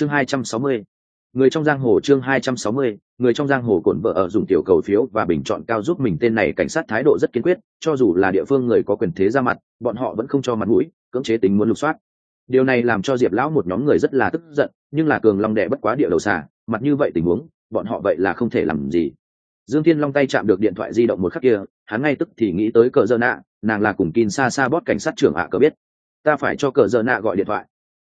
chương hai trăm sáu mươi. Người trong giang hồ chương hai trăm sáu mươi, người trong giang hồ cổn vợ ở dùng tiểu cầu phiếu và bình chọn cao giúp mình tên này cảnh sát thái độ rất kiên quyết, cho dù là địa phương người có quyền thế ra mặt, bọn họ vẫn không cho mặt mũi, cưỡng chế tính muốn lục soát. Điều này làm cho diệp lão một nhóm người rất là tức giận, nhưng là cường long đệ bất quá địa đầu xả mặt như vậy tình huống, bọn họ vậy là không thể làm gì. Dương thiên long tay chạm được điện thoại di động một khắc kia, hắn ngay tức thì nghĩ tới cờ dơ nạ, nàng là cùng kin xa xa bót cảnh sát trưởng ạ, cờ biết. Ta phải cho cờ dơ nạ gọi điện thoại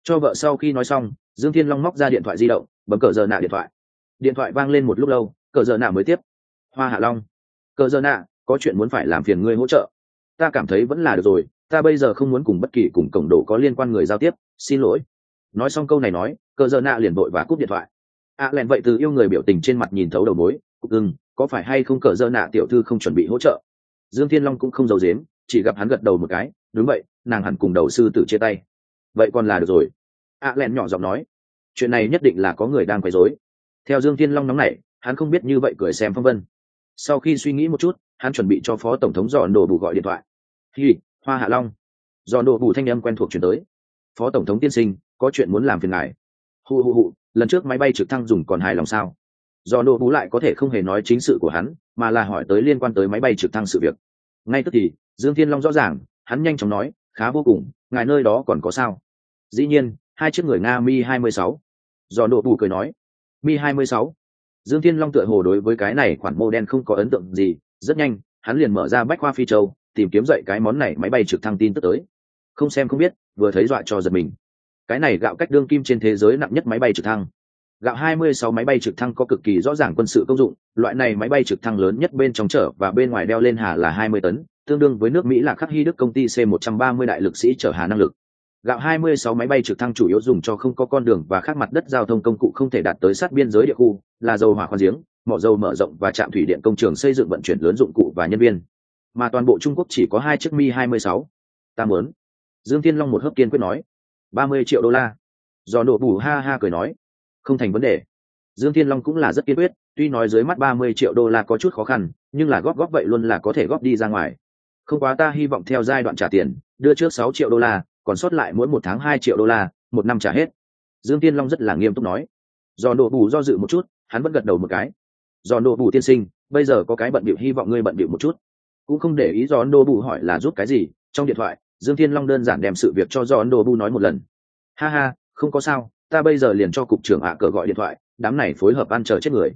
cho vợ sau khi nói xong dương thiên long móc ra điện thoại di động bấm cờ giờ nạ điện thoại. Điện thoại vang lên một lúc lâu cờ giờ nạ mới tiếp. Hoa hạ long cờ giờ nạ có chuyện muốn phải làm phiền ngươi hỗ trợ. Ta cảm thấy vẫn là được rồi ta bây giờ không muốn cùng bất kỳ cùng cổng đồ có liên quan người giao tiếp xin lỗi. Nói xong câu này nói cờ giờ nạ liền vội và cúp điện thoại. Ạ à, lẹn vậy từ yêu người biểu tình trên mặt nhìn thấu đầu mối cục ưng có phải hay không cờ dơ nạ tiểu thư không chuẩn bị hỗ trợ? Dương thiên long cũng không giấu dếm chỉ gặp hắn gật đầu một cái đúng vậy nàng hẳn cùng đầu sư tử chia tay. Vậy còn là được rồi ạ à, lẹn nhỏ giọng nói chuyện này nhất định là có người đang quấy rối. Theo dương thiên long nóng này hắn không biết như vậy cười xem phong vân. Sau khi suy nghĩ một chút hắn chuẩn bị cho phó tổng thống dọn đồ bù gọi điện thoại. Hi hoa hạ long. Dọn đồ bù thanh âm quen thuộc chuyển tới. Phó tổng thống tiên sinh có chuyện muốn làm phiền ngài. Hù hù hù lần trước máy bay trực thăng dùng còn hài lòng sao? Do nô bú lại có thể không hề nói chính sự của hắn mà là hỏi tới liên quan tới máy bay trực thăng sự việc. Ngay tức thì dương thiên long rõ ràng hắn nhanh chóng nói khá vô cùng ngài nơi đó còn có sao? Dĩ nhiên hai chiếc người nga mi 26. do nổ bù cười nói, mi 26. dương thiên long tựa hồ đối với cái này khoản mô đen không có ấn tượng gì, rất nhanh, hắn liền mở ra bách khoa phi châu, tìm kiếm dậy cái món này máy bay trực thăng tin tức tới không xem không biết, vừa thấy dọa cho giật mình cái này gạo cách đương kim trên thế giới nặng nhất máy bay trực thăng gạo 26 máy bay trực thăng có cực kỳ rõ ràng quân sự công dụng, loại này máy bay trực thăng lớn nhất bên trong chở và bên ngoài đeo lên hà là 20 tấn, tương đương với nước mỹ là khắc hy đức công ty c 130 đại lực sĩ chở hà năng lực gạo 26 máy bay trực thăng chủ yếu dùng cho không có con đường và khác mặt đất giao thông công cụ không thể đạt tới sát biên giới địa khu, là dầu hỏa khoan giếng, mỏ dầu mở rộng và trạm thủy điện công trường xây dựng vận chuyển lớn dụng cụ và nhân viên. Mà toàn bộ trung quốc chỉ có hai chiếc mi 26. ta muốn. Dương thiên long một hớp kiên quyết nói. Ba mươi triệu đô la. Do nổ bù ha ha cười nói. Không thành vấn đề. Dương thiên long cũng là rất kiên quyết, tuy nói dưới mắt ba mươi triệu đô la có chút khó khăn, nhưng là góp góp vậy luôn là có thể góp đi ra ngoài. Không quá ta hy vọng theo giai đoạn trả tiền, đưa trước sáu triệu đô la còn sót lại mỗi một tháng hai triệu đô la, một năm trả hết. Dương thiên long rất là nghiêm túc nói. Do nổ bù do dự một chút, hắn vẫn gật đầu một cái. Do nổ bù tiên sinh, bây giờ có cái bận bịu hy vọng ngươi bận bịu một chút. Cũng không để ý do nổ bù hỏi là giúp cái gì, trong điện thoại, dương thiên long đơn giản đem sự việc cho do nổ bù nói một lần. Ha ha, không có sao, ta bây giờ liền cho cục trưởng ạ cờ gọi điện thoại, đám này phối hợp ăn chờ chết người.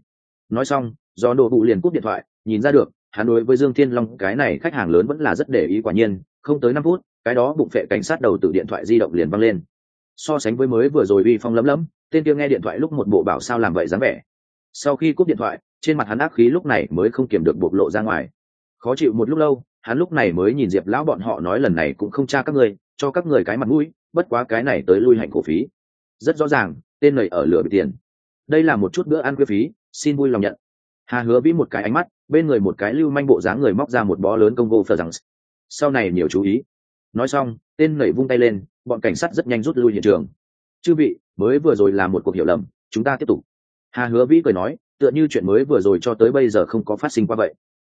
Nói xong do nổ bù liền cúp điện thoại, nhìn ra được hắn đối với dương thiên long, cái này khách hàng lớn vẫn là rất để ý quả nhiên, không tới năm phút, cái đó bụng phệ cảnh sát đầu từ điện thoại di động liền văng lên. So sánh với mới vừa rồi uy phong lấm lấm, tên kia nghe điện thoại lúc một bộ bảo sao làm vậy dáng vẻ. Sau khi cúp điện thoại, trên mặt hắn ác khí lúc này mới không kiểm được bộc lộ ra ngoài. Khó chịu một lúc lâu, hắn lúc này mới nhìn diệp lão bọn họ nói lần này cũng không tra các ngươi, cho các người cái mặt mũi, bất quá cái này tới lui hạnh cổ phí. Rất rõ ràng, tên này ở lửa bị tiền. Đây là một chút bữa ăn khuya phí, xin vui lòng nhận. Hà hứa vĩ một cái ánh mắt bên người một cái lưu manh bộ dáng người móc ra một bó lớn công vô phờ rằng. Sau này nhiều chú ý. Nói xong, tên nảy vung tay lên, bọn cảnh sát rất nhanh rút lui hiện trường. Chư vị, mới vừa rồi là một cuộc hiểu lầm, chúng ta tiếp tục. Hà hứa vĩ cười nói, tựa như chuyện mới vừa rồi cho tới bây giờ không có phát sinh qua vậy.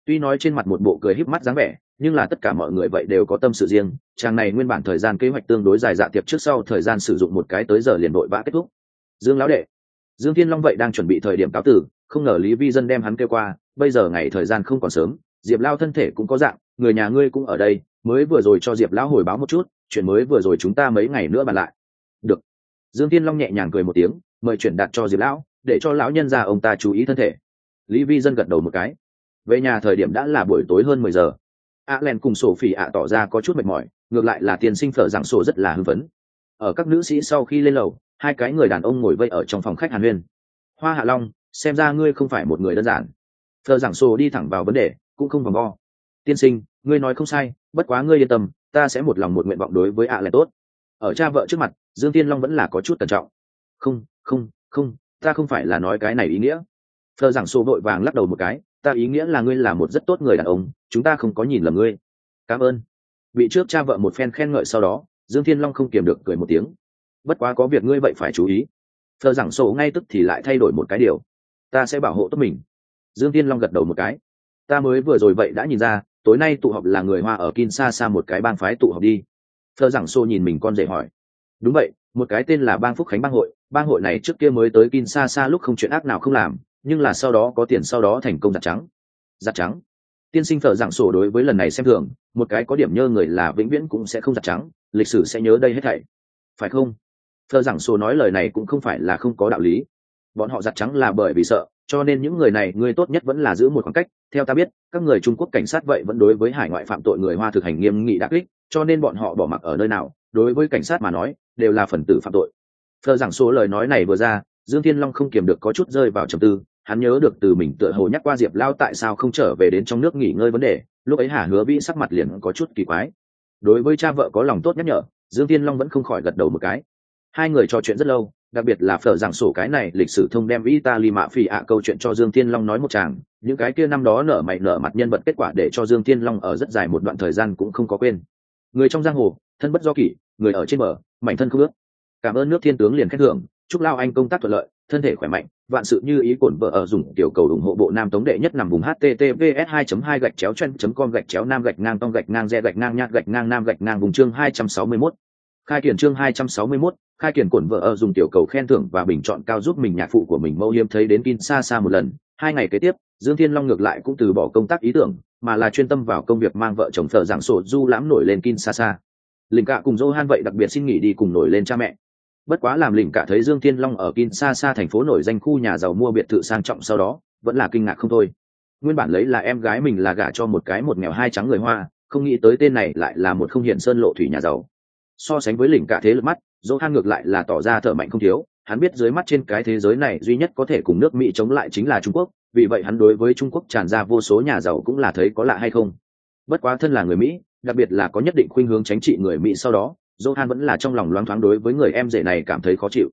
Tuy nói trên mặt một bộ cười híp mắt dáng vẻ, nhưng là tất cả mọi người vậy đều có tâm sự riêng, chàng này nguyên bản thời gian kế hoạch tương đối dài dạ tiệp trước sau thời gian sử dụng một cái tới giờ liền đội vã kết thúc. Dương lão đệ. Dương thiên long vậy đang chuẩn bị thời điểm cáo tử, không ngờ lý vi dân đem hắn kêu qua bây giờ ngày thời gian không còn sớm, diệp lao thân thể cũng có dạng, người nhà ngươi cũng ở đây, mới vừa rồi cho diệp lão hồi báo một chút, chuyện mới vừa rồi chúng ta mấy ngày nữa bàn lại. Được. Dương thiên long nhẹ nhàng cười một tiếng, mời chuyển đạt cho diệp lão để cho lão nhân ra ông ta chú ý thân thể. Lý vi dân gật đầu một cái. Về nhà thời điểm đã là buổi tối hơn mười giờ. A len cùng sổ phỉ ạ tỏ ra có chút mệt mỏi, ngược lại là tiền sinh phở giảng sổ rất là hưng phấn. Ở các nữ sĩ sau khi lên lầu, hai cái người đàn ông ngồi vây ở trong phòng khách hàn huyên. Hoa hạ long, xem ra ngươi không phải một người đơn giản thờ giảng sổ đi thẳng vào vấn đề, cũng không vòng vo. Tiên sinh, ngươi nói không sai, bất quá ngươi yên tâm, ta sẽ một lòng một nguyện vọng đối với ạ lại tốt. Ở cha vợ trước mặt, dương tiên long vẫn là có chút cẩn trọng. Không không không, ta không phải là nói cái này ý nghĩa. Thờ giảng sổ vội vàng lắc đầu một cái, ta ý nghĩa là ngươi là một rất tốt người đàn ông, chúng ta không có nhìn lầm ngươi. Cảm ơn. Bị trước cha vợ một phen khen ngợi sau đó, dương thiên long không kiềm được cười một tiếng. Bất quá có việc ngươi vậy phải chú ý. Thờ giảng sổ ngay tức thì lại thay đổi một cái điều. Ta sẽ bảo hộ tốt mình dương thiên long gật đầu một cái. Ta mới vừa rồi vậy đã nhìn ra, tối nay tụ họp là người hoa ở kinshasa một cái bang phái tụ họp đi. Thơ giảng xô nhìn mình con rể hỏi. Đúng vậy, một cái tên là bang phúc khánh bang hội. Bang hội này trước kia mới tới Kinshasa lúc không chuyện ác nào không làm, nhưng là sau đó có tiền sau đó thành công giặt trắng. Giặt trắng. Tiên sinh thợ giảng sổ đối với lần này xem thường, một cái có điểm nhơ người là vĩnh viễn cũng sẽ không giặt trắng, lịch sử sẽ nhớ đây hết thảy. Phải không? Thợ giảng sổ nói lời này cũng không phải là không có đạo lý. Bọn họ giặt trắng là bởi vì sợ cho nên những người này người tốt nhất vẫn là giữ một khoảng cách. Theo ta biết, các người trung quốc cảnh sát vậy vẫn đối với hải ngoại phạm tội người hoa thực hành nghiêm nghị đặc ích cho nên bọn họ bỏ mặc ở nơi nào, đối với cảnh sát mà nói, đều là phần tử phạm tội. Thờ giảng số lời nói này vừa ra, dương thiên long không kiềm được có chút rơi vào trầm tư, hắn nhớ được từ mình tựa hồ nhắc qua diệp lao tại sao không trở về đến trong nước nghỉ ngơi vấn đề, lúc ấy hà hứa vĩ sắc mặt liền có chút kỳ quái. Đối với cha vợ có lòng tốt nhắc nhở, dương thiên long vẫn không khỏi gật đầu một cái. Hai người trò chuyện rất lâu đặc biệt là phở giảng sổ cái này lịch sử thông đem italy mạ phỉ ạ câu chuyện cho dương thiên long nói một chàng. Những cái kia năm đó nở mày nở mặt nhân vật kết quả để cho dương thiên long ở rất dài một đoạn thời gian cũng không có quên. Người trong giang hồ thân bất do kỷ người ở trên bờ mảnh thân không ước. Cảm ơn nước thiên tướng liền khen thưởng chúc lao anh công tác thuận lợi thân thể khỏe mạnh vạn sự như ý cổn vợ ở dùng tiểu cầu ủng hộ bộ nam tống đệ nhất nằm vùng https 2 2 gạch chéo chen com gạch chéo nam gạch ngang tông gạch ngang re gạch ngang nhát gạch ngang nam gạch ngang vùng chương 261. khai kiển chương 261, khai kiển cổn vợ ở dùng tiểu cầu khen thưởng và bình chọn cao giúp mình nhạc phụ của mình mâu hiếm thấy đến kin xa xa một lần. Hai ngày kế tiếp, dương thiên long ngược lại cũng từ bỏ công tác ý tưởng, mà là chuyên tâm vào công việc mang vợ chồng thợ giảng sổ du lãm nổi lên kin xa. Xa lĩnh cạ cùng johan vậy đặc biệt xin nghỉ đi cùng nổi lên cha mẹ. Bất quá làm lĩnh cạ thấy dương thiên long ở kin xa xa thành phố nổi danh khu nhà giàu mua biệt thự sang trọng sau đó, vẫn là kinh ngạc không thôi. Nguyên bản lấy là em gái mình là gả cho một cái một nghèo hai trắng người hoa, không nghĩ tới tên này lại là một không hiện sơn lộ thủy nhà giàu. So sánh với lĩnh cạ thế lực mắt johan ngược lại là tỏ ra thở mạnh không thiếu, hắn biết dưới mắt trên cái thế giới này duy nhất có thể cùng nước mỹ chống lại chính là trung quốc, vì vậy hắn đối với trung quốc tràn ra vô số nhà giàu cũng là thấy có lạ hay không. Bất quá thân là người mỹ, đặc biệt là có nhất định khuynh hướng tránh trị người mỹ sau đó johan vẫn là trong lòng loáng thoáng đối với người em rể này cảm thấy khó chịu.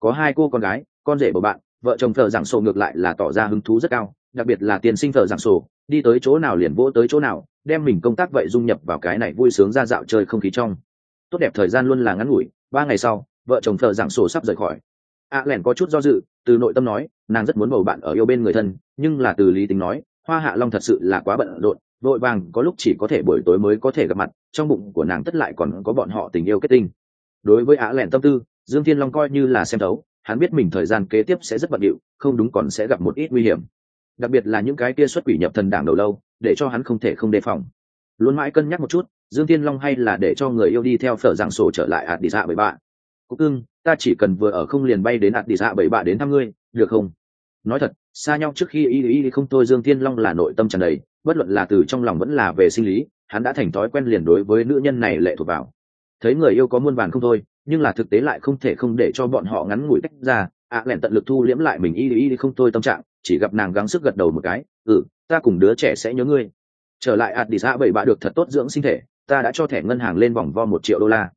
Có hai cô con gái, con rể của bạn, vợ chồng thợ giảng sổ ngược lại là tỏ ra hứng thú rất cao, đặc biệt là tiền sinh thợ giảng sổ, đi tới chỗ nào liền vỗ tới chỗ nào, đem mình công tác vậy dung nhập vào cái này vui sướng ra dạo chơi không khí trong tốt đẹp thời gian luôn là ngắn ngủi, ba ngày sau, vợ chồng thợ giảng sổ sắp rời khỏi. A à lẻn có chút do dự, từ nội tâm nói, nàng rất muốn bầu bạn ở yêu bên người thân, nhưng là từ lý tính nói, hoa hạ long thật sự là quá bận rộn, vội vàng, có lúc chỉ có thể buổi tối mới có thể gặp mặt, trong bụng của nàng tất lại còn có bọn họ tình yêu kết tinh. Đối với á lẻn tâm tư, dương thiên long coi như là xem thấu, hắn biết mình thời gian kế tiếp sẽ rất bận điệu, không đúng còn sẽ gặp một ít nguy hiểm. Đặc biệt là những cái kia xuất quỷ nhập thần đảng đầu lâu, để cho hắn không thể không đề phòng. Luôn mãi cân nhắc một chút dương thiên long hay là để cho người yêu đi theo phở giảng sổ trở lại hạt đi dạ bảy bạ? Cúc cưng ta chỉ cần vừa ở không liền bay đến hạt đi dạ bảy bạ đến thăm ngươi được không? Nói thật xa nhau trước khi y y không thôi dương thiên long là nội tâm tràn đầy bất luận là từ trong lòng vẫn là về sinh lý hắn đã thành thói quen liền đối với nữ nhân này lệ thuộc vào. Thấy người yêu có muôn vàn không thôi nhưng là thực tế lại không thể không để cho bọn họ ngắn ngủi tách ra ạ à, lẹn tận lực thu liễm lại mình y y không thôi tâm trạng chỉ gặp nàng gắng sức gật đầu một cái ừ ta cùng đứa trẻ sẽ nhớ ngươi. Trở lại ạt đi xã dạ bảy bạ được thật tốt dưỡng sinh thể ta đã cho thẻ ngân hàng lên vòng vo một triệu đô la.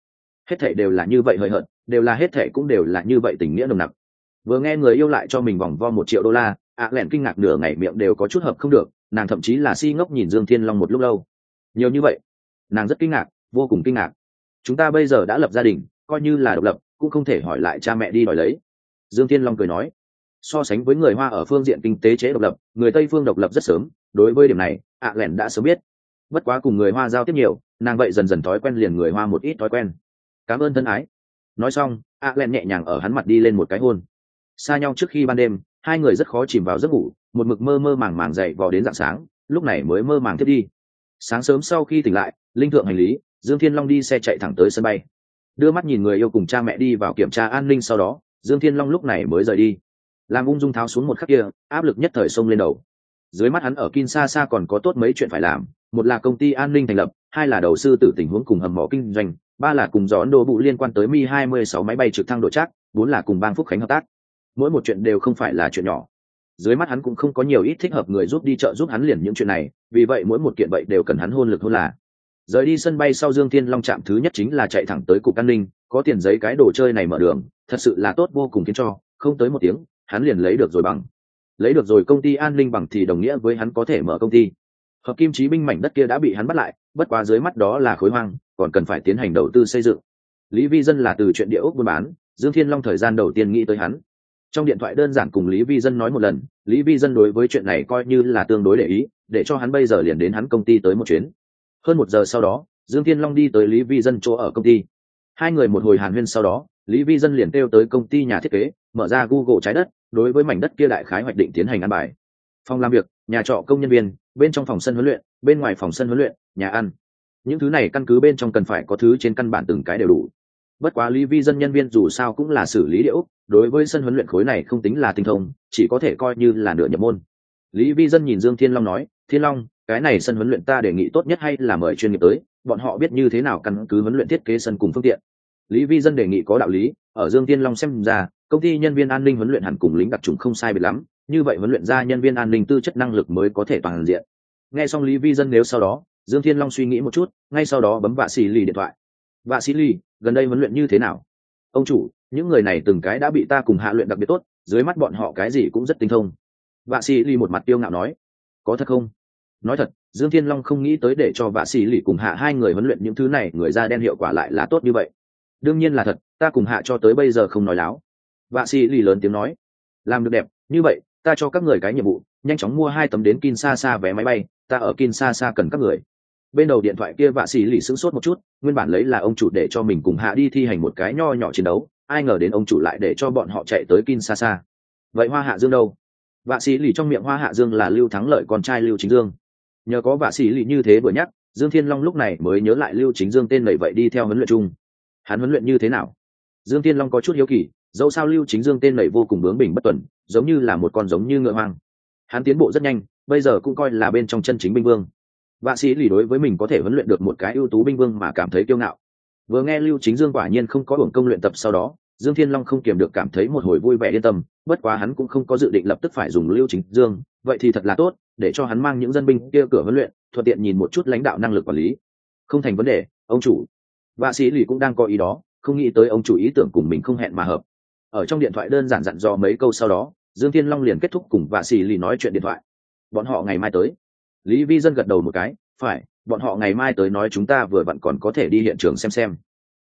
Hết thẻ đều là như vậy hời hợt, đều là hết thẻ cũng đều là như vậy tình nghĩa nồng nặc. Vừa nghe người yêu lại cho mình vòng vo một triệu đô la, ạ à lẹn kinh ngạc nửa ngày miệng đều có chút hợp không được, nàng thậm chí là si ngốc nhìn dương thiên long một lúc lâu. Nhiều như vậy, nàng rất kinh ngạc, vô cùng kinh ngạc. Chúng ta bây giờ đã lập gia đình, coi như là độc lập, cũng không thể hỏi lại cha mẹ đi đòi lấy. Dương thiên long cười nói, so sánh với người hoa ở phương diện kinh tế chế độc lập, người tây phương độc lập rất sớm, đối với điểm này, ạ à lẻn đã sớm biết bất quá cùng người hoa giao tiếp nhiều, nàng vậy dần dần thói quen liền người hoa một ít thói quen. Cảm ơn thân ái. Nói xong, a à nhẹ nhàng ở hắn mặt đi lên một cái hôn. Xa nhau trước khi ban đêm, hai người rất khó chìm vào giấc ngủ, một mực mơ mơ màng màng dậy vò đến dạng sáng, lúc này mới mơ màng thiết đi. Sáng sớm sau khi tỉnh lại, linh thượng hành lý, dương thiên long đi xe chạy thẳng tới sân bay. Đưa mắt nhìn người yêu cùng cha mẹ đi vào kiểm tra an ninh sau đó, dương thiên long lúc này mới rời đi. Làm ung dung tháo xuống một khắc kia, áp lực nhất thời sông lên đầu. Dưới mắt hắn ở kinh xa xa còn có tốt mấy chuyện phải làm một là công ty an ninh thành lập, hai là đầu sư tử tình huống cùng hầm mỏ kinh doanh, ba là cùng gió ấn độ bụ liên quan tới mi 26 máy bay trực thăng độ chắc bốn là cùng bang phúc khánh hợp tác. Mỗi một chuyện đều không phải là chuyện nhỏ. Dưới mắt hắn cũng không có nhiều ít thích hợp người giúp đi chợ giúp hắn liền những chuyện này, vì vậy mỗi một kiện vậy đều cần hắn hôn lực hôn là. Rời đi sân bay sau dương thiên long chạm thứ nhất chính là chạy thẳng tới cục an ninh, có tiền giấy cái đồ chơi này mở đường, thật sự là tốt vô cùng khiến cho, không tới một tiếng, hắn liền lấy được rồi bằng. Lấy được rồi công ty an ninh bằng thì đồng nghĩa với hắn có thể mở công ty hợp kim chí binh mảnh đất kia đã bị hắn bắt lại, bất quá dưới mắt đó là khối hoang, còn cần phải tiến hành đầu tư xây dựng. Lý vi dân là từ chuyện địa ốc buôn bán, dương thiên long thời gian đầu tiên nghĩ tới hắn. Trong điện thoại đơn giản cùng lý vi dân nói một lần, lý vi dân đối với chuyện này coi như là tương đối để ý, để cho hắn bây giờ liền đến hắn công ty tới một chuyến. Hơn một giờ sau đó, dương thiên long đi tới lý vi dân chỗ ở công ty. Hai người một hồi hàn huyên sau đó, lý vi dân liền kêu tới công ty nhà thiết kế, mở ra google trái đất, đối với mảnh đất kia đại khái hoạch định tiến hành ăn bài. Phòng làm việc nhà trọ công nhân viên, bên trong phòng sân huấn luyện, bên ngoài phòng sân huấn luyện, nhà ăn. Những thứ này căn cứ bên trong cần phải có thứ trên căn bản từng cái đều đủ. Bất quá lý vi dân nhân viên dù sao cũng là xử lý điệu đối với sân huấn luyện khối này không tính là tinh thông, chỉ có thể coi như là nửa nhập môn. Lý vi dân nhìn dương thiên long nói, thiên long, cái này sân huấn luyện ta đề nghị tốt nhất hay là mời chuyên nghiệp tới, bọn họ biết như thế nào căn cứ huấn luyện thiết kế sân cùng phương tiện. Lý vi dân đề nghị có đạo lý, ở dương thiên long xem ra, công ty nhân viên an ninh huấn luyện hẳn cùng lính đặc trùng không sai biệt lắm như vậy huấn luyện ra nhân viên an ninh tư chất năng lực mới có thể toàn diện. Nghe xong lý vi dân nếu sau đó, dương thiên long suy nghĩ một chút, ngay sau đó bấm vạ xì lì điện thoại. Vạ xì lì, gần đây huấn luyện như thế nào? Ông chủ, những người này từng cái đã bị ta cùng hạ luyện đặc biệt tốt, dưới mắt bọn họ cái gì cũng rất tinh thông. Vạ xì lì một mặt tiêu ngạo nói. Có thật không? Nói thật, dương thiên long không nghĩ tới để cho vạ xì lì cùng hạ hai người huấn luyện những thứ này, người ra đen hiệu quả lại là tốt như vậy. Đương nhiên là thật, ta cùng hạ cho tới bây giờ không nói láo. Vạ xì lì lớn tiếng nói. Làm được đẹp, như vậy ta cho các người cái nhiệm vụ nhanh chóng mua hai tấm đến Kinshasa vé máy bay, ta ở Kinshasa cần các người. Bên đầu điện thoại kia vạ sĩ lì sững sốt một chút, nguyên bản lấy là ông chủ để cho mình cùng hạ đi thi hành một cái nho nhỏ chiến đấu, ai ngờ đến ông chủ lại để cho bọn họ chạy tới Kinshasa. Vậy Hoa Hạ Dương đâu? Vạ sĩ lì trong miệng Hoa Hạ Dương là Lưu Thắng Lợi con trai Lưu Chính Dương. Nhờ có vạ sĩ lì như thế vừa nhắc, Dương Thiên Long lúc này mới nhớ lại Lưu Chính Dương tên lầy vậy đi theo huấn luyện chung. Hắn huấn luyện như thế nào? Dương Thiên Long có chút hiếu kỳ, dẫu sao Lưu Chính Dương tên này vô cùng bướng bỉnh bất tuần, giống như là một con giống như ngựa hoang. Hắn tiến bộ rất nhanh bây giờ cũng coi là bên trong chân chính binh vương. Vạ sĩ lì đối với mình có thể huấn luyện được một cái ưu tú binh vương mà cảm thấy kiêu ngạo. Vừa nghe lưu chính dương quả nhiên không có hưởng công luyện tập sau đó dương thiên long không kiềm được cảm thấy một hồi vui vẻ yên tâm bất quá hắn cũng không có dự định lập tức phải dùng lưu chính dương vậy thì thật là tốt để cho hắn mang những dân binh kia cửa huấn luyện thuận tiện nhìn một chút lãnh đạo năng lực quản lý. Không thành vấn đề ông chủ. Vạ sĩ lì cũng đang có ý đó không nghĩ tới ông chủ ý tưởng cùng mình không hẹn mà hợp ở trong điện thoại đơn giản dặn dò mấy câu sau đó, dương thiên long liền kết thúc cùng vạ xì lì nói chuyện điện thoại. Bọn họ ngày mai tới. Lý vi dân gật đầu một cái, phải, bọn họ ngày mai tới nói chúng ta vừa vặn còn có thể đi hiện trường xem xem.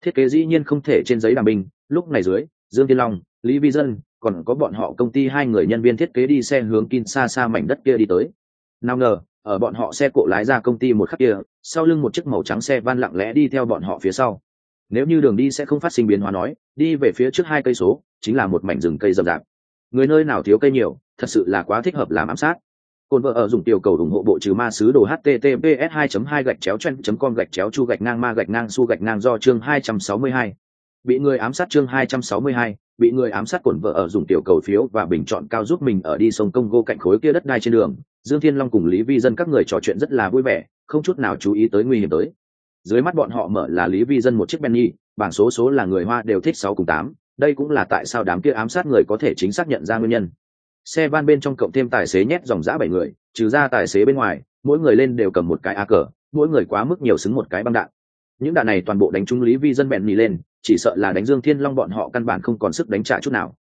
Thiết kế dĩ nhiên không thể trên giấy đàm binh lúc này dưới, dương thiên long, lý vi dân, còn có bọn họ công ty hai người nhân viên thiết kế đi xe hướng kin xa xa mảnh đất kia đi tới. Nào ngờ, ở bọn họ xe cộ lái ra công ty một khắc kia, sau lưng một chiếc màu trắng xe van lặng lẽ đi theo bọn họ phía sau nếu như đường đi sẽ không phát sinh biến hóa nói đi về phía trước hai cây số chính là một mảnh rừng cây rậm rạp. Người nơi nào thiếu cây nhiều thật sự là quá thích hợp làm ám sát. Cồn vợ ở dùng tiểu cầu ủng hộ bộ trừ ma sứ đồ https 2 2 gạch chéo chen com gạch chéo chu gạch ngang ma gạch ngang su gạch ngang do chương 262. bị người ám sát chương 262, bị người ám sát cồn vợ ở dùng tiểu cầu phiếu và bình chọn cao giúp mình ở đi sông Congo cạnh khối kia đất đai trên đường. Dương thiên long cùng lý vi dân các người trò chuyện rất là vui vẻ không chút nào chú ý tới nguy hiểm tới dưới mắt bọn họ mở là lý vi dân một chiếc benny, bảng số số là người hoa đều thích sáu cùng tám. Đây cũng là tại sao đám kia ám sát người có thể chính xác nhận ra nguyên nhân. Xe van bên trong cộng thêm tài xế nhét dòng dã bảy người, trừ ra tài xế bên ngoài, mỗi người lên đều cầm một cái a cờ, mỗi người quá mức nhiều xứng một cái băng đạn. Những đạn này toàn bộ đánh trúng lý vi dân bẹn lên, chỉ sợ là đánh dương thiên long bọn họ căn bản không còn sức đánh trả chút nào.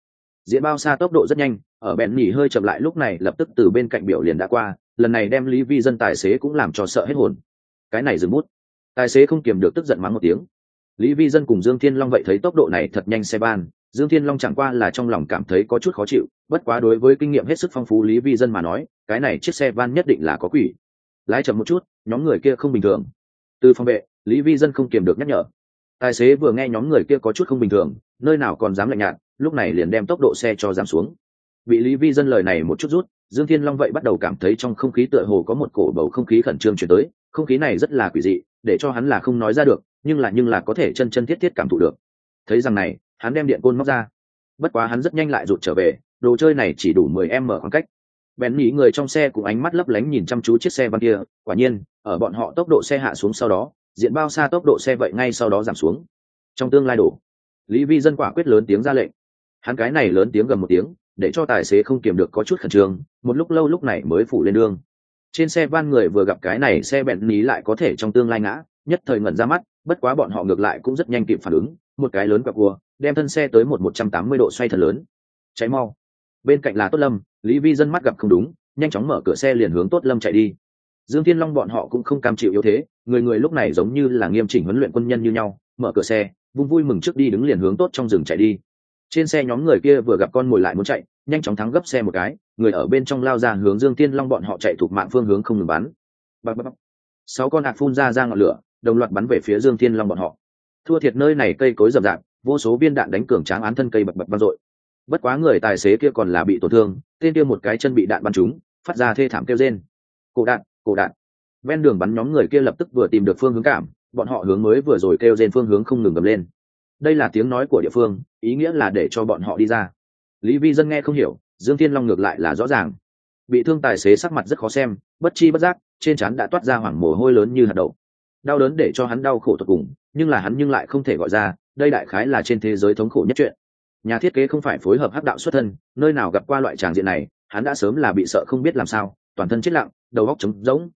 Diễn bao xa tốc độ rất nhanh, ở bẹn hơi chậm lại lúc này lập tức từ bên cạnh biểu liền đã qua, lần này đem lý vi dân tài xế cũng làm cho sợ hết hồn. Cái này dừng mút tài xế không kiềm được tức giận mắng một tiếng. Lý vi dân cùng dương thiên long vậy thấy tốc độ này thật nhanh xe ban dương thiên long chẳng qua là trong lòng cảm thấy có chút khó chịu, bất quá đối với kinh nghiệm hết sức phong phú lý vi dân mà nói, cái này chiếc xe van nhất định là có quỷ. Lái chậm một chút, nhóm người kia không bình thường. Từ phòng vệ, lý vi dân không kiềm được nhắc nhở. Tài xế vừa nghe nhóm người kia có chút không bình thường, nơi nào còn dám lạnh nhạt, lúc này liền đem tốc độ xe cho giảm xuống. Bị lý vi dân lời này một chút rút, dương thiên long vậy bắt đầu cảm thấy trong không khí tựa hồ có một cổ bầu không khí khẩn trương chuyển tới không khí này rất là quỷ dị, để cho hắn là không nói ra được, nhưng là nhưng là có thể chân chân thiết thiết cảm thụ được. Thấy rằng này, hắn đem điện côn móc ra. Bất quá hắn rất nhanh lại rụt trở về, đồ chơi này chỉ đủ mười em mở khoảng cách. Bèn nghĩ người trong xe cùng ánh mắt lấp lánh nhìn chăm chú chiếc xe văn kia, quả nhiên, ở bọn họ tốc độ xe hạ xuống sau đó, diện bao xa tốc độ xe vậy ngay sau đó giảm xuống. Trong tương lai đổ, lý vi dân quả quyết lớn tiếng ra lệnh. Hắn cái này lớn tiếng gần một tiếng, để cho tài xế không kiềm được có chút khẩn trương, một lúc lâu lúc này mới phủ lên đường trên xe van người vừa gặp cái này xe bẹn ní lại có thể trong tương lai ngã, nhất thời ngẩn ra mắt, bất quá bọn họ ngược lại cũng rất nhanh kịp phản ứng, một cái lớn quạt cua, đem thân xe tới một một trăm tám mươi độ xoay thật lớn. Cháy mau. Bên cạnh là tốt lâm, lý vi dân mắt gặp không đúng, nhanh chóng mở cửa xe liền hướng tốt lâm chạy đi. Dương thiên long bọn họ cũng không cam chịu yếu thế, người người lúc này giống như là nghiêm chỉnh huấn luyện quân nhân như nhau, mở cửa xe, vung vui mừng trước đi đứng liền hướng tốt trong rừng chạy đi. Trên xe nhóm người kia vừa gặp con mồi lại muốn chạy, nhanh chóng thắng gấp xe một cái người ở bên trong lao ra hướng dương thiên long bọn họ chạy thuộc mạng phương hướng không ngừng bắn. Bắp bắp sáu con hạc phun ra ra ngọn lửa, đồng loạt bắn về phía dương thiên long bọn họ. Thua thiệt nơi này cây cối rậm rạp, vô số viên đạn đánh cường tráng án thân cây bập bập vang dội. Bất quá người tài xế kia còn là bị tổn thương, tên kia một cái chân bị đạn bắn trúng, phát ra thê thảm kêu rên. Cổ đạn cổ đạn. Ven đường bắn nhóm người kia lập tức vừa tìm được phương hướng cảm, bọn họ hướng mới vừa rồi kêu rên phương hướng không ngừng gầm lên. Đây là tiếng nói của địa phương, ý nghĩa là để cho bọn họ đi ra. Lý vi dân nghe không hiểu dương thiên long ngược lại là rõ ràng. Bị thương tài xế sắc mặt rất khó xem, bất chi bất giác, trên trán đã toát ra hoảng mồ hôi lớn như hạt đậu. Đau đớn để cho hắn đau khổ tột cùng, nhưng là hắn nhưng lại không thể gọi ra, đây đại khái là trên thế giới thống khổ nhất chuyện. Nhà thiết kế không phải phối hợp hắc đạo xuất thân, nơi nào gặp qua loại tràng diện này, hắn đã sớm là bị sợ không biết làm sao, toàn thân chết lặng, đầu góc trống rỗng.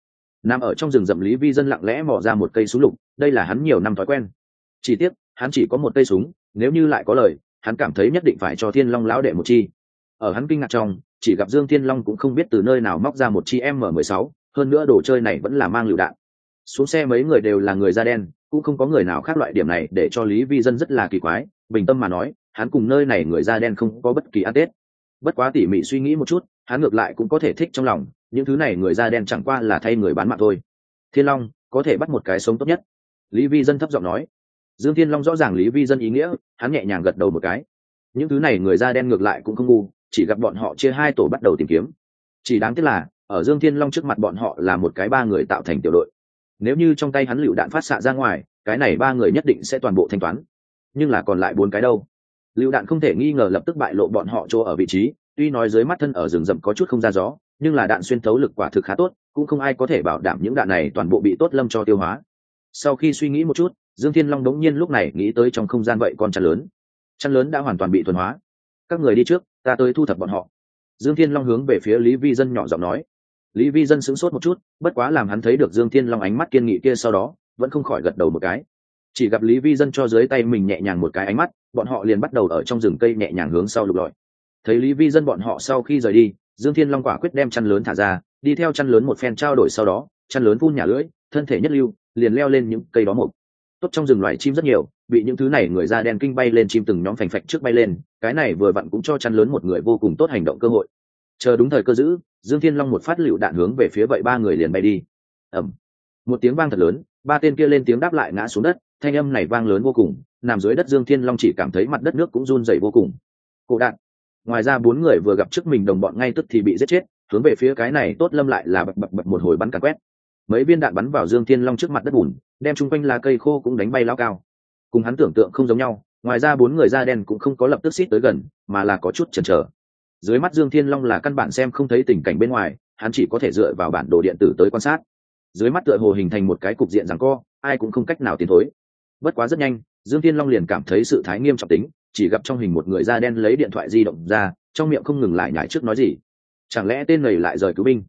Nằm ở trong rừng rậm lý vi dân lặng lẽ mò ra một cây súng lục, đây là hắn nhiều năm thói quen. Chỉ tiếc, hắn chỉ có một cây súng, nếu như lại có lời, hắn cảm thấy nhất định phải cho thiên long lão đệ một chi ở hắn kinh ngạc trong, chỉ gặp dương thiên long cũng không biết từ nơi nào móc ra một chi m 16 hơn nữa đồ chơi này vẫn là mang lựu đạn. Xuống xe mấy người đều là người da đen, cũng không có người nào khác loại điểm này để cho lý vi dân rất là kỳ quái, bình tâm mà nói, hắn cùng nơi này người da đen không có bất kỳ ăn tết. Bất quá tỉ mỉ suy nghĩ một chút, hắn ngược lại cũng có thể thích trong lòng, những thứ này người da đen chẳng qua là thay người bán mạng thôi. Thiên long, có thể bắt một cái sống tốt nhất. Lý vi dân thấp giọng nói. Dương thiên long rõ ràng lý vi dân ý nghĩa, hắn nhẹ nhàng gật đầu một cái. Những thứ này người da đen ngược lại cũng không ngu chỉ gặp bọn họ chia hai tổ bắt đầu tìm kiếm. Chỉ đáng tiếc là, ở dương thiên long trước mặt bọn họ là một cái ba người tạo thành tiểu đội. Nếu như trong tay hắn lựu đạn phát xạ ra ngoài, cái này ba người nhất định sẽ toàn bộ thanh toán. Nhưng là còn lại bốn cái đâu? Lựu đạn không thể nghi ngờ lập tức bại lộ bọn họ chỗ ở vị trí, tuy nói dưới mắt thân ở rừng rậm có chút không ra gió, nhưng là đạn xuyên thấu lực quả thực khá tốt, cũng không ai có thể bảo đảm những đạn này toàn bộ bị tốt lâm cho tiêu hóa. Sau khi suy nghĩ một chút, dương thiên long đống nhiên lúc này nghĩ tới trong không gian vậy con chăn lớn. Chăn lớn đã hoàn toàn bị thuần hóa. Các người đi trước ta tới thu thập bọn họ. Dương thiên long hướng về phía lý vi dân nhỏ giọng nói. Lý vi dân sững sốt một chút, bất quá làm hắn thấy được dương thiên long ánh mắt kiên nghị kia sau đó, vẫn không khỏi gật đầu một cái. Chỉ gặp lý vi dân cho dưới tay mình nhẹ nhàng một cái ánh mắt, bọn họ liền bắt đầu ở trong rừng cây nhẹ nhàng hướng sau lục lọi. Thấy lý vi dân bọn họ sau khi rời đi, dương thiên long quả quyết đem chăn lớn thả ra, đi theo chăn lớn một phen trao đổi sau đó, chăn lớn phun nhà lưỡi, thân thể nhất lưu, liền leo lên những cây đó mục tốt trong rừng loài chim rất nhiều, bị những thứ này người da đen kinh bay lên chim từng nhóm phành phạch trước bay lên, cái này vừa vặn cũng cho chăn lớn một người vô cùng tốt hành động cơ hội. Chờ đúng thời cơ giữ, dương thiên long một phát lựu đạn hướng về phía vậy ba người liền bay đi. Ẩm một tiếng vang thật lớn, ba tên kia lên tiếng đáp lại ngã xuống đất, thanh âm này vang lớn vô cùng, nằm dưới đất dương thiên long chỉ cảm thấy mặt đất nước cũng run dày vô cùng. Cổ đạn. Ngoài ra bốn người vừa gặp trước mình đồng bọn ngay tức thì bị giết chết, hướng về phía cái này tốt lâm lại là bập bập bập một hồi bắn càn quét. Mấy viên đạn bắn vào dương thiên long trước mặt đất bùn đem chung quanh lá cây khô cũng đánh bay lao cao. Cùng hắn tưởng tượng không giống nhau, ngoài ra bốn người da đen cũng không có lập tức xít tới gần, mà là có chút chần chờ. Dưới mắt dương thiên long là căn bản xem không thấy tình cảnh bên ngoài, hắn chỉ có thể dựa vào bản đồ điện tử tới quan sát. Dưới mắt tựa hồ hình thành một cái cục diện rằng co, ai cũng không cách nào tiến thối. Bất quá rất nhanh, dương thiên long liền cảm thấy sự thái nghiêm trọng tính, chỉ gặp trong hình một người da đen lấy điện thoại di động ra, trong miệng không ngừng lại nhải trước nói gì. Chẳng lẽ tên này lại rời cứu binh?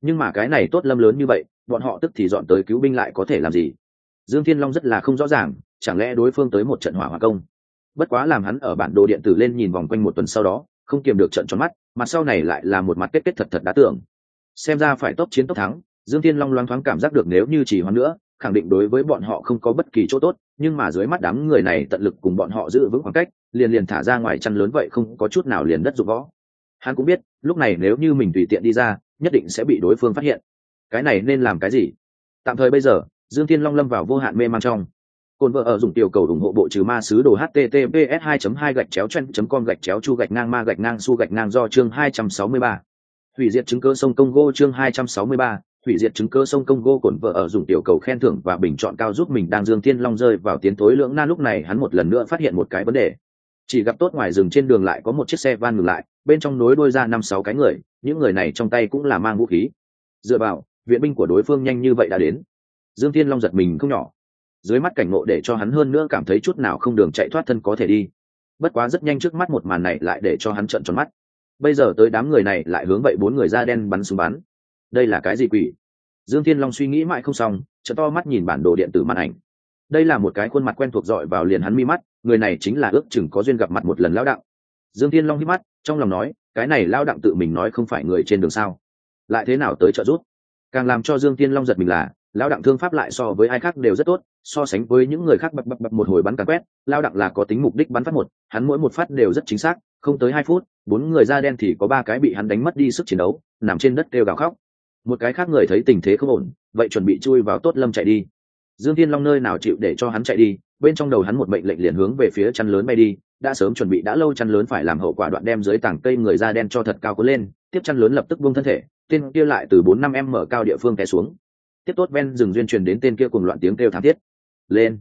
Nhưng mà cái này tốt lâm lớn như vậy, bọn họ tức thì dọn tới cứu binh lại có thể làm gì? Dương thiên long rất là không rõ ràng, chẳng lẽ đối phương tới một trận hỏa hòa công? Bất quá làm hắn ở bản đồ điện tử lên nhìn vòng quanh một tuần sau đó, không kiềm được trận tròn mắt, mà sau này lại là một mặt kết kết thật thật đá tưởng xem ra phải tốc chiến tốc thắng, dương thiên long loáng thoáng cảm giác được nếu như chỉ hoãn nữa, khẳng định đối với bọn họ không có bất kỳ chỗ tốt, nhưng mà dưới mắt đám người này tận lực cùng bọn họ giữ vững khoảng cách, liền liền thả ra ngoài chăn lớn vậy không có chút nào liền đất dụng võ. Hắn cũng biết, lúc này nếu như mình tùy tiện đi ra, nhất định sẽ bị đối phương phát hiện. Cái này nên làm cái gì? Tạm thời bây giờ dương thiên long lâm vào vô hạn mê man trong. Cồn vợ ở dùng tiểu cầu ủng hộ bộ trừ ma sứ đồ https 2 2 gạch chéo chen com gạch chéo chu gạch ngang ma gạch ngang su gạch ngang do chương 263. hủy diệt chứng cơ sông congo chương 263, hủy diệt chứng cơ sông congo cồn vợ ở dùng tiểu cầu khen thưởng và bình chọn cao giúp mình đang dương thiên long rơi vào tiến tối lưỡng na lúc này hắn một lần nữa phát hiện một cái vấn đề. Chỉ gặp tốt ngoài rừng trên đường lại có một chiếc xe van ngừng lại bên trong nối đôi ra năm sáu cái người những người này trong tay cũng là mang vũ khí. Dựa vào viện binh của đối phương nhanh như vậy đã đến dương thiên long giật mình không nhỏ. Dưới mắt cảnh ngộ để cho hắn hơn nữa cảm thấy chút nào không đường chạy thoát thân có thể đi. Bất quá rất nhanh trước mắt một màn này lại để cho hắn trợn tròn mắt. Bây giờ tới đám người này lại hướng vậy bốn người da đen bắn súng bắn. Đây là cái gì quỷ? Dương thiên long suy nghĩ mãi không xong chợ to mắt nhìn bản đồ điện tử màn ảnh. Đây là một cái khuôn mặt quen thuộc dọi vào liền hắn mi mắt, người này chính là ước chừng có duyên gặp mặt một lần lao đặng. Dương thiên long hít mắt, trong lòng nói, cái này lao đặng tự mình nói không phải người trên đường sao? Lại thế nào tới trợ giúp? Càng làm cho dương thiên long giật mình là lao đặng thương pháp lại so với ai khác đều rất tốt, so sánh với những người khác bập bập bập một hồi bắn càn quét lao đặng là có tính mục đích bắn phát một, hắn mỗi một phát đều rất chính xác, không tới hai phút, bốn người da đen thì có ba cái bị hắn đánh mất đi sức chiến đấu, nằm trên đất kêu gào khóc. Một cái khác người thấy tình thế không ổn, vậy chuẩn bị chui vào tốt lâm chạy đi. Dương thiên long nơi nào chịu để cho hắn chạy đi, bên trong đầu hắn một mệnh lệnh liền hướng về phía chăn lớn bay đi, đã sớm chuẩn bị đã lâu chăn lớn phải làm hậu quả đoạn đem dưới tảng cây người da đen cho thật cao cuốn lên, tiếp chăn lớn lập tức buông thân thể, tên kia lại từ bốn năm em mở cao địa phương té xuống tiếp tốt ven rừng duyên truyền đến tên kia cùng loạn tiếng kêu thảm thiết. Lên.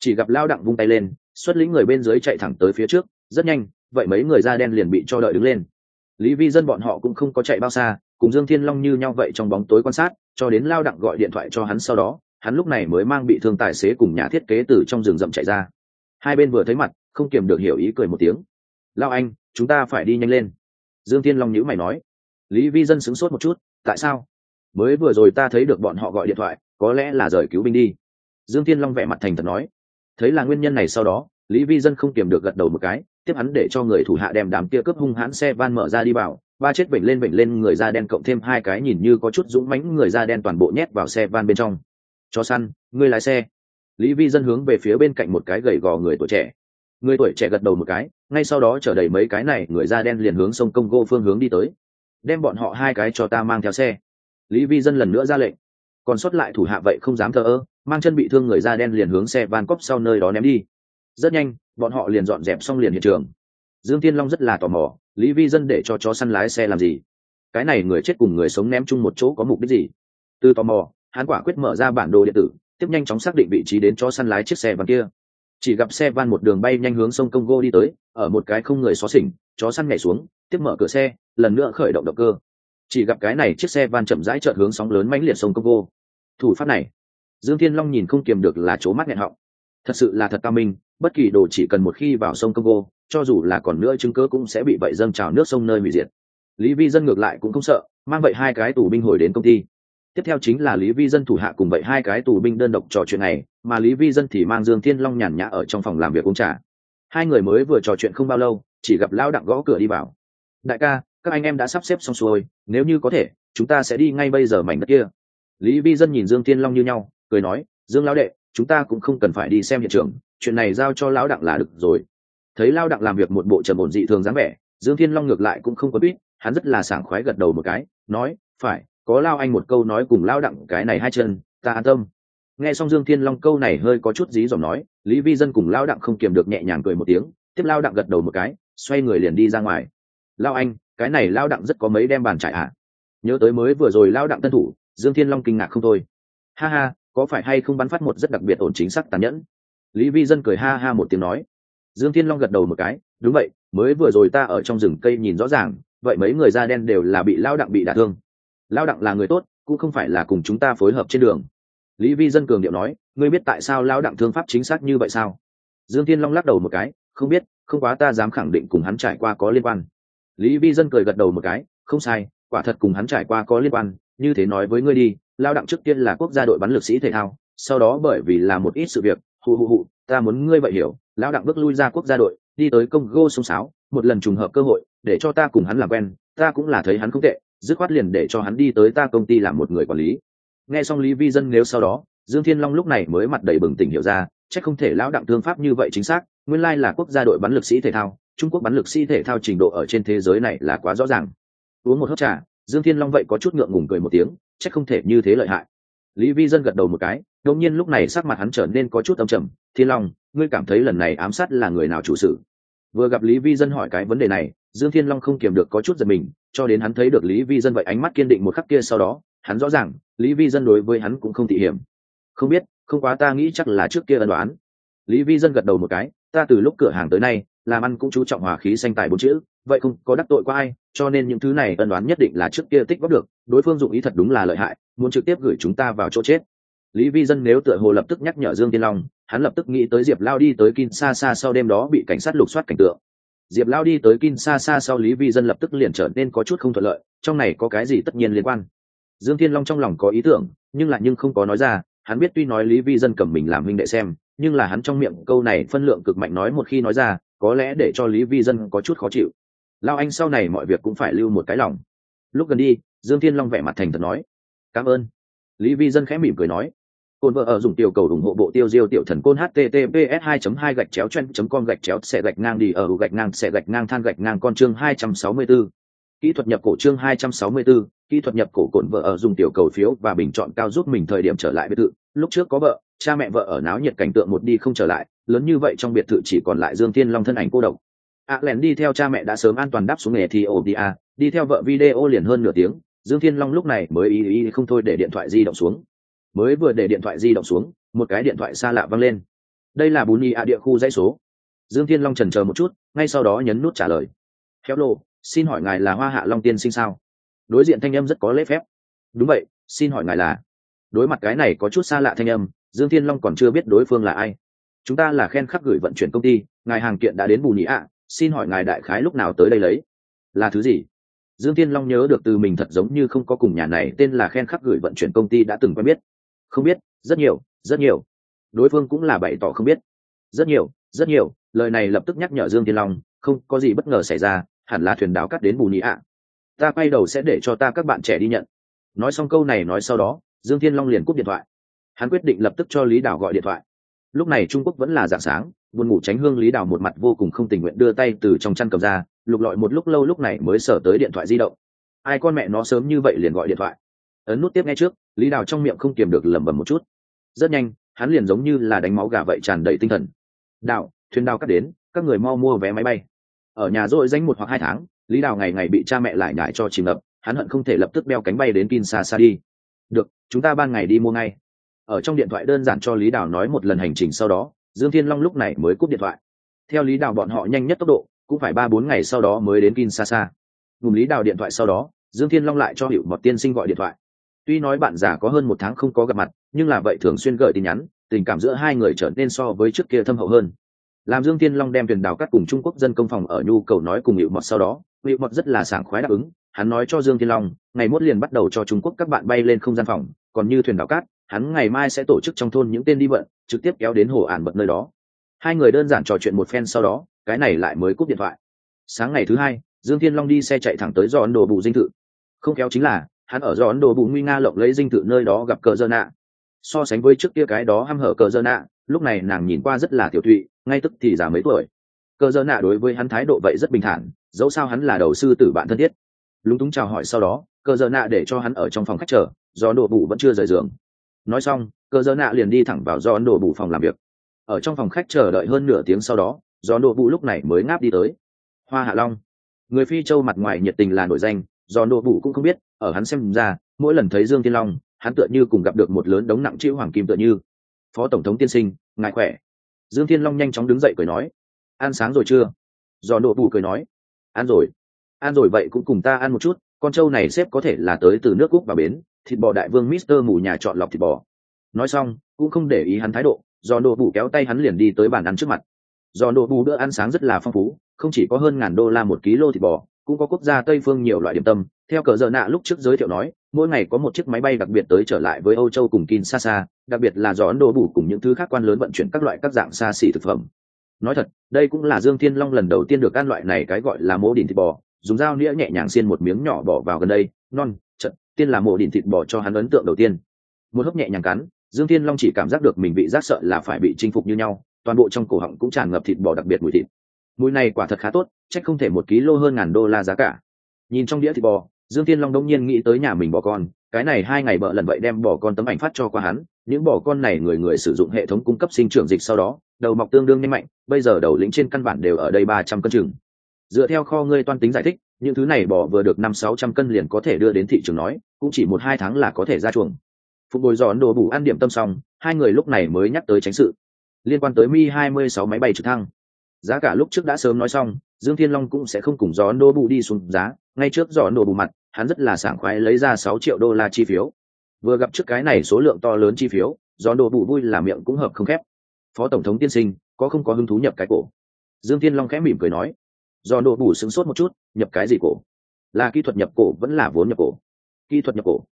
Chỉ gặp lao đặng vung tay lên, xuất lĩnh người bên dưới chạy thẳng tới phía trước. Rất nhanh, vậy mấy người da đen liền bị cho đợi đứng lên. Lý vi dân bọn họ cũng không có chạy bao xa, cùng dương thiên long như nhau vậy trong bóng tối quan sát, cho đến lao đặng gọi điện thoại cho hắn sau đó, hắn lúc này mới mang bị thương tài xế cùng nhà thiết kế từ trong rừng rậm chạy ra. Hai bên vừa thấy mặt, không kiềm được hiểu ý cười một tiếng. Lao anh, chúng ta phải đi nhanh lên. Dương thiên long nhữ mày nói. Lý vi dân sửng sốt một chút, tại sao? Mới vừa rồi ta thấy được bọn họ gọi điện thoại, có lẽ là rời cứu binh đi. Dương thiên long vẻ mặt thành thật nói. Thấy là nguyên nhân này sau đó, lý vi dân không kiềm được gật đầu một cái, tiếp hắn để cho người thủ hạ đem đám kia cướp hung hãn xe van mở ra đi vào. Ba chết bệnh lên bệnh lên người da đen cộng thêm hai cái nhìn như có chút dũng mãnh người da đen toàn bộ nhét vào xe van bên trong. Cho săn người lái xe. Lý vi dân hướng về phía bên cạnh một cái gầy gò người tuổi trẻ. Người tuổi trẻ gật đầu một cái, ngay sau đó chở đầy mấy cái này, người da đen liền hướng sông công gô phương hướng đi tới. Đem bọn họ hai cái cho ta mang theo xe lý vi dân lần nữa ra lệnh. Còn sót lại thủ hạ vậy không dám thờ ơ, mang chân bị thương người da đen liền hướng xe van cốc sau nơi đó ném đi. Rất nhanh, bọn họ liền dọn dẹp xong liền hiện trường. Dương tiên long rất là tò mò, lý vi dân để cho chó săn lái xe làm gì? Cái này người chết cùng người sống ném chung một chỗ có mục đích gì? Từ tò mò, hắn quả quyết mở ra bản đồ điện tử, tiếp nhanh chóng xác định vị trí đến cho săn lái chiếc xe van kia. Chỉ gặp xe van một đường bay nhanh hướng sông congo đi tới, ở một cái không người xó xỉnh, chó săn nhảy xuống, tiếp mở cửa xe, lần nữa khởi động động cơ chỉ gặp cái này chiếc xe van chậm rãi trợt hướng sóng lớn mãnh liệt sông congo. Thủ pháp này, dương thiên long nhìn không kiềm được là chỗ mắt nghẹn họng. Thật sự là thật cao minh, bất kỳ đồ chỉ cần một khi vào sông congo, cho dù là còn nữa chứng cớ cũng sẽ bị vậy dâng trào nước sông nơi hủy diệt. Lý vi dân ngược lại cũng không sợ, mang vậy hai cái tù binh hồi đến công ty. Tiếp theo chính là lý vi dân thủ hạ cùng vậy hai cái tù binh đơn độc trò chuyện này, mà lý vi dân thì mang dương thiên long nhàn nhã ở trong phòng làm việc uống trà. Hai người mới vừa trò chuyện không bao lâu, chỉ gặp lao đặng gõ cửa đi vào. Đại ca các anh em đã sắp xếp xong xuôi, nếu như có thể, chúng ta sẽ đi ngay bây giờ mảnh đất kia. Lý vi dân nhìn dương thiên long như nhau, cười nói, dương lão đệ, chúng ta cũng không cần phải đi xem hiện trường, chuyện này giao cho lão đặng là được rồi. Thấy lao đặng làm việc một bộ trầm ổn dị thường dáng vẻ, dương thiên long ngược lại cũng không có biết hắn rất là sảng khoái gật đầu một cái, nói, phải, có lao anh một câu nói cùng lao đặng cái này hai chân, ta an tâm. Nghe xong dương thiên long câu này hơi có chút dí dòm nói, lý vi dân cùng lao đặng không kiềm được nhẹ nhàng cười một tiếng, tiếp lao đặng gật đầu một cái, xoay người liền đi ra ngoài. Lao anh cái này lao đặng rất có mấy đem bàn trải ạ. À. nhớ tới mới vừa rồi lao đặng tân thủ, dương thiên long kinh ngạc không thôi. Ha ha, có phải hay không bắn phát một rất đặc biệt ổn chính xác tàn nhẫn? Lý vi dân cười ha ha một tiếng nói. Dương thiên long gật đầu một cái. Đúng vậy, mới vừa rồi ta ở trong rừng cây nhìn rõ ràng, vậy mấy người da đen đều là bị lao đặng bị đả thương. Lao đặng là người tốt, cũng không phải là cùng chúng ta phối hợp trên đường. Lý vi dân cường điệu nói, ngươi biết tại sao lao đặng thương pháp chính xác như vậy sao? Dương thiên long lắc đầu một cái, không biết, không quá ta dám khẳng định cùng hắn trải qua có liên quan lý vi dân cười gật đầu một cái, không sai, quả thật cùng hắn trải qua có liên quan, như thế nói với ngươi đi, lao đặng trước tiên là quốc gia đội bắn lực sĩ thể thao, sau đó bởi vì là một ít sự việc, hù hù hù, ta muốn ngươi vậy hiểu lão đặng bước lui ra quốc gia đội, đi tới công gô sông sáo, một lần trùng hợp cơ hội, để cho ta cùng hắn làm quen, ta cũng là thấy hắn không tệ, dứt khoát liền để cho hắn đi tới ta công ty làm một người quản lý. Nghe xong lý vi dân nếu sau đó, dương thiên long lúc này mới mặt đầy bừng tỉnh hiểu ra, chắc không thể lão đặng thương pháp như vậy chính xác nguyên lai là quốc gia đội bắn lực sĩ thể thao, trung quốc bắn lực sĩ thể thao trình độ ở trên thế giới này là quá rõ ràng. Uống một hớp trà, dương thiên long vậy có chút ngượng ngùng cười một tiếng, chắc không thể như thế lợi hại. Lý vi dân gật đầu một cái, đột nhiên lúc này sắc mặt hắn trở nên có chút âm trầm, thiên long, ngươi cảm thấy lần này ám sát là người nào chủ sự? Vừa gặp lý vi dân hỏi cái vấn đề này, dương thiên long không kiềm được có chút giật mình, cho đến hắn thấy được lý vi dân vậy ánh mắt kiên định một khắc kia sau đó, hắn rõ ràng, lý vi dân đối với hắn cũng không thị hiểm. Không biết, không quá ta nghĩ chắc là trước kia ân đoán. Lý vi dân gật đầu một cái ta từ lúc cửa hàng tới nay, làm ăn cũng chú trọng hòa khí xanh tài bốn chữ, vậy không có đắc tội qua ai, cho nên những thứ này ân đoán nhất định là trước kia tích góp được, đối phương dụng ý thật đúng là lợi hại, muốn trực tiếp gửi chúng ta vào chỗ chết. Lý vi dân nếu tựa hồ lập tức nhắc nhở dương tiên long, hắn lập tức nghĩ tới diệp lao đi tới kin xa xa sau đêm đó bị cảnh sát lục soát cảnh tượng. Diệp lao đi tới kin xa xa sau lý vi dân lập tức liền trở nên có chút không thuận lợi, trong này có cái gì tất nhiên liên quan. Dương thiên long trong lòng có ý tưởng, nhưng lại nhưng không có nói ra, hắn biết tuy nói lý vi dân cầm mình làm huynh đệ xem nhưng là hắn trong miệng câu này phân lượng cực mạnh nói một khi nói ra có lẽ để cho lý vi dân có chút khó chịu. Lao anh sau này mọi việc cũng phải lưu một cái lòng. Lúc gần đi dương thiên long vẻ mặt thành thật nói cảm ơn. Lý vi dân khẽ mỉm cười nói cồn vợ ở dùng tiểu cầu ủng hộ bộ tiêu diêu tiểu thần côn https 2 2 gạch chéo chen com gạch chéo xe gạch ngang đi ở gạch ngang xe gạch ngang than gạch ngang con chương 264. kỹ thuật nhập cổ chương 264, kỹ thuật nhập cổ cồn vợ ở dùng tiểu cầu phiếu và bình chọn cao giúp mình thời điểm trở lại biệt thự. Lúc trước có vợ cha mẹ vợ ở náo nhiệt cảnh tượng một đi không trở lại, lớn như vậy trong biệt thự chỉ còn lại dương thiên long thân ảnh cô độc. A len đi theo cha mẹ đã sớm an toàn đáp xuống nghề thì ổ đi a đi theo vợ video liền hơn nửa tiếng, dương thiên long lúc này mới ý ý không thôi để điện thoại di động xuống. Mới vừa để điện thoại di động xuống, một cái điện thoại xa lạ văng lên. Đây là bún y a địa khu dãy số. Dương thiên long trần chờ một chút, ngay sau đó nhấn nút trả lời. Khéo lô, xin hỏi ngài là hoa hạ long tiên sinh sao? Đối diện thanh âm rất có lễ phép. Đúng vậy, xin hỏi ngài là. Đối mặt cái này có chút xa lạ thanh âm dương thiên long còn chưa biết đối phương là ai. Chúng ta là khen khắc gửi vận chuyển công ty, ngài hàng kiện đã đến bù nhị ạ, xin hỏi ngài đại khái lúc nào tới đây lấy? Là thứ gì? Dương thiên long nhớ được từ mình thật giống như không có cùng nhà này tên là khen khắc gửi vận chuyển công ty đã từng quen biết. Không biết, rất nhiều rất nhiều. Đối phương cũng là bày tỏ không biết. Rất nhiều rất nhiều, lời này lập tức nhắc nhở dương thiên long, không có gì bất ngờ xảy ra, hẳn là thuyền đảo cắt đến bù nhị ạ. Ta quay đầu sẽ để cho ta các bạn trẻ đi nhận. Nói xong câu này nói sau đó, dương thiên long liền cúp điện thoại hắn quyết định lập tức cho lý Đào gọi điện thoại. Lúc này trung quốc vẫn là dạng sáng, buồn ngủ tránh hương lý Đào một mặt vô cùng không tình nguyện đưa tay từ trong chăn cầm ra, lục lọi một lúc lâu lúc này mới sở tới điện thoại di động. Ai con mẹ nó sớm như vậy liền gọi điện thoại. Ấn nút tiếp ngay trước, lý đào trong miệng không kiềm được lẩm bẩm một chút. Rất nhanh, hắn liền giống như là đánh máu gà vậy tràn đầy tinh thần. Đạo thuyền đào cắt đến, các người mau mua vé máy bay. Ở nhà rồi danh một hoặc hai tháng, lý đào ngày ngày bị cha mẹ lại nhải cho chìm ngập, hắn hận không thể lập tức đeo cánh bay đến kinshasa đi. Được, chúng ta ban ngày đi mua ngay ở trong điện thoại đơn giản cho lý đào nói một lần hành trình sau đó, dương thiên long lúc này mới cúp điện thoại. Theo lý đào bọn họ nhanh nhất tốc độ, cũng phải ba bốn ngày sau đó mới đến kinshasa. Ngùm lý đào điện thoại sau đó, dương thiên long lại cho hiệu mọt tiên sinh gọi điện thoại. Tuy nói bạn già có hơn một tháng không có gặp mặt, nhưng là vậy thường xuyên gửi tin nhắn, tình cảm giữa hai người trở nên so với trước kia thâm hậu hơn. Làm dương thiên long đem thuyền đào cắt cùng trung quốc dân công phòng ở nhu cầu nói cùng hiệu mọt sau đó hiệu mọt rất là sảng khoái đáp ứng. Hắn nói cho dương thiên long, ngày mốt liền bắt đầu cho trung quốc các bạn bay lên không gian phòng, còn như thuyền đào cát hắn ngày mai sẽ tổ chức trong thôn những tên đi bận trực tiếp kéo đến hồ ản bận nơi đó. Hai người đơn giản trò chuyện một phen sau đó, cái này lại mới cúp điện thoại. Sáng ngày thứ hai, dương thiên long đi xe chạy thẳng tới do ấn độ bù dinh thự. Không kéo chính là, hắn ở do ấn độ bù nguy nga lộng lấy dinh thự nơi đó gặp cờ dơ nạ. So sánh với trước kia cái đó hăm hở cờ dơ nạ, lúc này nàng nhìn qua rất là tiểu thụy ngay tức thì già mấy tuổi. Cờ dơ nạ đối với hắn thái độ vậy rất bình thản, dẫu sao hắn là đầu sư tử bạn thân thiết. Lúng túng chào hỏi sau đó, cờ dơ nạ để cho hắn ở trong phòng khách chờ do ấn độ bù vẫn chưa rời giường nói xong cờ dơ nạ liền đi thẳng vào do ấn độ bù phòng làm việc. Ở trong phòng khách chờ đợi hơn nửa tiếng sau đó do ấn độ bù lúc này mới ngáp đi tới. Hoa hạ long. Người phi châu mặt ngoài nhiệt tình là nổi danh do ấn độ bù cũng không biết, ở hắn xem ra, mỗi lần thấy dương tiên long, hắn tựa như cùng gặp được một lớn đống nặng chịu hoàng kim tựa như. Phó tổng thống tiên sinh, ngài khỏe? Dương thiên long nhanh chóng đứng dậy cười nói. Ăn sáng rồi chưa? Do độ bù cười nói. Ăn rồi. Ăn rồi vậy cũng cùng ta ăn một chút, con trâu này xếp có thể là tới từ nước cúc và bến thịt bò đại vương mister mù nhà chọn lọc thịt bò. Nói xong, cũng không để ý hắn thái độ do nộ bù kéo tay hắn liền đi tới bàn ăn trước mặt. Do nộ bù bữa ăn sáng rất là phong phú, không chỉ có hơn ngàn đô la một ký lô thịt bò, cũng có quốc gia tây phương nhiều loại điểm tâm. Theo cờ giờ nạ lúc trước giới thiệu nói, mỗi ngày có một chiếc máy bay đặc biệt tới trở lại với âu châu cùng kinshasa, đặc biệt là do ấn độ bù cùng những thứ khác quan lớn vận chuyển các loại các dạng xa xỉ thực phẩm. Nói thật, đây cũng là dương thiên long lần đầu tiên được ăn loại này cái gọi là mô đỉnh thịt bò, dùng dao nĩa nhẹ nhàng xiên một miếng nhỏ bỏ vào gần đây. Non tiên là mộ đỉnh thịt bò cho hắn ấn tượng đầu tiên. Một hớp nhẹ nhàng cắn, dương thiên long chỉ cảm giác được mình bị giác sợ là phải bị chinh phục như nhau, toàn bộ trong cổ họng cũng tràn ngập thịt bò đặc biệt mùi thịt. Mùi này quả thật khá tốt, chắc không thể một ký lô hơn ngàn đô la giá cả. Nhìn trong đĩa thịt bò, dương thiên long đông nhiên nghĩ tới nhà mình bò con, cái này hai ngày bợ lần vậy đem bò con tấm ảnh phát cho qua hắn, những bò con này người người sử dụng hệ thống cung cấp sinh trưởng dịch sau đó, đầu mọc tương đương nhanh mạnh, bây giờ đầu lĩnh trên căn bản đều ở đây ba trăm cân chừng. Dựa theo kho ngươi toan tính giải thích những thứ này bỏ vừa được năm sáu trăm cân liền có thể đưa đến thị trường nói, cũng chỉ một hai tháng là có thể ra chuồng. Phục bồi giòn đồ bù ăn điểm tâm xong, hai người lúc này mới nhắc tới tránh sự. Liên quan tới mi hai mươi sáu máy bay trực thăng. Giá cả lúc trước đã sớm nói xong, dương thiên long cũng sẽ không cùng gió đồ bù đi xuống giá, ngay trước gió đồ bù mặt, hắn rất là sảng khoái lấy ra sáu triệu đô la chi phiếu. Vừa gặp trước cái này số lượng to lớn chi phiếu gió đồ bù vui là miệng cũng hợp không khép. Phó tổng thống tiên sinh, có không có hứng thú nhập cái cổ? Dương thiên long khẽ mỉm cười nói do đô bù sửng sốt một chút, nhập cái gì cổ? Là kỹ thuật nhập cổ vẫn là vốn nhập cổ? Kỹ thuật nhập cổ.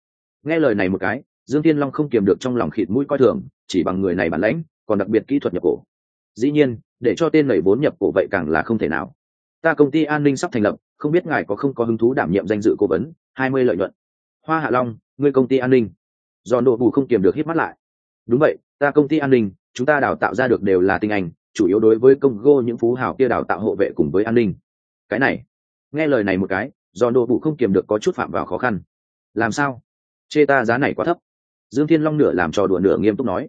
Nghe lời này một cái, dương thiên long không kiềm được trong lòng khịt mũi coi thường, chỉ bằng người này bản lãnh, còn đặc biệt kỹ thuật nhập cổ. Dĩ nhiên, để cho tên nảy vốn nhập cổ vậy càng là không thể nào. Ta công ty an ninh sắp thành lập, không biết ngài có không có hứng thú đảm nhiệm danh dự cố vấn, hai mươi lợi nhuận. Hoa hạ long, ngươi công ty an ninh. Do độ bù không kiềm được hít mắt lại. Đúng vậy, ta công ty an ninh, chúng ta đào tạo ra được đều là tinh anh chủ yếu đối với Congo những phú hào kia đào tạo hộ vệ cùng với an ninh. Cái này, nghe lời này một cái do Đồ Bụ không kiềm được có chút phạm vào khó khăn. Làm sao? Chê ta giá này quá thấp. Dương thiên long nửa làm trò đùa nửa nghiêm túc nói.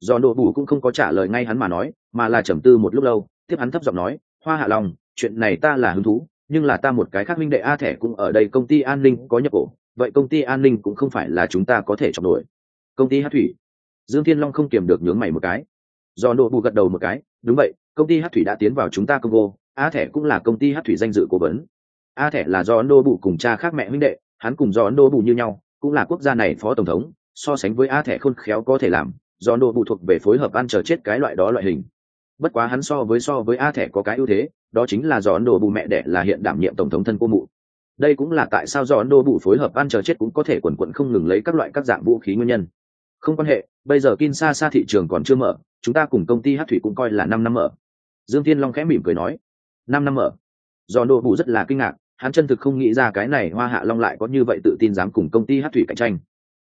Do Đồ Bụ cũng không có trả lời ngay hắn mà nói, mà là trầm tư một lúc lâu, tiếp hắn thấp giọng nói, hoa hạ long, chuyện này ta là hứng thú, nhưng là ta một cái khác minh đệ a thẻ cũng ở đây công ty an ninh có nhập cổ, vậy công ty an ninh cũng không phải là chúng ta có thể chọn nổi. Công ty hát thủy. Dương thiên long không kiềm được nhướng mày một cái do nổ bù gật đầu một cái, đúng vậy, công ty hát thủy đã tiến vào chúng ta congo, a thẻ cũng là công ty hát thủy danh dự cố vấn. A thẻ là do ấn độ bù cùng cha khác mẹ huynh đệ, hắn cùng do ấn độ bù như nhau, cũng là quốc gia này phó tổng thống, so sánh với a thẻ khôn khéo có thể làm, do ấn độ bù thuộc về phối hợp ăn chờ chết cái loại đó loại hình. Bất quá hắn so với so với a thẻ có cái ưu thế, đó chính là do ấn độ bù mẹ đẻ là hiện đảm nhiệm tổng thống thân cô mụ. Đây cũng là tại sao do ấn độ bù phối hợp ăn chờ chết cũng có thể quần quận không ngừng lấy các loại các dạng vũ khí nguyên nhân không quan hệ, bây giờ kin xa xa thị trường còn chưa mở, chúng ta cùng công ty hát thủy cũng coi là năm năm mở. Dương thiên long khẽ mỉm cười nói. Năm năm mở. Do nô bù rất là kinh ngạc, hắn chân thực không nghĩ ra cái này hoa hạ long lại có như vậy tự tin dám cùng công ty hát thủy cạnh tranh.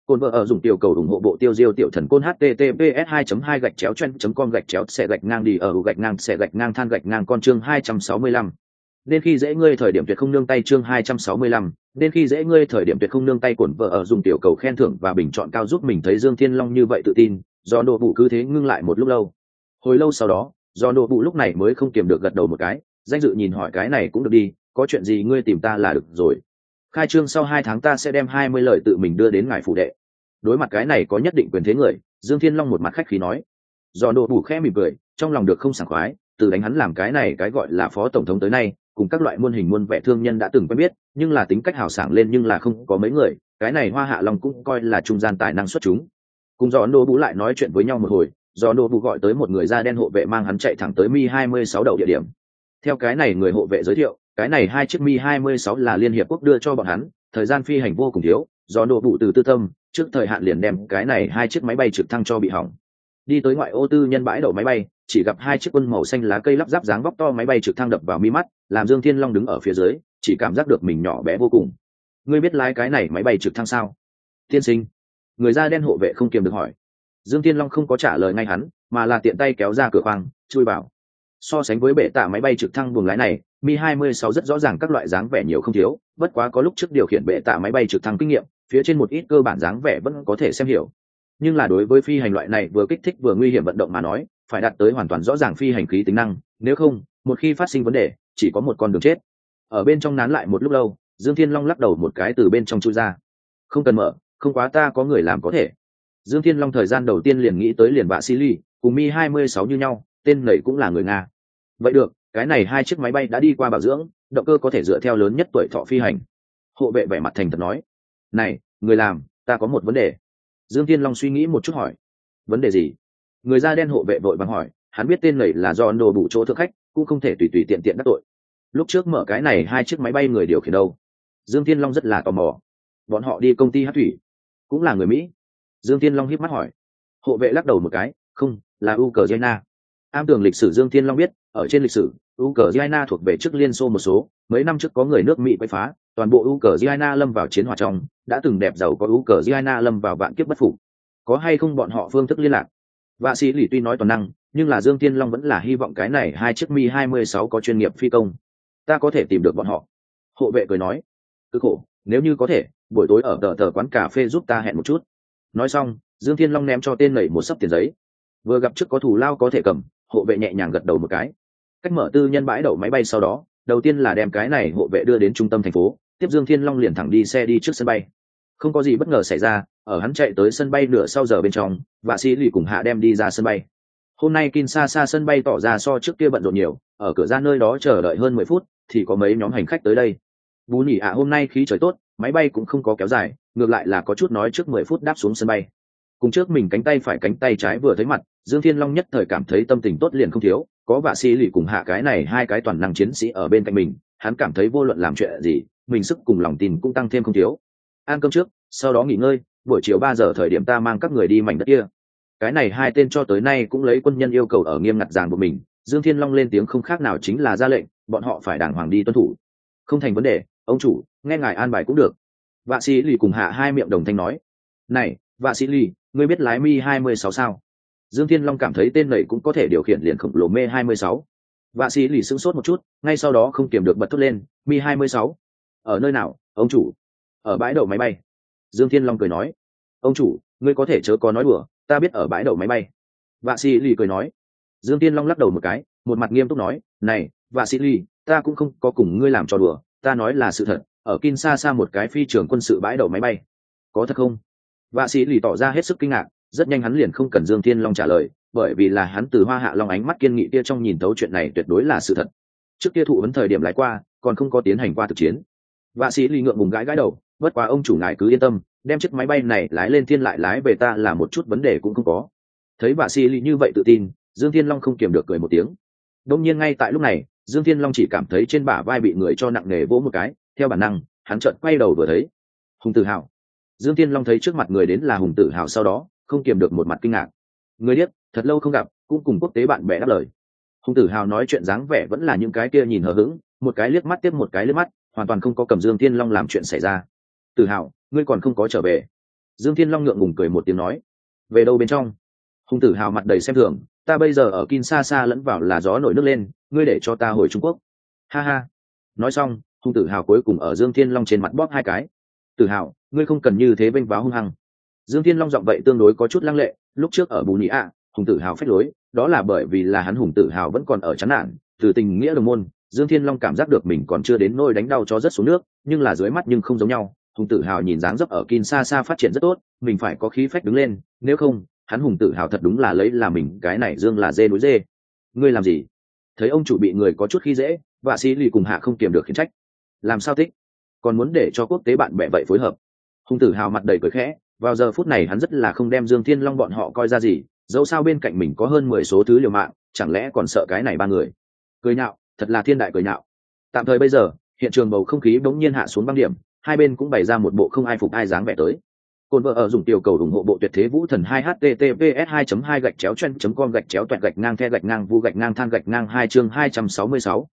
Cồn vợ ở dùng tiểu cầu ủng hộ bộ tiêu diêu tiểu thần côn https 2 2 gạch chéo chen com gạch chéo xe gạch ngang đi ở gạch ngang, xe gạch ngang, than gạch ngang, con chương 265 nên khi dễ ngươi thời điểm tuyệt không nương tay chương 265, nên khi dễ ngươi thời điểm tuyệt không nương tay cuộn vợ ở dùng tiểu cầu khen thưởng và bình chọn cao giúp mình thấy dương thiên long như vậy tự tin do nô bụ cứ thế ngưng lại một lúc lâu. Hồi lâu sau đó do nô bụ lúc này mới không kiềm được gật đầu một cái danh dự nhìn hỏi cái này cũng được đi có chuyện gì ngươi tìm ta là được rồi. Khai trương sau hai tháng ta sẽ đem hai mươi lời tự mình đưa đến ngài phụ đệ. Đối mặt cái này có nhất định quyền thế người dương thiên long một mặt khách khí nói. Do nô bụ khẽ mỉm cười trong lòng được không sảng khoái từ đánh hắn làm cái này cái gọi là phó tổng thống tới nay cùng các loại muôn hình muôn vẻ thương nhân đã từng quen biết, nhưng là tính cách hào sảng lên nhưng là không có mấy người, cái này hoa hạ long cũng coi là trung gian tài năng xuất chúng. Cùng do nô bú lại nói chuyện với nhau một hồi do nô bú gọi tới một người da đen hộ vệ mang hắn chạy thẳng tới mi hai mươi sáu đầu địa điểm. Theo cái này người hộ vệ giới thiệu, cái này hai chiếc mi hai mươi sáu là liên hiệp quốc đưa cho bọn hắn, thời gian phi hành vô cùng thiếu do nô bú từ tư tâm, trước thời hạn liền đem cái này hai chiếc máy bay trực thăng cho bị hỏng đi tới ngoại ô tư nhân bãi đậu máy bay, chỉ gặp hai chiếc quân màu xanh lá cây lắp ráp dáng vóc to máy bay trực thăng đập vào mi mắt, làm dương thiên long đứng ở phía dưới, chỉ cảm giác được mình nhỏ bé vô cùng. Ngươi biết lái cái này máy bay trực thăng sao? Tiên sinh. Người da đen hộ vệ không kiềm được hỏi. Dương thiên long không có trả lời ngay hắn, mà là tiện tay kéo ra cửa khoang, chui vào. So sánh với bệ tạ máy bay trực thăng buồng lái này, mi 26 rất rõ ràng các loại dáng vẻ nhiều không thiếu, bất quá có lúc trước điều khiển bệ tạ máy bay trực thăng kinh nghiệm, phía trên một ít cơ bản dáng vẻ vẫn có thể xem hiểu nhưng là đối với phi hành loại này vừa kích thích vừa nguy hiểm vận động mà nói, phải đạt tới hoàn toàn rõ ràng phi hành khí tính năng, nếu không, một khi phát sinh vấn đề, chỉ có một con đường chết. Ở bên trong nán lại một lúc lâu, dương thiên long lắc đầu một cái từ bên trong chui ra. Không cần mở, không quá ta có người làm có thể. Dương thiên long thời gian đầu tiên liền nghĩ tới liền vạ sili cùng mi 26 như nhau, tên lầy cũng là người nga. Vậy được, cái này hai chiếc máy bay đã đi qua bảo dưỡng, động cơ có thể dựa theo lớn nhất tuổi thọ phi hành. Hộ vệ vẻ mặt thành thật nói. Này, người làm, ta có một vấn đề dương thiên long suy nghĩ một chút hỏi vấn đề gì? Người da đen hộ vệ vội vàng hỏi hắn biết tên lầy là do ấn độ chỗ thượng khách cũng không thể tùy tùy tiện tiện đắc tội. Lúc trước mở cái này hai chiếc máy bay người điều khiển đâu? Dương thiên long rất là tò mò bọn họ đi công ty hát thủy cũng là người mỹ. Dương thiên long hiếp mắt hỏi hộ vệ lắc đầu một cái không là u cờ am tường lịch sử dương thiên long biết ở trên lịch sử Ukraine thuộc về trước Liên Xô một số, mấy năm trước có người nước Mỹ quay phá, toàn bộ Ukraine lâm vào chiến hỏa trong, đã từng đẹp giàu có Ukraine lâm vào vạn kiếp bất phục. Có hay không bọn họ phương thức liên lạc? Vạ sĩ lì tuy nói toàn năng, nhưng là Dương Thiên Long vẫn là hy vọng cái này hai chiếc Mi-26 có chuyên nghiệp phi công. Ta có thể tìm được bọn họ. Hộ vệ cười nói, cứ khổ, nếu như có thể, buổi tối ở tờ tờ quán cà phê giúp ta hẹn một chút. Nói xong, Dương Thiên Long ném cho tên nảy một sấp tiền giấy. Vừa gặp trước có thủ lao có thể cầm, hộ vệ nhẹ nhàng gật đầu một cái cách mở tư nhân bãi đậu máy bay sau đó đầu tiên là đem cái này hộ vệ đưa đến trung tâm thành phố, tiếp dương thiên long liền thẳng đi xe đi trước sân bay. Không có gì bất ngờ xảy ra, ở hắn chạy tới sân bay nửa sau giờ bên trong, vạ sĩ lì cùng hạ đem đi ra sân bay. Hôm nay kinshasa sân bay tỏ ra so trước kia bận rộn nhiều, ở cửa ra nơi đó chờ đợi hơn mười phút, thì có mấy nhóm hành khách tới đây. Bù nhỉ ạ, hôm nay khí trời tốt, máy bay cũng không có kéo dài, ngược lại là có chút nói trước mười phút đáp xuống sân bay. Cùng trước mình cánh tay phải cánh tay trái vừa thấy mặt, dương thiên long nhất thời cảm thấy tâm tình tốt liền không thiếu có vạ sĩ lì cùng hạ cái này hai cái toàn năng chiến sĩ ở bên cạnh mình, hắn cảm thấy vô luận làm chuyện gì, mình sức cùng lòng tin cũng tăng thêm không thiếu. Ăn cơm trước, sau đó nghỉ ngơi, buổi chiều ba giờ thời điểm ta mang các người đi mảnh đất kia. Cái này hai tên cho tới nay cũng lấy quân nhân yêu cầu ở nghiêm ngặt ràng của mình, dương thiên long lên tiếng không khác nào chính là ra lệnh, bọn họ phải đàng hoàng đi tuân thủ. Không thành vấn đề, ông chủ, nghe ngài an bài cũng được. Vạ sĩ lì cùng hạ hai miệng đồng thanh nói. Này, vạ sĩ lì, ngươi biết lái mi hai mươi sáu sao? Dương thiên long cảm thấy tên này cũng có thể điều khiển liền khổng lồ mê 26. vạ sĩ lì sững sốt một chút, ngay sau đó không kiềm được bật thốt lên, mi 26. ở nơi nào, ông chủ? Ở bãi đậu máy bay. Dương thiên long cười nói. Ông chủ, ngươi có thể chớ có nói đùa, ta biết ở bãi đậu máy bay. Vạ sĩ lì cười nói. Dương Thiên long lắc đầu một cái, một mặt nghiêm túc nói, này, vạ sĩ lì, ta cũng không có cùng ngươi làm trò đùa, ta nói là sự thật, ở kin một cái phi trường quân sự bãi đậu máy bay. Có thật không? Vạ sĩ lì tỏ ra hết sức kinh ngạc rất nhanh hắn liền không cần dương thiên long trả lời, bởi vì là hắn từ hoa hạ long ánh mắt kiên nghị kia trong nhìn thấu chuyện này tuyệt đối là sự thật. Trước kia thụ vấn thời điểm lái qua, còn không có tiến hành qua thực chiến. Vạ sĩ lì ngượng ngùng gãi gãi đầu, bất quá ông chủ ngài cứ yên tâm, đem chiếc máy bay này lái lên thiên lại lái về ta là một chút vấn đề cũng không có. Thấy vạ sĩ lì như vậy tự tin, dương thiên long không kiềm được cười một tiếng. Đông nhiên ngay tại lúc này, dương thiên long chỉ cảm thấy trên bả vai bị người cho nặng nề vỗ một cái, theo bản năng, hắn chợt quay đầu vừa thấy hùng tử hào. Dương thiên long thấy trước mặt người đến là hùng tử hào sau đó không kiềm được một mặt kinh ngạc. Người điếc, thật lâu không gặp, cũng cùng quốc tế bạn bè đáp lời. Hùng tử hào nói chuyện dáng vẻ vẫn là những cái kia nhìn hờ hững, một cái liếc mắt tiếp một cái liếc mắt, hoàn toàn không có cầm dương thiên long làm chuyện xảy ra. Tử hào, ngươi còn không có trở về? Dương thiên long ngượng ngùng cười một tiếng nói. Về đâu bên trong? Hùng tử hào mặt đầy xem thường. Ta bây giờ ở kin xa xa lẫn vào là gió nổi nước lên, ngươi để cho ta hồi trung quốc. Ha ha. Nói xong, hùng tử hào cuối cùng ở dương thiên long trên mặt bóp hai cái. Tử hào, ngươi không cần như thế bênh váo hung hăng dương thiên long giọng vậy tương đối có chút lăng lệ, lúc trước ở bù nhĩ ạ hùng tử hào phách lối, đó là bởi vì là hắn hùng tử hào vẫn còn ở chán nản, từ tình nghĩa đồng môn, dương thiên long cảm giác được mình còn chưa đến nôi đánh đau cho rất xuống nước, nhưng là dưới mắt nhưng không giống nhau, hùng tử hào nhìn dáng dấp ở kin xa xa phát triển rất tốt, mình phải có khí phách đứng lên, nếu không, hắn hùng tử hào thật đúng là lấy là mình, cái này dương là dê núi dê. Ngươi làm gì? Thấy ông chủ bị người có chút khi dễ, vạ sĩ lì cùng hạ không kiềm được khiển trách. Làm sao thích? Còn muốn để cho quốc tế bạn bè vậy phối hợp. Hùng tử hào mặt đầy cười khẽ vào giờ phút này hắn rất là không đem dương thiên long bọn họ coi ra gì dẫu sao bên cạnh mình có hơn mười số thứ liều mạng chẳng lẽ còn sợ cái này ba người? Cười nhạo thật là thiên đại cười nhạo. Tạm thời bây giờ hiện trường bầu không khí bỗng nhiên hạ xuống băng điểm hai bên cũng bày ra một bộ không ai phục ai dáng vẻ tới. Cồn vợ ở dùng tiểu cầu ủng hộ bộ tuyệt thế vũ thần 2 https 2 2 gạch chéo chen com gạch chéo toẹt gạch ngang the gạch ngang vu gạch ngang than gạch ngang hai chương 266.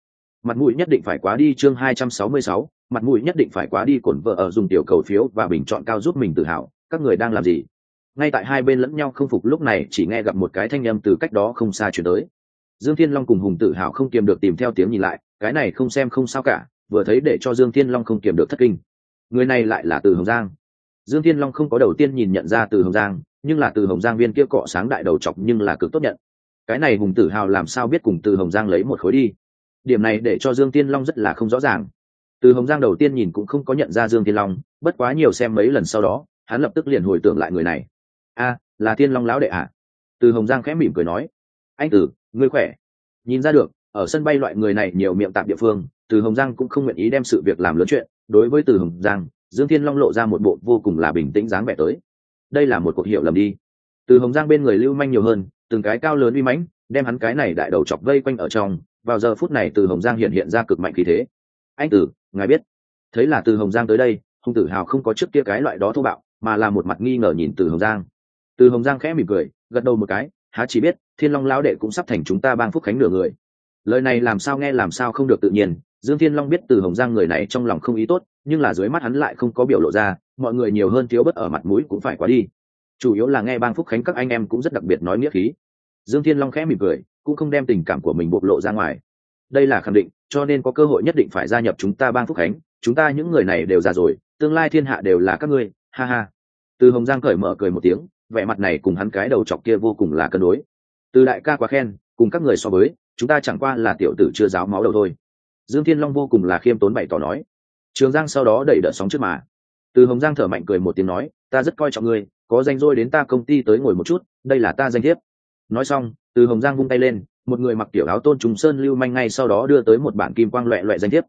mặt mũi nhất định phải quá đi chương 266, mặt mũi nhất định phải quá đi cồn vợ ở dùng tiểu cầu phiếu và bình chọn cao giúp mình tự hào các người đang làm gì? Ngay tại hai bên lẫn nhau không phục lúc này, chỉ nghe gặp một cái thanh âm từ cách đó không xa chuyển tới. Dương thiên long cùng hùng tự hào không kiềm được tìm theo tiếng nhìn lại, cái này không xem không sao cả, vừa thấy để cho dương thiên long không kiềm được thất kinh. Người này lại là từ hồng giang. Dương thiên long không có đầu tiên nhìn nhận ra từ hồng giang, nhưng là từ hồng giang viên kia cọ sáng đại đầu chọc nhưng là cực tốt nhận. Cái này hùng tử hào làm sao biết cùng từ hồng giang lấy một khối đi? Điểm này để cho dương thiên long rất là không rõ ràng. Từ hồng giang đầu tiên nhìn cũng không có nhận ra dương thiên long, bất quá nhiều xem mấy lần sau đó hắn lập tức liền hồi tưởng lại người này. A, là thiên long lão đệ ạ à? từ hồng giang khẽ mỉm cười nói. Anh tử, ngươi khỏe? Nhìn ra được, ở sân bay loại người này nhiều miệng tạm địa phương, từ hồng giang cũng không nguyện ý đem sự việc làm lớn chuyện. Đối với từ hồng giang, dương thiên long lộ ra một bộ vô cùng là bình tĩnh dáng vẻ tới. Đây là một cuộc hiểu lầm đi. Từ hồng giang bên người lưu manh nhiều hơn, từng cái cao lớn uy mãnh, đem hắn cái này đại đầu chọc vây quanh ở trong. Vào giờ phút này từ hồng giang hiện hiện ra cực mạnh khí thế. Anh tử, ngài biết, thấy là từ hồng giang tới đây hùng tử hào không có trước kia cái loại đó thô bạo mà là một mặt nghi ngờ nhìn từ hồng giang. Từ hồng giang khẽ mỉm cười, gật đầu một cái, há chỉ biết, thiên long lão đệ cũng sắp thành chúng ta bang phúc khánh nửa người. Lời này làm sao nghe làm sao không được tự nhiên, dương thiên long biết từ hồng giang người này trong lòng không ý tốt, nhưng là dưới mắt hắn lại không có biểu lộ ra, mọi người nhiều hơn thiếu bất ở mặt mũi cũng phải quá đi. Chủ yếu là nghe bang phúc khánh các anh em cũng rất đặc biệt nói nghĩa khí. Dương thiên long khẽ mỉm cười, cũng không đem tình cảm của mình bộc lộ ra ngoài. Đây là khẳng định, cho nên có cơ hội nhất định phải gia nhập chúng ta bang phúc khánh, chúng ta những người này đều già rồi, tương lai thiên hạ đều là các ngươi, ha ha từ hồng giang cởi mở cười một tiếng, vẻ mặt này cùng hắn cái đầu chọc kia vô cùng là cân đối. Từ đại ca quá khen, cùng các người so với, chúng ta chẳng qua là tiểu tử chưa giáo máu đầu thôi. Dương thiên long vô cùng là khiêm tốn bày tỏ nói. Trường giang sau đó đẩy đỡ sóng trước mà. Từ hồng giang thở mạnh cười một tiếng nói, ta rất coi trọng ngươi, có danh rôi đến ta công ty tới ngồi một chút, đây là ta danh thiếp. Nói xong, từ hồng giang vung tay lên, một người mặc tiểu áo tôn trùng sơn lưu manh ngay sau đó đưa tới một bản kim quang loẹ loẹ danh thiếp.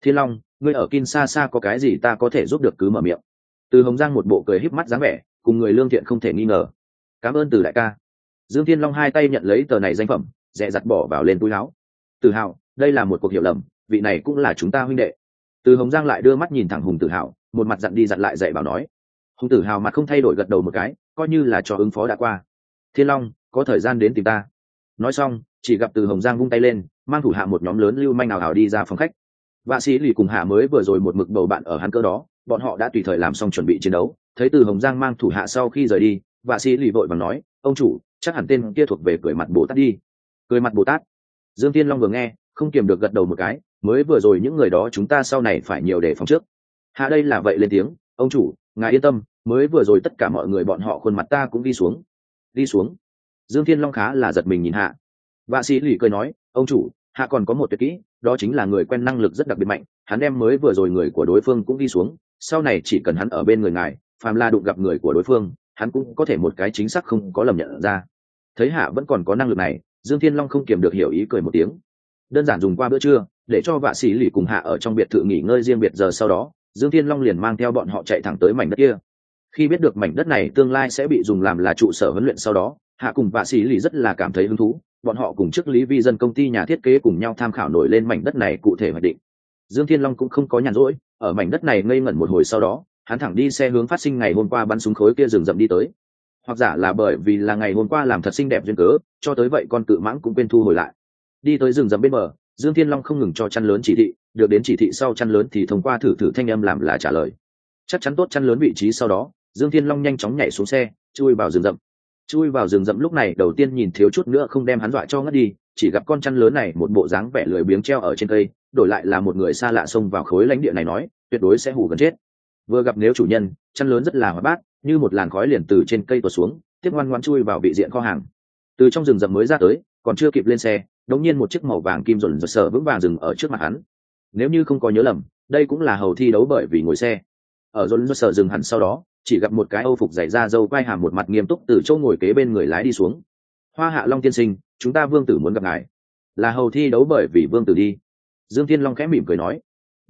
Thiên long, ngươi ở kin xa xa có cái gì ta có thể giúp được cứ mở miệng từ hồng giang một bộ cười híp mắt dáng vẻ, cùng người lương thiện không thể nghi ngờ. Cảm ơn từ đại ca. Dương thiên long hai tay nhận lấy tờ này danh phẩm dẹ dặt bỏ vào lên túi láo tự hào đây là một cuộc hiểu lầm, vị này cũng là chúng ta huynh đệ. Từ hồng giang lại đưa mắt nhìn thẳng hùng tự hào một mặt dặn đi dặn lại dạy bảo nói. Hùng tử hào mặt không thay đổi gật đầu một cái, coi như là cho ứng phó đã qua. Thiên long, có thời gian đến tìm ta. Nói xong, chỉ gặp từ hồng giang vung tay lên, mang thủ hạ một nhóm lớn lưu manh nào hào đi ra phòng khách. Vạ sĩ lì cùng hạ mới vừa rồi một mực bầu bạn ở hắn cơ đó bọn họ đã tùy thời làm xong chuẩn bị chiến đấu, thấy từ hồng giang mang thủ hạ sau khi rời đi, vạ sĩ lì vội và nói, ông chủ, chắc hẳn tên kia thuộc về cười mặt bồ tát đi. Cười mặt bồ tát? Dương tiên long vừa nghe, không kiềm được gật đầu một cái, mới vừa rồi những người đó chúng ta sau này phải nhiều đề phòng trước. Hạ đây là vậy lên tiếng, ông chủ, ngài yên tâm, mới vừa rồi tất cả mọi người bọn họ khuôn mặt ta cũng đi xuống. Đi xuống? Dương thiên long khá là giật mình nhìn hạ. Vạ sĩ lì cười nói, ông chủ, hạ còn có một tuyệt kỹ, đó chính là người quen năng lực rất đặc biệt mạnh, hắn đem mới vừa rồi người của đối phương cũng đi xuống sau này chỉ cần hắn ở bên người ngài phàm la đụng gặp người của đối phương, hắn cũng có thể một cái chính xác không có lầm nhận ra. Thấy hạ vẫn còn có năng lực này, dương thiên long không kiềm được hiểu ý cười một tiếng. Đơn giản dùng qua bữa trưa, để cho vạ sĩ lì cùng hạ ở trong biệt thự nghỉ ngơi riêng biệt giờ sau đó, dương thiên long liền mang theo bọn họ chạy thẳng tới mảnh đất kia. Khi biết được mảnh đất này tương lai sẽ bị dùng làm là trụ sở huấn luyện sau đó, hạ cùng vạ sĩ lì rất là cảm thấy hứng thú. Bọn họ cùng chức lý vi dân công ty nhà thiết kế cùng nhau tham khảo nổi lên mảnh đất này cụ thể hoạch định. Dương thiên long cũng không có nhàn rỗi ở mảnh đất này ngây ngẩn một hồi sau đó, hắn thẳng đi xe hướng phát sinh ngày hôm qua bắn súng khối kia rừng rậm đi tới. Hoặc giả là bởi vì là ngày hôm qua làm thật xinh đẹp duyên cớ, cho tới vậy con cự mãng cũng quên thu hồi lại. Đi tới rừng rậm bên bờ, dương thiên long không ngừng cho chăn lớn chỉ thị, được đến chỉ thị sau chăn lớn thì thông qua thử thử thanh âm làm là trả lời. Chắc chắn tốt chăn lớn vị trí sau đó, dương thiên long nhanh chóng nhảy xuống xe, chui vào rừng rậm. Chui vào rừng rậm lúc này, đầu tiên nhìn thiếu chút nữa không đem hắn dọa cho ngất đi, chỉ gặp con chăn lớn này một bộ dáng vẻ lười biếng treo ở trên cây đổi lại là một người xa lạ xông vào khối lãnh địa này nói, tuyệt đối sẽ hù gần chết. Vừa gặp nếu chủ nhân, chăn lớn rất là hoạt bát, như một làn khói liền từ trên cây tuột xuống, tiếp ngoan ngoan chui vào vị diện kho hàng. Từ trong rừng rậm mới ra tới, còn chưa kịp lên xe, đống nhiên một chiếc màu vàng kim rộn rợn sở vững vàng dừng ở trước mặt hắn. Nếu như không có nhớ lầm, đây cũng là hầu thi đấu bởi vì ngồi xe. Ở rộn rợn sở dừng hẳn sau đó, chỉ gặp một cái âu phục dày ra dâu quai hàm một mặt nghiêm túc từ chỗ ngồi kế bên người lái đi xuống. Hoa hạ long tiên sinh, chúng ta vương tử muốn gặp ngài. Là hầu thi đấu bởi vì vương tử đi dương thiên long khẽ mỉm cười nói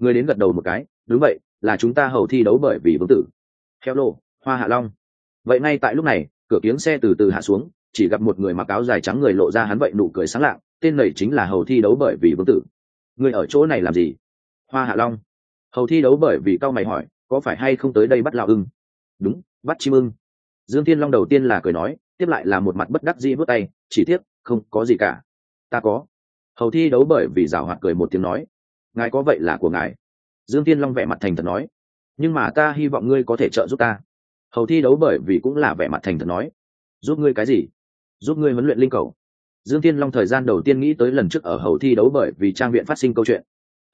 người đến gật đầu một cái, đúng vậy, là chúng ta hầu thi đấu bởi vì vương tử. Theo lô, hoa hạ long. Vậy ngay tại lúc này, cửa kiếng xe từ từ hạ xuống, chỉ gặp một người mặc áo dài trắng người lộ ra hắn vậy nụ cười sáng lạng, tên này chính là hầu thi đấu bởi vì vương tử. Người ở chỗ này làm gì? Hoa hạ long. Hầu thi đấu bởi vì cao mày hỏi, có phải hay không tới đây bắt lão ưng? Đúng, bắt chim ưng. Dương thiên long đầu tiên là cười nói, tiếp lại là một mặt bất đắc dĩ vớt tay, chỉ tiếc, không có gì cả. Ta có hầu thi đấu bởi vì rào hoạt cười một tiếng nói, ngài có vậy là của ngài. Dương thiên long vẻ mặt thành thật nói, nhưng mà ta hy vọng ngươi có thể trợ giúp ta. Hầu thi đấu bởi vì cũng là vẻ mặt thành thật nói, giúp ngươi cái gì? Giúp ngươi huấn luyện linh cầu. Dương thiên long thời gian đầu tiên nghĩ tới lần trước ở hầu thi đấu bởi vì trang viện phát sinh câu chuyện.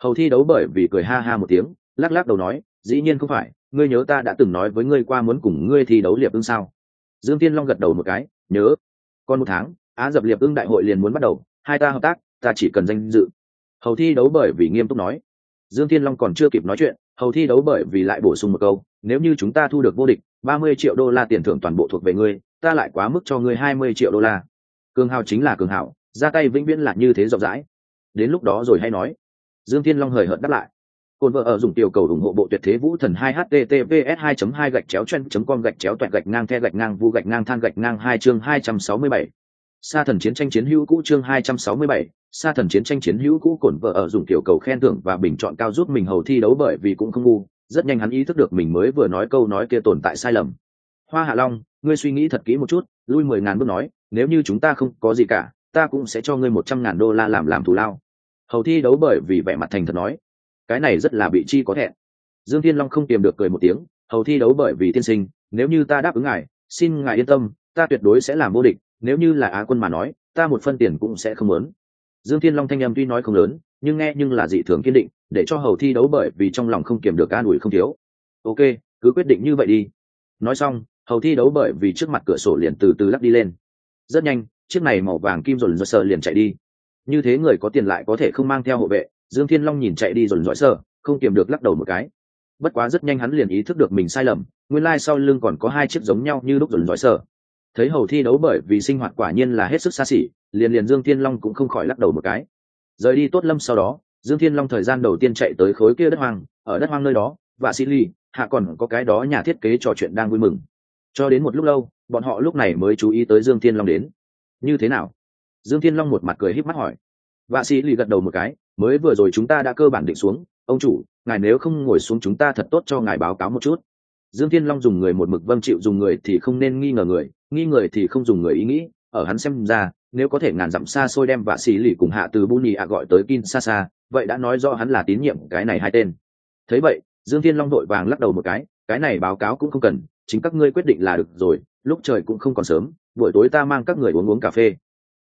Hầu thi đấu bởi vì cười ha ha một tiếng, lắc lắc đầu nói, dĩ nhiên không phải, ngươi nhớ ta đã từng nói với ngươi qua muốn cùng ngươi thi đấu liệp ưng sao? Dương tiên long gật đầu một cái, nhớ, còn một tháng, á dập liệp ưng đại hội liền muốn bắt đầu, hai ta hợp tác ta chỉ cần danh dự. Hầu thi đấu bởi vì nghiêm túc nói. Dương Thiên long còn chưa kịp nói chuyện, hầu thi đấu bởi vì lại bổ sung một câu, nếu như chúng ta thu được vô địch, ba mươi triệu đô la tiền thưởng toàn bộ thuộc về ngươi, ta lại quá mức cho ngươi hai mươi triệu đô la. Cường hào chính là cường hào, ra tay vĩnh viễn là như thế rộng rãi. Đến lúc đó rồi hay nói. Dương Thiên long hời hợt đáp lại. Côn vợ ở dùng tiểu cầu ủng hộ bộ tuyệt thế vũ thần 2 https 2 2 gạch chéo chen com gạch chéo toẹt gạch ngang the gạch ngang vu gạch ngang than gạch ngang hai chương 267. Sa thần chiến tranh chiến hữu cũ chương 267. Sa thần chiến tranh chiến hữu cũ cổn vợ ở dùng tiểu cầu khen thưởng và bình chọn cao giúp mình hầu thi đấu bởi vì cũng không ngu, rất nhanh hắn ý thức được mình mới vừa nói câu nói kia tồn tại sai lầm. Hoa Hạ Long, ngươi suy nghĩ thật kỹ một chút, lui mười ngàn bước nói, nếu như chúng ta không có gì cả, ta cũng sẽ cho ngươi một trăm ngàn đô la làm làm thù lao. Hầu thi đấu bởi vì vẻ mặt thành thật nói, cái này rất là bị chi có thẹn dương thiên long không tìm được cười một tiếng hầu thi đấu bởi vì tiên sinh nếu như ta đáp ứng ngài xin ngài yên tâm ta tuyệt đối sẽ làm vô địch nếu như là á quân mà nói ta một phân tiền cũng sẽ không lớn dương thiên long thanh âm tuy nói không lớn nhưng nghe nhưng là dị thường kiên định để cho hầu thi đấu bởi vì trong lòng không kiềm được an ủi không thiếu. Ok cứ quyết định như vậy đi. Nói xong hầu thi đấu bởi vì trước mặt cửa sổ liền từ từ lắc đi lên. Rất nhanh chiếc này màu vàng kim rồi sờ liền chạy đi. Như thế người có tiền lại có thể không mang theo hộ vệ dương thiên long nhìn chạy đi rồi dõi sờ, không kiềm được lắc đầu một cái. Bất quá rất nhanh hắn liền ý thức được mình sai lầm nguyên lai、like、sau lưng còn có hai chiếc giống nhau như lúc rồi dõi sờ thấy hầu thi đấu bởi vì sinh hoạt quả nhiên là hết sức xa xỉ, liền liền dương thiên long cũng không khỏi lắc đầu một cái. Rời đi tốt lâm sau đó, dương thiên long thời gian đầu tiên chạy tới khối kia đất hoang, ở đất hoang nơi đó và sĩ ly hạ còn có cái đó nhà thiết kế trò chuyện đang vui mừng. Cho đến một lúc lâu, bọn họ lúc này mới chú ý tới dương thiên long đến. Như thế nào? Dương thiên long một mặt cười híp mắt hỏi. Vạ sĩ lì gật đầu một cái, mới vừa rồi chúng ta đã cơ bản định xuống. Ông chủ, ngài nếu không ngồi xuống chúng ta thật tốt cho ngài báo cáo một chút dương thiên long dùng người một mực vâng chịu dùng người thì không nên nghi ngờ người, nghi người thì không dùng người ý nghĩ. Ở hắn xem ra, nếu có thể ngàn dặm xa xôi đem vạ xì lì cùng hạ từ bu nhì ạ gọi tới kin xa xa vậy đã nói rõ hắn là tín nhiệm cái này hai tên. Thấy vậy, dương thiên long đội vàng lắc đầu một cái cái này báo cáo cũng không cần, chính các ngươi quyết định là được rồi, lúc trời cũng không còn sớm, buổi tối ta mang các người uống uống cà phê.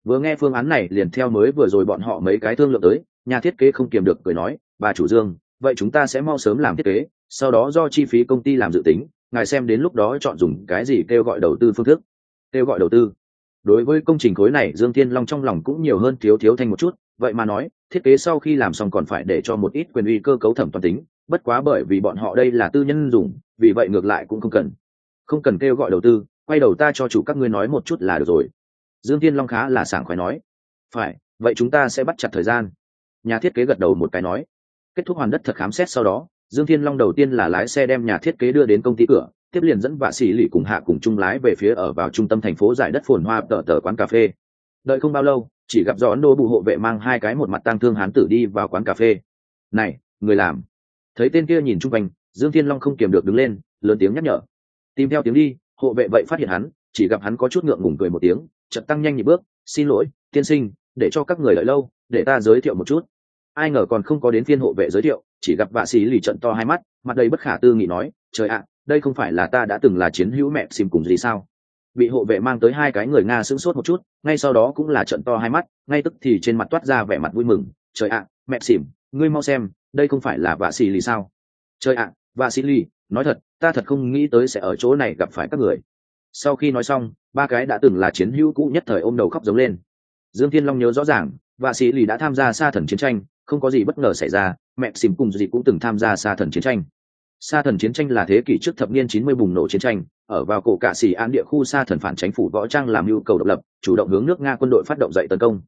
Vừa nghe phương án này liền theo mới vừa rồi bọn họ mấy cái thương lượng tới, nhà thiết kế không kiềm được cười nói, bà chủ dương, vậy chúng ta sẽ mau sớm làm thiết kế sau đó do chi phí công ty làm dự tính, ngài xem đến lúc đó chọn dùng cái gì kêu gọi đầu tư phương thức. Kêu gọi đầu tư. Đối với công trình khối này, dương thiên long trong lòng cũng nhiều hơn thiếu thiếu thanh một chút, vậy mà nói, thiết kế sau khi làm xong còn phải để cho một ít quyền uy cơ cấu thẩm toàn tính, bất quá bởi vì bọn họ đây là tư nhân dùng, vì vậy ngược lại cũng không cần. Không cần kêu gọi đầu tư, quay đầu ta cho chủ các ngươi nói một chút là được rồi. Dương thiên long khá là sảng khoái nói. Phải, vậy chúng ta sẽ bắt chặt thời gian. Nhà thiết kế gật đầu một cái nói. Kết thúc hoàn đất thật khám xét sau đó dương thiên long đầu tiên là lái xe đem nhà thiết kế đưa đến công ty cửa, tiếp liền dẫn vạ sĩ lì cùng hạ cùng chung lái về phía ở vào trung tâm thành phố giải đất phồn hoa tờ tờ quán cà phê. Đợi không bao lâu, chỉ gặp do ấn độ bù hộ vệ mang hai cái một mặt tang thương hán tử đi vào quán cà phê. Này, người làm. Thấy tên kia nhìn chung quanh, dương thiên long không kiềm được đứng lên, lớn tiếng nhắc nhở. Tìm theo tiếng đi, hộ vệ vậy phát hiện hắn, chỉ gặp hắn có chút ngượng ngùng cười một tiếng, chợt tăng nhanh nhịp bước, xin lỗi, tiên sinh, để cho các người đợi lâu, để ta giới thiệu một chút. Ai ngờ còn không có đến phiên hộ vệ giới thiệu chỉ gặp vạ sĩ lì trận to hai mắt, mặt đầy bất khả tư nghị nói, trời ạ, đây không phải là ta đã từng là chiến hữu mẹ xìm cùng gì sao? Bị hộ vệ mang tới hai cái người nga sững sốt một chút, ngay sau đó cũng là trận to hai mắt, ngay tức thì trên mặt toát ra vẻ mặt vui mừng, trời ạ, mẹ xìm, ngươi mau xem, đây không phải là vạ xì lì sao? Trời ạ, vạ xì lì, nói thật, ta thật không nghĩ tới sẽ ở chỗ này gặp phải các người. Sau khi nói xong, ba cái đã từng là chiến hữu cũ nhất thời ôm đầu khóc giống lên. Dương thiên long nhớ rõ ràng, vạ sĩ lì đã tham gia sa thần chiến tranh, không có gì bất ngờ xảy ra mẹ xìm cùng gì cũng từng tham gia sa thần chiến tranh. Sa thần chiến tranh là thế kỷ trước thập niên chín mươi bùng nổ chiến tranh, ở vào cổ cạ xỉ an địa khu sa thần phản chính phủ võ trang làm nhu cầu độc lập, chủ động hướng nước nga quân đội phát động dậy tấn công.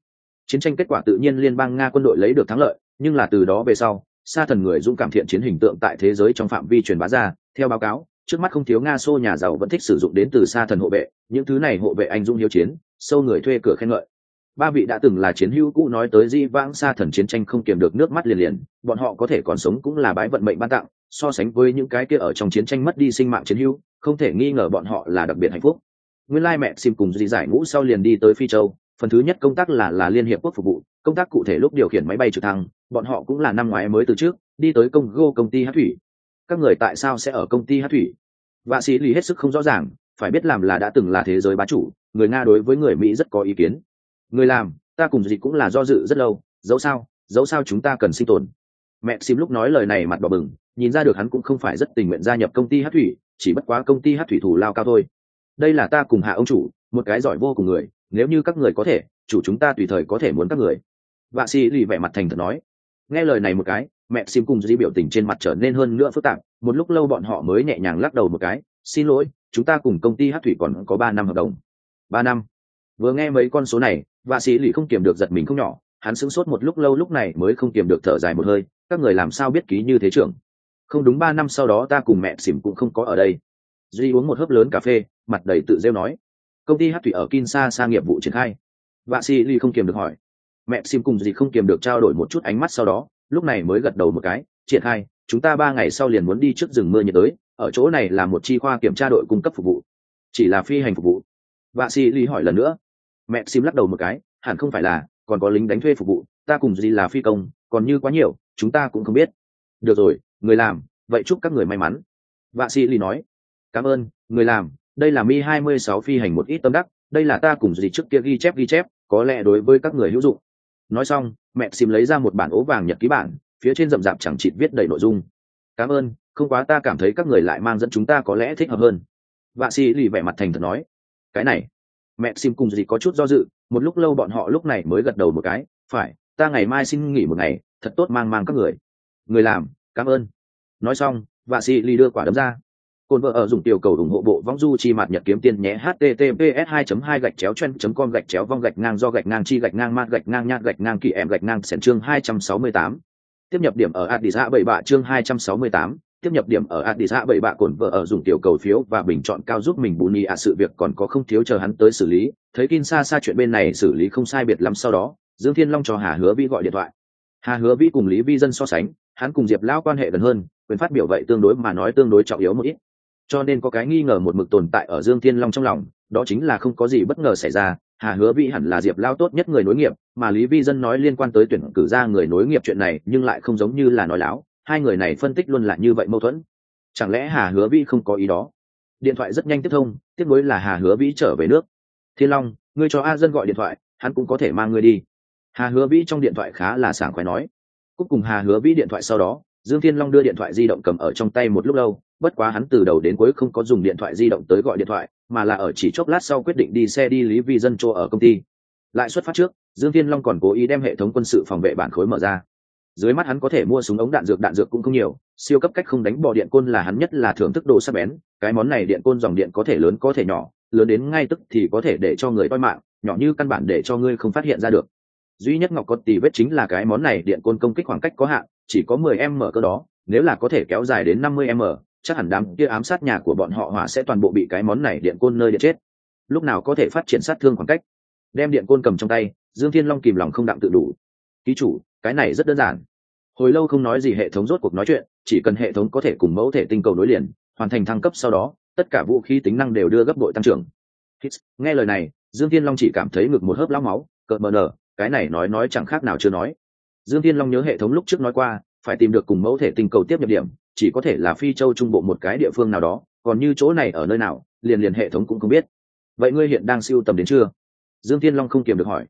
Chiến tranh kết quả tự nhiên liên bang nga quân đội lấy được thắng lợi, nhưng là từ đó về sau, sa thần người dũng cảm thiện chiến hình tượng tại thế giới trong phạm vi truyền bá ra, theo báo cáo, trước mắt không thiếu nga xô nhà giàu vẫn thích sử dụng đến từ sa thần hộ vệ, những thứ này hộ vệ anh dũng hiếu chiến, sâu người thuê cửa khen ngợi ba vị đã từng là chiến hữu cũ nói tới di vãng xa thần chiến tranh không kiềm được nước mắt liền liền, bọn họ có thể còn sống cũng là bái vận mệnh ban tặng, so sánh với những cái kia ở trong chiến tranh mất đi sinh mạng chiến hữu, không thể nghi ngờ bọn họ là đặc biệt hạnh phúc. Nguyên lai mẹ sim cùng di giải ngũ sau liền đi tới phi châu, phần thứ nhất công tác là là liên hiệp quốc phục vụ, công tác cụ thể lúc điều khiển máy bay trực thăng, bọn họ cũng là năm ngoái mới từ trước, đi tới công gô công ty hát thủy. Các người tại sao sẽ ở công ty hát thủy? Vạ sĩ lì hết sức không rõ ràng, phải biết làm là đã từng là thế giới bá chủ, người nga đối với người mỹ rất có ý kiến người làm, ta cùng gì cũng là do dự rất lâu, dẫu sao dẫu sao chúng ta cần sinh tồn. Mẹ sim lúc nói lời này mặt đỏ bừng, nhìn ra được hắn cũng không phải rất tình nguyện gia nhập công ty hát thủy, chỉ bất quá công ty hát thủy thủ lao cao thôi. Đây là ta cùng hạ ông chủ, một cái giỏi vô cùng người, nếu như các người có thể, chủ chúng ta tùy thời có thể muốn các người. Vạ xì lì vẻ mặt thành thật nói. Nghe lời này một cái, mẹ sim cùng di biểu tình trên mặt trở nên hơn nữa phức tạp, một lúc lâu bọn họ mới nhẹ nhàng lắc đầu một cái, xin lỗi, chúng ta cùng công ty hát thủy còn có ba năm hợp đồng. Ba năm? Vừa nghe mấy con số này vạ sĩ lì không kiềm được giật mình không nhỏ, hắn sững sốt một lúc lâu lúc này mới không kiềm được thở dài một hơi, các người làm sao biết ký như thế trưởng? Không đúng ba năm sau đó ta cùng mẹ xỉm cũng không có ở đây. Duy uống một hớp lớn cà phê, mặt đầy tự rêu nói. Công ty hát thủy ở kinshasa nghiệp vụ triển khai. Vạ sĩ lì không kiềm được hỏi. Mẹ xỉm cùng gì không kiềm được trao đổi một chút ánh mắt sau đó, lúc này mới gật đầu một cái, triển khai, chúng ta ba ngày sau liền muốn đi trước rừng mưa nhiệt đới, ở chỗ này là một chi khoa kiểm tra đội cung cấp phục vụ, chỉ là phi hành phục vụ. Vạ sĩ lì hỏi lần nữa mẹ xim lắc đầu một cái, hẳn không phải là, còn có lính đánh thuê phục vụ, ta cùng gì là phi công, còn như quá nhiều, chúng ta cũng không biết. Được rồi, người làm, vậy chúc các người may mắn. Vạ sĩ lì nói, cảm ơn, người làm, đây là mi hai mươi sáu phi hành một ít tâm đắc, đây là ta cùng gì trước kia ghi chép ghi chép, có lẽ đối với các người hữu dụng. Nói xong, mẹ xìm lấy ra một bản ố vàng nhật ký bản, phía trên rậm rạp chẳng chịt viết đầy nội dung. Cảm ơn, không quá ta cảm thấy các người lại mang dẫn chúng ta có lẽ thích hợp hơn. Vạ sĩ lì vẻ mặt thành thật nói, cái này mẹ xin cùng gì có chút do dự một lúc lâu bọn họ lúc này mới gật đầu một cái phải ta ngày mai xin nghỉ một ngày thật tốt mang mang các người. Người làm cảm ơn. Nói xong vạ sĩ ly đưa quả đấm ra. Cồn vợ ở dùng tiểu cầu ủng hộ bộ vong du chi mạt nhật kiếm tiền nhé https 2 2 gạch chéo chen com gạch chéo vong gạch ngang do gạch ngang chi gạch ngang mát gạch ngang nhạt gạch ngang kỳ em gạch ngang sẻn chương 268. tiếp nhập điểm ở adisa bảy bạ chương 268, tiếp nhập điểm ở Addis Ababa cồn vợ ở dùng tiểu cầu phiếu và bình chọn cao giúp mình Buni à sự việc còn có không thiếu chờ hắn tới xử lý. Thấy Kinshasa chuyện bên này xử lý không sai biệt lắm sau đó, Dương Thiên Long cho Hà Hứa Vi gọi điện thoại. Hà hứa vĩ cùng lý vi dân so sánh, hắn cùng diệp lão quan hệ gần hơn, quyền phát biểu vậy tương đối mà nói tương đối trọng yếu một ít. Cho nên có cái nghi ngờ một mực tồn tại ở dương thiên long trong lòng, đó chính là không có gì bất ngờ xảy ra. Hà hứa vĩ hẳn là diệp lao tốt nhất người nối nghiệp, mà lý vi dân nói liên quan tới tuyển cử ra người nối nghiệp chuyện này, nhưng lại không giống như là nói láo hai người này phân tích luôn là như vậy mâu thuẫn. Chẳng lẽ hà hứa vĩ không có ý đó? Điện thoại rất nhanh tiếp thông, tiếp nối là hà hứa vĩ trở về nước. Thiên long, ngươi cho a dân gọi điện thoại, hắn cũng có thể mang ngươi đi. Hà hứa vĩ trong điện thoại khá là sảng khoái nói. Cúc cùng hà hứa vĩ điện thoại sau đó, dương thiên long đưa điện thoại di động cầm ở trong tay một lúc lâu, bất quá hắn từ đầu đến cuối không có dùng điện thoại di động tới gọi điện thoại, mà là ở chỉ chốc lát sau quyết định đi xe đi lý vi dân chỗ ở công ty. Lại xuất phát trước, dương thiên long còn cố ý đem hệ thống quân sự phòng vệ bản khối mở ra dưới mắt hắn có thể mua súng ống đạn dược đạn dược cũng không nhiều, siêu cấp cách không đánh bò điện côn là hắn nhất là thưởng thức đồ sắc bén, cái món này điện côn dòng điện có thể lớn có thể nhỏ, lớn đến ngay tức thì có thể để cho người toi mạng, nhỏ như căn bản để cho ngươi không phát hiện ra được. Duy nhất ngọc có tì vết chính là cái món này điện côn công kích khoảng cách có hạn, chỉ có 10 m cơ đó, nếu là có thể kéo dài đến 50 m chắc hẳn đám kia ám sát nhà của bọn họ hỏa sẽ toàn bộ bị cái món này điện côn nơi điện chết. Lúc nào có thể phát triển sát thương khoảng cách? Đem điện côn cầm trong tay, dương thiên long kìm lòng không đặng tự đủ ký chủ, cái này rất đơn giản. Hồi lâu không nói gì hệ thống rốt cuộc nói chuyện, chỉ cần hệ thống có thể cùng mẫu thể tinh cầu nối liền, hoàn thành thăng cấp sau đó, tất cả vũ khí tính năng đều đưa gấp bội tăng trưởng. Nghe lời này, dương thiên long chỉ cảm thấy ngực một hớp lao máu, cợt mờ nở, cái này nói nói chẳng khác nào chưa nói. Dương thiên long nhớ hệ thống lúc trước nói qua, phải tìm được cùng mẫu thể tinh cầu tiếp nhập điểm, chỉ có thể là phi châu trung bộ một cái địa phương nào đó, còn như chỗ này ở nơi nào, liền liền hệ thống cũng không biết. Vậy ngươi hiện đang siêu tầm đến chưa? Dương thiên long không kiềm được hỏi.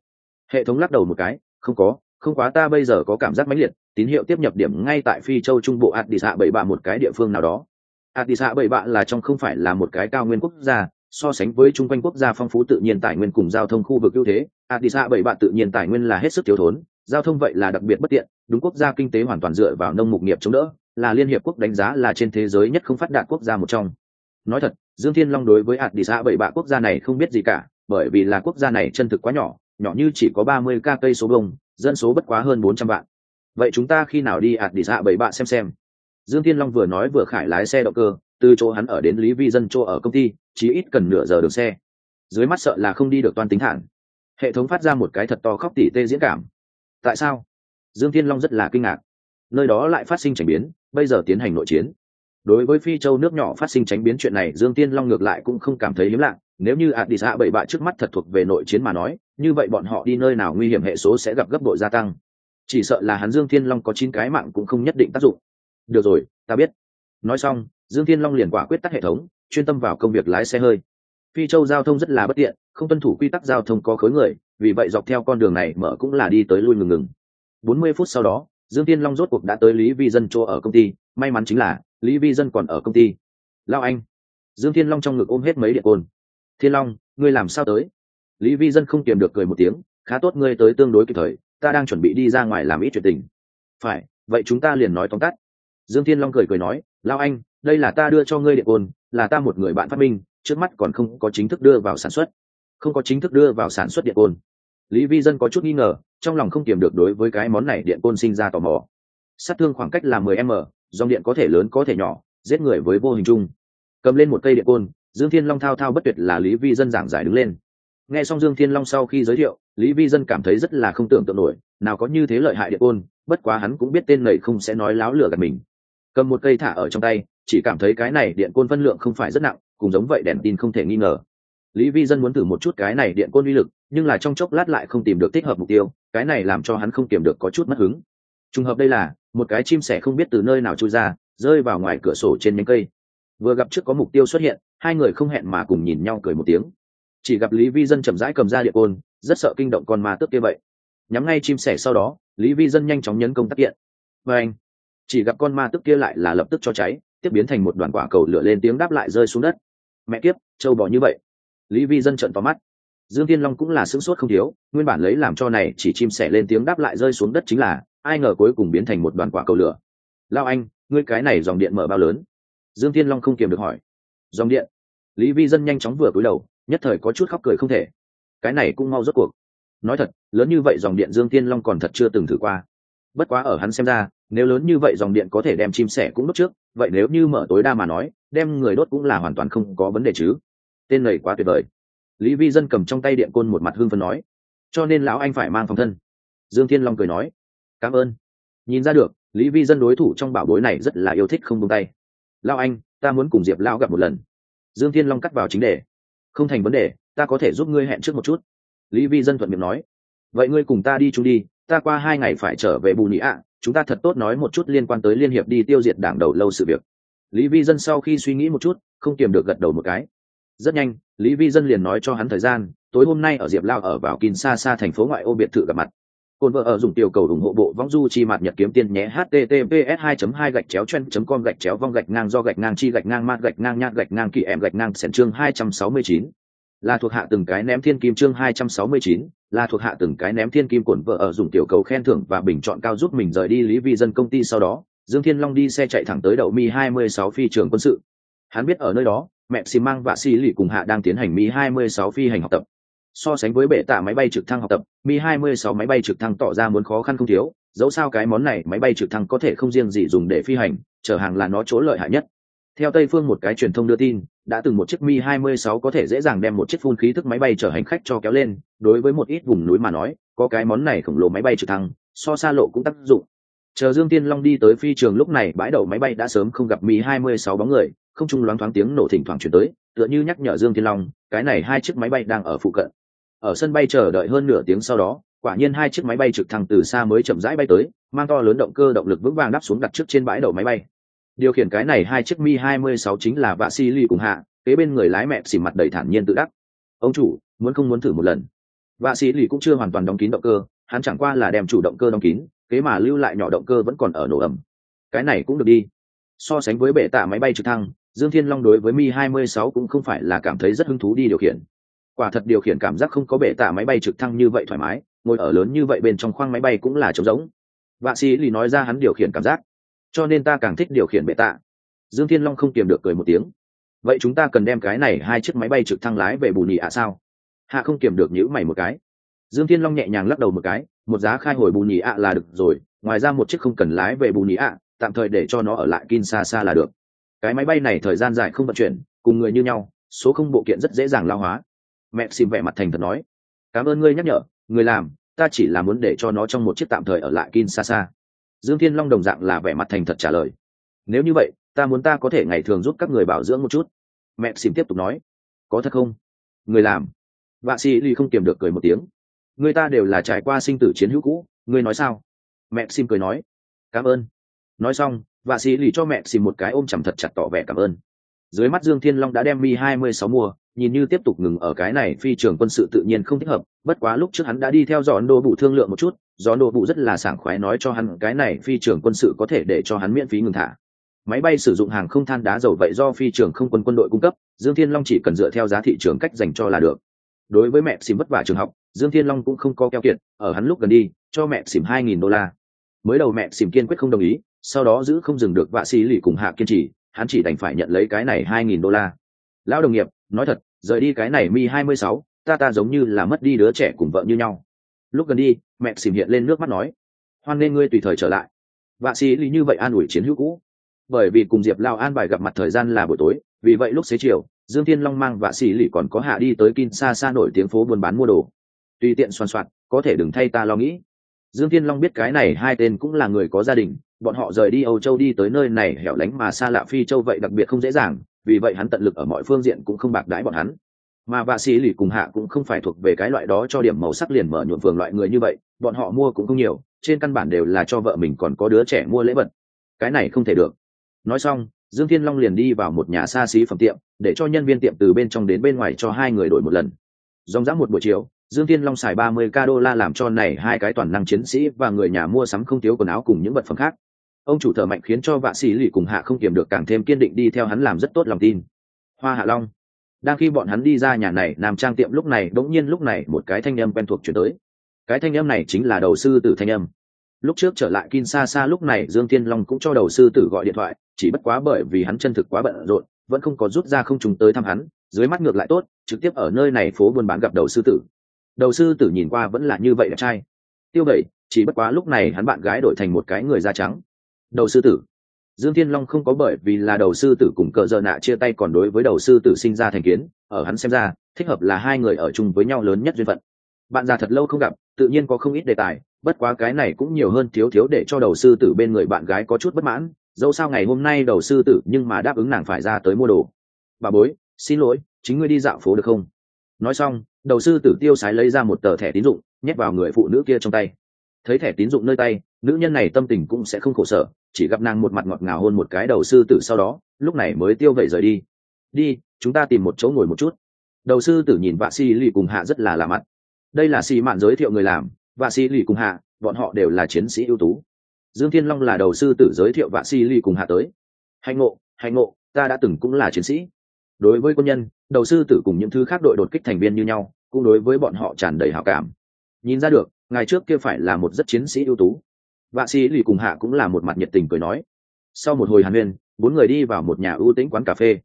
Hệ thống lắc đầu một cái, không có không quá ta bây giờ có cảm giác mãnh liệt, tín hiệu tiếp nhập điểm ngay tại phi châu trung bộ addis hạ bảy bạ một cái địa phương nào đó. Addis hạ bảy bạ là trong không phải là một cái cao nguyên quốc gia, so sánh với chung quanh quốc gia phong phú tự nhiên tài nguyên cùng giao thông khu vực ưu thế, addis hạ bảy bạ tự nhiên tài nguyên là hết sức thiếu thốn, giao thông vậy là đặc biệt bất tiện, đúng quốc gia kinh tế hoàn toàn dựa vào nông mục nghiệp chống đỡ, là liên hiệp quốc đánh giá là trên thế giới nhất không phát đạt quốc gia một trong. Nói thật, dương thiên long đối với addis hạ bảy bạ quốc gia này không biết gì cả, bởi vì là quốc gia này chân thực quá nhỏ nhỏ như chỉ có ba mươi ca cây số bông, dân số bất quá hơn bốn trăm vạn. Vậy chúng ta khi nào đi ạt đi dạ bảy bạn xem xem. Dương thiên long vừa nói vừa khải lái xe động cơ, từ chỗ hắn ở đến lý vi dân chỗ ở công ty, chỉ ít cần nửa giờ đường xe. Dưới mắt sợ là không đi được toàn tính hạn hệ thống phát ra một cái thật to khóc tỉ tê diễn cảm. Tại sao? Dương thiên long rất là kinh ngạc. Nơi đó lại phát sinh tránh biến, bây giờ tiến hành nội chiến. Đối với phi châu nước nhỏ phát sinh tránh biến chuyện này, dương tiên long ngược lại cũng không cảm thấy hiếm lạ. Nếu như ạt đi dạ bảy bạ trước mắt thật thuộc về nội chiến mà nói như vậy bọn họ đi nơi nào nguy hiểm hệ số sẽ gặp gấp đội gia tăng. Chỉ sợ là hắn dương thiên long có chín cái mạng cũng không nhất định tác dụng. Được rồi, ta biết. Nói xong, dương thiên long liền quả quyết tắt hệ thống, chuyên tâm vào công việc lái xe hơi. Phi châu giao thông rất là bất tiện, không tuân thủ quy tắc giao thông có khối người, vì vậy dọc theo con đường này mở cũng là đi tới lui ngừng ngừng. Bốn mươi phút sau đó, dương thiên long rốt cuộc đã tới lý vi dân chỗ ở công ty, may mắn chính là, lý vi dân còn ở công ty. Lao anh. Dương thiên long trong ngực ôm hết mấy điện côn. Thiên long, ngươi làm sao tới? Lý vi dân không kiềm được cười một tiếng, khá tốt ngươi tới tương đối kịp thời, ta đang chuẩn bị đi ra ngoài làm ít chuyện tình. Phải, vậy chúng ta liền nói tóm tắt. Dương thiên long cười cười nói lao anh, đây là ta đưa cho ngươi điện côn là ta một người bạn phát minh, trước mắt còn không có chính thức đưa vào sản xuất. Không có chính thức đưa vào sản xuất điện côn lý vi dân có chút nghi ngờ, trong lòng không kiềm được đối với cái món này điện côn sinh ra tò mò. Sát thương khoảng cách là 10 m, dòng điện có thể lớn có thể nhỏ, giết người với vô hình chung. Cầm lên một cây điện côn dương thiên long thao thao bất tuyệt là lý vi dân giảng giải đứng lên nghe xong dương thiên long sau khi giới thiệu, lý vi dân cảm thấy rất là không tưởng tượng nổi, nào có như thế lợi hại điện côn, bất quá hắn cũng biết tên này không sẽ nói láo lửa gạt mình. Cầm một cây thả ở trong tay, chỉ cảm thấy cái này điện côn phân lượng không phải rất nặng, cùng giống vậy đèn tin không thể nghi ngờ. Lý vi dân muốn thử một chút cái này điện côn uy lực, nhưng là trong chốc lát lại không tìm được thích hợp mục tiêu, cái này làm cho hắn không kiểm được có chút mất hứng. Trùng hợp đây là, một cái chim sẻ không biết từ nơi nào trôi ra, rơi vào ngoài cửa sổ trên nhánh cây. Vừa gặp trước có mục tiêu xuất hiện, hai người không hẹn mà cùng nhìn nhau cười một tiếng chỉ gặp lý vi dân chậm rãi cầm ra địa côn, rất sợ kinh động con ma tước kia vậy. Nhắm ngay chim sẻ sau đó, lý vi dân nhanh chóng nhấn công tắc kiện và anh, chỉ gặp con ma tước kia lại là lập tức cho cháy, tiếp biến thành một đoàn quả cầu lửa lên tiếng đáp lại rơi xuống đất. Mẹ kiếp, trâu bỏ như vậy. Lý vi dân trận vào mắt. Dương tiên long cũng là sửng sốt không thiếu, nguyên bản lấy làm cho này chỉ chim sẻ lên tiếng đáp lại rơi xuống đất chính là, ai ngờ cuối cùng biến thành một đoàn quả cầu lửa. Lao anh, ngươi cái này dòng điện mở bao lớn? Dương tiên long không kiềm được hỏi. Dòng điện. Lý vi dân nhanh chóng vừa cúi đầu nhất thời có chút khóc cười không thể. Cái này cũng mau rốt cuộc. Nói thật, lớn như vậy dòng điện dương tiên long còn thật chưa từng thử qua. Bất quá ở hắn xem ra, nếu lớn như vậy dòng điện có thể đem chim sẻ cũng đốt trước, vậy nếu như mở tối đa mà nói, đem người đốt cũng là hoàn toàn không có vấn đề chứ. Tên này quá tuyệt vời. Lý vi dân cầm trong tay điện côn một mặt hương phân nói. Cho nên lão anh phải mang phòng thân. Dương thiên long cười nói. Cảm ơn. Nhìn ra được, lý vi dân đối thủ trong bảo bối này rất là yêu thích không tung tay. Lão anh, ta muốn cùng diệp lão gặp một lần. Dương thiên long cắt vào chính đề không thành vấn đề, ta có thể giúp ngươi hẹn trước một chút. Lý vi dân thuận miệng nói. Vậy ngươi cùng ta đi chung đi, ta qua hai ngày phải trở về bù nhị ạ, chúng ta thật tốt nói một chút liên quan tới liên hiệp đi tiêu diệt đảng đầu lâu sự việc. Lý vi dân sau khi suy nghĩ một chút, không kiềm được gật đầu một cái. Rất nhanh, lý vi dân liền nói cho hắn thời gian, tối hôm nay ở diệp lao ở vào kin xa xa thành phố ngoại ô biệt thự gặp mặt. Côn vợ ở dùng tiểu cầu ủng hộ bộ vong du chi mặt nhật kiếm tiên nhé, https 2 2 gạch chéo chen com gạch chéo vong gạch ngang do gạch ngang chi gạch ngang mạt gạch ngang nhát gạch ngang kỳ em gạch ngang sẻn chương 269 là thuộc hạ từng cái ném thiên kim chương 269 là thuộc hạ từng cái ném thiên kim cuộn vợ ở dùng tiểu cầu khen thưởng và bình chọn cao giúp mình rời đi lý vi dân công ty sau đó, dương thiên long đi xe chạy thẳng tới đậu mi 26 phi trường quân sự. Hắn biết ở nơi đó, mẹ xì mang và xì lì cùng hạ đang tiến hành mi 26 phi hành học tập so sánh với bệ tạ máy bay trực thăng học tập, mi 26 máy bay trực thăng tỏ ra muốn khó khăn không thiếu, dẫu sao cái món này máy bay trực thăng có thể không riêng gì dùng để phi hành, chở hàng là nó chỗ lợi hại nhất. Theo tây phương một cái truyền thông đưa tin, đã từng một chiếc mi 26 có thể dễ dàng đem một chiếc phun khí thức máy bay chở hành khách cho kéo lên, đối với một ít vùng núi mà nói, có cái món này khổng lồ máy bay trực thăng, so xa lộ cũng tác dụng. Chờ dương tiên long đi tới phi trường lúc này, bãi đầu máy bay đã sớm không gặp mi 26 bóng người, không trung loáng thoáng tiếng nổ thỉnh thoảng chuyển tới, tựa như nhắc nhở dương tiên long, cái này hai chiếc máy bay đang ở phụ cận ở sân bay chờ đợi hơn nửa tiếng sau đó, quả nhiên hai chiếc máy bay trực thăng từ xa mới chậm rãi bay tới, mang to lớn động cơ động lực vững vàng đắp xuống đặt trước trên bãi đậu máy bay. Điều khiển cái này hai chiếc mi 26 chính là vạ si ly cùng hạ, kế bên người lái mẹ xỉ mặt đầy thản nhiên tự đắc. Ông chủ, muốn không muốn thử một lần? Vạ sĩ lì cũng chưa hoàn toàn đóng kín động cơ, hắn chẳng qua là đem chủ động cơ đóng kín, kế mà lưu lại nhỏ động cơ vẫn còn ở nổ ẩm cái này cũng được đi. So sánh với bệ tạ máy bay trực thăng, dương thiên long đối với mi 26 cũng không phải là cảm thấy rất hứng thú đi điều khiển quả thật điều khiển cảm giác không có bệ tạ máy bay trực thăng như vậy thoải mái, ngồi ở lớn như vậy bên trong khoang máy bay cũng là trống rỗng. Vạ sĩ lì nói ra hắn điều khiển cảm giác, cho nên ta càng thích điều khiển bệ tạ dương thiên long không kiềm được cười một tiếng. Vậy chúng ta cần đem cái này hai chiếc máy bay trực thăng lái về bù nhị ạ sao? Hạ không kiềm được nhữ mày một cái. Dương thiên long nhẹ nhàng lắc đầu một cái, một giá khai hồi bù nhị ạ là được rồi, ngoài ra một chiếc không cần lái về bù nhị ạ, tạm thời để cho nó ở lại kin xa xa là được. Cái máy bay này thời gian dài không vận chuyển, cùng người như nhau, số không bộ kiện rất dễ dàng lao hóa mẹ xin vẻ mặt thành thật nói. Cảm ơn ngươi nhắc nhở, người làm, ta chỉ là muốn để cho nó trong một chiếc tạm thời ở lại kin dương thiên long đồng dạng là vẻ mặt thành thật trả lời. Nếu như vậy, ta muốn ta có thể ngày thường giúp các người bảo dưỡng một chút. Mẹ xin tiếp tục nói. Có thật không? Người làm. Vạ sĩ ly không kiềm được cười một tiếng. Người ta đều là trải qua sinh tử chiến hữu cũ, ngươi nói sao? Mẹ xin cười nói. Cảm ơn. Nói xong, vạ sĩ lì cho mẹ xin một cái ôm chầm thật chặt tỏ vẻ cảm ơn dưới mắt dương thiên long đã đem mi hai mươi sáu mùa, nhìn như tiếp tục ngừng ở cái này phi trường quân sự tự nhiên không thích hợp, bất quá lúc trước hắn đã đi theo dò ấn độ bụ thương lượng một chút do ấn độ bụ rất là sảng khoái nói cho hắn cái này phi trường quân sự có thể để cho hắn miễn phí ngừng thả. Máy bay sử dụng hàng không than đá dầu vậy do phi trường không quân quân đội cung cấp, dương thiên long chỉ cần dựa theo giá thị trường cách dành cho là được. Đối với mẹ xìm vất vả trường học, dương thiên long cũng không có keo kiệt, ở hắn lúc gần đi, cho mẹ xìm hai nghìn đô la. Mới đầu mẹ xìm kiên quyết không đồng ý, sau đó giữ không dừng được vạ xì lì cùng hạ kiên trì hắn chỉ đành phải nhận lấy cái này hai nghìn đô la. Lão đồng nghiệp, nói thật, rời đi cái này mi hai mươi sáu, ta ta giống như là mất đi đứa trẻ cùng vợ như nhau. Lúc gần đi, mẹ xìm hiện lên nước mắt nói, hoan nên ngươi tùy thời trở lại. Vạ sĩ lì như vậy an ủi chiến hữu cũ. Bởi vì cùng diệp lao an bài gặp mặt thời gian là buổi tối, vì vậy lúc xế chiều, dương thiên long mang vạ Sĩ lì còn có hạ đi tới kin xa xa nổi tiếng phố buôn bán mua đồ. Tùy tiện xoan soạn, có thể đừng thay ta lo nghĩ. Dương thiên long biết cái này hai tên cũng là người có gia đình bọn họ rời đi âu châu đi tới nơi này hẻo lánh mà xa lạ phi châu vậy đặc biệt không dễ dàng, vì vậy hắn tận lực ở mọi phương diện cũng không bạc đãi bọn hắn. Mà vạ sĩ lì cùng hạ cũng không phải thuộc về cái loại đó cho điểm màu sắc liền mở nhuộm phường loại người như vậy, bọn họ mua cũng không nhiều, trên căn bản đều là cho vợ mình còn có đứa trẻ mua lễ vật. Cái này không thể được. Nói xong, dương thiên long liền đi vào một nhà xa xí phẩm tiệm, để cho nhân viên tiệm từ bên trong đến bên ngoài cho hai người đổi một lần. Dòng dã một buổi chiều, dương thiên long xài ba mươi ca đô la làm cho này hai cái toàn năng chiến sĩ và người nhà mua sắm không thiếu quần áo cùng những vật phẩm khác ông chủ thở mạnh khiến cho vạ sĩ lì cùng hạ không kiềm được càng thêm kiên định đi theo hắn làm rất tốt lòng tin hoa hạ long đang khi bọn hắn đi ra nhà này nam trang tiệm lúc này đống nhiên lúc này một cái thanh âm quen thuộc chuyển tới cái thanh âm này chính là đầu sư tử thanh âm lúc trước trở lại Kinshasa lúc này Dương Thiên Long cũng cho đầu sư tử gọi điện thoại, chỉ bất quá bởi vì hắn chân thực quá bận rộn, vẫn không có rút ra không trùng tới thăm hắn, dưới mắt ngược lại tốt, trực tiếp ở nơi này phố buôn bán gặp đầu sư tử. Đầu sư tử nhìn qua vẫn là như vậy đẹp trai. Tiêu Bảy, chỉ bất quá lúc này hắn bạn gái đổi thành một cái người da trắng. Đầu sư tử. Dương Thiên Long không có bởi vì là đầu sư tử cùng cờ dơ nạ chia tay còn đối với đầu sư tử sinh ra thành kiến, ở hắn xem ra, thích hợp là hai người ở chung với nhau lớn nhất duyên phận. Bạn già thật lâu không gặp, tự nhiên có không ít đề tài, bất quá cái này cũng nhiều hơn thiếu thiếu để cho đầu sư tử bên người bạn gái có chút bất mãn dẫu sao ngày hôm nay đầu sư tử nhưng mà đáp ứng nàng phải ra tới mua đồ bà bối xin lỗi chính ngươi đi dạo phố được không nói xong đầu sư tử tiêu sái lấy ra một tờ thẻ tín dụng nhét vào người phụ nữ kia trong tay thấy thẻ tín dụng nơi tay nữ nhân này tâm tình cũng sẽ không khổ sở, chỉ gặp nàng một mặt ngọt ngào hôn một cái đầu sư tử sau đó, lúc này mới tiêu vẩy rời đi. Đi, chúng ta tìm một chỗ ngồi một chút. Đầu sư tử nhìn vạ si lì cùng hạ rất là lạ mặt. Đây là xì mạn giới thiệu người làm, vạ si lì cùng hạ, bọn họ đều là chiến sĩ ưu tú. Dương thiên long là đầu sư tử giới thiệu vạ si lì cùng hạ tới. Hành ngộ hành ngộ, ta đã từng cũng là chiến sĩ. Đối với quân nhân, đầu sư tử cùng những thứ khác đội đột kích thành viên như nhau, cũng đối với bọn họ tràn đầy hảo cảm. Nhìn ra được ngày trước kia phải là một rất chiến sĩ ưu tú vạ sĩ lì cùng hạ cũng là một mặt nhiệt tình cười nói. Sau một hồi hàn huyên, bốn người đi vào một nhà ưu tĩnh quán cà phê.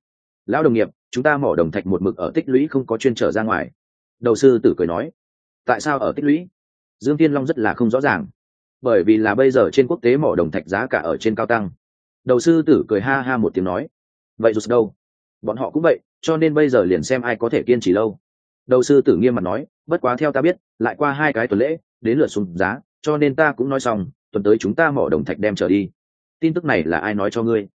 Lão đồng nghiệp, chúng ta mỏ đồng thạch một mực ở tích lũy không có chuyên trở ra ngoài. Đầu sư tử cười nói. Tại sao ở tích lũy? Dương tiên long rất là không rõ ràng. Bởi vì là bây giờ trên quốc tế mỏ đồng thạch giá cả ở trên cao tăng. Đầu sư tử cười ha ha một tiếng nói. Vậy rụt đâu? Bọn họ cũng vậy, cho nên bây giờ liền xem ai có thể kiên trì lâu. Đầu sư tử nghiêm mặt nói, bất quá theo ta biết, lại qua hai cái tuần lễ, đến lượt xuống giá, cho nên ta cũng nói xong tuần tới chúng ta mỏ đồng thạch đem trở đi. Tin tức này là ai nói cho ngươi?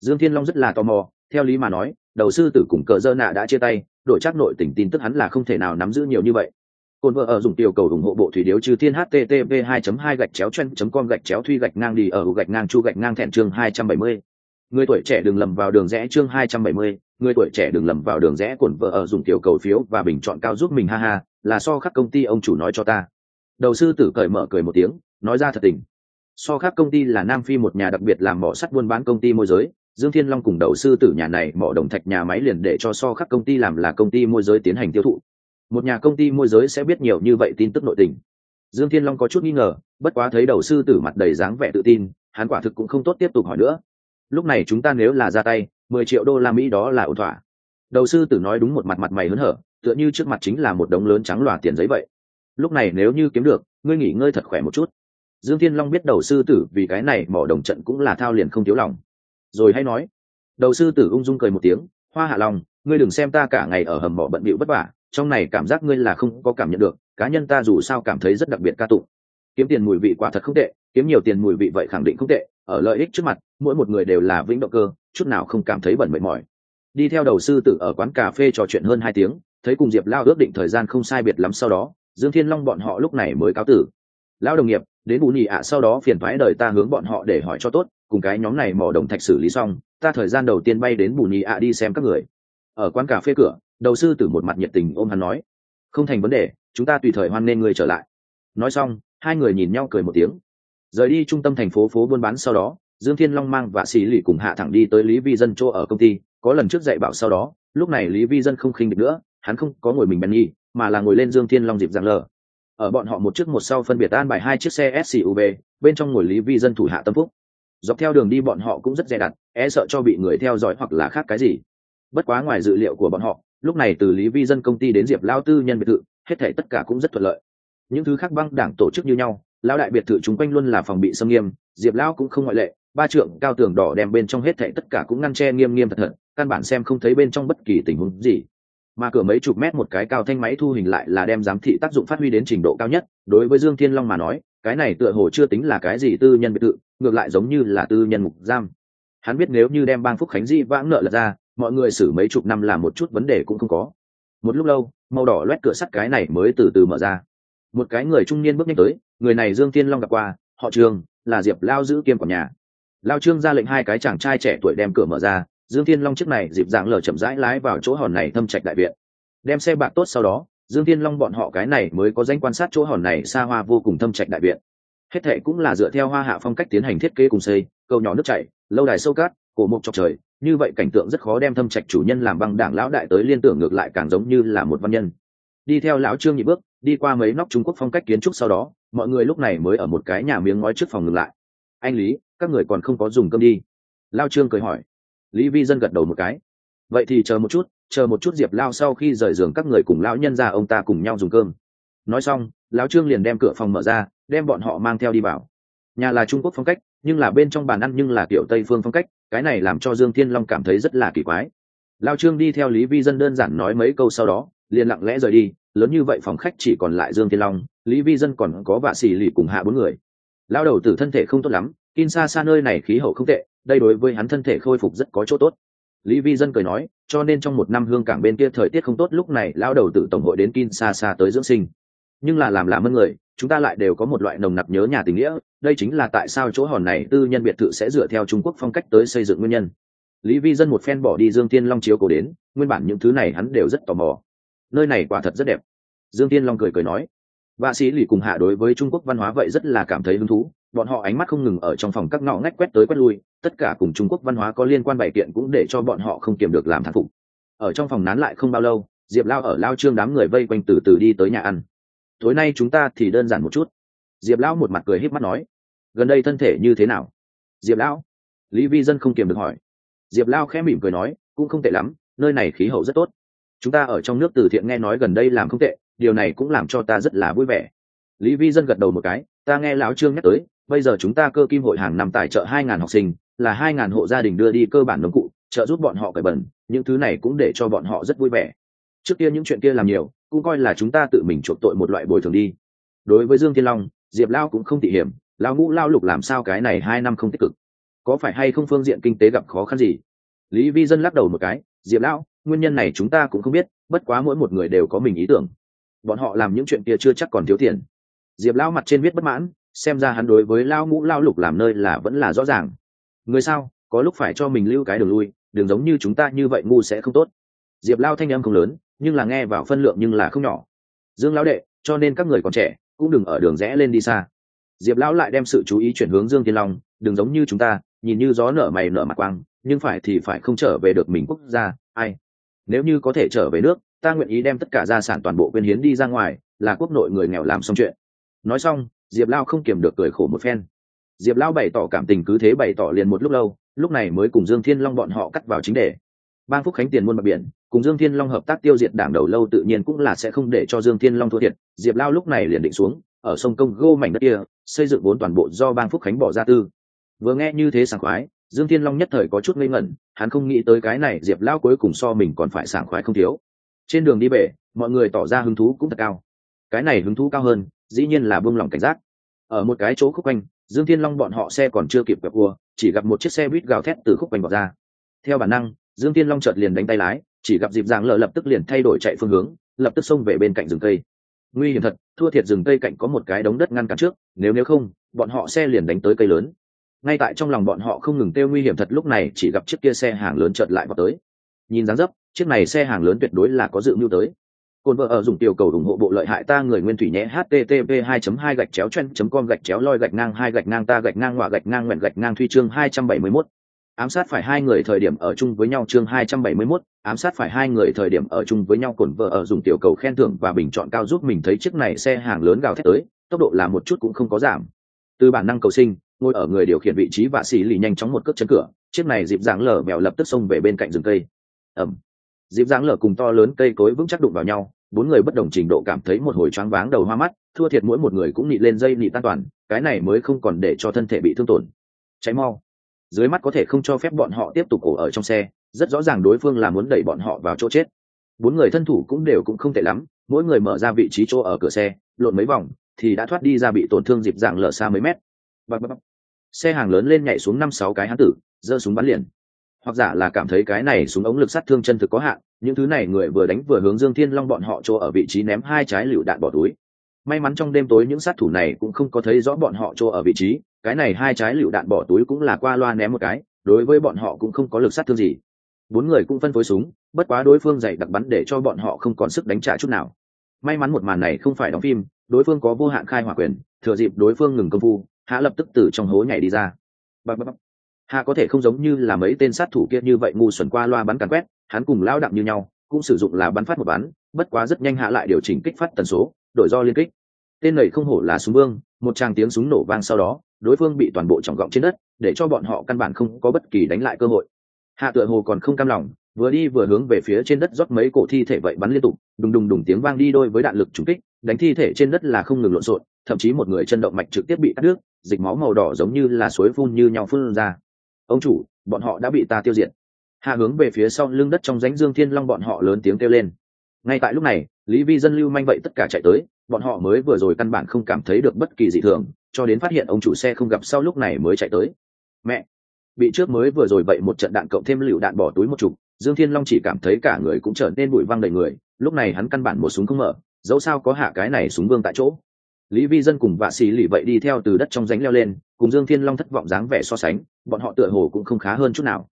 Dương thiên long rất là tò mò theo lý mà nói đầu sư tử cùng cờ dơ nạ đã chia tay đổi chắc nội tình tin tức hắn là không thể nào nắm giữ nhiều như vậy. Cồn vợ ở dùng tiểu cầu ủng hộ bộ thủy điếu trừ thiên http 2 2 gạch chéo chân com gạch chéo thuy gạch ngang đi ở gạch ngang chu gạch ngang thẹn chương 270. người tuổi trẻ đừng lầm vào đường rẽ chương 270, người tuổi trẻ đừng lầm vào đường rẽ cồn vợ ở dùng tiểu cầu phiếu và bình chọn cao giúp mình ha ha là so khắc công ty ông chủ nói cho ta. Đầu sư tử cởi mở cười một tiếng nói ra thật tình so khác công ty là nam phi một nhà đặc biệt làm mỏ sắt buôn bán công ty môi giới. Dương thiên long cùng đầu sư tử nhà này mỏ đồng thạch nhà máy liền để cho so khác công ty làm là công ty môi giới tiến hành tiêu thụ. Một nhà công ty môi giới sẽ biết nhiều như vậy tin tức nội tình. Dương thiên long có chút nghi ngờ, bất quá thấy đầu sư tử mặt đầy dáng vẻ tự tin, hắn quả thực cũng không tốt tiếp tục hỏi nữa. Lúc này chúng ta nếu là ra tay, mười triệu đô la mỹ đó là ổn thỏa. Đầu sư tử nói đúng một mặt mặt mày hớn hở, tựa như trước mặt chính là một đống lớn trắng loà tiền giấy vậy. Lúc này nếu như kiếm được, ngươi nghỉ ngơi thật khỏe một chút dương thiên long biết đầu sư tử vì cái này mỏ đồng trận cũng là thao liền không thiếu lòng. Rồi hay nói, đầu sư tử ung dung cười một tiếng, hoa hạ lòng ngươi đừng xem ta cả ngày ở hầm mỏ bận bịu vất vả, trong này cảm giác ngươi là không có cảm nhận được, cá nhân ta dù sao cảm thấy rất đặc biệt ca tụng. Kiếm tiền mùi vị quả thật không tệ, kiếm nhiều tiền mùi vị vậy khẳng định không tệ, ở lợi ích trước mặt, mỗi một người đều là vĩnh động cơ, chút nào không cảm thấy bẩn mệt mỏi. Đi theo đầu sư tử ở quán cà phê trò chuyện hơn hai tiếng, thấy cùng diệp lao ước định thời gian không sai biệt lắm sau đó, dương thiên long bọn họ lúc này mới cáo tử. Lão đồng nghiệp đến bù nhị ạ, sau đó phiền thoái đời ta hướng bọn họ để hỏi cho tốt, cùng cái nhóm này mỏ đồng thạch xử lý xong, ta thời gian đầu tiên bay đến bù nhị ạ đi xem các người. Ở quán cà phê cửa, đầu sư tử một mặt nhiệt tình ôm hắn nói, không thành vấn đề, chúng ta tùy thời hoan nên người trở lại. Nói xong, hai người nhìn nhau cười một tiếng. Rời đi trung tâm thành phố phố buôn bán sau đó, dương thiên long mang và xì lì cùng hạ thẳng đi tới lý vi dân chỗ ở công ty, có lần trước dạy bảo sau đó, lúc này lý vi dân không khinh được nữa, hắn không có ngồi mình bèn nhi mà là ngồi lên dương thiên long dịp giang lờ ở bọn họ một chiếc một sau phân biệt an bài hai chiếc xe suv bên trong ngồi lý vi dân thủ hạ tâm phúc. Dọc theo đường đi bọn họ cũng rất dè đặt e sợ cho bị người theo dõi hoặc là khác cái gì. Bất quá ngoài dự liệu của bọn họ, lúc này từ lý vi dân công ty đến diệp lao tư nhân biệt thự, hết thảy tất cả cũng rất thuận lợi. Những thứ khác băng đảng tổ chức như nhau, Lão đại biệt thự chúng quanh luôn là phòng bị xâm nghiêm, diệp lao cũng không ngoại lệ, ba trượng cao tường đỏ đem bên trong hết thảy tất cả cũng ngăn che nghiêm nghiêm thật thật, căn bản xem không thấy bên trong bất kỳ tình huống gì mà cửa mấy chục mét một cái cao thanh máy thu hình lại là đem giám thị tác dụng phát huy đến trình độ cao nhất. Đối với dương thiên long mà nói, cái này tựa hồ chưa tính là cái gì tư nhân biệt thự, ngược lại giống như là tư nhân mục giam. Hắn biết nếu như đem bang phúc khánh di vãng nợ lật ra, mọi người xử mấy chục năm là một chút vấn đề cũng không có. Một lúc lâu, màu đỏ loét cửa sắt cái này mới từ từ mở ra. Một cái người trung niên bước nhanh tới, người này dương thiên long gặp qua, họ trường là diệp lao giữ kiêm quản nhà. Lao trương ra lệnh hai cái chàng trai trẻ tuổi đem cửa mở ra dương thiên long trước này dịp dạng lờ chậm rãi lái vào chỗ hòn này thâm trạch đại viện. Đem xe bạc tốt sau đó, dương thiên long bọn họ cái này mới có danh quan sát chỗ hòn này xa hoa vô cùng thâm trạch đại viện. Hết thệ cũng là dựa theo hoa hạ phong cách tiến hành thiết kế cùng xây, cầu nhỏ nước chảy, lâu đài sâu cát, cổ mục chọc trời, như vậy cảnh tượng rất khó đem thâm trạch chủ nhân làm băng đảng lão đại tới liên tưởng ngược lại càng giống như là một văn nhân. Đi theo lão trương nhị bước, đi qua mấy nóc trung quốc phong cách kiến trúc sau đó, mọi người lúc này mới ở một cái nhà miếng ngói trước phòng ngừng lại. Anh lý, các người còn không có dùng cơm đi. Lao trương cười hỏi lý vi dân gật đầu một cái. Vậy thì chờ một chút, chờ một chút diệp lao sau khi rời giường các người cùng lão nhân ra ông ta cùng nhau dùng cơm. Nói xong, lão trương liền đem cửa phòng mở ra, đem bọn họ mang theo đi vào. Nhà là trung quốc phong cách, nhưng là bên trong bàn ăn nhưng là kiểu tây phương phong cách, cái này làm cho dương thiên long cảm thấy rất là kỳ quái. Lao trương đi theo lý vi dân đơn giản nói mấy câu sau đó, liền lặng lẽ rời đi, lớn như vậy phòng khách chỉ còn lại dương thiên long, lý vi dân còn có vạ xì lì cùng hạ bốn người. Lao đầu tử thân thể không tốt lắm in xa xa nơi này khí hậu không tệ đây đối với hắn thân thể khôi phục rất có chỗ tốt. Lý vi dân cười nói, cho nên trong một năm hương cảng bên kia thời tiết không tốt, lúc này lao đầu tử tổng hội đến kin xa xa tới dưỡng sinh. Nhưng là làm làm ơn người, chúng ta lại đều có một loại nồng nặc nhớ nhà tình nghĩa, đây chính là tại sao chỗ hòn này tư nhân biệt thự sẽ dựa theo trung quốc phong cách tới xây dựng nguyên nhân. Lý vi dân một phen bỏ đi dương tiên long chiếu cổ đến, nguyên bản những thứ này hắn đều rất tò mò. Nơi này quả thật rất đẹp. Dương tiên long cười cười nói, vạ sĩ lì cùng hạ đối với trung quốc văn hóa vậy rất là cảm thấy hứng thú bọn họ ánh mắt không ngừng ở trong phòng các ngõ ngách quét tới quét lui, tất cả cùng trung quốc văn hóa có liên quan bày kiện cũng để cho bọn họ không kiềm được làm thán phục. Ở trong phòng nán lại không bao lâu, diệp lao ở lao trương đám người vây quanh từ từ đi tới nhà ăn. Tối nay chúng ta thì đơn giản một chút. Diệp lão một mặt cười h í p mắt nói. Gần đây thân thể như thế nào? Diệp lão lý vi dân không kiềm được hỏi. Diệp lao khẽ mỉm cười nói, cũng không tệ lắm, nơi này khí hậu rất tốt. Chúng ta ở trong nước từ thiện nghe nói gần đây làm không tệ, điều này cũng làm cho ta rất là vui vẻ. Lý vi dân gật đầu một cái, ta nghe lão trương nhắc tới bây giờ chúng ta cơ kim hội hàng năm tài trợ hai ngàn học sinh, là hai ngàn hộ gia đình đưa đi cơ bản nông cụ, trợ giúp bọn họ cởi bẩn, những thứ này cũng để cho bọn họ rất vui vẻ. Trước kia những chuyện kia làm nhiều, cũng coi là chúng ta tự mình chuộc tội một loại bồi thường đi. Đối với dương thiên long, diệp lao cũng không tỉ hiểm, lao ngũ lao lục làm sao cái này hai năm không tích cực? Có phải hay không phương diện kinh tế gặp khó khăn gì? Lý vi dân lắc đầu một cái, diệp lão nguyên nhân này chúng ta cũng không biết, bất quá mỗi một người đều có mình ý tưởng. Bọn họ làm những chuyện kia chưa chắc còn thiếu tiền. Diệp lão mặt trên viết bất mãn xem ra hắn đối với lao ngũ lao lục làm nơi là vẫn là rõ ràng. Người sao? Có lúc phải cho mình lưu cái đường lui, đường giống như chúng ta như vậy ngu sẽ không tốt. Diệp lao thanh âm không lớn, nhưng là nghe vào phân lượng nhưng là không nhỏ. Dương lão đệ, cho nên các người còn trẻ, cũng đừng ở đường rẽ lên đi xa. Diệp lão lại đem sự chú ý chuyển hướng dương thiên long đừng giống như chúng ta, nhìn như gió nở mày nở mặt quang, nhưng phải thì phải không trở về được mình quốc gia, ai? Nếu như có thể trở về nước, ta nguyện ý đem tất cả gia sản toàn bộ quyên hiến đi ra ngoài, là quốc nội người nghèo làm xong chuyện. Nói xong diệp lao không kiềm được cười khổ một phen. Diệp lao bày tỏ cảm tình cứ thế bày tỏ liền một lúc lâu, lúc này mới cùng dương thiên long bọn họ cắt vào chính đề. Bang phúc khánh tiền muôn mặt biển, cùng dương thiên long hợp tác tiêu diệt đảng đầu lâu tự nhiên cũng là sẽ không để cho dương thiên long thua thiệt. Diệp lao lúc này liền định xuống, ở sông công gô mảnh đất kia, xây dựng vốn toàn bộ do bang phúc khánh bỏ ra tư. Vừa nghe như thế sảng khoái, dương thiên long nhất thời có chút ngây ngẩn, hắn không nghĩ tới cái này diệp lao cuối cùng so mình còn phải sảng khoái không thiếu. Trên đường đi bể mọi người tỏ ra hứng thú cũng thật cao. Cái này hứng thú cao hơn dĩ nhiên là buông lỏng cảnh giác. Ở một cái chỗ khúc quanh, dương thiên long bọn họ xe còn chưa kịp gặp cua chỉ gặp một chiếc xe buýt gào thét từ khúc quanh bỏ ra. Theo bản năng, dương thiên long chợt liền đánh tay lái, chỉ gặp dịp giảng lờ lập tức liền thay đổi chạy phương hướng, lập tức xông về bên cạnh rừng cây. Nguy hiểm thật, thua thiệt rừng cây cạnh có một cái đống đất ngăn cản trước, nếu nếu không, bọn họ xe liền đánh tới cây lớn. Ngay tại trong lòng bọn họ không ngừng kêu nguy hiểm thật, lúc này chỉ gặp chiếc kia xe hàng lớn chợt lại vào tới. Nhìn dáng dấp, chiếc này xe hàng lớn tuyệt đối là có dự mưu tới. Côn vợ ở dùng tiểu cầu ủng hộ bộ lợi hại ta người nguyên thủy nhé http 2 2 gạch chéo chen com gạch chéo loi gạch ngang hai gạch ngang ta gạch ngang hỏa gạch ngang nguyện gạch ngang thuy chương 271 ám sát phải hai người thời điểm ở chung với nhau chương 271, ám sát phải hai người thời điểm ở chung với nhau cổn vợ ở dùng tiểu cầu khen thưởng và bình chọn cao giúp mình thấy chiếc này xe hàng lớn gào thét tới tốc độ là một chút cũng không có giảm. Từ bản năng cầu sinh ngồi ở người điều khiển vị trí và xì lì nhanh chóng một cước chân cửa chiếc này dịp dáng lở mèo lập tức xông về bên cạnh rừng cây. Ẩm dịp dáng lở cùng to lớn cây cối vững chắc đụng vào nhau, bốn người bất đồng trình độ cảm thấy một hồi choáng váng đầu hoa mắt, thua thiệt mỗi một người cũng nị lên dây nị tan toàn, cái này mới không còn để cho thân thể bị thương tổn. Cháy mau. Dưới mắt có thể không cho phép bọn họ tiếp tục cổ ở trong xe, rất rõ ràng đối phương là muốn đẩy bọn họ vào chỗ chết. Bốn người thân thủ cũng đều cũng không tệ lắm, mỗi người mở ra vị trí chỗ ở cửa xe, lộn mấy vòng, thì đã thoát đi ra bị tổn thương dịp dạng lở xa mấy mét. Xe hàng lớn lên nhảy xuống năm sáu cái hán tử, giơ súng bắn liền hoặc giả là cảm thấy cái này súng ống lực sát thương chân thực có hạn, những thứ này người vừa đánh vừa hướng dương thiên long bọn họ chỗ ở vị trí ném hai trái lựu đạn bỏ túi. May mắn trong đêm tối những sát thủ này cũng không có thấy rõ bọn họ chỗ ở vị trí, cái này hai trái lựu đạn bỏ túi cũng là qua loa ném một cái, đối với bọn họ cũng không có lực sát thương gì. Bốn người cũng phân phối súng, bất quá đối phương dày đặc bắn để cho bọn họ không còn sức đánh trả chút nào. May mắn một màn này không phải đóng phim, đối phương có vô hạn khai hỏa quyền, thừa dịp đối phương ngừng công phu, hạ lập tức từ trong hố nhảy đi ra. Bập bập hạ có thể không giống như là mấy tên sát thủ kia như vậy ngu xuẩn qua loa bắn càn quét, hắn cùng lao đặng như nhau, cũng sử dụng là bắn phát một bắn, bất quá rất nhanh hạ lại điều chỉnh kích phát tần số, đổi do liên kích. Tên này không hổ là súng vương, một tràng tiếng súng nổ vang sau đó, đối phương bị toàn bộ trọng gọng trên đất, để cho bọn họ căn bản không có bất kỳ đánh lại cơ hội. Hạ tựa hồ còn không cam lòng, vừa đi vừa hướng về phía trên đất rót mấy cổ thi thể vậy bắn liên tục, đùng đùng đùng tiếng vang đi đôi với đạn lực trúng kích, đánh thi thể trên đất là không ngừng lộn xộn, thậm chí một người chân động mạch trực tiếp bị cắt đứt, dịch máu màu đỏ giống như là suối phun như nhau phun ra ông chủ, bọn họ đã bị ta tiêu diệt. Hạ hướng về phía sau lưng đất trong rãnh dương thiên long bọn họ lớn tiếng kêu lên. Ngay tại lúc này, lý vi dân lưu manh vậy tất cả chạy tới, bọn họ mới vừa rồi căn bản không cảm thấy được bất kỳ dị thường, cho đến phát hiện ông chủ xe không gặp sau lúc này mới chạy tới. Mẹ, bị trước mới vừa rồi vậy một trận đạn cộng thêm lựu đạn bỏ túi một chục, dương thiên long chỉ cảm thấy cả người cũng trở nên bụi văng đầy người, lúc này hắn căn bản một súng không mở, dẫu sao có hạ cái này súng vương tại chỗ. Lý vi dân cùng vạ xì lì vậy đi theo từ đất trong ránh leo lên cùng dương thiên long thất vọng dáng vẻ so sánh, bọn họ tựa hồ cũng không khá hơn chút nào.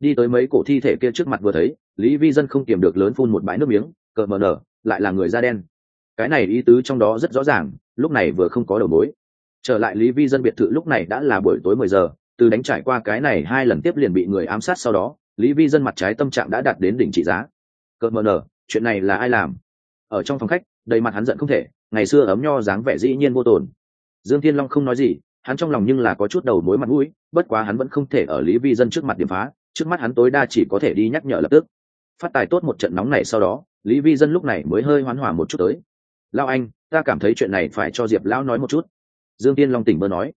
Đi tới mấy cổ thi thể kia trước mặt vừa thấy, lý vi dân không kiềm được lớn phun một bãi nước miếng, cờ mờ nở, lại là người da đen. Cái này ý tứ trong đó rất rõ ràng, lúc này vừa không có đầu mối. Trở lại lý vi dân biệt thự lúc này đã là buổi tối mười giờ, từ đánh trải qua cái này hai lần tiếp liền bị người ám sát sau đó, lý vi dân mặt trái tâm trạng đã đạt đến đỉnh trị giá. Cờ mờ nở, chuyện này là ai làm? Ở trong phòng khách, đầy mặt hắn giận không thể, ngày xưa ấm nho dáng vẻ dĩ nhiên vô tồn. Dương thiên long không nói gì hắn trong lòng nhưng là có chút đầu mối mặt mũi, bất quá hắn vẫn không thể ở lý vi dân trước mặt điểm phá, trước mắt hắn tối đa chỉ có thể đi nhắc nhở lập tức. Phát tài tốt một trận nóng này sau đó, lý vi dân lúc này mới hơi hoán hòa một chút tới. Lao anh, ta cảm thấy chuyện này phải cho diệp lão nói một chút. Dương tiên long tỉnh mơ nói.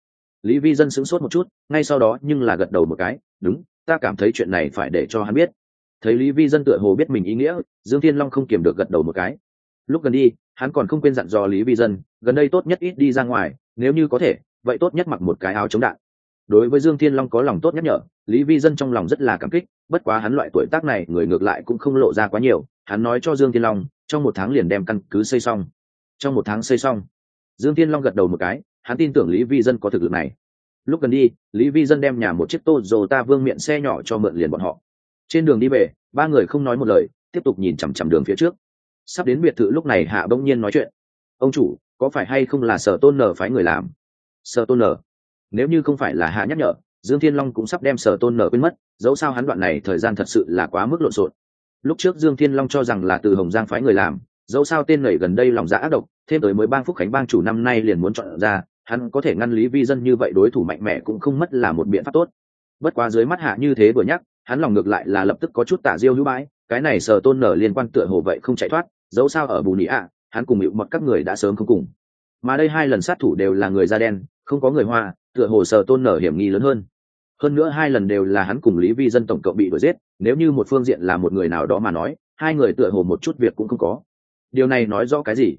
Lý vi dân sững sốt một chút, ngay sau đó nhưng là gật đầu một cái, đúng, ta cảm thấy chuyện này phải để cho hắn biết. Thấy lý vi dân tựa hồ biết mình ý nghĩa, dương thiên long không kiềm được gật đầu một cái. Lúc gần đi, hắn còn không quên dặn dò lý vi dân, gần đây tốt nhất ít đi ra ngoài, nếu như có thể vậy tốt nhất mặc một cái áo chống đạn. Đối với dương thiên long có lòng tốt nhắc nhở, lý vi dân trong lòng rất là cảm kích, bất quá hắn loại tuổi tác này, người ngược lại cũng không lộ ra quá nhiều, hắn nói cho dương thiên long, trong một tháng liền đem căn cứ xây xong. Trong một tháng xây xong, dương thiên long gật đầu một cái, hắn tin tưởng lý vi dân có thực lực này. Lúc gần đi, lý vi dân đem nhà một chiếc tô dồ ta vương miệng xe nhỏ cho mượn liền bọn họ. Trên đường đi về, ba người không nói một lời, tiếp tục nhìn chằm chằm đường phía trước. Sắp đến biệt thự lúc này hạ bỗng nhiên nói chuyện. Ông chủ, có phải hay không là sở tôn nở phái người làm? Sở tôn nở. Nếu như không phải là hạ nhắc nhở, dương thiên long cũng sắp đem sở tôn nở quên mất, dẫu sao hắn đoạn này thời gian thật sự là quá mức lộn xộn. Lúc trước dương thiên long cho rằng là từ hồng giang phái người làm, dẫu sao tên nảy gần đây lòng dạ ác độc, thêm tới mới bang phúc khánh bang chủ năm nay liền muốn chọn ra, hắn có thể ngăn lý vi dân như vậy đối thủ mạnh mẽ cũng không mất là một biện pháp tốt. Bất quá dưới mắt hạ như thế vừa nhắc, hắn lòng ngược lại là lập tức có chút tả diêu hữu bãi cái này sờ tôn nở liên quan tựa hồ vậy không chạy thoát, dẫu sao ở bù nị ạ, hắn cùng hiệu mật các người đã sớm không cùng. Mà đây hai lần sát thủ đều là người da đen không có người hoa, tựa hồ sở tôn nở hiểm nghi lớn hơn. Hơn nữa hai lần đều là hắn cùng lý vi dân tổng cộng bị đuổi giết, nếu như một phương diện là một người nào đó mà nói, hai người tựa hồ một chút việc cũng không có. Điều này nói rõ cái gì?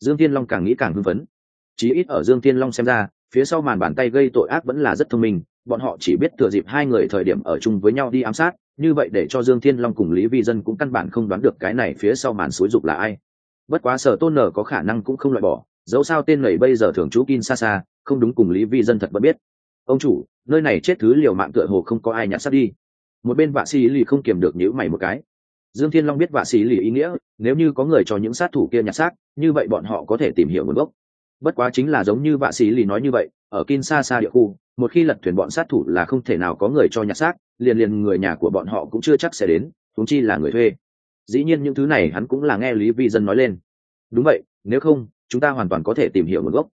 Dương thiên long càng nghĩ càng hưng phấn. Chí ít ở dương thiên long xem ra, phía sau màn bàn tay gây tội ác vẫn là rất thông minh, bọn họ chỉ biết thừa dịp hai người thời điểm ở chung với nhau đi ám sát, như vậy để cho dương thiên long cùng lý vi dân cũng căn bản không đoán được cái này phía sau màn xúi dục là ai. Bất quá sở tôn nở có khả năng cũng không loại bỏ, dẫu sao tên này bây giờ thường trú kin xa xa không đúng cùng lý vi dân thật vẫn biết. Ông chủ, nơi này chết thứ liều mạng tựa hồ không có ai nhặt sắt đi. Một bên vạ sĩ lì không kiềm được nhữ mày một cái. Dương thiên long biết vạ sĩ lì ý nghĩa, nếu như có người cho những sát thủ kia nhặt xác, như vậy bọn họ có thể tìm hiểu nguồn gốc. Bất quá chính là giống như vạ sĩ lì nói như vậy, ở kin xa xa địa khu, một khi lật thuyền bọn sát thủ là không thể nào có người cho nhặt xác, liền liền người nhà của bọn họ cũng chưa chắc sẽ đến thúng chi là người thuê. Dĩ nhiên những thứ này hắn cũng là nghe lý vi dân nói lên. Đúng vậy, nếu không, chúng ta hoàn toàn có thể tìm hiểu nguồn gốc.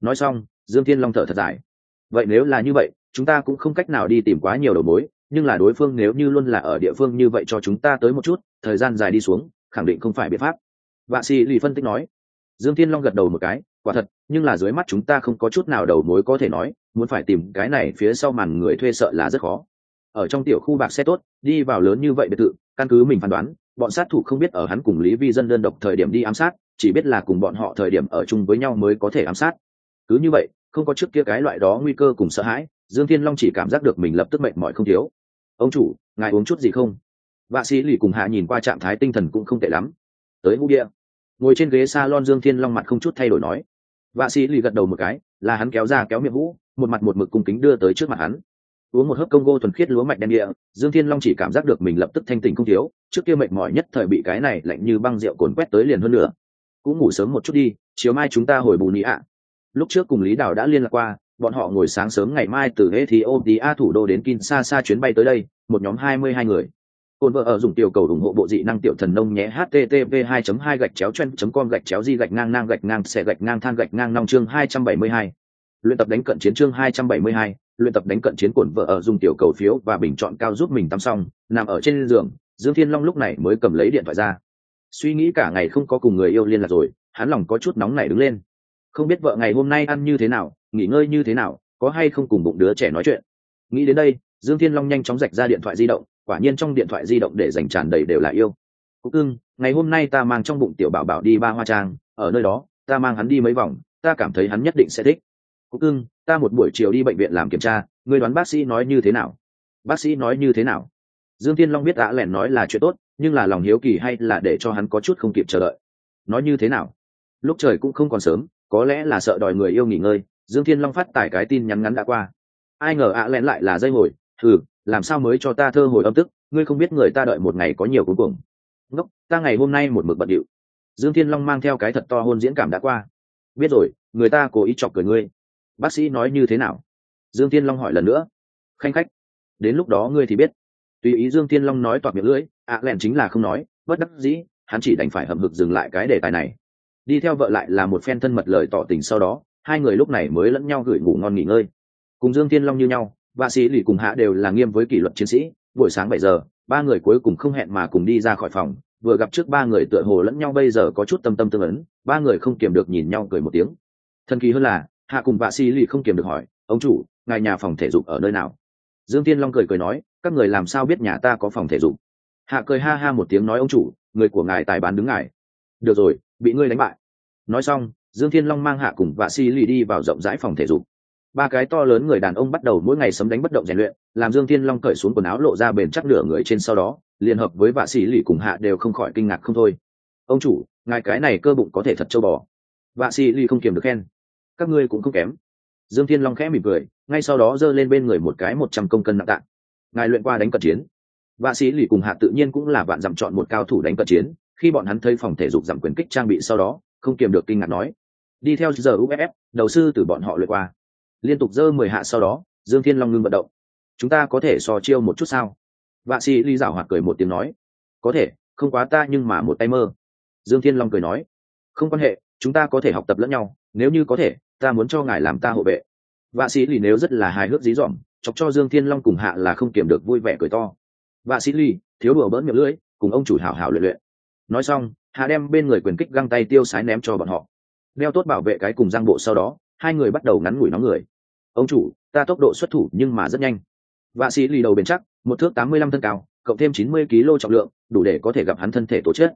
Nói xong dương thiên long thở thật dài. Vậy nếu là như vậy, chúng ta cũng không cách nào đi tìm quá nhiều đầu mối, nhưng là đối phương nếu như luôn là ở địa phương như vậy cho chúng ta tới một chút, thời gian dài đi xuống, khẳng định không phải biện pháp. Vạ sĩ lì phân tích nói. Dương thiên long gật đầu một cái, quả thật, nhưng là dưới mắt chúng ta không có chút nào đầu mối có thể nói, muốn phải tìm cái này phía sau màn người thuê sợ là rất khó. Ở trong tiểu khu bạc xe tốt, đi vào lớn như vậy biệt thự, căn cứ mình phán đoán, bọn sát thủ không biết ở hắn cùng lý vi dân đơn độc thời điểm đi ám sát, chỉ biết là cùng bọn họ thời điểm ở chung với nhau mới có thể ám sát cứ như vậy, không có trước kia cái loại đó nguy cơ cùng sợ hãi, dương thiên long chỉ cảm giác được mình lập tức mệt mỏi không thiếu. Ông chủ, ngài uống chút gì không? Vạ sĩ lì cùng hạ nhìn qua trạng thái tinh thần cũng không tệ lắm. Tới hữu địa. Ngồi trên ghế s a lon dương thiên long mặt không chút thay đổi nói. Vạ sĩ lì gật đầu một cái, là hắn kéo ra kéo miệng vũ một mặt một mực cung kính đưa tới trước mặt hắn. Uống một hớp công gô thuần khiết lúa mạch đen địa, dương thiên long chỉ cảm giác được mình lập tức thanh tình không thiếu, trước kia mệt mỏi nhất thời bị cái này lạnh như băng rượu cồn quét tới liền hơn nữa. Cũng ngủ sớm một chút đi, chiều mai chúng ta hồi bù nị ạ lúc trước cùng lý đào đã liên lạc qua bọn họ ngồi sáng sớm ngày mai từ ethiopia thủ đô đến kinshasa chuyến bay tới đây một nhóm hai mươi hai người. Cồn vợ ở dùng tiểu cầu ủng hộ bộ dị năng tiểu thần nông nhé http 2 2 gạch chéo chen com gạch chéo di gạch ngang ngang gạch ngang xẻ gạch ngang than gạch ngang nong chương 272. luyện tập đánh cận chiến chương 272, luyện tập đánh cận chiến cồn vợ ở dùng tiểu cầu phiếu và bình chọn cao giúp mình tắm xong nằm ở trên giường dương thiên long lúc này mới cầm lấy điện thoại ra. Suy nghĩ cả ngày không có cùng người yêu liên lạc rồi hắn lòng có chút nóng nảy đứng lên không biết vợ ngày hôm nay ăn như thế nào, nghỉ ngơi như thế nào, có hay không cùng bụng đứa trẻ nói chuyện. Nghĩ đến đây, dương thiên long nhanh chóng rạch ra điện thoại di động, quả nhiên trong điện thoại di động để dành tràn đầy đều là yêu. Cúc cưng, ngày hôm nay ta mang trong bụng tiểu bảo bảo đi ba hoa trang, ở nơi đó, ta mang hắn đi mấy vòng, ta cảm thấy hắn nhất định sẽ thích. Cúc cưng, ta một buổi chiều đi bệnh viện làm kiểm tra, người đoán bác sĩ nói như thế nào? Bác sĩ nói như thế nào? Dương thiên long biết đã lẻn nói là chuyện tốt, nhưng là lòng hiếu kỳ hay là để cho hắn có chút không kịp chờ đợi. Nói như thế nào? Lúc trời cũng không còn sớm có lẽ là sợ đòi người yêu nghỉ ngơi dương thiên long phát tải cái tin nhắn ngắn đã qua. Ai ngờ ạ à lại là dây hồi Thử, làm sao mới cho ta thơ hồi âm tức ngươi không biết người ta đợi một ngày có nhiều cuối cùng ngốc ta ngày hôm nay một mực bận điệu. Dương thiên long mang theo cái thật to hôn diễn cảm đã qua. Biết rồi người ta cố ý chọc cười ngươi. Bác sĩ nói như thế nào? Dương thiên long hỏi lần nữa. Khanh khách đến lúc đó ngươi thì biết. Tùy ý dương thiên long nói toạc miệng lưỡi ạ lẹn chính là không nói bất đắc dĩ hắn chỉ đành phải hậm hực dừng lại cái đề tài này đi theo vợ lại là một phen thân mật lời tỏ tình sau đó, hai người lúc này mới lẫn nhau gửi ngủ ngon nghỉ ngơi. Cùng dương thiên long như nhau, vạ sĩ lì cùng hạ đều là nghiêm với kỷ luật chiến sĩ. Buổi sáng bảy giờ, ba người cuối cùng không hẹn mà cùng đi ra khỏi phòng. Vừa gặp trước ba người tựa hồ lẫn nhau bây giờ có chút tâm tâm tương ấn, ba người không kiềm được nhìn nhau cười một tiếng. Thần kỳ hơn là, hạ cùng vạ sĩ lì không kiềm được hỏi, ông chủ, ngài nhà phòng thể dục ở nơi nào? Dương tiên long cười cười nói, các người làm sao biết nhà ta có phòng thể dục? Hạ cười ha ha một tiếng nói, ông chủ, người của ngài tài bán đứng ngài. Được rồi bị ngươi đánh bại. Nói xong, dương thiên long mang hạ cùng vạ si lì đi vào rộng rãi phòng thể dục. Ba cái to lớn người đàn ông bắt đầu mỗi ngày sấm đánh bất động rèn luyện, làm dương thiên long cởi xuống quần áo lộ ra bền chắc nửa người trên sau đó liên hợp với vạ sĩ lì cùng hạ đều không khỏi kinh ngạc không thôi. Ông chủ, ngài cái này cơ bụng có thể thật châu bò. Vạ sĩ lì không kiềm được khen. Các ngươi cũng không kém. Dương thiên long khẽ mỉm cười, ngay sau đó giơ lên bên người một cái một trăm công cân nặng tạng ngài luyện qua đánh cận chiến. Vạ sĩ lì cùng hạ tự nhiên cũng là bạn dặm chọn một cao thủ đánh cận chiến khi bọn hắn thấy phòng thể dục giảm quyền kích trang bị sau đó, không kiềm được kinh ngạc nói, đi theo giờ uff đầu sư từ bọn họ lượt qua. Liên tục dơ mười hạ sau đó, dương thiên long ngưng vận động. Chúng ta có thể so chiêu một chút sao? Vạ sĩ ly giảo hoạt cười một tiếng nói, có thể, không quá ta nhưng mà một tay mơ. Dương thiên long cười nói, không quan hệ, chúng ta có thể học tập lẫn nhau, nếu như có thể, ta muốn cho ngài làm ta hộ vệ. Vạ sĩ ly nếu rất là hài hước dí dỏm, chọc cho dương thiên long cùng hạ là không kiềm được vui vẻ cười to. Vạ sĩ ly thiếu đùa bỡn miệng lưỡi, cùng ông chủ hảo hảo luyện luyện nói xong, hà đem bên người quyền kích găng tay tiêu sái ném cho bọn họ. Đeo tốt bảo vệ cái cùng giang bộ sau đó, hai người bắt đầu ngắn ngủi nóng người. Ông chủ, ta tốc độ xuất thủ nhưng mà rất nhanh. Vạ sĩ lì đầu bền chắc, một thước tám mươi lăm thân cao, cộng thêm chín mươi kg trọng lượng, đủ để có thể gặp hắn thân thể tổ chức.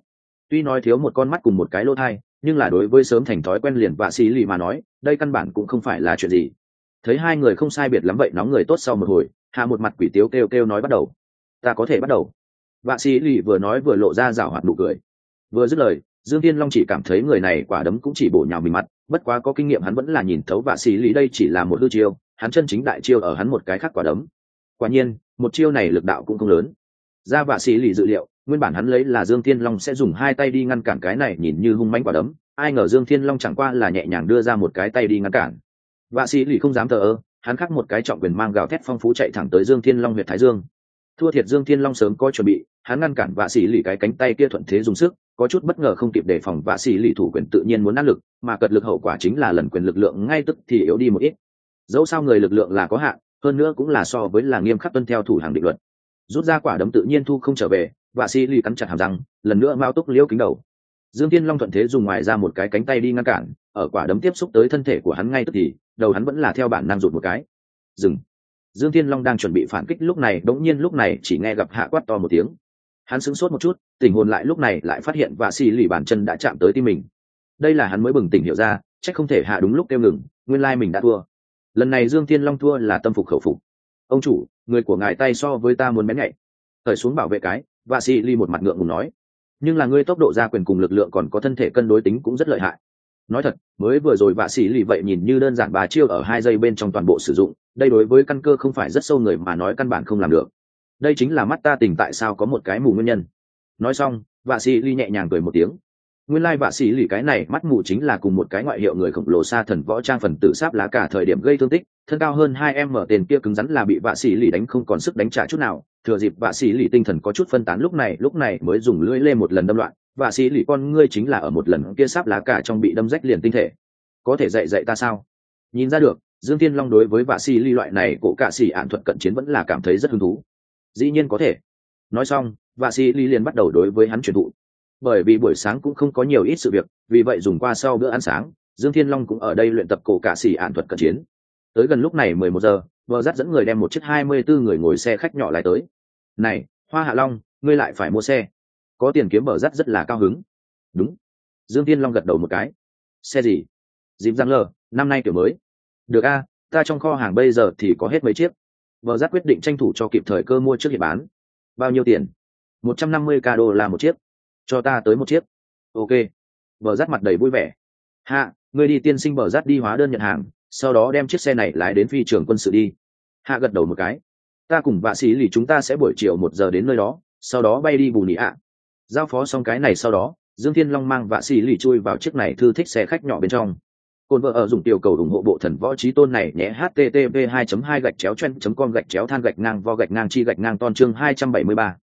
Tuy nói thiếu một con mắt cùng một cái lỗ thai, nhưng là đối với sớm thành thói quen liền vạ sĩ lì mà nói, đây căn bản cũng không phải là chuyện gì. Thấy hai người không sai biệt lắm vậy nóng người tốt sau một hồi hạ một mặt quỷ tiếu kêu kêu nói bắt đầu. Ta có thể bắt đầu vạ sĩ lì vừa nói vừa lộ ra rảo hoạt nụ cười. Vừa dứt lời, dương tiên long chỉ cảm thấy người này quả đấm cũng chỉ bổ nhào mình mặt, bất quá có kinh nghiệm hắn vẫn là nhìn thấu vạ sĩ lì đây chỉ là một hư chiêu, hắn chân chính đại chiêu ở hắn một cái khác quả đấm. Quả nhiên, một chiêu này lực đạo cũng không lớn. Ra vạ sĩ lì dự liệu, nguyên bản hắn lấy là dương thiên long sẽ dùng hai tay đi ngăn cản cái này nhìn như hung mánh quả đấm, ai ngờ dương thiên long chẳng qua là nhẹ nhàng đưa ra một cái tay đi ngăn cản. Vạ sĩ lì không dám thờ ơ, hắn khắc một cái trọng quyền mang gào thét phong phú chạy thẳng tới dương thiên long huyện thái dương thua thiệt dương thiên long sớm có chuẩn bị, hắn ngăn cản vạ sĩ lì cái cánh tay kia thuận thế dùng sức, có chút bất ngờ không kịp đề phòng vạ sĩ lì thủ quyền tự nhiên muốn áp lực, mà cật lực hậu quả chính là lần quyền lực lượng ngay tức thì yếu đi một ít. Dẫu sao người lực lượng là có hạn, hơn nữa cũng là so với là nghiêm khắc tuân theo thủ hàng định luật. Rút ra quả đấm tự nhiên thu không trở về, vạ sĩ lì cắn chặt hàm răng, lần nữa mao túc liễu kính đầu. Dương thiên long thuận thế dùng ngoài ra một cái cánh tay đi ngăn cản, ở quả đấm tiếp xúc tới thân thể của hắn ngay tức thì, đầu hắn vẫn là theo bản năng rụt một cái. Dừng dương thiên long đang chuẩn bị phản kích lúc này đống nhiên lúc này chỉ nghe gặp hạ quát to một tiếng. Hắn sững sốt một chút, tình hồn lại lúc này lại phát hiện Vạ xì lì bàn chân đã chạm tới tim mình. Đây là hắn mới bừng tỉnh hiểu ra, chắc không thể hạ đúng lúc kêu ngừng, nguyên lai mình đã thua. Lần này dương thiên long thua là tâm phục khẩu phục. Ông chủ, người của ngài tay so với ta muốn bén nhạy. Thời xuống bảo vệ cái, Vạ xì lì một mặt ngượng ngùng nói. Nhưng là ngươi tốc độ ra quyền cùng lực lượng còn có thân thể cân đối tính cũng rất lợi hại. Nói thật, mới vừa rồi vạ sĩ lì vậy nhìn như đơn giản bà chiêu ở hai giây bên trong toàn bộ sử dụng đây đối với căn cơ không phải rất sâu người mà nói căn bản không làm được. Đây chính là mắt ta tình tại sao có một cái mù nguyên nhân. Nói xong, vạ sĩ ly nhẹ nhàng cười một tiếng. Nguyên lai vạ sĩ lì cái này mắt mù chính là cùng một cái ngoại hiệu người khổng lồ xa thần võ trang phần tử sáp lá cả thời điểm gây thương tích, thân cao hơn hai em mở tiền kia cứng rắn là bị vạ sĩ lì đánh không còn sức đánh trả chút nào, thừa dịp vạ sĩ lì tinh thần có chút phân tán lúc này lúc này mới dùng lưỡi lê một lần đâm loạn. Vạ sĩ lì con ngươi chính là ở một lần kia sáp lá cả trong bị đâm rách liền tinh thể. Có thể dạy dạy ta sao? Nhìn ra được dương thiên long đối với vạ si ly loại này cổ cạ sĩ ạn thuật cận chiến vẫn là cảm thấy rất hứng thú. Dĩ nhiên có thể. Nói xong, vạ si ly liền bắt đầu đối với hắn truyền thụ. Bởi vì buổi sáng cũng không có nhiều ít sự việc, vì vậy dùng qua sau bữa ăn sáng, dương thiên long cũng ở đây luyện tập cổ cạ sĩ ạn thuật cận chiến. Tới gần lúc này mười một giờ, vợ dắt dẫn người đem một chiếc hai mươi bốn người ngồi xe khách nhỏ lại tới. Này, hoa hạ long, ngươi lại phải mua xe. Có tiền kiếm bờ dắt rất là cao hứng. Đúng. Dương tiên long gật đầu một cái. Xe gì? Dịp giang lờ năm nay kiểu mới được a, ta trong kho hàng bây giờ thì có hết mấy chiếc. Vợ giác quyết định tranh thủ cho kịp thời cơ mua trước hiện bán. Bao nhiêu tiền? Một trăm năm mươi ca đô là một chiếc. Cho ta tới một chiếc. Ok. Vợ giác mặt đầy vui vẻ. Hạ ngươi đi tiên sinh bờ giác đi hóa đơn nhận hàng, sau đó đem chiếc xe này lái đến phi trường quân sự đi. Hạ gật đầu một cái. Ta cùng vạ sĩ lì chúng ta sẽ buổi chiều một giờ đến nơi đó, sau đó bay đi bù nị ạ. Giao phó xong cái này sau đó, dương thiên long mang vạ sĩ lì chui vào chiếc này thư thích xe khách nhỏ bên trong. Côn vợ ở dùng tiểu cầu ủng hộ bộ thần võ trí tôn này nhé http 2 2 gạch chéo chen com gạch chéo than gạch ngang vo gạch ngang chi gạch ngang ton chương 273.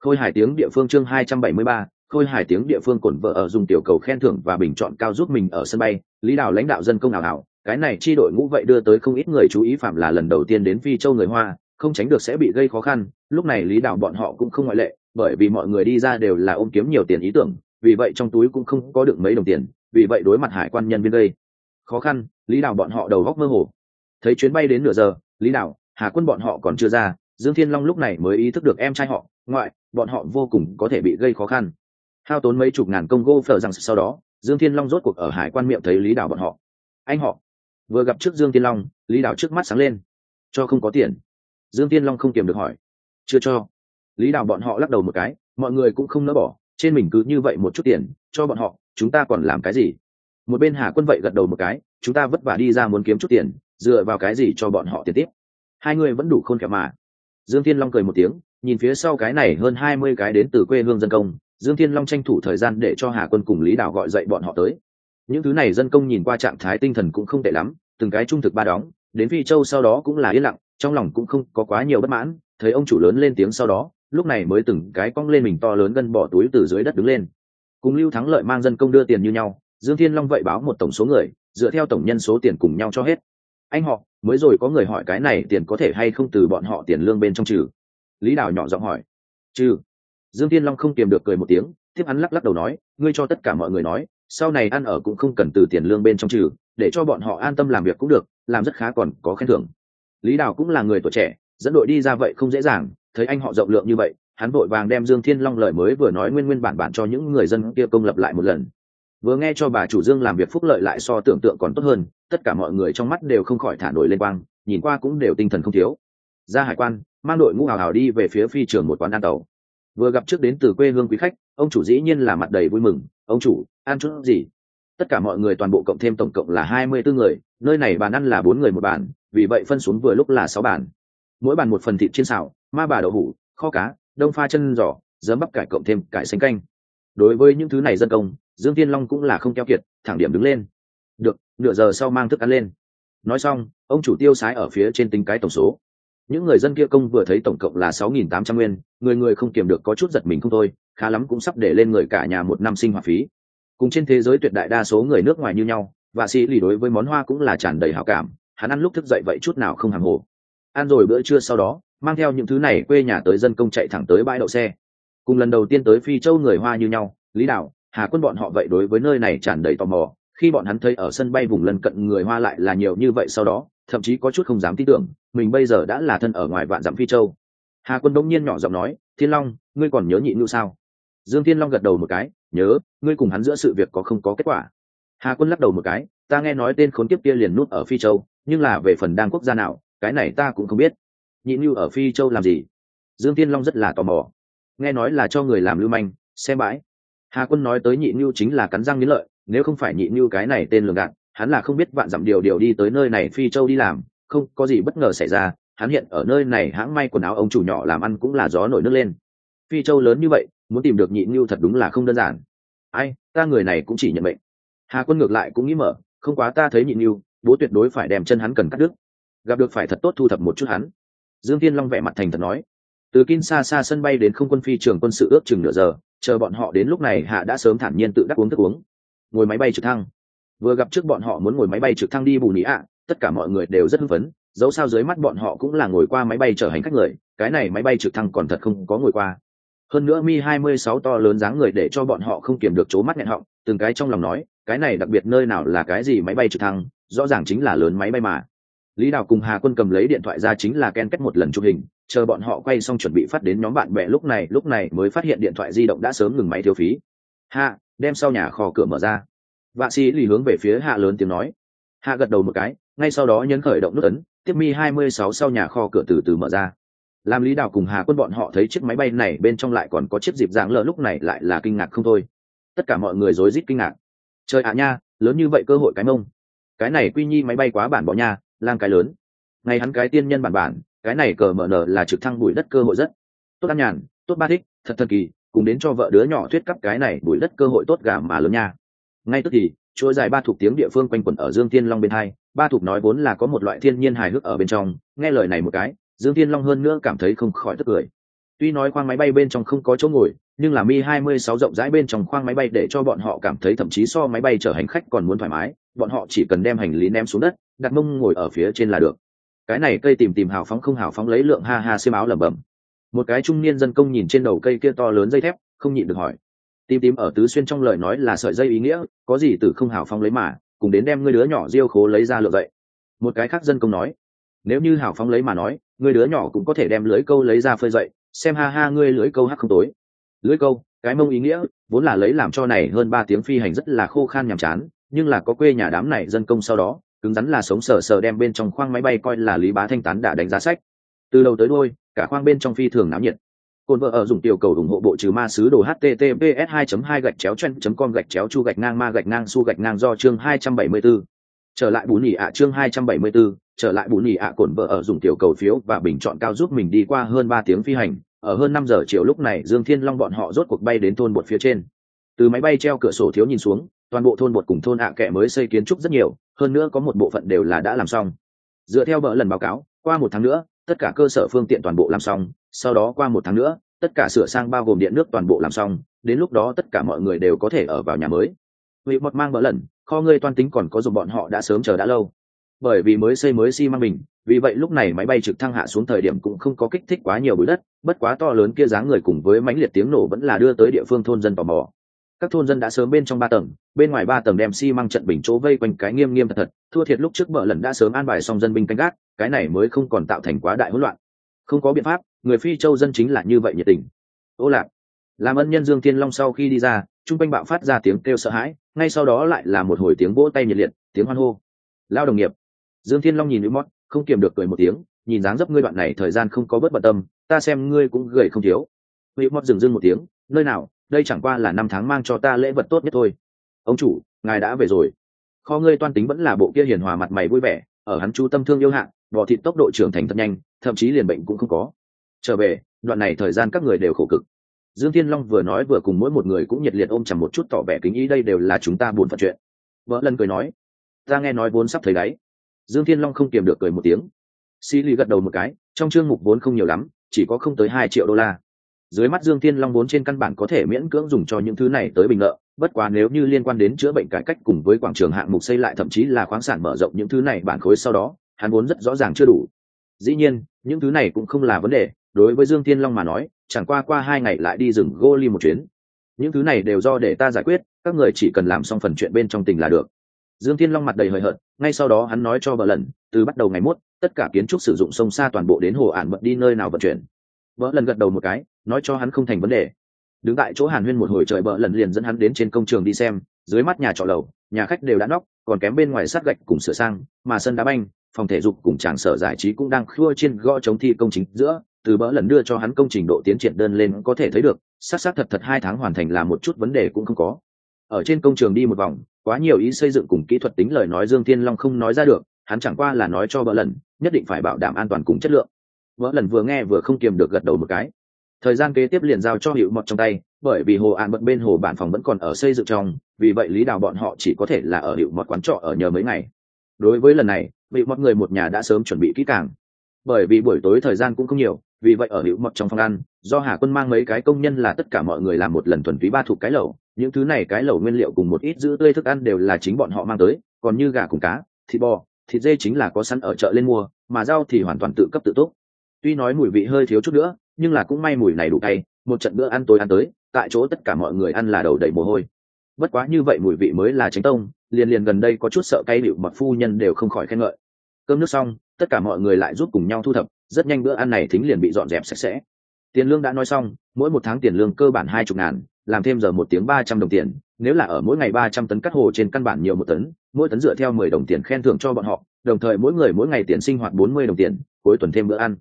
khôi hải tiếng địa phương chương 273, khôi hải tiếng địa phương Cổn vợ ở dùng tiểu cầu khen thưởng và bình chọn cao giúp mình ở sân bay lý đạo lãnh đạo dân công nào nào cái này chi đội ngũ vậy đưa tới không ít người chú ý phạm là lần đầu tiên đến phi châu người hoa không tránh được sẽ bị gây khó khăn lúc này lý đạo bọn họ cũng không ngoại lệ bởi vì mọi người đi ra đều là ôm kiếm nhiều tiền ý tưởng vì vậy trong túi cũng không có được mấy đồng tiền vì vậy đối mặt hải quan nhân viên đây khó khăn lý Đào bọn họ đầu góc mơ hồ. Thấy chuyến bay đến nửa giờ lý Đào, hà quân bọn họ còn chưa ra dương thiên long lúc này mới ý thức được em trai họ ngoại bọn họ vô cùng có thể bị gây khó khăn. Hao tốn mấy chục ngàn công gô phở rằng sau đó dương thiên long rốt cuộc ở hải quan miệng thấy lý Đào bọn họ. Anh họ vừa gặp trước dương thiên long lý Đào trước mắt sáng lên. Cho không có tiền. Dương thiên long không kiềm được hỏi. Chưa cho. Lý Đào bọn họ lắc đầu một cái mọi người cũng không nỡ bỏ trên mình cứ như vậy một chút tiền cho bọn họ chúng ta còn làm cái gì? Một bên hà quân vậy gật đầu một cái, chúng ta vất vả đi ra muốn kiếm chút tiền, dựa vào cái gì cho bọn họ tiền tiếp? Hai người vẫn đủ khôn khéo mà. Dương thiên long cười một tiếng, nhìn phía sau cái này hơn hai mươi cái đến từ quê hương dân công, dương thiên long tranh thủ thời gian để cho hà quân cùng lý Đào gọi dậy bọn họ tới. Những thứ này dân công nhìn qua trạng thái tinh thần cũng không tệ lắm, từng cái trung thực ba đóng, đến phi châu sau đó cũng là yên lặng, trong lòng cũng không có quá nhiều bất mãn, thấy ông chủ lớn lên tiếng sau đó, lúc này mới từng cái cong lên mình to lớn gân bỏ túi từ dưới đất đứng lên. Cùng lưu thắng lợi mang dân công đưa tiền như nhau dương thiên long vậy báo một tổng số người, dựa theo tổng nhân số tiền cùng nhau cho hết. Anh họ, mới rồi có người hỏi cái này tiền có thể hay không từ bọn họ tiền lương bên trong trừ? Lý đào nhỏ giọng hỏi. Trừ. Dương thiên long không kiềm được cười một tiếng, tiếp hắn lắc lắc đầu nói, ngươi cho tất cả mọi người nói, sau này ăn ở cũng không cần từ tiền lương bên trong trừ, để cho bọn họ an tâm làm việc cũng được, làm rất khá còn có khen thưởng. Lý đào cũng là người tuổi trẻ, dẫn đội đi ra vậy không dễ dàng, thấy anh họ rộng lượng như vậy, hắn vội vàng đem dương thiên long lời mới vừa nói nguyên nguyên bản bản cho những người dân kia công lập lại một lần vừa nghe cho bà chủ dương làm việc phúc lợi lại so tưởng tượng còn tốt hơn, tất cả mọi người trong mắt đều không khỏi thả nổi lên quang, nhìn qua cũng đều tinh thần không thiếu. Ra hải quan, mang đội ngũ hào hào đi về phía phi trường một quán ăn tàu. Vừa gặp trước đến từ quê hương quý khách, ông chủ dĩ nhiên là mặt đầy vui mừng, ông chủ, ăn chút gì? Tất cả mọi người toàn bộ cộng thêm tổng cộng là hai mươi bốn người, nơi này bàn ăn là bốn người một bàn, vì vậy phân xuống vừa lúc là sáu bàn. Mỗi bàn một phần thịt chiên xào, ma bà đậu hủ, kho cá, đông pha chân giỏ dấm bắp cải cộng thêm cải xanh canh. Đối với những thứ này dân công dương tiên long cũng là không keo kiệt, thẳng điểm đứng lên. Được, nửa giờ sau mang thức ăn lên. Nói xong, ông chủ tiêu sái ở phía trên tính cái tổng số. Những người dân kia công vừa thấy tổng cộng là sáu nghìn tám trăm nguyên, người người không kiềm được có chút giật mình không thôi, khá lắm cũng sắp để lên người cả nhà một năm sinh hoạt phí. Cùng trên thế giới tuyệt đại đa số người nước ngoài như nhau và sĩ lì đối với món hoa cũng là tràn đầy hào cảm, hắn ăn lúc thức dậy vậy chút nào không hàng hồ. Ăn rồi bữa trưa sau đó, mang theo những thứ này quê nhà tới dân công chạy thẳng tới bãi đậu xe. Cùng lần đầu tiên tới phi châu người hoa như nhau, lý đạo hà quân bọn họ vậy đối với nơi này tràn đầy tò mò, khi bọn hắn thấy ở sân bay vùng lân cận người hoa lại là nhiều như vậy sau đó, thậm chí có chút không dám tin tưởng, mình bây giờ đã là thân ở ngoài vạn dặm phi châu. Hà quân đông nhiên nhỏ giọng nói, thiên long, ngươi còn nhớ nhị ngưu sao? Dương thiên long gật đầu một cái, nhớ, ngươi cùng hắn giữa sự việc có không có kết quả? Hà quân lắc đầu một cái, ta nghe nói tên khốn kiếp kia liền nút ở phi châu, nhưng là về phần đang quốc gia nào, cái này ta cũng không biết. Nhị ngưu ở phi châu làm gì? Dương thiên long rất là tò mò, nghe nói là cho người làm lưu manh, xem bãi hà quân nói tới nhị ngưu chính là cắn răng nghiến lợi, nếu không phải nhị ngưu cái này tên lường gạt, hắn là không biết vạn dặm điều điều đi tới nơi này phi châu đi làm, không có gì bất ngờ xảy ra, hắn hiện ở nơi này hãng may quần áo ông chủ nhỏ làm ăn cũng là gió nổi nước lên. Phi châu lớn như vậy, muốn tìm được nhị ngưu thật đúng là không đơn giản. Ai, ta người này cũng chỉ nhận mệnh. Hà quân ngược lại cũng nghĩ mở, không quá ta thấy nhị ngưu bố tuyệt đối phải đem chân hắn cần cắt đứt. Gặp được phải thật tốt thu thập một chút hắn. Dương thiên long vẻ mặt thành thật nói từ kin xa xa sân bay đến không quân phi trường quân sự ước chừng nửa giờ, chờ bọn họ đến lúc này hạ đã sớm thản nhiên tự đắc uống thức uống. Ngồi máy bay trực thăng. Vừa gặp trước bọn họ muốn ngồi máy bay trực thăng đi bù nị ạ, tất cả mọi người đều rất hưng phấn, dẫu sao dưới mắt bọn họ cũng là ngồi qua máy bay chở hành khách người, cái này máy bay trực thăng còn thật không có ngồi qua. Hơn nữa mi 26 to lớn dáng người để cho bọn họ không kiềm được chố mắt nghẹn họng, từng cái trong lòng nói, cái này đặc biệt nơi nào là cái gì máy bay trực thăng, rõ ràng chính là lớn máy bay mà. Lý đào cùng hà quân cầm lấy điện thoại ra chính là ken kết một lần chụp hình chờ bọn họ quay xong chuẩn bị phát đến nhóm bạn bè lúc này lúc này mới phát hiện điện thoại di động đã sớm ngừng máy thiếu phí. Hạ, đem sau nhà kho cửa mở ra. Vạ sĩ lì hướng về phía hạ lớn tiếng nói. Hạ gật đầu một cái, ngay sau đó nhấn khởi động nút ấn, tiếp mi 26 sau nhà kho cửa từ từ mở ra. Làm lý đào cùng hà quân bọn họ thấy chiếc máy bay này bên trong lại còn có chiếc dịp dạng lỡ lúc này lại là kinh ngạc không thôi. Tất cả mọi người rối rít kinh ngạc. Trời ạ nha, lớn như vậy cơ hội cái mông. Cái này quy nhi máy bay quá bản bỏ nha, lang cái lớn. Ngày hắn cái tiên nhân bản bản cái này cờ mở nở là trực thăng bụi đất cơ hội rất tốt ăn nhàn, tốt ba thích, thật thần kỳ, cùng đến cho vợ đứa nhỏ thuyết cắp cái này bùi đất cơ hội tốt gà mà lớn nha. Ngay tức thì, chuỗi dài ba thuộc tiếng địa phương quanh quẩn ở dương thiên long bên hai, ba thuộc nói vốn là có một loại thiên nhiên hài hước ở bên trong, nghe lời này một cái, dương thiên long hơn nữa cảm thấy không khỏi tức cười. Tuy nói khoang máy bay bên trong không có chỗ ngồi, nhưng là mi 26 rộng rãi bên trong khoang máy bay để cho bọn họ cảm thấy thậm chí so máy bay chở hành khách còn muốn thoải mái, bọn họ chỉ cần đem hành lý ném xuống đất, đặt mông ngồi ở phía trên là được cái này cây tìm tìm hào phóng không hào phóng lấy lượng ha ha xiêm áo lẩm bẩm. Một cái trung niên dân công nhìn trên đầu cây kia to lớn dây thép, không nhịn được hỏi. Tìm tím ở tứ xuyên trong lời nói là sợi dây ý nghĩa, có gì từ không hào phóng lấy mà, cùng đến đem ngươi đứa nhỏ diêu khố lấy ra lựa vậy. Một cái khác dân công nói. Nếu như hào phóng lấy mà nói, ngươi đứa nhỏ cũng có thể đem lưới câu lấy ra phơi dậy, xem ha ha ngươi lưới câu hắc không tối. Lưới câu, cái mông ý nghĩa, vốn là lấy làm cho này hơn ba tiếng phi hành rất là khô khan nhàm chán, nhưng là có quê nhà đám này dân công sau đó cứng rắn là sống sờ sờ đem bên trong khoang máy bay coi là lý bá thanh tán đã đánh giá sách. Từ đầu tới đôi cả khoang bên trong phi thường náo nhiệt. Cồn vợ ở dùng tiểu cầu ủng hộ bộ trừ ma sứ đồ https 2 2 gạch chéo chen com gạch chéo chu gạch ngang ma gạch ngang su gạch ngang do chương 274. trở lại bù nhỉ ạ chương 274, trở lại bù nhỉ ạ cồn vợ ở dùng tiểu cầu phiếu và bình chọn cao giúp mình đi qua hơn ba tiếng phi hành. Ở hơn năm giờ chiều lúc này dương thiên long bọn họ rốt cuộc bay đến thôn bột phía trên. Từ máy bay treo cửa sổ thiếu nhìn xuống toàn bộ thôn bột cùng thôn ạ kệ mới xây kiến trúc rất nhiều hơn nữa có một bộ phận đều là đã làm xong. Dựa theo bỡ lần báo cáo, qua một tháng nữa, tất cả cơ sở phương tiện toàn bộ làm xong, sau đó qua một tháng nữa, tất cả sửa sang bao gồm điện nước toàn bộ làm xong, đến lúc đó tất cả mọi người đều có thể ở vào nhà mới. Vị một mang bỡ lần, kho ngươi toan tính còn có dùng bọn họ đã sớm chờ đã lâu. Bởi vì mới xây mới xi măng mình vì vậy lúc này máy bay trực thăng hạ xuống thời điểm cũng không có kích thích quá nhiều bụi đất, bất quá to lớn kia dáng người cùng với mãnh liệt tiếng nổ vẫn là đưa tới địa phương thôn dân tò mò các thôn dân đã sớm bên trong ba tầng, bên ngoài ba tầng đem xi、si、măng trận bình chỗ vây quanh cái nghiêm nghiêm thật thật. Thua thiệt lúc trước bợ lần đã sớm an bài xong dân binh canh gác, cái này mới không còn tạo thành quá đại hỗn loạn. Không có biện pháp, người phi châu dân chính là như vậy nhiệt tình. Ô lạc, làm ân nhân dương thiên long sau khi đi ra t r u n g quanh bạo phát ra tiếng kêu sợ hãi, ngay sau đó lại là một hồi tiếng vỗ tay nhiệt liệt, tiếng hoan hô. Lao đồng nghiệp, dương thiên long nhìn nữ mót không kiềm được cười một tiếng, nhìn dáng dấp ngươi đoạn này thời gian không có bớt bận tâm, ta xem ngươi cũng gầy không thiếu. Nữ mót dừng dưng một tiếng, nơi nào đây chẳng qua là năm tháng mang cho ta lễ vật tốt nhất thôi. Ông chủ ngài đã về rồi. Kho ngươi toan tính vẫn là bộ kia hiền hòa mặt mày vui vẻ ở hắn chú tâm thương yêu hạ, bò thịt tốc độ trưởng thành thật nhanh thậm chí liền bệnh cũng không có. Trở về đoạn này thời gian các người đều khổ cực. Dương thiên long vừa nói vừa cùng mỗi một người cũng nhiệt liệt ôm chầm một chút tỏ vẻ kính ý đây đều là chúng ta buồn phận chuyện. Vợ lần cười nói ta nghe nói vốn sắp thấy đáy dương thiên long không kiềm được cười một tiếng. Xi lì gật đầu một cái trong chương mục vốn không nhiều lắm chỉ có không tới hai triệu đô la dưới mắt dương thiên long vốn trên căn bản có thể miễn cưỡng dùng cho những thứ này tới bình nợ bất quá nếu như liên quan đến chữa bệnh cải cách cùng với quảng trường hạng mục xây lại thậm chí là khoáng sản mở rộng những thứ này bản khối sau đó, hắn vốn rất rõ ràng chưa đủ. Dĩ nhiên, những thứ này cũng không là vấn đề, đối với dương thiên long mà nói, chẳng qua qua hai ngày lại đi rừng gô ly một chuyến. Những thứ này đều do để ta giải quyết, các người chỉ cần làm xong phần chuyện bên trong tình là được. Dương thiên long mặt đầy hời hợt, ngay sau đó hắn nói cho vợ lần từ bắt đầu ngày mốt, tất cả kiến trúc sử dụng sông xa toàn bộ đến hồ ản bận đi nơi nào vận chuyển vợ lần gật đầu một cái, nói cho hắn không thành vấn đề. Đứng tại chỗ hàn huyên một hồi trời bỡ lần liền dẫn hắn đến trên công trường đi xem, dưới mắt nhà trọ lầu, nhà khách đều đã nóc, còn kém bên ngoài sát gạch cùng sửa sang, mà sân đá banh, phòng thể dục cùng tràng sở giải trí cũng đang khua trên gõ chống thi công chính giữa, từ bỡ lần đưa cho hắn công trình độ tiến triển đơn lên có thể thấy được sát sát thật thật hai tháng hoàn thành là một chút vấn đề cũng không có. Ở trên công trường đi một vòng, quá nhiều ý xây dựng cùng kỹ thuật tính lời nói dương thiên long không nói ra được, hắn chẳng qua là nói cho bỡ lần, nhất định phải bảo đảm an toàn cùng chất lượng vỡ lần vừa nghe vừa không kiềm được gật đầu một cái. Thời gian kế tiếp liền giao cho hiệu mọt trong tay, bởi vì hồ an bận bên hồ bản phòng vẫn còn ở xây dựng trong, vì vậy lý đào bọn họ chỉ có thể là ở hiệu mọt quán trọ ở nhờ mấy ngày. Đối với lần này bị mọi người một nhà đã sớm chuẩn bị kỹ càng. Bởi vì buổi tối thời gian cũng không nhiều, vì vậy ở hiệu mọt trong phòng ăn, do hà quân mang mấy cái công nhân là tất cả mọi người làm một lần thuần túy ba thuộc cái lẩu. Những thứ này cái lẩu nguyên liệu cùng một ít giữ tươi thức ăn đều là chính bọn họ mang tới, còn như gà cùng cá, thịt bò, thịt dê chính là có sẵn ở chợ lên mua, mà rau thì hoàn toàn tự cấp tự túc tuy nói mùi vị hơi thiếu chút nữa, nhưng là cũng may mùi này đủ cay, một trận bữa ăn tối ăn tới, tại chỗ tất cả mọi người ăn là đầu đầy mồ hôi. Bất quá như vậy mùi vị mới là tránh tông, liền liền gần đây có chút sợ cay điệu mặc phu nhân đều không khỏi khen ngợi. Cơm nước xong, tất cả mọi người lại giúp cùng nhau thu thập, rất nhanh bữa ăn này thính liền bị dọn dẹp sạch sẽ. Tiền lương đã nói xong, mỗi một tháng tiền lương cơ bản hai chục ngàn, làm thêm giờ một tiếng ba trăm đồng tiền, nếu là ở mỗi ngày ba trăm tấn cắt hồ trên căn bản nhiều một tấn, mỗi tấn dựa theo mười đồng tiền khen thưởng cho bọn họ, đồng thời mỗi người mỗi ngày tiền sinh hoạt bốn mươi đồng tiền, cuối tuần thêm bữa ăn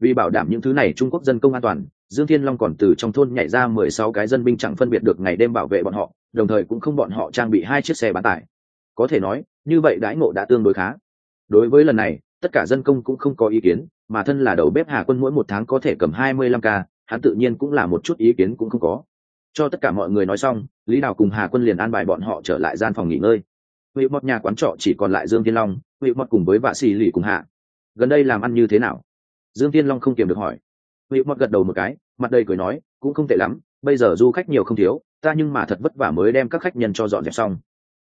vì bảo đảm những thứ này trung quốc dân công an toàn, dương thiên long còn từ trong thôn nhảy ra mười sáu cái dân binh chẳng phân biệt được ngày đêm bảo vệ bọn họ, đồng thời cũng không bọn họ trang bị hai chiếc xe bán tải. Có thể nói, như vậy đãi ngộ đã tương đối khá. Đối với lần này, tất cả dân công cũng không có ý kiến, mà thân là đầu bếp hà quân mỗi một tháng có thể cầm hai mươi lăm ca, hắn tự nhiên cũng là một chút ý kiến cũng không có. Cho tất cả mọi người nói xong, lý đào cùng hà quân liền an bài bọn họ trở lại gian phòng nghỉ ngơi. Vị mọt nhà quán trọ chỉ còn lại dương thiên long, vị mọt cùng với vạ xì lì cùng hạ. Gần đây làm ăn như thế nào? Dương tiên long không kiềm được hỏi. Vị mọt gật đầu một cái, mặt đầy cười nói, cũng không tệ lắm, bây giờ du khách nhiều không thiếu, ta nhưng mà thật vất vả mới đem các khách nhân cho dọn dẹp xong.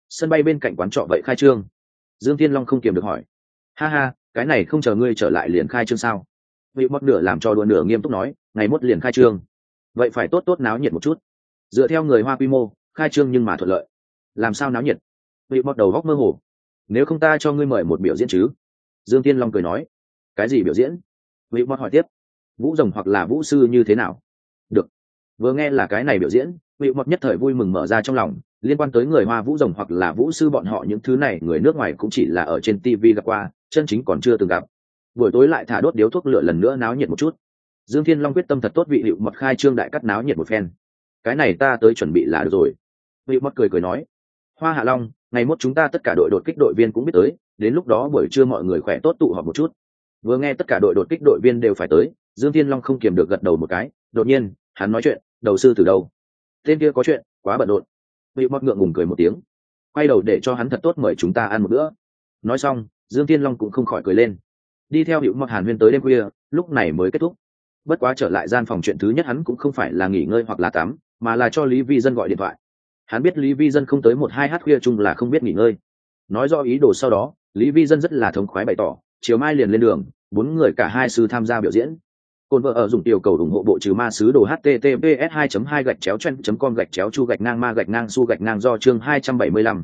Sân bay bên cạnh quán trọ vậy khai trương. Dương tiên long không kiềm được hỏi. Ha ha, cái này không chờ ngươi trở lại liền khai trương sao? Vị mọt nửa làm cho đùa nửa nghiêm túc nói, ngày mốt liền khai trương. Vậy phải tốt tốt náo nhiệt một chút. Dựa theo người hoa quy mô, khai trương nhưng mà thuận lợi. Làm sao náo nhiệt? Vị mọt đầu góc mơ hồ. Nếu không ta cho ngươi mời một biểu diễn chứ? Dương tiên long cười nói. Cái gì biểu diễn? Vị Mật hỏi tiếp, vũ rồng hoặc là vũ sư như thế nào? Được. Vừa nghe là cái này biểu diễn, vị mọt nhất thời vui mừng mở ra trong lòng, liên quan tới người hoa vũ rồng hoặc là vũ sư bọn họ những thứ này, người nước ngoài cũng chỉ là ở trên tv gặp qua, chân chính còn chưa từng gặp. Buổi tối lại thả đốt điếu thuốc lửa lần nữa náo nhiệt một chút. Dương thiên long quyết tâm thật tốt vị hiệu mật khai trương đại cắt náo nhiệt một phen. Cái này ta tới chuẩn bị là được rồi. Vị mật cười cười nói, hoa hạ long, ngày mốt chúng ta tất cả đội đột kích đội viên cũng biết tới, đến lúc đó buổi trưa mọi người khỏe tốt tụ họp một chút vừa nghe tất cả đội đột kích đội viên đều phải tới, dương thiên long không kiềm được gật đầu một cái, đột nhiên, hắn nói chuyện, đầu sư từ đâu? Tên kia có chuyện, quá bận rộn. Vị mọt ngượng ngùng cười một tiếng, quay đầu để cho hắn thật tốt mời chúng ta ăn một bữa. Nói xong, dương thiên long cũng không khỏi cười lên. Đi theo hiệu mọt hàn huyên tới đêm khuya, lúc này mới kết thúc. Bất quá trở lại gian phòng chuyện thứ nhất hắn cũng không phải là nghỉ ngơi hoặc là tắm, mà là cho lý vi dân gọi điện thoại. Hắn biết lý vi dân không tới một hai h khuya chung là không biết nghỉ ngơi. Nói do ý đồ sau đó, lý vi dân rất là thống khoái bày tỏ chiều mai liền lên đường bốn người cả hai sư tham gia biểu diễn. Cồn vợ ở dùng tiểu cầu ủng hộ bộ trừ ma sứ đồ https 2 2 gạch chéo chen com gạch chéo chu gạch ngang ma gạch ngang su gạch ngang do chương 275.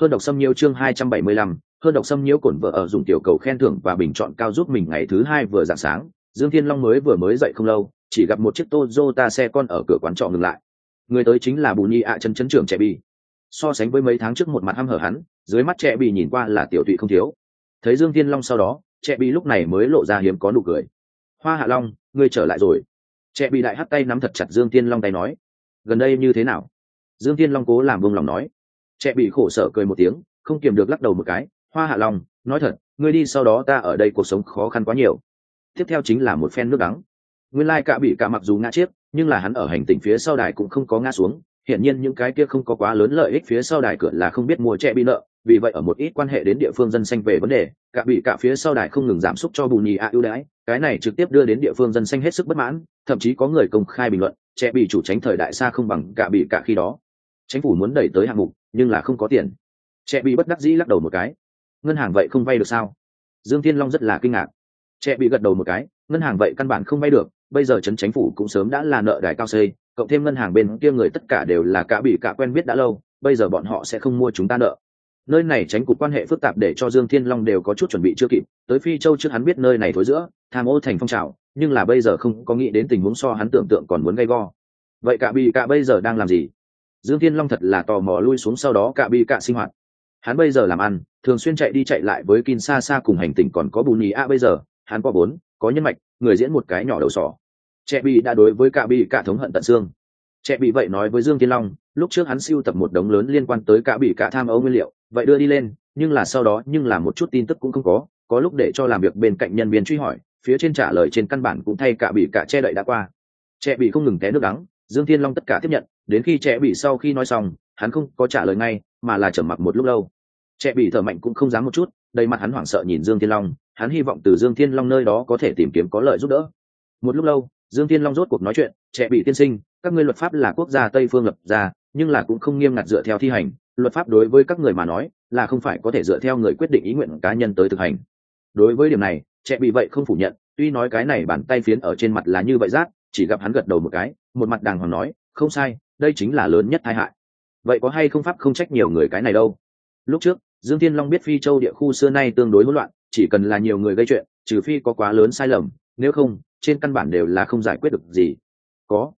hơn đọc xâm nhiễu chương 275, hơn đọc xâm nhiễu cồn vợ ở dùng tiểu cầu khen thưởng và bình chọn cao giúp mình ngày thứ hai vừa dạng sáng dương thiên long mới vừa mới dậy không lâu chỉ gặp một chiếc toyota xe con ở cửa quán trọ ngừng lại. Người tới chính là bù nhi ạ chân chấn trưởng trẻ bi. So sánh với mấy tháng trước một mặt hăm hở hắn dưới mắt trẻ bị nhìn qua là tiểu tụy không thiếu thấy dương thiên long sau đó trẻ bị lúc này mới lộ ra hiếm có nụ cười. Hoa hạ long, ngươi trở lại rồi. Trẻ bị đại hắt tay nắm thật chặt dương thiên long tay nói. Gần đây như thế nào? Dương thiên long cố làm vung lòng nói. Trẻ bị khổ sở cười một tiếng, không kiềm được lắc đầu một cái. Hoa hạ long, nói thật, ngươi đi sau đó ta ở đây cuộc sống khó khăn quá nhiều. Tiếp theo chính là một phen nước đắng. Nguyên lai cả bị cả mặc dù ngã chiếc nhưng là hắn ở hành tinh phía sau đài cũng không có ngã xuống. Hiển nhiên những cái kia không có quá lớn lợi ích phía sau đài cửa là không biết mua trẻ bị nợ vì vậy ở một ít quan hệ đến địa phương dân xanh về vấn đề, cả bị cả phía sau đài không ngừng giảm sút cho bù nhì ạ ưu đãi, cái này trực tiếp đưa đến địa phương dân xanh hết sức bất mãn, thậm chí có người công khai bình luận, trẻ bị chủ tránh thời đại xa không bằng cả bị cả khi đó. Chính phủ muốn đẩy tới hạng mục, nhưng là không có tiền. Trẻ bị bất đắc dĩ lắc đầu một cái. Ngân hàng vậy không vay được sao? Dương thiên long rất là kinh ngạc. Trẻ bị gật đầu một cái, ngân hàng vậy căn bản không vay được, bây giờ trấn chính phủ cũng sớm đã là nợ đài cao xây, cộng thêm ngân hàng bên kia người tất cả đều là cả bị cả quen biết đã lâu, bây giờ bọn họ sẽ không mua chúng ta nợ nơi này tránh cục quan hệ phức tạp để cho dương thiên long đều có chút chuẩn bị chưa kịp, tới phi châu trước hắn biết nơi này thối giữa, tham ô thành phong trào, nhưng là bây giờ không có nghĩ đến tình huống so hắn tưởng tượng còn muốn gây go. Vậy cả bị cả bây giờ đang làm gì? Dương thiên long thật là tò mò lui xuống sau đó cả bị cả sinh hoạt. Hắn bây giờ làm ăn, thường xuyên chạy đi chạy lại với kin xa xa cùng hành tinh còn có bù nhì a bây giờ, hắn có bốn, có nhân mạch, người diễn một cái nhỏ đầu sỏ. Trẻ bị đã đối với cả bị cả thống hận tận xương. Trẻ bị vậy nói với dương thiên long, lúc trước hắn siêu tập một đống lớn liên quan tới cả bị cả tham ấu nguyên liệu vậy đưa đi lên, nhưng là sau đó, nhưng là một chút tin tức cũng không có có lúc để cho làm việc bên cạnh nhân viên truy hỏi, phía trên trả lời trên căn bản cũng thay cả bị cả che đậy đã qua. Trẻ bị không ngừng té nước đắng, dương thiên long tất cả tiếp nhận, đến khi trẻ bị sau khi nói xong, hắn không có trả lời ngay, mà là trở mặc một lúc lâu. Trẻ bị thở mạnh cũng không dám một chút, đầy mặt hắn hoảng sợ nhìn dương thiên long, hắn hy vọng từ dương thiên long nơi đó có thể tìm kiếm có lợi giúp đỡ. Một lúc lâu, dương thiên long rốt cuộc nói chuyện trẻ bị tiên sinh, các ngươi luật pháp là quốc gia tây phương lập ra, nhưng là cũng không nghiêm ngặt dựa theo thi hành luật pháp đối với các người mà nói, là không phải có thể dựa theo người quyết định ý nguyện cá nhân tới thực hành. Đối với điểm này trẻ bị vậy không phủ nhận, tuy nói cái này bàn tay phiến ở trên mặt là như vậy rác, chỉ gặp hắn gật đầu một cái, một mặt đàng hoàng nói, không sai, đây chính là lớn nhất tai hại. Vậy có hay không pháp không trách nhiều người cái này đâu? Lúc trước, dương thiên long biết phi châu địa khu xưa nay tương đối hỗn loạn, chỉ cần là nhiều người gây chuyện, trừ phi có quá lớn sai lầm, nếu không, trên căn bản đều là không giải quyết được gì. Có.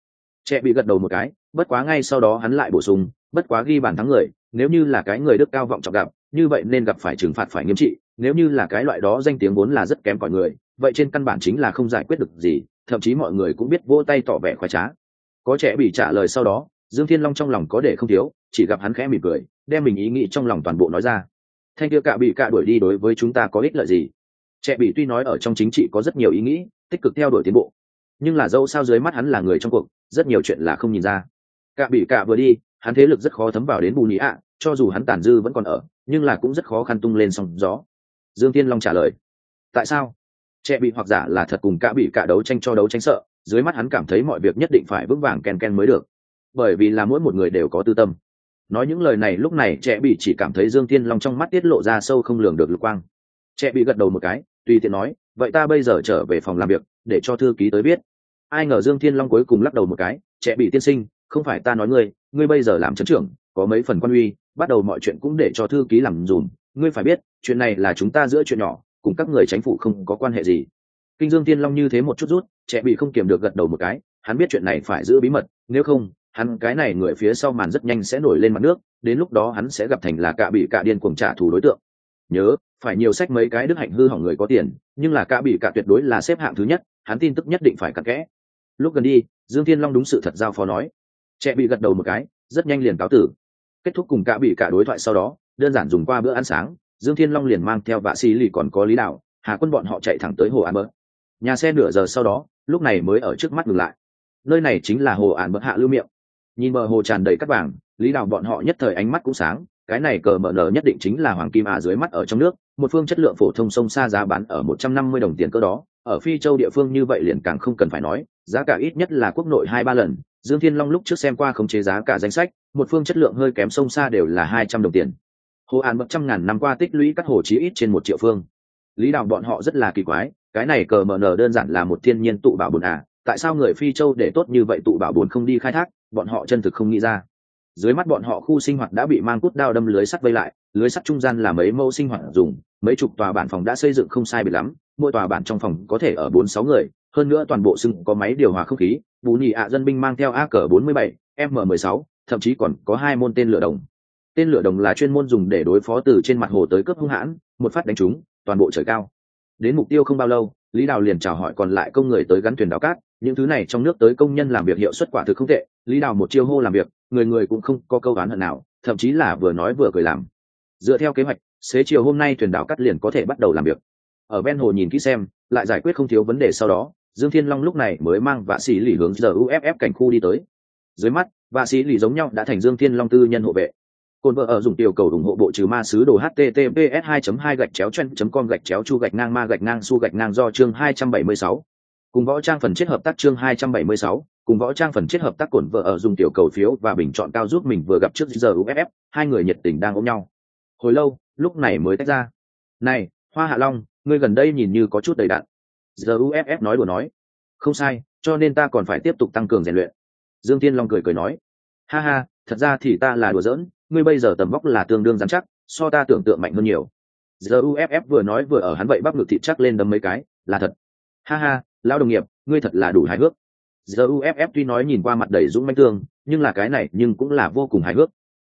Trẻ bị gật đầu một cái, bất quá ngay sau đó hắn lại bổ sung, bất quá ghi bàn thắng người nếu như là cái người đức cao vọng trọng gặp, như vậy nên gặp phải trừng phạt phải nghiêm trị. Nếu như là cái loại đó danh tiếng vốn là rất kém cỏi người, vậy trên căn bản chính là không giải quyết được gì, thậm chí mọi người cũng biết vỗ tay tỏ vẻ khoái trá. Có trẻ bị trả lời sau đó, dương thiên long trong lòng có để không thiếu, chỉ gặp hắn khẽ mỉm cười, đem mình ý nghĩ trong lòng toàn bộ nói ra. Thanh kia cạ bị cạ đuổi đi đối với chúng ta có ích lợi gì? Trẻ bị tuy nói ở trong chính trị có rất nhiều ý nghĩ, tích cực theo đuổi tiến bộ, nhưng là dâu sao dưới mắt hắn là người trong cuộc, rất nhiều chuyện là không nhìn ra. Cạ bị cạ vừa đi hắn thế lực rất khó thấm vào đến bù nhĩ ạ, cho dù hắn tàn dư vẫn còn ở, nhưng là cũng rất khó khăn tung lên sóng gió. Dương tiên long trả lời, tại sao? Trẻ bị hoặc giả là thật cùng cả bị cả đấu tranh cho đấu tranh sợ, dưới mắt hắn cảm thấy mọi việc nhất định phải vững vàng ken ken mới được. Bởi vì là mỗi một người đều có tư tâm. Nói những lời này, lúc này trẻ bị chỉ cảm thấy dương tiên long trong mắt tiết lộ ra sâu không lường được lục quang. Trẻ bị gật đầu một cái, tùy tiện nói, vậy ta bây giờ trở về phòng làm việc, để cho thư ký tới biết ai ngờ dương thiên long cuối cùng lắc đầu một cái, trẻ bị tiên sinh không phải ta nói ngươi ngươi bây giờ làm chấn trưởng, có mấy phần quan uy, bắt đầu mọi chuyện cũng để cho thư ký làm dùm. Ngươi phải biết, chuyện này là chúng ta giữa chuyện nhỏ, cùng các người chính phủ không có quan hệ gì. Kinh dương tiên long như thế một chút rút, trẻ bị không kiềm được gật đầu một cái, hắn biết chuyện này phải giữ bí mật, nếu không, hắn cái này người phía sau màn rất nhanh sẽ nổi lên mặt nước, đến lúc đó hắn sẽ gặp thành là cạ bị cạ điên cuồng trả thù đối tượng. Nhớ, phải nhiều sách mấy cái đức hạnh hư hỏng người có tiền, nhưng là cạ bị cạ tuyệt đối là xếp hạng thứ nhất, hắn tin tức nhất định phải cặn kẽ. Lúc gần đi, dương thiên long đúng sự thật giao phó nói trẻ bị gật đầu một cái, rất nhanh liền cáo tử. Kết thúc cùng cả bị cả đối thoại sau đó, đơn giản dùng qua bữa ăn sáng, dương thiên long liền mang theo vạ xì lì còn có lý đạo, hà quân bọn họ chạy thẳng tới hồ an bớt nhà xe nửa giờ sau đó, lúc này mới ở trước mắt ngừng lại. Nơi này chính là hồ an bớt hạ lưu miệng. Nhìn bờ hồ tràn đầy cắt vàng, lý đạo bọn họ nhất thời ánh mắt cũng sáng, cái này cờ mở nở nhất định chính là hoàng kim à dưới mắt ở trong nước, một phương chất lượng phổ thông sông xa giá bán ở một trăm năm mươi đồng tiền cơ đó, ở phi châu địa phương như vậy liền càng không cần phải nói giá cả ít nhất là quốc nội hai ba lần, dương thiên long lúc trước xem qua khống chế giá cả danh sách, một phương chất lượng hơi kém sông xa đều là hai trăm đồng tiền. Hồ an mất trăm ngàn năm qua tích lũy các hồ chí ít trên một triệu phương. Lý đạo bọn họ rất là kỳ quái, cái này cờ mờ nờ đơn giản là một thiên nhiên tụ bảo bồn à tại sao người phi châu để tốt như vậy tụ bảo bồn không đi khai thác, bọn họ chân thực không nghĩ ra. Dưới mắt bọn họ khu sinh hoạt đã bị mang cút đao đâm lưới sắt vây lại, lưới sắt trung gian là mấy mẫu sinh hoạt dùng, mấy chục tòa bản phòng đã xây dựng không sai biệt lắm, mỗi tòa bản trong phòng có thể ở bốn sáu người hơn nữa toàn bộ sưng có máy điều hòa không khí, bù nhị ạ dân binh mang theo a cờ bốn mươi bảy, m mười sáu, thậm chí còn có hai môn tên lửa đồng. Tên lửa đồng là chuyên môn dùng để đối phó từ trên mặt hồ tới cướp hung hãn, một phát đánh trúng, toàn bộ trời cao. Đến mục tiêu không bao lâu, lý đào liền chào hỏi còn lại công người tới gắn thuyền đào cát, những thứ này trong nước tới công nhân làm việc hiệu suất quả thực không tệ, lý đào một chiêu hô làm việc, người người cũng không có câu oán hận nào, thậm chí là vừa nói vừa cười làm. Dựa theo kế hoạch, xế chiều hôm nay thuyền đào cắt liền có thể bắt đầu làm việc. Ở ven hồ nhìn kỹ xem, lại giải quyết không thiếu vấn đề sau đó dương thiên long lúc này mới mang vạ sĩ lì hướng giờ uff cảnh khu đi tới. Dưới mắt vạ sĩ lì giống nhau đã thành dương thiên long tư nhân hộ vệ. Cồn vợ ở dùng tiểu cầu ủng hộ bộ trừ ma sứ đồ https 2 2 gạch chéo chen com gạch chéo chu gạch ngang ma gạch ngang su gạch ngang do chương 276. cùng võ trang phần chết hợp tác chương 276, cùng võ trang phần chết hợp tác cổn vợ ở dùng tiểu cầu phiếu và bình chọn cao giúp mình vừa gặp trước giờ uff hai người nhiệt tình đang ôm nhau. Hồi lâu lúc này mới tách ra. Này hoa hạ long ngươi gần đây nhìn như có chút đầy đặn giờ uff nói đùa nói. Không sai, cho nên ta còn phải tiếp tục tăng cường rèn luyện. Dương tiên long cười cười nói. Ha ha, thật ra thì ta là đùa giỡn, ngươi bây giờ tầm vóc là tương đương dám chắc, so ta tưởng tượng mạnh hơn nhiều. Giờ uff vừa nói vừa ở hắn vậy bắp ngực thịt chắc lên đấm mấy cái, là thật. Ha ha, lão đồng nghiệp, ngươi thật là đủ hài hước. Giờ uff tuy nói nhìn qua mặt đầy dũng manh tương, nhưng là cái này nhưng cũng là vô cùng hài hước.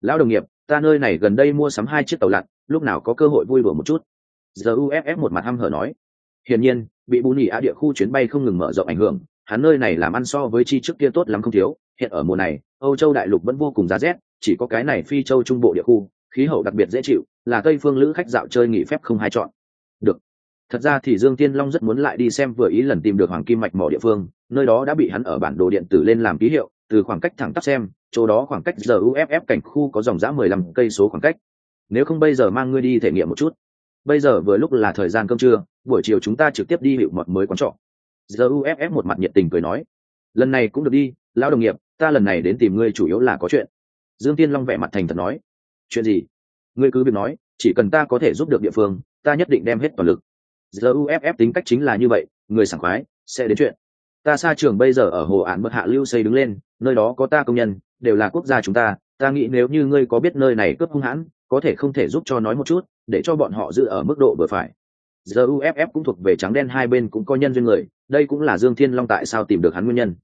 Lão đồng nghiệp, ta nơi này gần đây mua sắm hai chiếc tàu lặn, lúc nào có cơ hội vui đùa một chút? Giờ uff một mặt hăm hở nói hiển nhiên, bị bù nhì á địa khu chuyến bay không ngừng mở rộng ảnh hưởng, hắn nơi này làm ăn so với chi trước kia tốt lắm không thiếu. Hiện ở mùa này, âu châu đại lục vẫn vô cùng giá rét, chỉ có cái này phi châu trung bộ địa khu, khí hậu đặc biệt dễ chịu, là Tây phương lữ khách dạo chơi nghỉ phép không hai chọn. Được. Thật ra thì dương tiên long rất muốn lại đi xem vừa ý lần tìm được hoàng kim mạch mỏ địa phương, nơi đó đã bị hắn ở bản đồ điện tử lên làm ký hiệu, từ khoảng cách thẳng tắp xem, chỗ đó khoảng cách giờ uff cảnh khu có dòng dã mười lăm cây số khoảng cách. Nếu không bây giờ mang ngươi đi thể nghiệm một chút bây giờ vừa lúc là thời gian cơm trưa, buổi chiều chúng ta trực tiếp đi hiệu mọt mới quán trọ. Giờ uff một mặt nhiệt tình cười nói, lần này cũng được đi, lão đồng nghiệp, ta lần này đến tìm ngươi chủ yếu là có chuyện. Dương tiên long vẻ mặt thành thật nói, chuyện gì? Ngươi cứ việc nói, chỉ cần ta có thể giúp được địa phương, ta nhất định đem hết toàn lực. Giờ uff tính cách chính là như vậy, người sảng khoái, sẽ đến chuyện. Ta xa trường bây giờ ở hồ án bậc hạ lưu xây đứng lên, nơi đó có ta công nhân, đều là quốc gia chúng ta ta nghĩ nếu như ngươi có biết nơi này cướp hung hãn có thể không thể giúp cho nói một chút, để cho bọn họ giữ ở mức độ vừa phải. Giờ uff cũng thuộc về trắng đen, hai bên cũng có nhân duyên người, đây cũng là dương thiên long tại sao tìm được hắn nguyên nhân.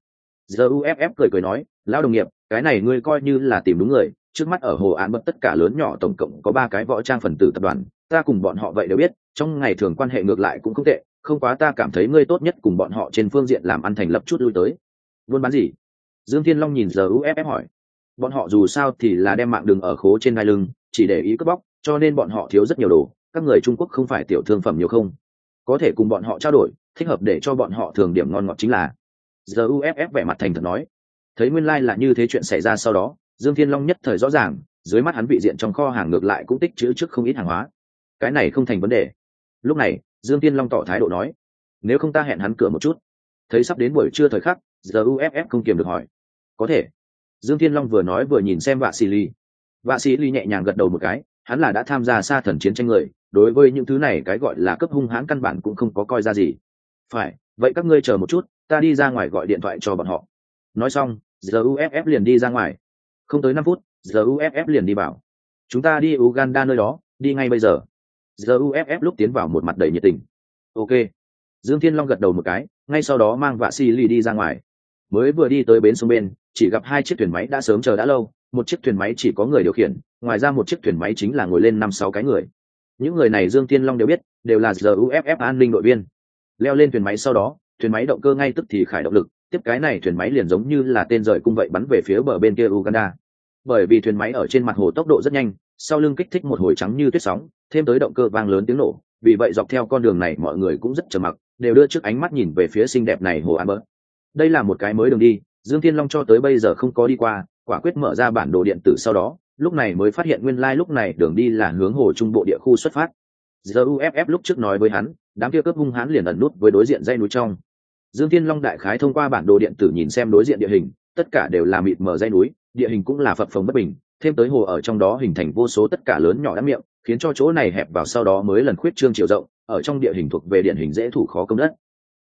Giờ uff cười cười nói, lão đồng nghiệp, cái này ngươi coi như là tìm đúng người, trước mắt ở hồ án bất tất cả lớn nhỏ tổng cộng có ba cái võ trang phần tử tập đoàn, ta cùng bọn họ vậy đều biết, trong ngày thường quan hệ ngược lại cũng không tệ, không quá ta cảm thấy ngươi tốt nhất cùng bọn họ trên phương diện làm ăn thành lập chút lui tới. Buôn bán gì? Dương thiên long nhìn giờ uff hỏi. Bọn họ dù sao thì là đem mạng đường ở khố trên ngai lưng chỉ để ý cướp bóc, cho nên bọn họ thiếu rất nhiều đồ, các người trung quốc không phải tiểu thương phẩm nhiều không? Có thể cùng bọn họ trao đổi, thích hợp để cho bọn họ thường điểm ngon ngọt chính là. Giờ uff vẻ mặt thành thật nói. Thấy nguyên lai、like、là như thế chuyện xảy ra sau đó, dương thiên long nhất thời rõ ràng, dưới mắt hắn bị diện trong kho hàng ngược lại cũng tích chữ trước không ít hàng hóa. Cái này không thành vấn đề. Lúc này, dương thiên long tỏ thái độ nói, nếu không ta hẹn hắn cửa một chút. Thấy sắp đến buổi trưa thời khắc giờ uff không kiềm được hỏi, có thể. Dương thiên long vừa nói vừa nhìn xem vạ xì ly vạ sĩ ly nhẹ nhàng gật đầu một cái, hắn là đã tham gia xa thần chiến tranh người, đối với những thứ này cái gọi là cấp hung hãn căn bản cũng không có coi ra gì. Phải, vậy các ngươi chờ một chút, ta đi ra ngoài gọi điện thoại cho bọn họ. Nói xong giờ uff liền đi ra ngoài. Không tới năm phút giờ uff liền đi bảo chúng ta đi uganda nơi đó, đi ngay bây giờ. Giờ uff lúc tiến vào một mặt đầy nhiệt tình. Ok. Dương thiên long gật đầu một cái, ngay sau đó mang vạ xì lì đi ra ngoài. Mới vừa đi tới bến sông bên, chỉ gặp hai chiếc thuyền máy đã sớm chờ đã lâu một chiếc thuyền máy chỉ có người điều khiển, ngoài ra một chiếc thuyền máy chính là ngồi lên năm sáu cái người. Những người này dương thiên long đều biết, đều là giờ uff an ninh đội viên. Leo lên thuyền máy sau đó, thuyền máy động cơ ngay tức thì khải động lực, tiếp cái này thuyền máy liền giống như là tên rời cung vậy bắn về phía bờ bên kia uganda. Bởi vì thuyền máy ở trên mặt hồ tốc độ rất nhanh, sau lưng kích thích một hồi trắng như tuyết sóng, thêm tới động cơ vang lớn tiếng nổ. Vì vậy dọc theo con đường này mọi người cũng rất trầm mặc, đều đưa trước ánh mắt nhìn về phía xinh đẹp này hồ an bớt đây là một cái mới đường đi, dương thiên long cho tới bây giờ không có đi qua quả quyết mở ra bản đồ điện tử sau đó, lúc này mới phát hiện nguyên lai、like、lúc này đường đi là hướng hồ trung bộ địa khu xuất phát. Giờ uff lúc trước nói với hắn, đám kia cướp hung hãn liền ẩn nút với đối diện dây núi trong. Dương thiên long đại khái thông qua bản đồ điện tử nhìn xem đối diện địa hình, tất cả đều là mịt mở dây núi, địa hình cũng là phập phồng bất bình, thêm tới hồ ở trong đó hình thành vô số tất cả lớn nhỏ đám miệng, khiến cho chỗ này hẹp vào sau đó mới lần khuyết trương chiều rộng, ở trong địa hình thuộc về địa hình dễ thủ khó công đất.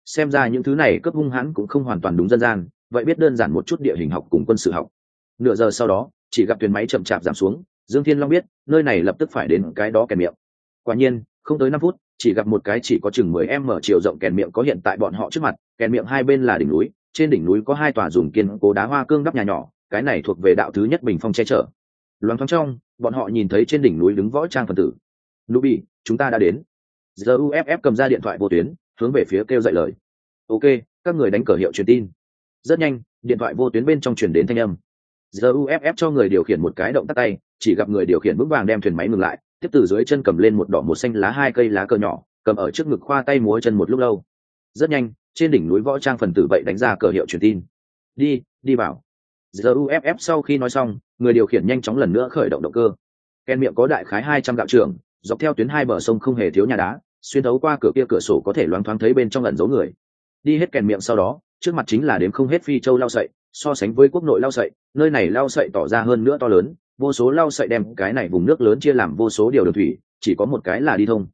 Xem ra những thứ này cướp hung hãn cũng không hoàn toàn đúng dân gian, vậy biết đơn giản một chút địa hình học cùng quân sự học nửa giờ sau đó, chỉ gặp thuyền máy chậm chạp giảm xuống, dương thiên long biết, nơi này lập tức phải đến cái đó kèn miệng. Quả nhiên, không tới năm phút, chỉ gặp một cái chỉ có chừng mười em mở chiều rộng kèn miệng có hiện tại bọn họ trước mặt, kèn miệng hai bên là đỉnh núi, trên đỉnh núi có hai tòa dùng kiên cố đá hoa cương đắp nhà nhỏ, cái này thuộc về đạo thứ nhất bình phong che chở. Loáng thoáng trong, bọn họ nhìn thấy trên đỉnh núi đứng võ trang phần tử. Nubi, chúng ta đã đến. Giờ uff cầm ra điện thoại vô tuyến, hướng về phía kêu dậy lời. Ok, các người đánh cờ hiệu truyền tin. Rất nhanh, điện thoại vô tuyến bên trong truyền đến thanh âm giờ uff cho người điều khiển một cái động tắt tay, chỉ gặp người điều khiển vững vàng đem thuyền máy ngừng lại, tiếp từ dưới chân cầm lên một đỏ một xanh lá hai cây lá cờ nhỏ, cầm ở trước ngực khoa tay múa chân một lúc lâu. Rất nhanh, trên đỉnh núi võ trang phần tử vậy đánh ra cờ hiệu truyền tin. Đi đi vào. Giờ uff sau khi nói xong, người điều khiển nhanh chóng lần nữa khởi động động cơ. Ken miệng có đại khái hai trăm gạo trường dọc theo tuyến hai bờ sông không hề thiếu nhà đá, xuyên thấu qua cửa kia cửa sổ có thể loáng thoáng thấy bên trong ẩn giấu người. Đi hết kèn miệng sau đó, trước mặt chính là đếm không hết phi châu lao sậy so sánh với quốc nội lao sậy, nơi này lao sậy tỏ ra hơn nữa to lớn, vô số lao sậy đem cái này vùng nước lớn chia làm vô số điều đường thủy, chỉ có một cái là đi thông.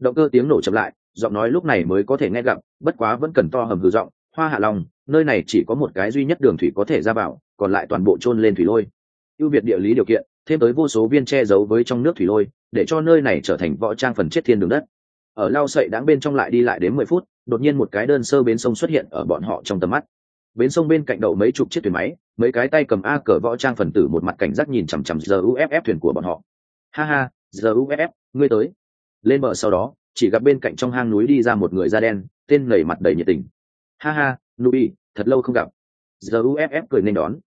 Động cơ tiếng nổ chậm lại, giọng nói lúc này mới có thể nghe gặp, bất quá vẫn cần to hầm hư giọng, hoa hạ long, nơi này chỉ có một cái duy nhất đường thủy có thể ra vào, còn lại toàn bộ chôn lên thủy lôi. Ưu việt địa lý điều kiện, thêm tới vô số viên che giấu với trong nước thủy lôi, để cho nơi này trở thành võ trang phần chết thiên đường đất. Ở lao sậy đáng bên trong lại đi lại đến mười phút, đột nhiên một cái đơn sơ bến sông xuất hiện ở bọn họ trong tầm mắt bến sông bên cạnh đậu mấy chục chiếc thuyền máy, mấy cái tay cầm a cờ võ trang phần tử một mặt cảnh giác nhìn chằm chằm giờ uff thuyền của bọn họ. Ha ha giờ uff ngươi tới. Lên bờ sau đó, chỉ gặp bên cạnh trong hang núi đi ra một người da đen, tên lầy mặt đầy nhiệt tình. Ha ha, nubi, thật lâu không gặp. Giờ uff cười nên đón.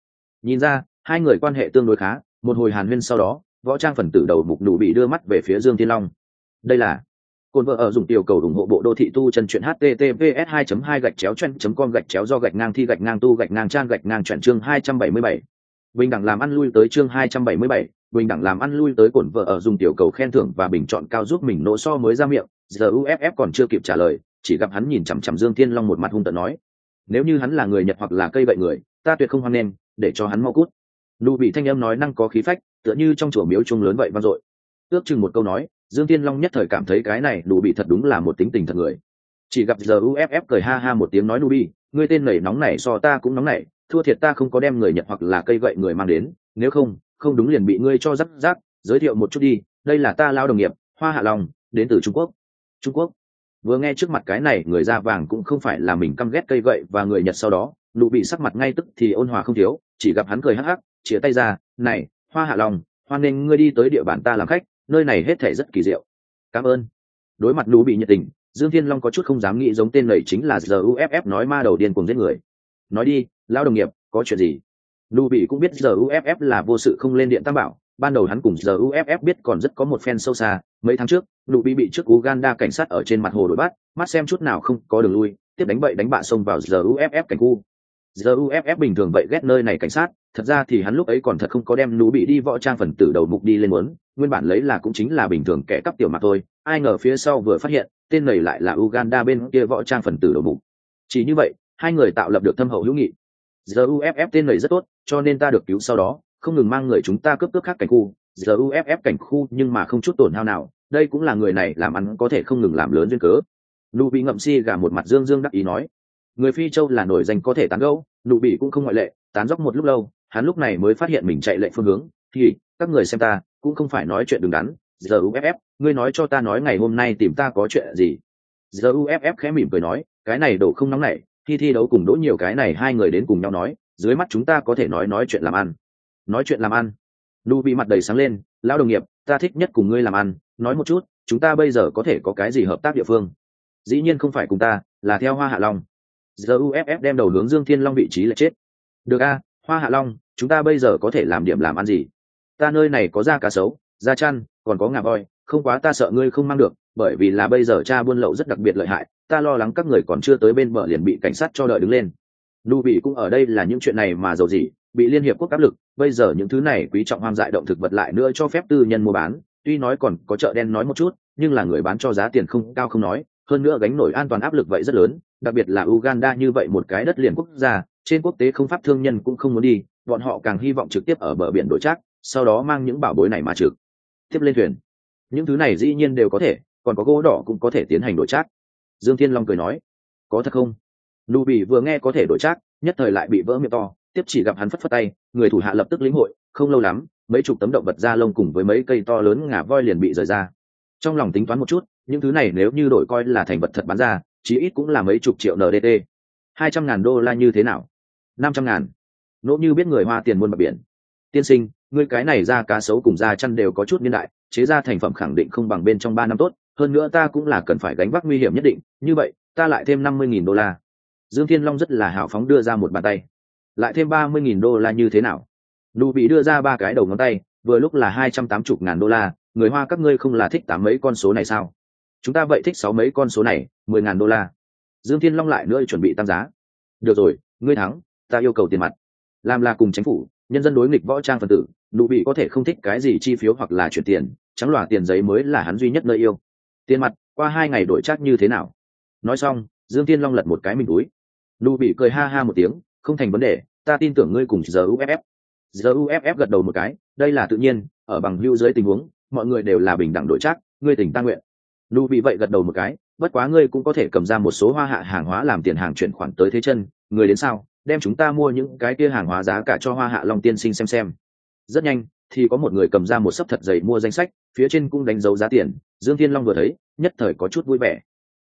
Nhìn ra, hai người quan hệ tương đối khá, một hồi hàn huyên sau đó, võ trang phần tử đầu mục nụ bị đưa mắt về phía dương thiên long. Đây là Côn vợ ở dùng tiểu cầu ủng hộ bộ đô thị tu chân truyện https 2 2 gạch chéo chen com gạch chéo do gạch ngang thi gạch ngang tu gạch ngang trang gạch ngang chuyển chương 277. bình đẳng làm ăn lui tới chương 277, bình đẳng làm ăn lui tới cồn vợ ở dùng tiểu cầu khen thưởng và bình chọn cao giúp mình nỗ so mới ra miệng giờ uff còn chưa kịp trả lời chỉ gặp hắn nhìn chằm chằm dương thiên long một mặt hung tợn nói nếu như hắn là người nhật hoặc là cây vậy người ta tuyệt không hoan nên, để cho hắn mau cút Lưu bị thanh âm nói năng có khí phách tựa như trong chùa miếu trung lớn vậy vang dội Tước chừng một câu nói dương tiên long nhất thời cảm thấy cái này đủ bị thật đúng là một tính tình thật người. Chỉ gặp giờ uff cười ha ha một tiếng nói nu bi ngươi tên nảy nóng này so ta cũng nóng nảy thua thiệt ta không có đem người nhật hoặc là cây gậy người mang đến, nếu không không đúng liền bị ngươi cho rắc rác. Giới thiệu một chút đi, đây là ta lao đồng nghiệp, hoa hạ long, đến từ trung quốc. Trung quốc. Vừa nghe trước mặt cái này, người da vàng cũng không phải là mình căm ghét cây gậy và người nhật sau đó, nụ bị sắc mặt ngay tức thì ôn hòa không thiếu, chỉ gặp hắn cười hắc hắc chia tay ra, này, hoa hạ long, hoan nghênh ngươi đi tới địa bàn ta làm khách nơi này hết thể rất kỳ diệu. Cảm ơn. Đối mặt lũ bị nhiệt tình, dương thiên long có chút không dám nghĩ giống tên lầy chính là giờ uff nói ma đầu điên cùng giết người. Nói đi lao đồng nghiệp, có chuyện gì? Lũ bị cũng biết giờ uff là vô sự không lên điện tam bảo. Ban đầu hắn cùng giờ uff biết còn rất có một fan sâu xa. Mấy tháng trước lũ bị bị trước uganda cảnh sát ở trên mặt hồ đội bắt, mắt xem chút nào không có đường lui, tiếp đánh bậy đánh bạ xông vào giờ uff cảnh khu. Giờ uff bình thường vậy ghét nơi này cảnh sát thật ra thì hắn lúc ấy còn thật không có đem nú bị đi võ trang phần tử đầu mục đi lên muốn, nguyên bản lấy là cũng chính là bình thường kẻ cắp tiểu mặt thôi, ai ngờ phía sau vừa phát hiện, tên này lại là uganda bên kia võ trang phần tử đầu mục. Chỉ như vậy, hai người tạo lập được thâm hậu hữu nghị. Giờ uff tên này rất tốt, cho nên ta được cứu sau đó, không ngừng mang người chúng ta cướp cướp khác cảnh khu. Giờ uff cảnh khu nhưng mà không chút tổn hao nào, đây cũng là người này làm ăn có thể không ngừng làm lớn duyên cớ. Nụ bị ngậm si gà một mặt dương dương đắc ý nói, người phi châu là nổi danh có thể tán gẫu nụ bị cũng không ngoại lệ, tán dốc một lúc lâu hắn lúc này mới phát hiện mình chạy lệch phương hướng. Thì, các người xem ta, cũng không phải nói chuyện đứng đắn. Giờ uff ngươi nói cho ta nói ngày hôm nay tìm ta có chuyện gì? Giờ uff khẽ mỉm cười nói, cái này đổ không nóng nảy. Khi thi đấu cùng đỗ nhiều cái này hai người đến cùng nhau nói, dưới mắt chúng ta có thể nói nói chuyện làm ăn. Nói chuyện làm ăn. Nu bị mặt đầy sáng lên, lão đồng nghiệp, ta thích nhất cùng ngươi làm ăn. Nói một chút, chúng ta bây giờ có thể có cái gì hợp tác địa phương? Dĩ nhiên không phải cùng ta, là theo hoa hạ long. Giờ uff đem đầu hướng dương thiên long vị trí là chết. Được a, hoa hạ long chúng ta bây giờ có thể làm điểm làm ăn gì? Ta nơi này có da cá sấu, da chăn, còn có ngà voi, không quá ta sợ ngươi không mang được, bởi vì là bây giờ cha buôn lậu rất đặc biệt lợi hại, ta lo lắng các người còn chưa tới bên bờ liền bị cảnh sát cho đợi đứng lên. Nu bị cũng ở đây là những chuyện này mà giàu gì, bị liên hiệp quốc áp lực, bây giờ những thứ này quý trọng hoang dại động thực vật lại nữa cho phép tư nhân mua bán, tuy nói còn có chợ đen nói một chút, nhưng là người bán cho giá tiền không cao không nói, hơn nữa gánh nổi an toàn áp lực vậy rất lớn, đặc biệt là uganda như vậy một cái đất liền quốc gia, trên quốc tế không pháp thương nhân cũng không muốn đi bọn họ càng hy vọng trực tiếp ở bờ biển đổi trác, sau đó mang những bảo bối này mà trực tiếp lên thuyền. Những thứ này dĩ nhiên đều có thể, còn có gỗ đỏ cũng có thể tiến hành đổi trác. Dương thiên long cười nói, có thật không? Nụ bị vừa nghe có thể đổi trác, nhất thời lại bị vỡ miệng to, tiếp chỉ gặp hắn phất phất tay, người thủ hạ lập tức lĩnh hội, không lâu lắm, mấy chục tấm động vật da lông cùng với mấy cây to lớn ngà voi liền bị rời ra. Trong lòng tính toán một chút, những thứ này nếu như đổi coi là thành vật thật bán ra, chí ít cũng là mấy chục triệu ndt hai trăm ngàn đô la như thế nào? Năm trăm ngàn nỗ như biết người hoa tiền muôn bạc biển. Tiên sinh, ngươi cái này ra cá sấu cùng da chăn đều có chút niên đại, chế ra thành phẩm khẳng định không bằng bên trong ba năm tốt, hơn nữa ta cũng là cần phải gánh vác nguy hiểm nhất định, như vậy, ta lại thêm năm mươi nghìn đô la. Dương thiên long rất là hào phóng đưa ra một bàn tay. Lại thêm ba mươi nghìn đô la như thế nào? Nụ bị đưa ra ba cái đầu ngón tay, vừa lúc là hai trăm tám chục ngàn đô la, người hoa các ngươi không là thích tám mấy con số này sao? Chúng ta vậy thích sáu mấy con số này, mười ngàn đô la. Dương thiên long lại nữa chuẩn bị tăng giá. Được rồi, ngươi thắng, ta yêu cầu tiền mặt làm là cùng chính phủ, nhân dân đối nghịch võ trang phần tử, nụ bị có thể không thích cái gì chi phiếu hoặc là chuyển tiền, trắng loà tiền giấy mới là hắn duy nhất nơi yêu. Tiền mặt, qua hai ngày đổi chắc như thế nào? Nói xong, dương tiên long lật một cái mình túi. Nụ bị cười ha ha một tiếng, không thành vấn đề, ta tin tưởng ngươi cùng giờ uff giờ uff gật đầu một cái, đây là tự nhiên, ở bằng hưu dưới tình huống, mọi người đều là bình đẳng đổi chắc, ngươi tỉnh ta nguyện. Nụ bị vậy gật đầu một cái, bất quá ngươi cũng có thể cầm ra một số hoa hạ hàng hóa làm tiền hàng chuyển khoản tới thế chân, người đến sao? Đem chúng ta mua những cái kia hàng hóa giá cả cho hoa hạ long tiên sinh xem xem. Rất nhanh, thì có một người cầm ra một sấp thật dày mua danh sách, phía trên cũng đánh dấu giá tiền, dương thiên long vừa thấy, nhất thời có chút vui vẻ.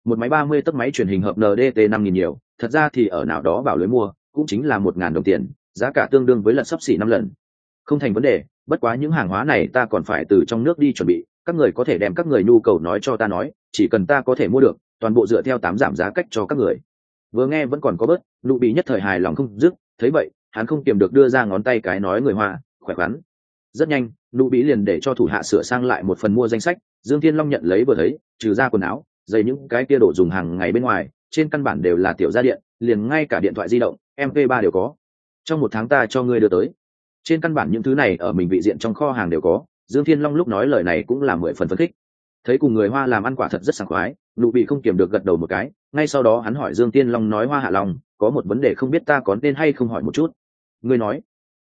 Một máy ba mươi tấc máy truyền hình hợp ndt năm nghìn nhiều, thật ra thì ở nào đó bảo lưới mua, cũng chính là một ngàn đồng tiền, giá cả tương đương với lần sấp xỉ năm lần. Không thành vấn đề, bất quá những hàng hóa này ta còn phải từ trong nước đi chuẩn bị, các người có thể đem các người nhu cầu nói cho ta nói, chỉ cần ta có thể mua được, toàn bộ dựa theo tám giảm giá cách cho các người. Vừa nghe vẫn còn có bớt nụ bị nhất thời hài lòng không dứt, thấy vậy, hắn không kiềm được đưa ra ngón tay cái nói người hoa, khỏe khoắn. Rất nhanh nụ bị liền để cho thủ hạ sửa sang lại một phần mua danh sách, dương thiên long nhận lấy vừa thấy, trừ ra quần áo dày những cái kia đồ dùng hàng ngày bên ngoài, trên căn bản đều là tiểu gia điện, liền ngay cả điện thoại di động mp 3 đều có. Trong một tháng ta cho ngươi đưa tới. Trên căn bản những thứ này ở mình vị diện trong kho hàng đều có, dương thiên long lúc nói lời này cũng là mười phần phấn khích thấy cùng người hoa làm ăn quả thật rất sảng khoái, nụ bị không kiềm được gật đầu một cái, ngay sau đó hắn hỏi dương tiên long nói hoa hạ long có một vấn đề không biết ta có nên hay không hỏi một chút. Ngươi nói.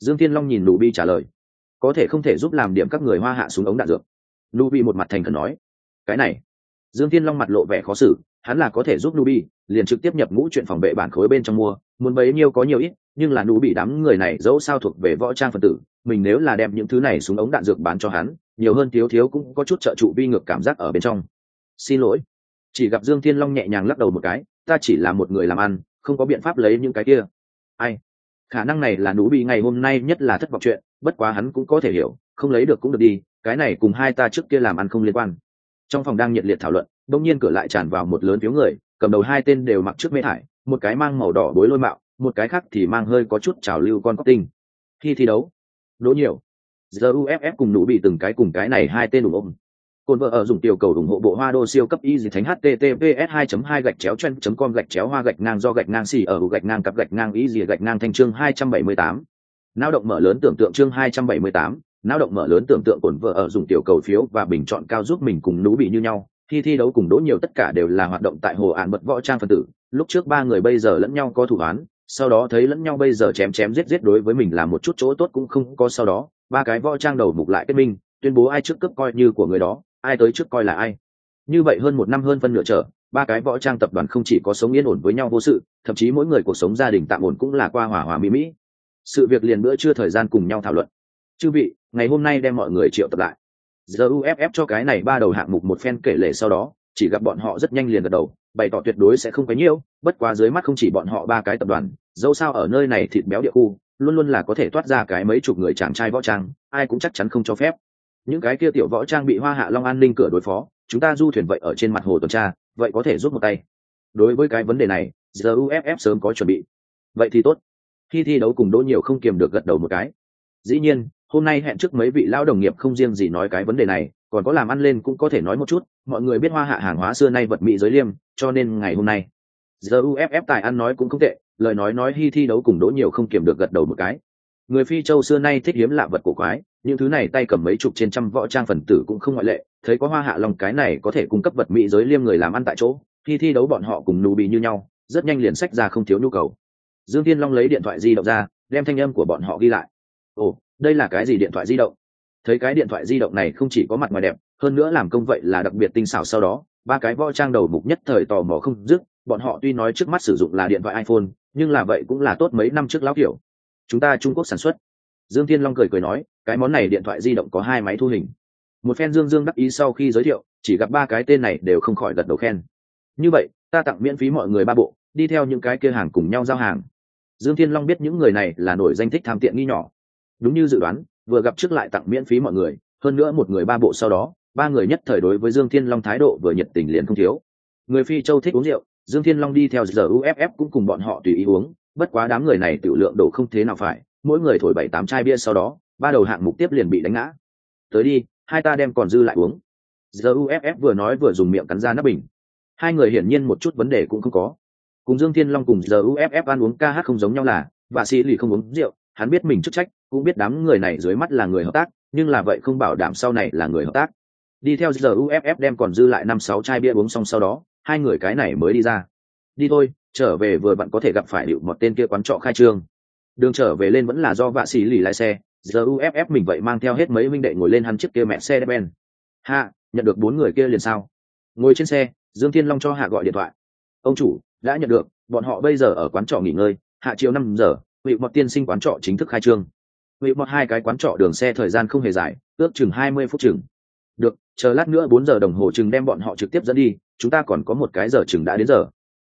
Dương tiên long nhìn nụ bị trả lời. Có thể không thể giúp làm điểm các người hoa hạ xuống ống đạn dược. Nụ bị một mặt thành khẩn nói. Cái này. Dương tiên long mặt lộ vẻ khó xử, hắn là có thể giúp nụ bị liền trực tiếp nhập ngũ chuyện phòng vệ bản khối bên trong mua, muốn bấy nhiêu có nhiều ít, nhưng là nụ bị đám người này dẫu sao thuộc về võ trang phần tử, mình nếu là đem những thứ này xuống ống đạn dược bán cho hắn nhiều hơn thiếu thiếu cũng có chút trợ trụ vi ngược cảm giác ở bên trong. Xin lỗi. Chỉ gặp dương thiên long nhẹ nhàng lắc đầu một cái, ta chỉ là một người làm ăn, không có biện pháp lấy những cái kia. Ai? Khả năng này là nú bị ngày hôm nay nhất là thất vọng chuyện, bất quá hắn cũng có thể hiểu, không lấy được cũng được đi, cái này cùng hai ta trước kia làm ăn không liên quan. Trong phòng đang nhiệt liệt thảo luận, đông nhiên cửa lại tràn vào một lớn phiếu người, cầm đầu hai tên đều mặc trước mê thải, một cái mang màu đỏ bối lôi mạo, một cái khác thì mang hơi có chút trào lưu con cóc tinh. Khi thi đấu. Đỗ nhiều giờ uff cùng nụ bị từng cái cùng cái này hai tên đủ ôm Côn vợ ở dùng tiểu cầu ủng hộ bộ hoa đô siêu cấp y thánh https 2 2 gạch chéo chen com gạch chéo hoa gạch ngang do gạch ngang xì ở gạch ngang cặp gạch ngang y dì gạch ngang thanh chương 278. Nao động mở lớn tưởng tượng chương 278, nao động mở lớn tưởng tượng cồn vợ ở dùng tiểu cầu phiếu và bình chọn cao giúp mình cùng nú bị như nhau. Thi thi đấu cùng đỗ nhiều tất cả đều là hoạt động tại hồ án mật võ trang phân tử, lúc trước ba người bây giờ lẫn nhau có thủ án, sau đó thấy lẫn nhau bây giờ chém chém giết giết đối với mình là một chút chỗ tốt cũng không có sau đó, ba cái võ trang đầu mục lại kết minh, tuyên bố ai trước cấp coi như của người đó, ai tới trước coi là ai. Như vậy hơn một năm hơn phân nửa trở ba cái võ trang tập đoàn không chỉ có sống yên ổn với nhau vô sự thậm chí mỗi người cuộc sống gia đình tạm ổn cũng là qua hòa hòa mỹ mỹ. Sự việc liền bữa chưa thời gian cùng nhau thảo luận. Chư vị ngày hôm nay đem mọi người triệu tập lại. Giờ uff cho cái này ba đầu hạng mục một phen kể lể sau đó chỉ gặp bọn họ rất nhanh liền gật đầu bày tỏ tuyệt đối sẽ không có nhiêu bất quá dưới mắt không chỉ bọn họ ba cái tập đoàn dẫu sao ở nơi này thịt béo địa khu luôn luôn là có thể toát ra cái mấy chục người chàng trai võ trang, ai cũng chắc chắn không cho phép. Những cái kia tiểu võ trang bị hoa hạ long an ninh cửa đối phó, chúng ta du thuyền vậy ở trên mặt hồ tuần tra, vậy có thể giúp một tay. Đối với cái vấn đề này giờ uff sớm có chuẩn bị. Vậy thì tốt. Khi thi đấu cùng đỗ nhiều không kiềm được gật đầu một cái. Dĩ nhiên, hôm nay hẹn trước mấy vị lao đồng nghiệp không riêng gì nói cái vấn đề này, còn có làm ăn lên cũng có thể nói một chút, mọi người biết hoa hạ hàng hóa xưa nay vật mỹ giới liêm, cho nên ngày hôm nay giờ uff tài ăn nói cũng không tệ lời nói nói hy thi đấu cùng đỗ nhiều không kiềm được gật đầu một cái. Người phi châu xưa nay thích hiếm lạ vật cổ quái, những thứ này tay cầm mấy chục trên trăm võ trang phần tử cũng không ngoại lệ, thấy có hoa hạ lòng cái này có thể cung cấp vật mỹ giới liêm người làm ăn tại chỗ khi thi đấu bọn họ cùng nù bị như nhau, rất nhanh liền sách ra không thiếu nhu cầu. Dương tiên long lấy điện thoại di động ra, đem thanh âm của bọn họ ghi lại. Ồ, đây là cái gì điện thoại di động? Thấy cái điện thoại di động này không chỉ có mặt ngoài đẹp, hơn nữa làm công vậy là đặc biệt tinh xảo sau đó, ba cái võ trang đầu mục nhất thời tò mò không dứt, bọn họ tuy nói trước mắt sử dụng là điện thoại iphone nhưng là vậy cũng là tốt mấy năm trước lão kiểu. Chúng ta trung quốc sản xuất. Dương thiên long cười cười nói, cái món này điện thoại di động có hai máy thu hình. Một phen dương dương đắc ý sau khi giới thiệu, chỉ gặp ba cái tên này đều không khỏi gật đầu khen. Như vậy, ta tặng miễn phí mọi người ba bộ, đi theo những cái kia hàng cùng nhau giao hàng. Dương thiên long biết những người này là nổi danh thích tham tiện nghi nhỏ. Đúng như dự đoán, vừa gặp trước lại tặng miễn phí mọi người, hơn nữa một người ba bộ sau đó, ba người nhất thời đối với dương thiên long thái độ vừa nhiệt tình liền không thiếu. Người phi châu thích uống rượu dương thiên long đi theo giờ uff cũng cùng bọn họ tùy ý uống, bất quá đám người này tự lượng đổ không thế nào phải, mỗi người thổi bảy tám chai bia sau đó, ba đầu hạng mục tiếp liền bị đánh ngã. Tới đi, hai ta đem còn dư lại uống. Giờ uff vừa nói vừa dùng miệng cắn ra nắp bình. Hai người hiển nhiên một chút vấn đề cũng không có. Cùng dương thiên long cùng giờ uff ăn uống ca hát không giống nhau là và sĩ lì không uống rượu, hắn biết mình chức trách, cũng biết đám người này dưới mắt là người hợp tác, nhưng là vậy không bảo đảm sau này là người hợp tác. Đi theo giờ uff đem còn dư lại năm sáu chai bia uống xong sau đó hai người cái này mới đi ra. Đi thôi, trở về vừa bạn có thể gặp phải điệu một tên kia quán trọ khai trương. Đường trở về lên vẫn là do vạ xì lì lái xe, giờ uff mình vậy mang theo hết mấy minh đệ ngồi lên hắn chiếc kia mẹ xe ben hạ, nhận được bốn người kia liền sao? Ngồi trên xe, dương thiên long cho hạ gọi điện thoại. Ông chủ, đã nhận được, bọn họ bây giờ ở quán trọ nghỉ ngơi, hạ chiều năm giờ vị mọt tiên sinh quán trọ chính thức khai trương. Vị mọt hai cái quán trọ đường xe thời gian không hề dài, ước chừng hai mươi phút chừng được, chờ lát nữa bốn giờ đồng hồ chừng đem bọn họ trực tiếp dẫn đi, chúng ta còn có một cái giờ chừng đã đến giờ.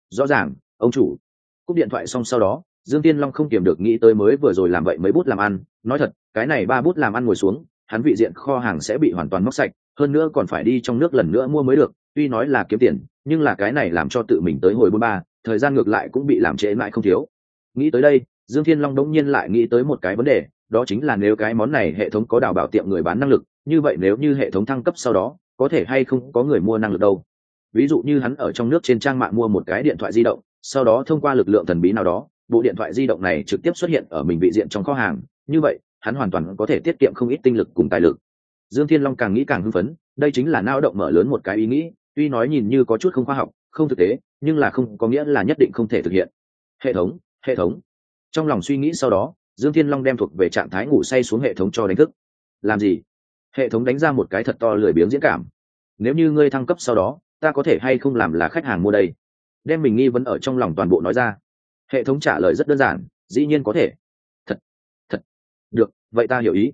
Rõ ràng, ông chủ. Cúp điện thoại xong sau đó, dương tiên long không kiềm được nghĩ tới mới vừa rồi làm vậy mấy bút làm ăn. Nói thật, cái này ba bút làm ăn ngồi xuống, hắn vị diện kho hàng sẽ bị hoàn toàn móc sạch, hơn nữa còn phải đi trong nước lần nữa mua mới được. Tuy nói là kiếm tiền, nhưng là cái này làm cho tự mình tới hồi bốn ba, thời gian ngược lại cũng bị làm trễ mãi không thiếu. Nghĩ tới đây, dương thiên long đống nhiên lại nghĩ tới một cái vấn đề, đó chính là nếu cái món này hệ thống có đào bảo tiệm người bán năng lực như vậy nếu như hệ thống thăng cấp sau đó, có thể hay không có người mua năng lực đâu? Ví dụ như hắn ở trong nước trên trang mạng mua một cái điện thoại di động, sau đó thông qua lực lượng thần bí nào đó, bộ điện thoại di động này trực tiếp xuất hiện ở mình vị diện trong kho hàng. Như vậy, hắn hoàn toàn có thể tiết kiệm không ít tinh lực cùng tài lực. Dương thiên long càng nghĩ càng hưng phấn, đây chính là nao động mở lớn một cái ý nghĩ, tuy nói nhìn như có chút không khoa học, không thực tế, nhưng là không có nghĩa là nhất định không thể thực hiện. Hệ thống hệ thống. Trong lòng suy nghĩ sau đó, dương thiên long đem thuộc về trạng thái ngủ say xuống hệ thống cho đánh thức. Làm gì? Hệ thống đánh ra một cái thật to lười biếng diễn cảm. Nếu như ngươi thăng cấp sau đó, ta có thể hay không làm là khách hàng mua đây? Đem mình nghi vấn ở trong lòng toàn bộ nói ra. Hệ thống trả lời rất đơn giản, dĩ nhiên có thể. Thật thật. Được, vậy ta hiểu ý.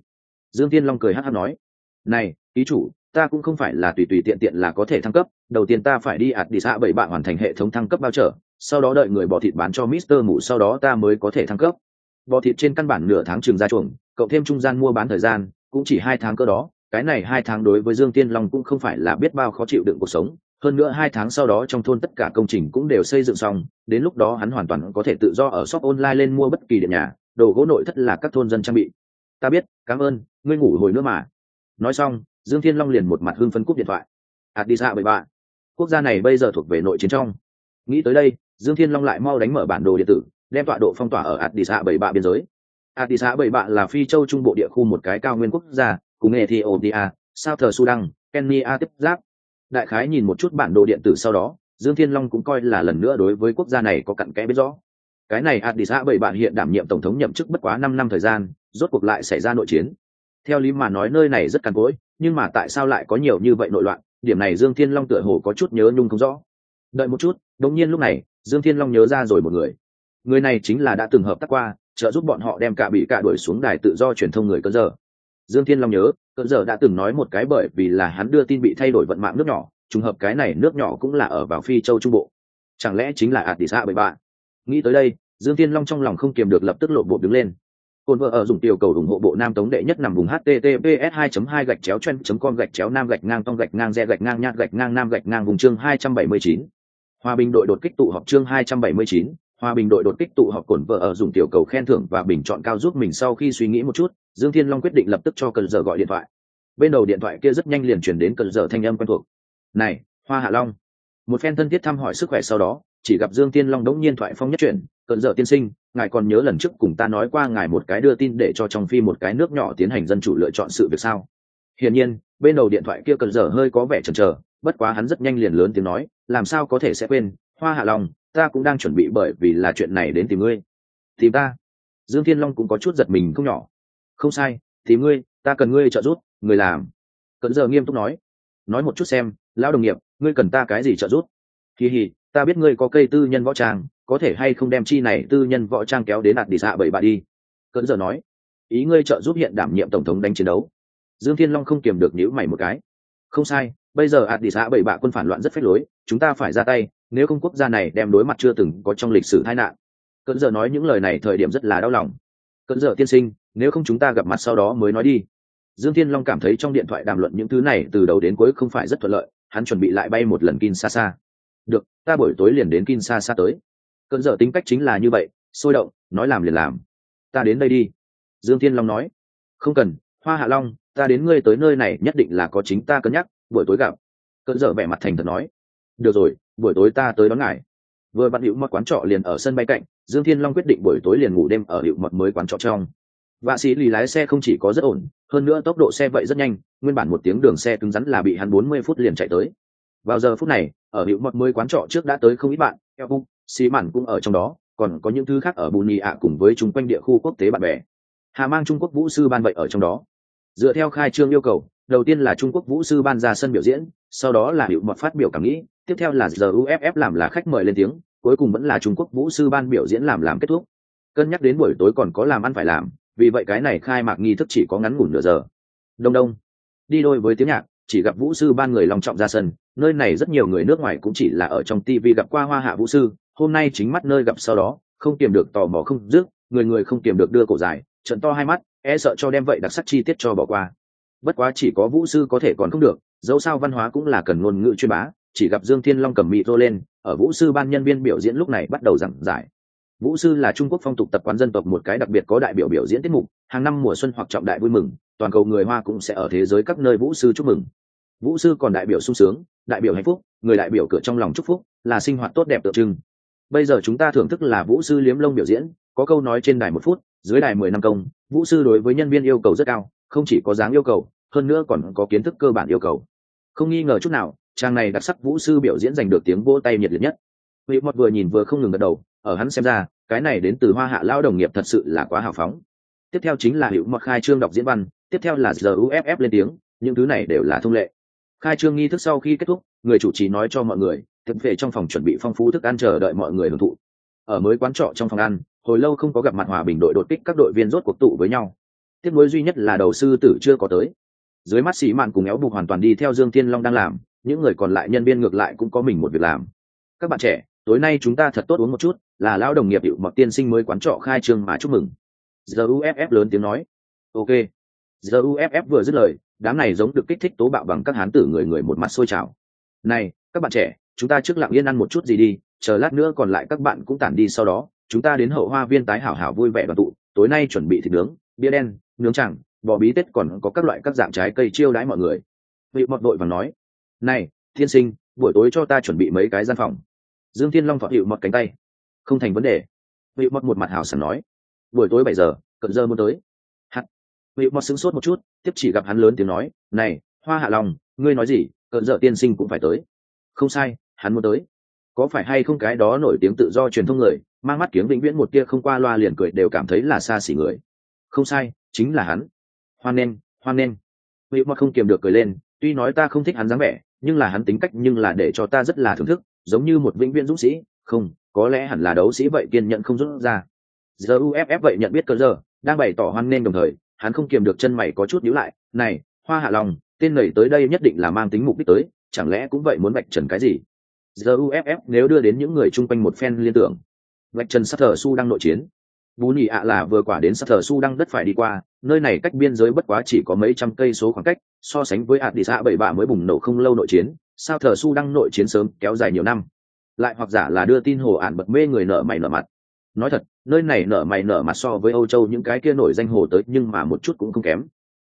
Dương tiên long cười hát hát nói. Này ý chủ, ta cũng không phải là tùy tùy tiện tiện là có thể thăng cấp. Đầu tiên ta phải đi ạt đi xã bảy bạn hoàn thành hệ thống thăng cấp bao trở, sau đó đợi người bỏ thịt bán cho mister mụ sau đó ta mới có thể thăng cấp. Bò thịt trên căn bản nửa tháng trường ra chuồng Cậu thêm trung gian mua bán thời gian cũng chỉ hai tháng cơ đó, cái này hai tháng đối với dương tiên long cũng không phải là biết bao khó chịu đựng cuộc sống. Hơn nữa hai tháng sau đó trong thôn tất cả công trình cũng đều xây dựng xong, đến lúc đó hắn hoàn toàn có thể tự do ở shop online lên mua bất kỳ điện nhà, đồ gỗ nội thất là các thôn dân trang bị. Ta biết, cảm ơn, ngươi ngủ hồi nữa mà. Nói xong, dương thiên long liền một mặt hưng phấn cúp điện thoại. Addis bạ. quốc gia này bây giờ thuộc về nội chiến trong. Nghĩ tới đây, dương thiên long lại mau đánh mở bản đồ điện tử, đem tọa độ phong tỏa ở addis bạ biên giới addis ababa là phi châu trung bộ địa khu một cái cao nguyên quốc gia, cùng ethiopia sao thờ sudan, kenya tiếp giáp. Đại khái nhìn một chút bản đồ điện tử sau đó, dương thiên long cũng coi là lần nữa đối với quốc gia này có cặn kẽ biết rõ. Cái này addis ababa hiện đảm nhiệm tổng thống nhậm chức bất quá năm năm thời gian, rốt cuộc lại xảy ra nội chiến. Theo lý mà nói nơi này rất cằn cỗi, nhưng mà tại sao lại có nhiều như vậy nội loạn? Điểm này dương thiên long tựa hồ có chút nhớ nhung không rõ. Đợi một chút, đột nhiên lúc này, dương thiên long nhớ ra rồi một người. Người này chính là đã từng hợp tác qua trợ giúp bọn họ đem cả bị cả đuổi xuống đài tự do truyền thông người cơ giờ dương thiên long nhớ cơ giờ đã từng nói một cái bởi vì là hắn đưa tin bị thay đổi vận mạng nước nhỏ, trùng hợp cái này nước nhỏ cũng là ở vào phi châu trung bộ chẳng lẽ chính là ạt tỷ ra bởi bạn nghĩ tới đây, dương thiên long trong lòng không kiềm được lập tức lộ bộ đứng lên Côn vợ ở dùng tiểu cầu ủng hộ bộ nam tống đệ nhất nằm vùng https 2 2 gạch chéo chen com gạch chéo nam gạch ngang tông gạch ngang re gạch ngang nhạt gạch ngang nam gạch ngang vùng chương 279. Hòa bình đội đột kích tụ họp chương 279. Hòa bình đội đột kích tụ họp cổn vợ ở dùng tiểu cầu khen thưởng và bình chọn cao giúp mình sau khi suy nghĩ một chút, Dương Thiên Long quyết định lập tức cho cần giờ gọi điện thoại. Bên đầu điện thoại kia rất nhanh liền chuyển đến cần giờ thanh âm quen thuộc. "Này, Hoa Hạ Long." Một phen thân thiết thăm hỏi sức khỏe sau đó, chỉ gặp Dương Thiên Long đống nhiên thoại phong nhất chuyển, cận giờ tiên sinh ngài còn nhớ lần trước cùng ta nói qua ngài một cái đưa tin để cho trong phi một cái nước nhỏ tiến hành dân chủ lựa chọn sự việc sao hiển nhiên bên đầu điện thoại kia cận giờ hơi có vẻ chần chờ bất quá hắn rất nhanh liền lớn tiếng nói làm sao có thể sẽ quên hoa hạ lòng ta cũng đang chuẩn bị bởi vì là chuyện này đến tìm ngươi. Tìm ta? Dương thiên long cũng có chút giật mình không nhỏ. Không sai, tìm ngươi, ta cần ngươi trợ giúp, người làm. Cận giờ nghiêm túc nói. Nói một chút xem, lão đồng nghiệp, ngươi cần ta cái gì trợ giúp? Kỳ hì, ta biết ngươi có cây tư nhân võ trang, có thể hay không đem chi này tư nhân võ trang kéo đến đạt đi xạ bảy bà đi? Cận giờ nói. Ý ngươi trợ giúp hiện đảm nhiệm tổng thống đánh chiến đấu. Dương thiên long không kiềm được nhữ mày một cái. Không sai bây giờ ạt đi xã bảy bạ quân phản loạn rất phách lối, chúng ta phải ra tay, nếu không quốc gia này đem đối mặt chưa từng có trong lịch sử tai nạn. Cận giờ nói những lời này thời điểm rất là đau lòng. Cận giờ tiên sinh, nếu không chúng ta gặp mặt sau đó mới nói đi. Dương thiên long cảm thấy trong điện thoại đàm luận những thứ này từ đầu đến cuối không phải rất thuận lợi, hắn chuẩn bị lại bay một lần kin xa xa được, ta buổi tối liền đến kin xa xa tới. Cận giờ tính cách chính là như vậy, sôi động, nói làm liền làm. Ta đến đây đi. Dương thiên long nói. Không cần, hoa hạ long, ta đến ngươi tới nơi này nhất định là có chính ta cân nhắc buổi tối gặp. Cơn dở vẻ mặt thành thật nói. Được rồi, buổi tối ta tới đón ngài. Vừa bắt hữu mật quán trọ liền ở sân bay cạnh, dương thiên long quyết định buổi tối liền ngủ đêm ở hữu mật mới quán trọ trong. Vạ sĩ lì lái xe không chỉ có rất ổn, hơn nữa tốc độ xe vậy rất nhanh, nguyên bản một tiếng đường xe cứng rắn là bị hắn bốn mươi phút liền chạy tới. Vào giờ phút này, ở hữu mật mới quán trọ trước đã tới không ít bạn, eo bung xí mản cũng ở trong đó, còn có những thứ khác ở bù nhì ạ cùng với chung quanh địa khu quốc tế bạn bè. Hà mang trung quốc vũ sư ban vậy ở trong đó. Dựa theo khai trương yêu cầu đầu tiên là trung quốc vũ sư ban ra sân biểu diễn, sau đó là hiệu mật phát biểu cảm nghĩ, tiếp theo là giờ uff làm là khách mời lên tiếng, cuối cùng vẫn là trung quốc vũ sư ban biểu diễn làm làm kết thúc. Cân nhắc đến buổi tối còn có làm ăn phải làm, vì vậy cái này khai mạc nghi thức chỉ có ngắn ngủn nửa giờ. Đông đông. Đi đôi với tiếng nhạc, chỉ gặp vũ sư ban người lòng trọng ra sân, nơi này rất nhiều người nước ngoài cũng chỉ là ở trong tv gặp qua hoa hạ vũ sư, hôm nay chính mắt nơi gặp sau đó, không kiềm được tò mò không dứt, người người không kiềm được đưa cổ dài trận to hai mắt e sợ cho đem vậy đặc sắc chi tiết cho bỏ qua bất quá chỉ có vũ sư có thể còn không được, dẫu sao văn hóa cũng là cần ngôn ngữ chuyên bá, chỉ gặp dương thiên long cầm mị rô lên, ở vũ sư ban nhân viên biểu diễn lúc này bắt đầu giảng giải. Vũ sư là trung quốc phong tục tập quán dân tộc một cái đặc biệt có đại biểu biểu diễn tiết mục, hàng năm mùa xuân hoặc trọng đại vui mừng, toàn cầu người hoa cũng sẽ ở thế giới các nơi vũ sư chúc mừng. Vũ sư còn đại biểu sung sướng, đại biểu hạnh phúc, người đại biểu cửa trong lòng chúc phúc, là sinh hoạt tốt đẹp tượng trưng. Bây giờ chúng ta thưởng thức là vũ sư liếm lông biểu diễn, có câu nói trên đài một phút, dưới đài mười năm công, vũ sư đối với nhân viên yêu cầu rất cao không chỉ có dáng yêu cầu, hơn nữa còn có kiến thức cơ bản yêu cầu. Không nghi ngờ chút nào, trang này đặc sắc vũ sư biểu diễn giành được tiếng vỗ tay nhiệt liệt nhất. Vị mọt vừa nhìn vừa không ngừng gật đầu, ở hắn xem ra, cái này đến từ hoa hạ lao đồng nghiệp thật sự là quá hào phóng. Tiếp theo chính là hiệu mọt khai trương đọc diễn văn, tiếp theo là giờ uff lên tiếng, những thứ này đều là thông lệ. Khai trương nghi thức sau khi kết thúc, người chủ trì nói cho mọi người, thực về trong phòng chuẩn bị phong phú thức ăn chờ đợi mọi người hưởng thụ. Ở mới quán trọ trong phòng ăn, hồi lâu không có gặp mặt hòa bình đội đột kích các đội viên rốt cuộc tụ với nhau tiếc nối duy nhất là đầu sư tử chưa có tới. Dưới mắt sĩ mạn cùng éo bục hoàn toàn đi theo dương thiên long đang làm, những người còn lại nhân viên ngược lại cũng có mình một việc làm. Các bạn trẻ, tối nay chúng ta thật tốt uống một chút, là lão đồng nghiệp hiệu mọc tiên sinh mới quán trọ khai trương mà chúc mừng. Giờ uff lớn tiếng nói. Ok. Giờ uff vừa dứt lời, đám này giống được kích thích tố bạo bằng các hán tử người người một mặt sôi trào. Này, các bạn trẻ, chúng ta trước lặng yên ăn một chút gì đi, chờ lát nữa còn lại các bạn cũng tản đi sau đó, chúng ta đến hậu hoa viên tái hảo hảo vui vẻ đoàn tụ, tối nay chuẩn bị thịt nướng bia đen, nướng chẳng, bò bí tết còn có các loại các dạng trái cây chiêu đãi mọi người. Vị mọt đội và nói, này, thiên sinh, buổi tối cho ta chuẩn bị mấy cái gian phòng. Dương thiên long thọ hiệu mọt cánh tay, không thành vấn đề. Vị mọt một mặt hào sảng nói, buổi tối bảy giờ, cận giờ muốn tới. Hắt vị mọt sững sốt một chút, tiếp chỉ gặp hắn lớn tiếng nói, này, hoa hạ long, ngươi nói gì, cận giờ tiên sinh cũng phải tới. Không sai, hắn muốn tới. Có phải hay không cái đó nổi tiếng tự do truyền thông người, mang mắt kiếm vĩnh viễn một tia không qua loa liền cười đều cảm thấy là xa xỉ người không sai, chính là hắn. Hoan nên hoan nên vị mà không kiềm được cười lên, tuy nói ta không thích hắn dáng vẻ, nhưng là hắn tính cách nhưng là để cho ta rất là thưởng thức, giống như một vĩnh viễn dũng sĩ. Không, có lẽ hẳn là đấu sĩ vậy kiên nhận không rút ra. Giờ uff vậy nhận biết cơ giờ, đang bày tỏ hoan nên đồng thời, hắn không kiềm được chân mày có chút nhíu lại. Này, hoa hạ lòng tên nảy tới đây nhất định là mang tính mục đích tới, chẳng lẽ cũng vậy muốn bạch trần cái gì? Giờ uff nếu đưa đến những người chung quanh một phen liên tưởng. Bạch trần sắp thờ su đang nội chiến bú nhị ạ là vừa quả đến sắp thờ su đang đất phải đi qua, nơi này cách biên giới bất quá chỉ có mấy trăm cây số khoảng cách, so sánh với ạt đi xã dạ bảy bạ mới bùng nổ không lâu nội chiến sao thờ su đang nội chiến sớm kéo dài nhiều năm. Lại hoặc giả là đưa tin hồ ản bật mê người nợ mày nợ mặt. Nói thật, nơi này nợ mày nợ mặt so với âu châu những cái kia nổi danh hồ tới nhưng mà một chút cũng không kém.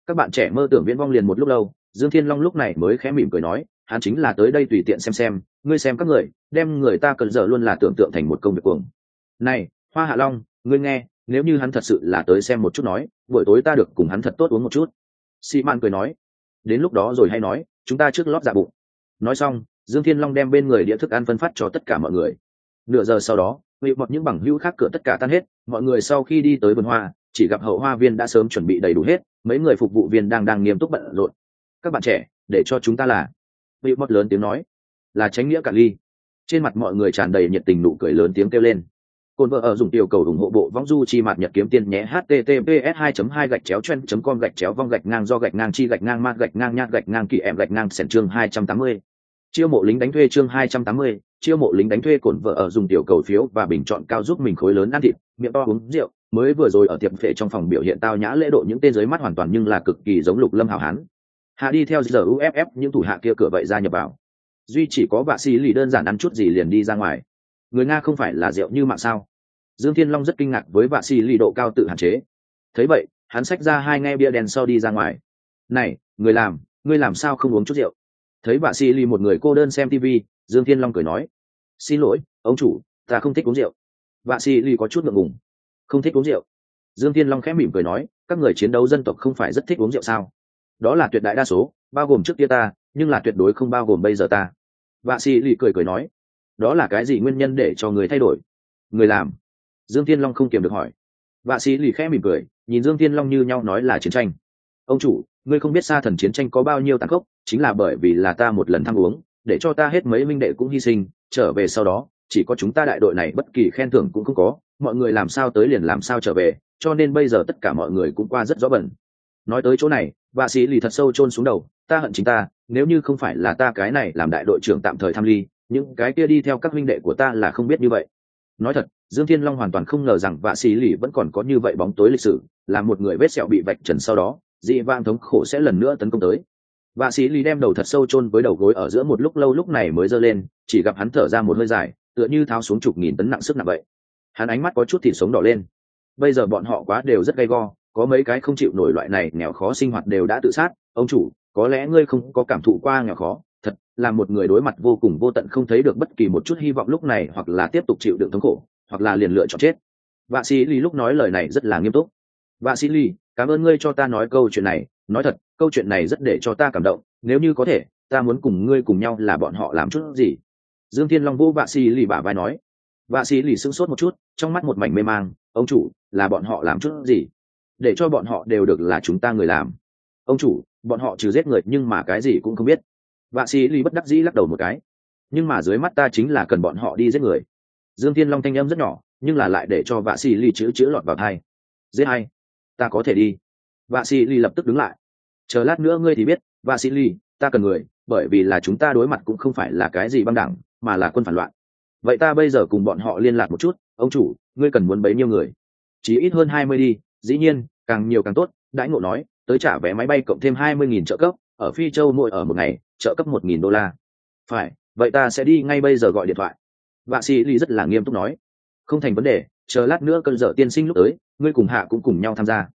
Các bạn trẻ mơ tưởng viễn vong liền một lúc lâu, dương thiên long lúc này mới khẽ mỉm cười nói, hắn chính là tới đây tùy tiện xem xem, ngươi xem các người, đem người ta cần giờ luôn là tưởng tượng thành một công việc cuồng. Này, hoa hạ long ngươi nghe, nếu như hắn thật sự là tới xem một chút nói, buổi tối ta được cùng hắn thật tốt uống một chút. Sĩ man cười nói. Đến lúc đó rồi hay nói, chúng ta trước lót dạ bụng. Nói xong, dương thiên long đem bên người đĩa thức ăn phân phát cho tất cả mọi người. Nửa giờ sau đó Bị bọt những bằng hữu khác cửa tất cả tan hết, mọi người sau khi đi tới vườn hoa, chỉ gặp hậu hoa viên đã sớm chuẩn bị đầy đủ hết, mấy người phục vụ viên đang đang nghiêm túc bận rộn. Các bạn trẻ, để cho chúng ta là. Vị bọt lớn tiếng nói. Là tránh nghĩa cả ly. Trên mặt mọi người tràn đầy nhiệt tình nụ cười lớn tiếng kêu lên. Côn vợ ở dùng tiểu cầu ủng hộ bộ vong du chi mạt nhật kiếm tiên nhé https 2 2 gạch chéo chen com gạch chéo vong gạch ngang do gạch ngang chi gạch ngang ma gạch ngang nhạt gạch ngang kỳ em gạch ngang sẻn chương 280. chiêu mộ lính đánh thuê chương 280, chiêu mộ lính đánh thuê cồn vợ ở dùng tiểu cầu phiếu và bình chọn cao giúp mình khối lớn ăn thịt miệng to uống rượu. Mới vừa rồi ở tiệm phệ trong phòng biểu hiện tao nhã lễ độ những tên dưới mắt hoàn toàn nhưng là cực kỳ giống lục lâm hào hán. Hạ đi theo giờ uff những thủ hạ kia cửa vậy ra nhập vào. Duy chỉ có vạ sĩ lì đơn giản ăn chút gì liền đi ra ngoài người nga không phải là rượu như mạng sao? Dương thiên long rất kinh ngạc với vạ xì lì độ cao tự hạn chế. Thấy vậy, hắn xách ra hai nghe bia đèn sau đi ra ngoài. Này, người làm, ngươi làm sao không uống chút rượu? Thấy vạ xì lì một người cô đơn xem tv dương thiên long cười nói, xin lỗi, ông chủ, ta không thích uống rượu. Vạ xì lì có chút ngượng ngùng, không thích uống rượu. Dương thiên long khẽ mỉm cười nói, các người chiến đấu dân tộc không phải rất thích uống rượu sao? Đó là tuyệt đại đa số, bao gồm trước kia ta, nhưng là tuyệt đối không bao gồm bây giờ ta. Vạ xì lì cười cười nói đó là cái gì nguyên nhân để cho người thay đổi? Người làm? Dương thiên long không kiềm được hỏi. Vạ sĩ lì khẽ mỉm cười, nhìn dương thiên long như nhau nói là chiến tranh. Ông chủ, ngươi không biết xa thần chiến tranh có bao nhiêu tàn khốc, chính là bởi vì là ta một lần tham uống, để cho ta hết mấy minh đệ cũng hy sinh, trở về sau đó, chỉ có chúng ta đại đội này bất kỳ khen thưởng cũng không có, mọi người làm sao tới liền làm sao trở về, cho nên bây giờ tất cả mọi người cũng qua rất rõ bẩn nói tới chỗ này, vạ sĩ lì thật sâu chôn xuống đầu, ta hận chính ta, nếu như không phải là ta cái này làm đại đội trưởng tạm thời tham ly những cái kia đi theo các huynh đệ của ta là không biết như vậy. Nói thật, dương thiên long hoàn toàn không ngờ rằng vạ xì lì vẫn còn có như vậy bóng tối lịch sử, là một người vết sẹo bị vạch trần sau đó, dị vang thống khổ sẽ lần nữa tấn công tới. Vạ xì lì đem đầu thật sâu chôn với đầu gối ở giữa một lúc lâu lúc này mới giơ lên, chỉ gặp hắn thở ra một hơi dài, tựa như tháo xuống chục nghìn tấn nặng sức nặng vậy. Hắn ánh mắt có chút thịt sống đỏ lên. Bây giờ bọn họ quá đều rất gay go, có mấy cái không chịu nổi loại này nghèo khó sinh hoạt đều đã tự sát. Ông chủ, có lẽ ngươi không có cảm thụ qua nghèo khó là một người đối mặt vô cùng vô tận không thấy được bất kỳ một chút hy vọng lúc này hoặc là tiếp tục chịu đựng thống khổ, hoặc là liền lựa chọn chết. Vạ sĩ ly lúc nói lời này rất là nghiêm túc. Vạ sĩ ly cảm ơn ngươi cho ta nói câu chuyện này. Nói thật, câu chuyện này rất để cho ta cảm động. Nếu như có thể, ta muốn cùng ngươi cùng nhau là bọn họ làm chút gì? Dương thiên long vũ vạ sĩ ly bả vai nói. Vạ sĩ ly sững sốt một chút, trong mắt một mảnh mê mang. Ông chủ, là bọn họ làm chút gì? Để cho bọn họ đều được là chúng ta người làm. Ông chủ, bọn họ trừ giết người nhưng mà cái gì cũng không biết vạ sĩ ly bất đắc dĩ lắc đầu một cái. Nhưng mà dưới mắt ta chính là cần bọn họ đi giết người. Dương thiên long thanh âm rất nhỏ, nhưng là lại để cho vạ sĩ ly chữ chữ lọt vào thai giết hay ta có thể đi. Vạ sĩ ly lập tức đứng lại. Chờ lát nữa ngươi thì biết vạ sĩ ly ta cần người, bởi vì là chúng ta đối mặt cũng không phải là cái gì băng đẳng mà là quân phản loạn. Vậy ta bây giờ cùng bọn họ liên lạc một chút, ông chủ, ngươi cần muốn bấy nhiêu người? Chỉ ít hơn hai mươi đi, dĩ nhiên, càng nhiều càng tốt, đãi ngộ nói, tới trả vé máy bay cộng thêm hai mươi nghìn trợ cấp ở phi châu mỗi ở một ngày, trợ cấp một nghìn đô la. Phải, vậy ta sẽ đi ngay bây giờ gọi điện thoại. Vạ sĩ ly rất là nghiêm túc nói. Không thành vấn đề, chờ lát nữa cơn dở tiên sinh lúc tới, ngươi cùng hạ cũng cùng nhau tham gia.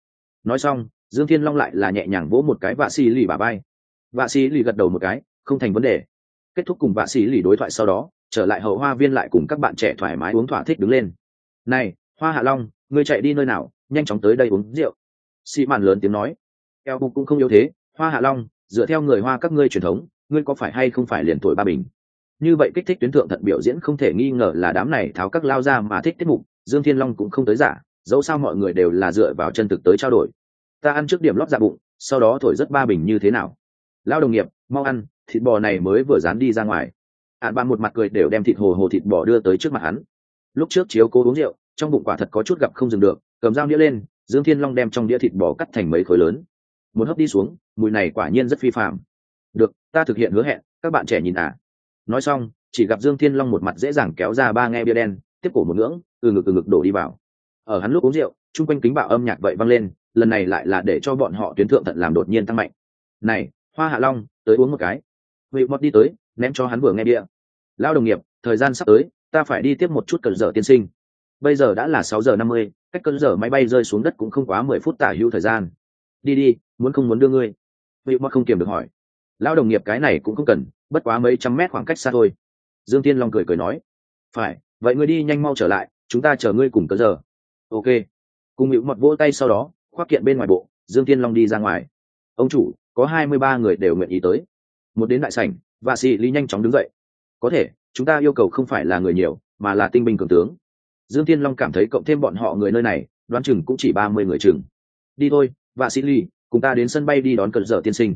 Nói xong, dương thiên long lại là nhẹ nhàng vỗ một cái vạ sĩ ly bà bay vạ sĩ lì gật đầu một cái, không thành vấn đề. Kết thúc cùng vạ sĩ lì đối thoại sau đó, trở lại hậu hoa viên lại cùng các bạn trẻ thoải mái uống thỏa thích đứng lên. Này, hoa hạ long, ngươi chạy đi nơi nào, nhanh chóng tới đây uống rượu. Xị màn lớn tiếng nói. Eo bục cũng không yếu thế, hoa hạ long dựa theo người hoa các ngươi truyền thống, ngươi có phải hay không phải liền tuổi ba bình? Như vậy kích thích tuyến thượng thận biểu diễn không thể nghi ngờ là đám này tháo các lao ra mà thích tiết mục, dương thiên long cũng không tới giả, dẫu sao mọi người đều là dựa vào chân thực tới trao đổi. Ta ăn trước điểm lót dạ bụng, sau đó thổi rất ba bình như thế nào? Lao đồng nghiệp, mau ăn, thịt bò này mới vừa dán đi ra ngoài. Ạn bạn một mặt cười đều đem thịt hồ hồ thịt bò đưa tới trước mặt hắn. Lúc trước chiếu cố uống rượu, trong bụng quả thật có chút gặp không dừng được, cầm dao đĩa lên, dương thiên long đem trong đĩa thịt bò cắt thành mấy khối lớn một hấp đi xuống, mùi này quả nhiên rất phi phạm được, ta thực hiện hứa hẹn, các bạn trẻ nhìn à nói xong, chỉ gặp dương thiên long một mặt dễ dàng kéo ra ba nghe bia đen, tiếp cổ một ngưỡng, từ ngực từ ngực đổ đi vào. Ở hắn lúc uống rượu, chung quanh kính bạo âm nhạc vậy vang lên, lần này lại là để cho bọn họ tuyến thượng thận làm đột nhiên tăng mạnh. Này, hoa hạ long, tới uống một cái. Vị mọt đi tới, ném cho hắn vừa nghe bia. Lao đồng nghiệp, thời gian sắp tới, ta phải đi tiếp một chút cần giờ tiên sinh. Bây giờ đã là sáu giờ năm mươi, cách cơn giờ máy bay rơi xuống đất cũng không quá mười phút tả hữu thời gian đi đi, muốn không muốn đưa ngươi. Vị mọt không kiềm được hỏi. Lao đồng nghiệp cái này cũng không cần, bất quá mấy trăm mét khoảng cách xa thôi. Dương tiên long cười cười nói. Phải, vậy ngươi đi nhanh mau trở lại, chúng ta chờ ngươi cùng cớ giờ. Ok. Cùng hữu mật vỗ tay sau đó, khoác kiện bên ngoài bộ, dương tiên long đi ra ngoài. Ông chủ, có hai mươi ba người đều nguyện ý tới. Một đến đại sảnh và sĩ lý nhanh chóng đứng dậy. Có thể, chúng ta yêu cầu không phải là người nhiều, mà là tinh binh cường tướng. Dương tiên long cảm thấy cộng thêm bọn họ người nơi này, đoán chừng cũng chỉ ba mươi người chừng. Đi thôi và sĩ ly cùng ta đến sân bay đi đón cận dở tiên sinh.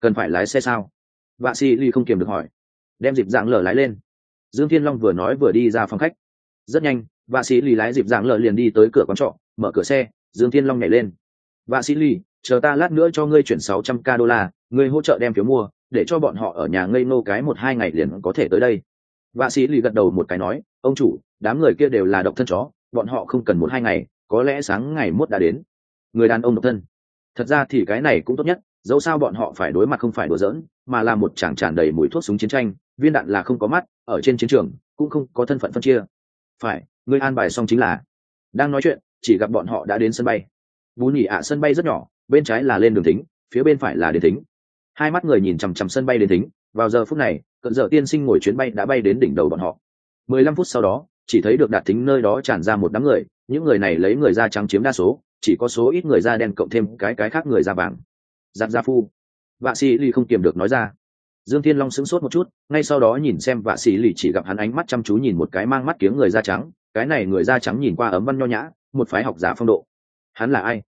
Cần phải lái xe sao? Vạ sĩ ly không kiềm được hỏi. Đem dịp dạng lở lái lên. Dương thiên long vừa nói vừa đi ra phòng khách. Rất nhanh, vạ sĩ ly lái dịp dạng lở liền đi tới cửa quán trọ, mở cửa xe, dương thiên long nhảy lên. Vạ sĩ ly chờ ta lát nữa cho ngươi chuyển sáu trăm k đô la, ngươi hỗ trợ đem phiếu mua, để cho bọn họ ở nhà ngây nô cái một hai ngày liền có thể tới đây. Vạ sĩ ly gật đầu một cái nói, ông chủ, đám người kia đều là độc thân chó, bọn họ không cần một hai ngày, có lẽ sáng ngày mốt đã đến. Người đàn ông độc thân thật ra thì cái này cũng tốt nhất, dẫu sao bọn họ phải đối mặt không phải đùa giỡn, mà là một chàng tràn đầy mùi thuốc súng chiến tranh, viên đạn là không có mắt, ở trên chiến trường cũng không có thân phận phân chia. Phải, người an bài xong chính là. Đang nói chuyện, chỉ gặp bọn họ đã đến sân bay. Bú nhỉ ạ, sân bay rất nhỏ, bên trái là lên đường thính, phía bên phải là đền thính. Hai mắt người nhìn chằm chằm sân bay đền thính, vào giờ phút này, cận giờ tiên sinh ngồi chuyến bay đã bay đến đỉnh đầu bọn họ. Mười lăm phút sau đó, chỉ thấy được đạt thính nơi đó tràn ra một đám người, những người này lấy người da trắng chiếm đa số chỉ có số ít người da đen cộng thêm cái cái khác người da vàng. Giặc gia phu. Vạ sĩ lì không kiềm được nói ra. Dương thiên long sững sốt một chút, ngay sau đó nhìn xem vạ sĩ lì chỉ gặp hắn ánh mắt chăm chú nhìn một cái mang mắt kiếng người da trắng, cái này người da trắng nhìn qua ấm văn nho nhã, một phái học giả phong độ. Hắn là ai?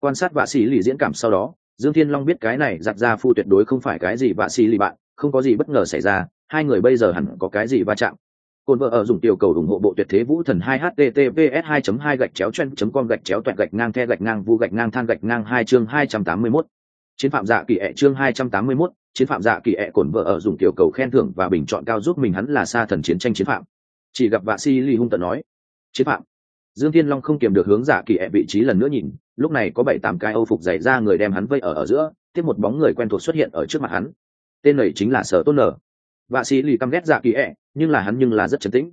Quan sát vạ sĩ lì diễn cảm sau đó, dương thiên long biết cái này giặc gia phu tuyệt đối không phải cái gì vạ sĩ lì bạn, không có gì bất ngờ xảy ra, hai người bây giờ hẳn có cái gì va chạm Côn vợ ở dùng tiểu cầu ủng hộ bộ tuyệt thế vũ thần 2 https 2 2 gạch chéo chen com gạch chéo toẹt gạch ngang the gạch ngang vu gạch ngang than gạch ngang hai chương 281 chiến phạm dạ kỳ ẹ chương hai trăm tám mươi 281, chiến phạm dạ kỳ ẹ cổn vợ ở dùng tiểu cầu khen thưởng và bình chọn cao giúp mình hắn là sa thần chiến tranh chiến phạm. Chỉ gặp vạ si ly hung tận nói chiến phạm dương thiên long không kiềm được hướng dạ kỳ ẹ vị trí lần nữa nhìn lúc này có bảy tám cái âu phục dày ra người đem hắn vây ở ở giữa tiếp một bóng người quen thuộc xuất hiện ở trước mặt hắn. Tên này chính là sở tôn nở vạ sĩ lì căm ghét dạ kỳ ẹ、e, nhưng là hắn nhưng là rất trấn tĩnh.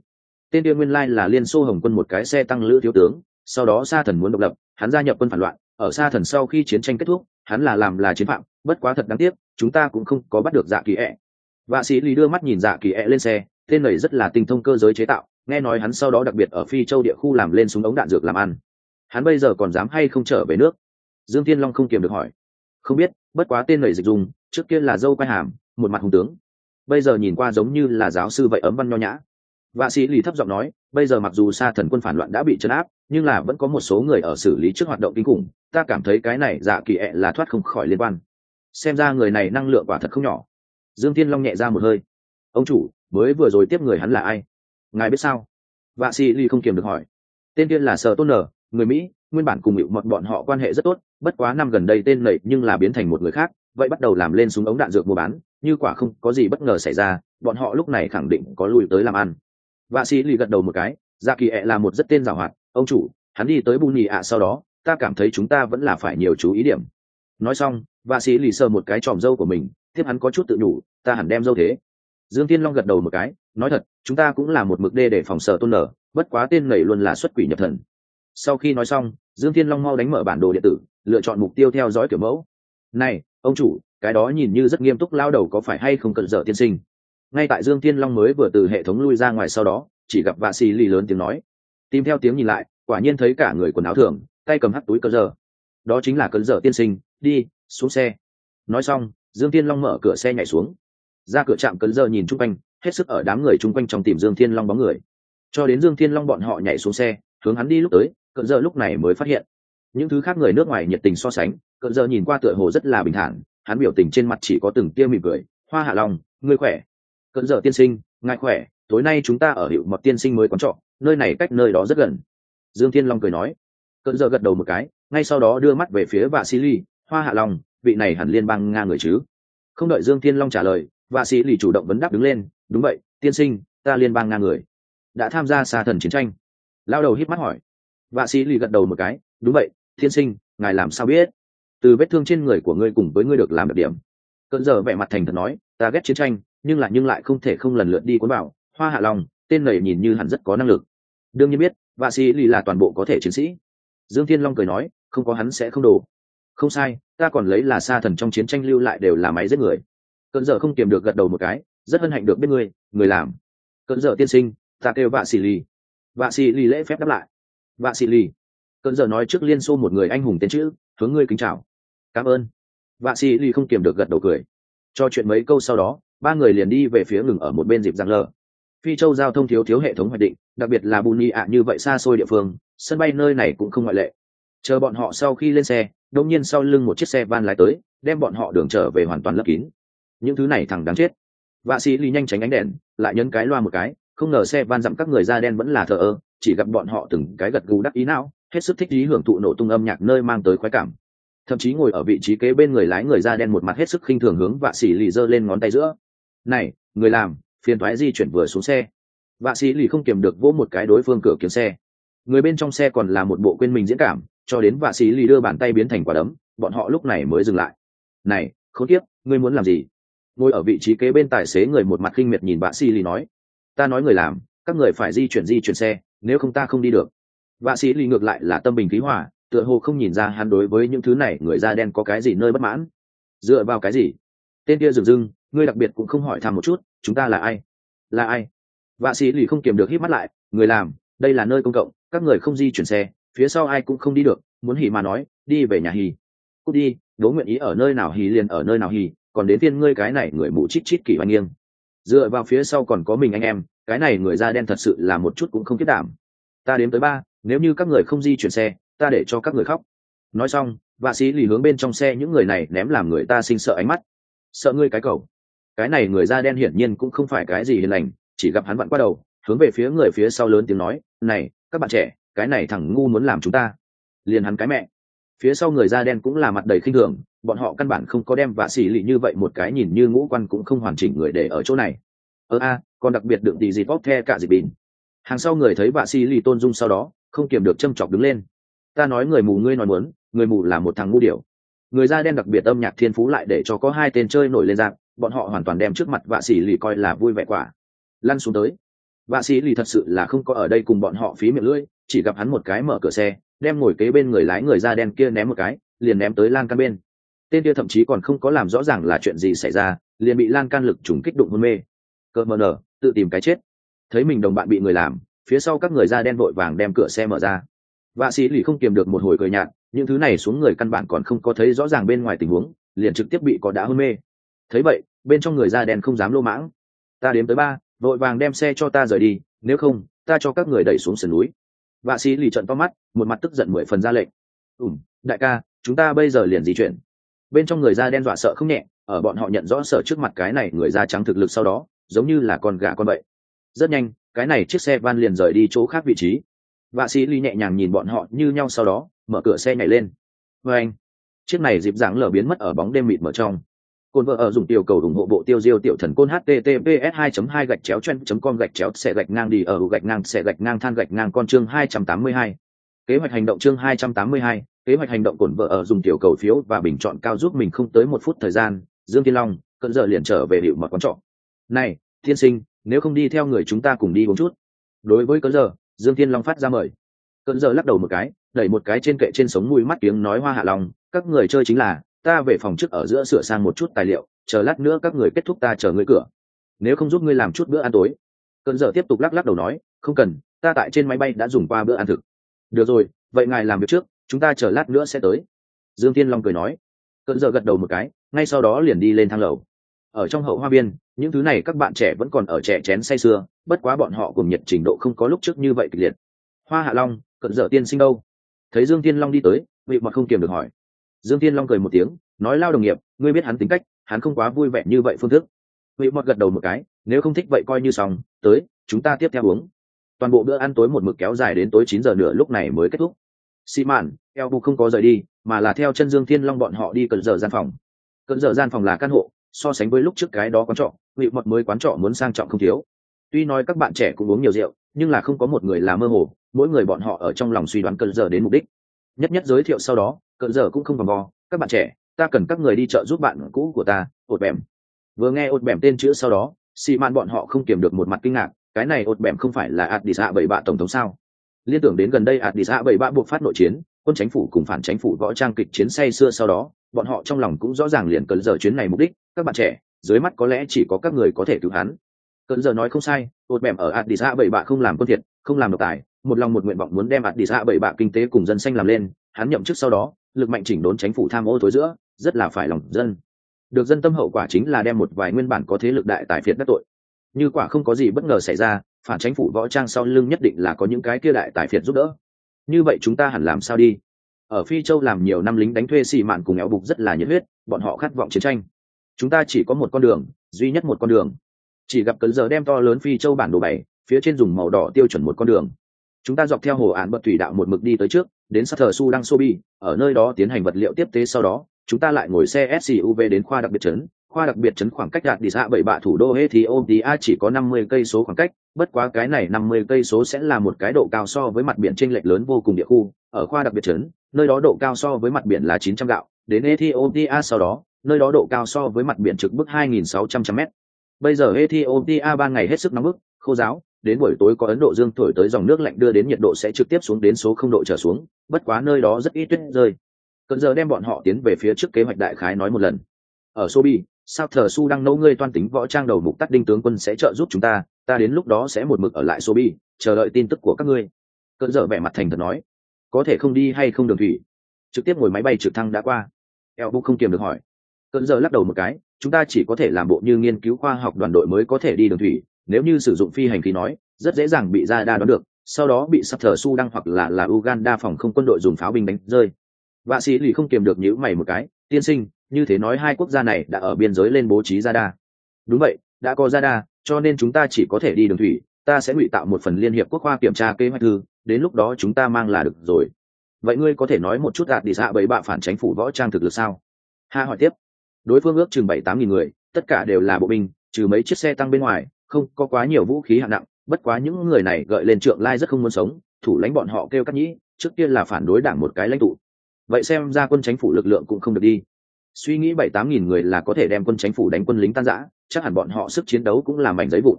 Tên kia nguyên lai là liên xô hồng quân một cái xe tăng lữ thiếu tướng sau đó sa thần muốn độc lập hắn gia nhập quân phản loạn ở sa thần sau khi chiến tranh kết thúc hắn là làm là chiến phạm bất quá thật đáng tiếc chúng ta cũng không có bắt được dạ kỳ ẹ、e. vạ sĩ lì đưa mắt nhìn dạ kỳ ẹ、e、lên lên xe tên này rất là tinh thông cơ giới chế tạo nghe nói hắn sau đó đặc biệt ở phi châu địa khu làm lên súng ống đạn dược làm ăn. Hắn bây giờ còn dám hay không trở về nước? Dương thiên long không kiềm được hỏi. Không biết bất quá tên này dịch dùng trước kia là dâu quai hàm một mặt hùng tướng bây giờ nhìn qua giống như là giáo sư vậy ấm văn nho nhã. Vạ sĩ lì thấp giọng nói, bây giờ mặc dù sa thần quân phản loạn đã bị chấn áp, nhưng là vẫn có một số người ở xử lý trước hoạt động kinh khủng, ta cảm thấy cái này dạ kỳ ẹ là thoát không khỏi liên quan. Xem ra người này năng lượng quả thật không nhỏ. Dương thiên long nhẹ ra một hơi. Ông chủ, mới vừa rồi tiếp người hắn là ai? Ngài biết sao? Vạ sĩ ly không kiềm được hỏi. Tên tiên là sở tôn nở người mỹ, nguyên bản cùng hiệu mật bọn họ quan hệ rất tốt, bất quá năm gần đây tên lầy nhưng là biến thành một người khác vậy bắt đầu làm lên súng ống đạn dược mua bán, như quả không có gì bất ngờ xảy ra, bọn họ lúc này khẳng định có lùi tới làm ăn. Vạ sĩ lì gật đầu một cái dạ kỳ ẹ là một rất tên giàu hoạt, ông chủ, hắn đi tới bù nhì ạ sau đó, ta cảm thấy chúng ta vẫn là phải nhiều chú ý điểm. Nói xong, vạ sĩ lì sờ một cái tròm dâu của mình, tiếp hắn có chút tự nhủ, ta hẳn đem dâu thế. Dương tiên long gật đầu một cái, nói thật, chúng ta cũng là một mực đê để phòng sợ tôn nở, bất quá tên nảy luôn là xuất quỷ nhập thần. Sau khi nói xong, dương thiên long mau đánh mở bản đồ điện tử, lựa chọn mục tiêu theo dõi kiểu mẫu. Này ông chủ, cái đó nhìn như rất nghiêm túc, lao đầu có phải hay không cần dở tiên sinh? Ngay tại dương thiên long mới vừa từ hệ thống lui ra ngoài sau đó, chỉ gặp vạ xì lì lớn tiếng nói. Tìm theo tiếng nhìn lại, quả nhiên thấy cả người quần áo thường, tay cầm hắt túi cờ giờ đó chính là cơn dở tiên sinh, đi, xuống xe. Nói xong, dương thiên long mở cửa xe nhảy xuống. Ra cửa trạm cơn dở nhìn chung quanh, hết sức ở đám người chung quanh trong tìm dương thiên long bóng người. Cho đến dương thiên long bọn họ nhảy xuống xe, hướng hắn đi lúc tới cơn dở lúc này mới phát hiện những thứ khác người nước ngoài nhiệt tình so sánh, cỡ giờ nhìn qua tựa hồ rất là bình thản, hắn biểu tình trên mặt chỉ có từng tia mỉm cười. Hoa hạ long, ngươi khỏe? Cỡ giờ tiên sinh, ngài khỏe? Tối nay chúng ta ở hiệu mật tiên sinh mới quán trọ, nơi này cách nơi đó rất gần. Dương thiên long cười nói. Cỡ giờ gật đầu một cái, ngay sau đó đưa mắt về phía vạ sĩ ly hoa hạ long, vị này hẳn liên bang nga người chứ? Không đợi dương thiên long trả lời, vạ sĩ ly chủ động vấn đáp đứng lên. Đúng vậy, tiên sinh, ta liên bang nga người. Đã tham gia xa thần chiến tranh. Lao đầu hít mắt hỏi. Vạ sĩ ly gật đầu một cái. Đúng vậy Thiên sinh, ngài làm sao biết? Từ vết thương trên người của ngươi cùng với ngươi được làm được điểm. Cận giờ vẻ mặt thành thật nói, ta ghét chiến tranh, nhưng lại nhưng lại không thể không lần lượt đi cuốn bảo hoa hạ lòng tên này nhìn như hẳn rất có năng lực. Đương nhiên biết, vạ sĩ lì là toàn bộ có thể chiến sĩ. Dương thiên long cười nói, không có hắn sẽ không đổ không sai, ta còn lấy là sa thần trong chiến tranh lưu lại đều là máy giết người. Cận giờ không kiềm được gật đầu một cái, rất hân hạnh được biết ngươi, người làm. Cận giờ tiên sinh, ta kêu vạ sĩ lì. Vạ sĩ lì lễ phép đáp lại. Vạ sĩ lì cơn giờ nói trước liên xô một người anh hùng tên chữ, hướng ngươi kính chào. Cảm ơn. Vạ sĩ lì không kiềm được gật đầu cười. Cho chuyện mấy câu sau đó, ba người liền đi về phía ngừng ở một bên dịp giang lờ. Phi châu giao thông thiếu thiếu hệ thống hoạch định, đặc biệt là bù nhị ạ như vậy xa xôi địa phương, sân bay nơi này cũng không ngoại lệ. Chờ bọn họ sau khi lên xe đông nhiên sau lưng một chiếc xe van lái tới, đem bọn họ đường trở về hoàn toàn lấp kín. Những thứ này thẳng đáng chết. Vạ sĩ ly nhanh tránh ánh đèn, lại nhấn cái loa một cái, không ngờ xe van dặm các người da đen vẫn là thờ ơ, chỉ gặp bọn họ từng cái gật gù đắc ý não hết sức thích ý hưởng thụ nổ tung âm nhạc nơi mang tới khoái cảm. Thậm chí ngồi ở vị trí kế bên người lái người da đen một mặt hết sức khinh thường hướng vạ sĩ lì giơ lên ngón tay giữa. Này, người làm, phiền thoái di chuyển vừa xuống xe. Vạ sĩ lì không kiềm được vỗ một cái đối phương cửa kiếm xe. Người bên trong xe còn là một bộ quên mình diễn cảm, cho đến vạ sĩ lì đưa bàn tay biến thành quả đấm, bọn họ lúc này mới dừng lại. Này, khốn kiếp, ngươi muốn làm gì? Ngồi ở vị trí kế bên tài xế người một mặt khinh miệt nhìn vạ sĩ lì nói. Ta nói người làm, các người phải di chuyển di chuyển xe, nếu không ta không đi được vạ sĩ lì ngược lại là tâm bình khí hòa, tựa hồ không nhìn ra hắn đối với những thứ này người da đen có cái gì nơi bất mãn. Dựa vào cái gì? Tên kia dừng dưng ngươi đặc biệt cũng không hỏi thăm một chút, chúng ta là ai? Là ai? Vạ sĩ lì không kiềm được hít mắt lại, người làm, đây là nơi công cộng, các người không di chuyển xe, phía sau ai cũng không đi được, muốn hỉ mà nói, đi về nhà hì cút đi, đố nguyện ý ở nơi nào hì liền ở nơi nào hì còn đến tiên ngươi cái này người mụ chít chít kỷ oanh nghiêng. Dựa vào phía sau còn có mình anh em, cái này người da đen thật sự là một chút cũng không kết đảm. Ta đếm tới ba nếu như các người không di chuyển xe, ta để cho các người khóc. Nói xong, vạ sĩ lì hướng bên trong xe những người này ném làm người ta sinh sợ ánh mắt. Sợ ngươi cái cầu cái này người da đen hiển nhiên cũng không phải cái gì hiền lành, chỉ gặp hắn vặn qua đầu, hướng về phía người phía sau lớn tiếng nói, này, các bạn trẻ, cái này thằng ngu muốn làm chúng ta. Liền hắn cái mẹ. Phía sau người da đen cũng là mặt đầy khinh thường, bọn họ căn bản không có đem vạ xỉ lì như vậy một cái nhìn như ngũ quan cũng không hoàn chỉnh người để ở chỗ này. Ơ a, còn đặc biệt đựng tì gì bóp the cả dịp bìn. Hàng sau người thấy vạ xỉ lì tôn dung sau đó không kiềm được châm chọc đứng lên. Ta nói người mù ngươi nói muốn, người mù là một thằng ngu điểu. Người da đen đặc biệt âm nhạc thiên phú lại để cho có hai tên chơi nổi lên dạng, bọn họ hoàn toàn đem trước mặt vạ sĩ lì coi là vui vẻ quả. Lăn xuống tới. Vạ sĩ lì thật sự là không có ở đây cùng bọn họ phí miệng lưỡi, chỉ gặp hắn một cái mở cửa xe, đem ngồi kế bên người lái người da đen kia ném một cái, liền ném tới lan can bên. Tên kia thậm chí còn không có làm rõ ràng là chuyện gì xảy ra, liền bị lan can lực trùng kích đụng hôn mê. Cỡ mờ nở, tự tìm cái chết. Thấy mình đồng bạn bị người làm phía sau các người da đen vội vàng đem cửa xe mở ra. Vạ sĩ lì không kiềm được một hồi cười nhạt, những thứ này xuống người căn bản còn không có thấy rõ ràng bên ngoài tình huống, liền trực tiếp bị có đã hôn mê. Thấy vậy, bên trong người da đen không dám lô mãng. Ta đếm tới ba, vội vàng đem xe cho ta rời đi, nếu không, ta cho các người đẩy xuống sườn núi. Vạ sĩ lì trận to mắt, một mặt tức giận mười phần ra lệnh. Ùm đại ca, chúng ta bây giờ liền di chuyển. Bên trong người da đen dọa sợ không nhẹ, ở bọn họ nhận rõ sợ trước mặt cái này người da trắng thực lực sau đó, giống như là con gà con bậy rất nhanh cái này chiếc xe van liền rời đi chỗ khác vị trí. Vạ sĩ ly nhẹ nhàng nhìn bọn họ như nhau sau đó mở cửa xe nhảy lên. Vê anh chiếc này dịp dáng lở biến mất ở bóng đêm mịt mở trong. Cồn vợ ở dùng tiểu cầu ủng hộ bộ tiêu diêu tiểu thần côn https 2 2 gạch chéo chen com gạch chéo xe gạch ngang đi ở gạch ngang xe gạch ngang than gạch ngang con chương 282. kế hoạch hành động chương 282, kế hoạch hành động cồn vợ ở dùng tiểu cầu phiếu và bình chọn cao giúp mình không tới một phút thời gian. Dương thiên long cận giờ liền trở về hiệu mật quán trọ. Này thiên sinh nếu không đi theo người chúng ta cùng đi uống chút. Đối với cơn giờ dương thiên long phát ra mời. Cơn giờ lắc đầu một cái, đẩy một cái trên kệ trên sống mũi mắt tiếng nói hoa hạ lòng, các người chơi chính là, ta về phòng trước ở giữa sửa sang một chút tài liệu, chờ lát nữa các người kết thúc ta chờ ngươi cửa. Nếu không giúp ngươi làm chút bữa ăn tối. Cơn giờ tiếp tục lắc lắc đầu nói, không cần, ta tại trên máy bay đã dùng qua bữa ăn thực. Được rồi, vậy ngài làm việc trước, chúng ta chờ lát nữa sẽ tới. Dương Thiên long cười nói. Cơn giờ gật đầu một cái, ngay sau đó liền đi lên thang lầu. Ở trong hậu hoa viên những thứ này các bạn trẻ vẫn còn ở trẻ chén say sưa, bất quá bọn họ cùng nhiệt trình độ không có lúc trước như vậy kịch liệt. Hoa hạ long, cận dở tiên sinh đâu? Thấy dương tiên long đi tới, vị mà không kiềm được hỏi. Dương tiên long cười một tiếng, nói lao đồng nghiệp, ngươi biết hắn tính cách, hắn không quá vui vẻ như vậy phương thức. Vị mọt gật đầu một cái, nếu không thích vậy coi như xong, tới, chúng ta tiếp theo uống. Toàn bộ bữa ăn tối một mực kéo dài đến tối chín giờ nửa lúc này mới kết thúc. Xi mạn, eo bu không có rời đi, mà là theo chân dương thiên long bọn họ đi cận giờ gian phòng. Cận giờ gian phòng là căn hộ so sánh với lúc trước cái đó quán trọ, vị mật mới quán trọ muốn sang trọng không thiếu. Tuy nói các bạn trẻ cũng uống nhiều rượu, nhưng là không có một người là mơ hồ, mỗi người bọn họ ở trong lòng suy đoán cận giờ đến mục đích. Nhất nhất giới thiệu sau đó cận giờ cũng không vòng vo. Các bạn trẻ, ta cần các người đi chợ giúp bạn cũ của ta, ột bẻm. Vừa nghe ột bẻm tên chữ sau đó, xì mạn bọn họ không kiềm được một mặt kinh ngạc, cái này ột bẻm không phải là ạt đi xạ bảy bạ tổng thống sao? Liên tưởng đến gần đây ạt đi xạ bảy bạ buộc phát nội chiến, quân chính phủ cùng phản chính phủ võ trang kịch chiến say xưa sau đó bọn họ trong lòng cũng rõ ràng liền cần giờ chuyến này mục đích, các bạn trẻ, dưới mắt có lẽ chỉ có các người có thể cứu hắn. Cận giờ nói không sai ột mẹm ở addis a bảy bạ không làm quân thiệt, không làm độc tài, một lòng một nguyện vọng muốn đem addis a bảy bạ kinh tế cùng dân xanh làm lên, hắn nhậm chức sau đó, lực mạnh chỉnh đốn chính phủ tham ô tối giữa, rất là phải lòng dân. Được dân tâm hậu quả chính là đem một vài nguyên bản có thế lực đại tài phiệt đắc tội. Như quả không có gì bất ngờ xảy ra, phản chính phủ võ trang sau lưng nhất định là có những cái kia đại tài phiệt giúp đỡ. Như vậy chúng ta hẳn làm sao đi? Ở phi châu làm nhiều năm lính đánh thuê xì mạn cùng éo bục rất là nhiệt huyết, bọn họ khát vọng chiến tranh. Chúng ta chỉ có một con đường, duy nhất một con đường. Chỉ gặp cấn giờ đem to lớn phi châu bản đồ bảy, phía trên dùng màu đỏ tiêu chuẩn một con đường. Chúng ta dọc theo hồ án bật thủy đạo một mực đi tới trước, đến sát thờ su đăng sobi ở nơi đó tiến hành vật liệu tiếp tế sau đó, chúng ta lại ngồi xe suv đến khoa đặc biệt trấn. Khoa đặc biệt trấn khoảng cách đạt đi xã bảy bạ thủ đô ethiopia chỉ có 50 cây số khoảng cách bất quá cái này 50 cây số sẽ là một cái độ cao so với mặt biển chênh lệch lớn vô cùng địa khu, ở khoa đặc biệt trấn, nơi đó độ cao so với mặt biển là 900 gạo, đến ethiopia sau đó, nơi đó độ cao so với mặt biển trực bức 2600m. bây giờ ethiopia ban ngày hết sức nóng bức, khô giáo, đến buổi tối có ấn độ dương thổi tới dòng nước lạnh đưa đến nhiệt độ sẽ trực tiếp xuống đến số không độ trở xuống, bất quá nơi đó rất ít tuyết rơi Cẩn giờ đem bọn họ tiến về phía trước kế hoạch đại khái nói một lần ở sobi sao thờ su đang nấu ngươi toan tính võ trang đầu mục tắt đinh tướng quân sẽ trợ giúp chúng ta ta đến lúc đó sẽ một mực ở lại sobi, chờ đợi tin tức của các ngươi. Cơn dở vẻ mặt thành thật nói. Có thể không đi hay không đường thủy? Trực tiếp ngồi máy bay trực thăng đã qua. Eo bục không kiềm được hỏi. Cơn dở lắc đầu một cái, chúng ta chỉ có thể làm bộ như nghiên cứu khoa học đoàn đội mới có thể đi đường thủy, nếu như sử dụng phi hành khí nói, rất dễ dàng bị ra đa đoán được, sau đó bị sắp thờ su đăng hoặc là là uganda phòng không quân đội dùng pháo binh đánh rơi. Vạ sĩ lì không kiềm được nhữ mày một cái, tiên sinh, như thế nói hai quốc gia này đã ở biên giới lên bố trí ra đa. Đúng vậy, đã có ra đa cho nên chúng ta chỉ có thể đi đường thủy, ta sẽ ngụy tạo một phần liên hiệp quốc khoa kiểm tra kế hoạch thư, đến lúc đó chúng ta mang là được rồi. Vậy ngươi có thể nói một chút gạt đi xạ bảy bạ phản tránh phủ võ trang thực lực sao? Ha, hỏi tiếp. Đối phương ước chừng bảy tám nghìn người, tất cả đều là bộ binh, trừ mấy chiếc xe tăng bên ngoài, không có quá nhiều vũ khí hạng nặng, bất quá những người này gợi lên trượng lai rất không muốn sống, thủ lãnh bọn họ kêu cắt nhĩ, trước tiên là phản đối đảng một cái lãnh tụ. Vậy xem ra quân chánh phủ lực lượng cũng không được đi. Suy nghĩ bảy tám nghìn người là có thể đem quân chánh phủ đánh quân lính tan giã chắc hẳn bọn họ sức chiến đấu cũng là mảnh giấy vụn.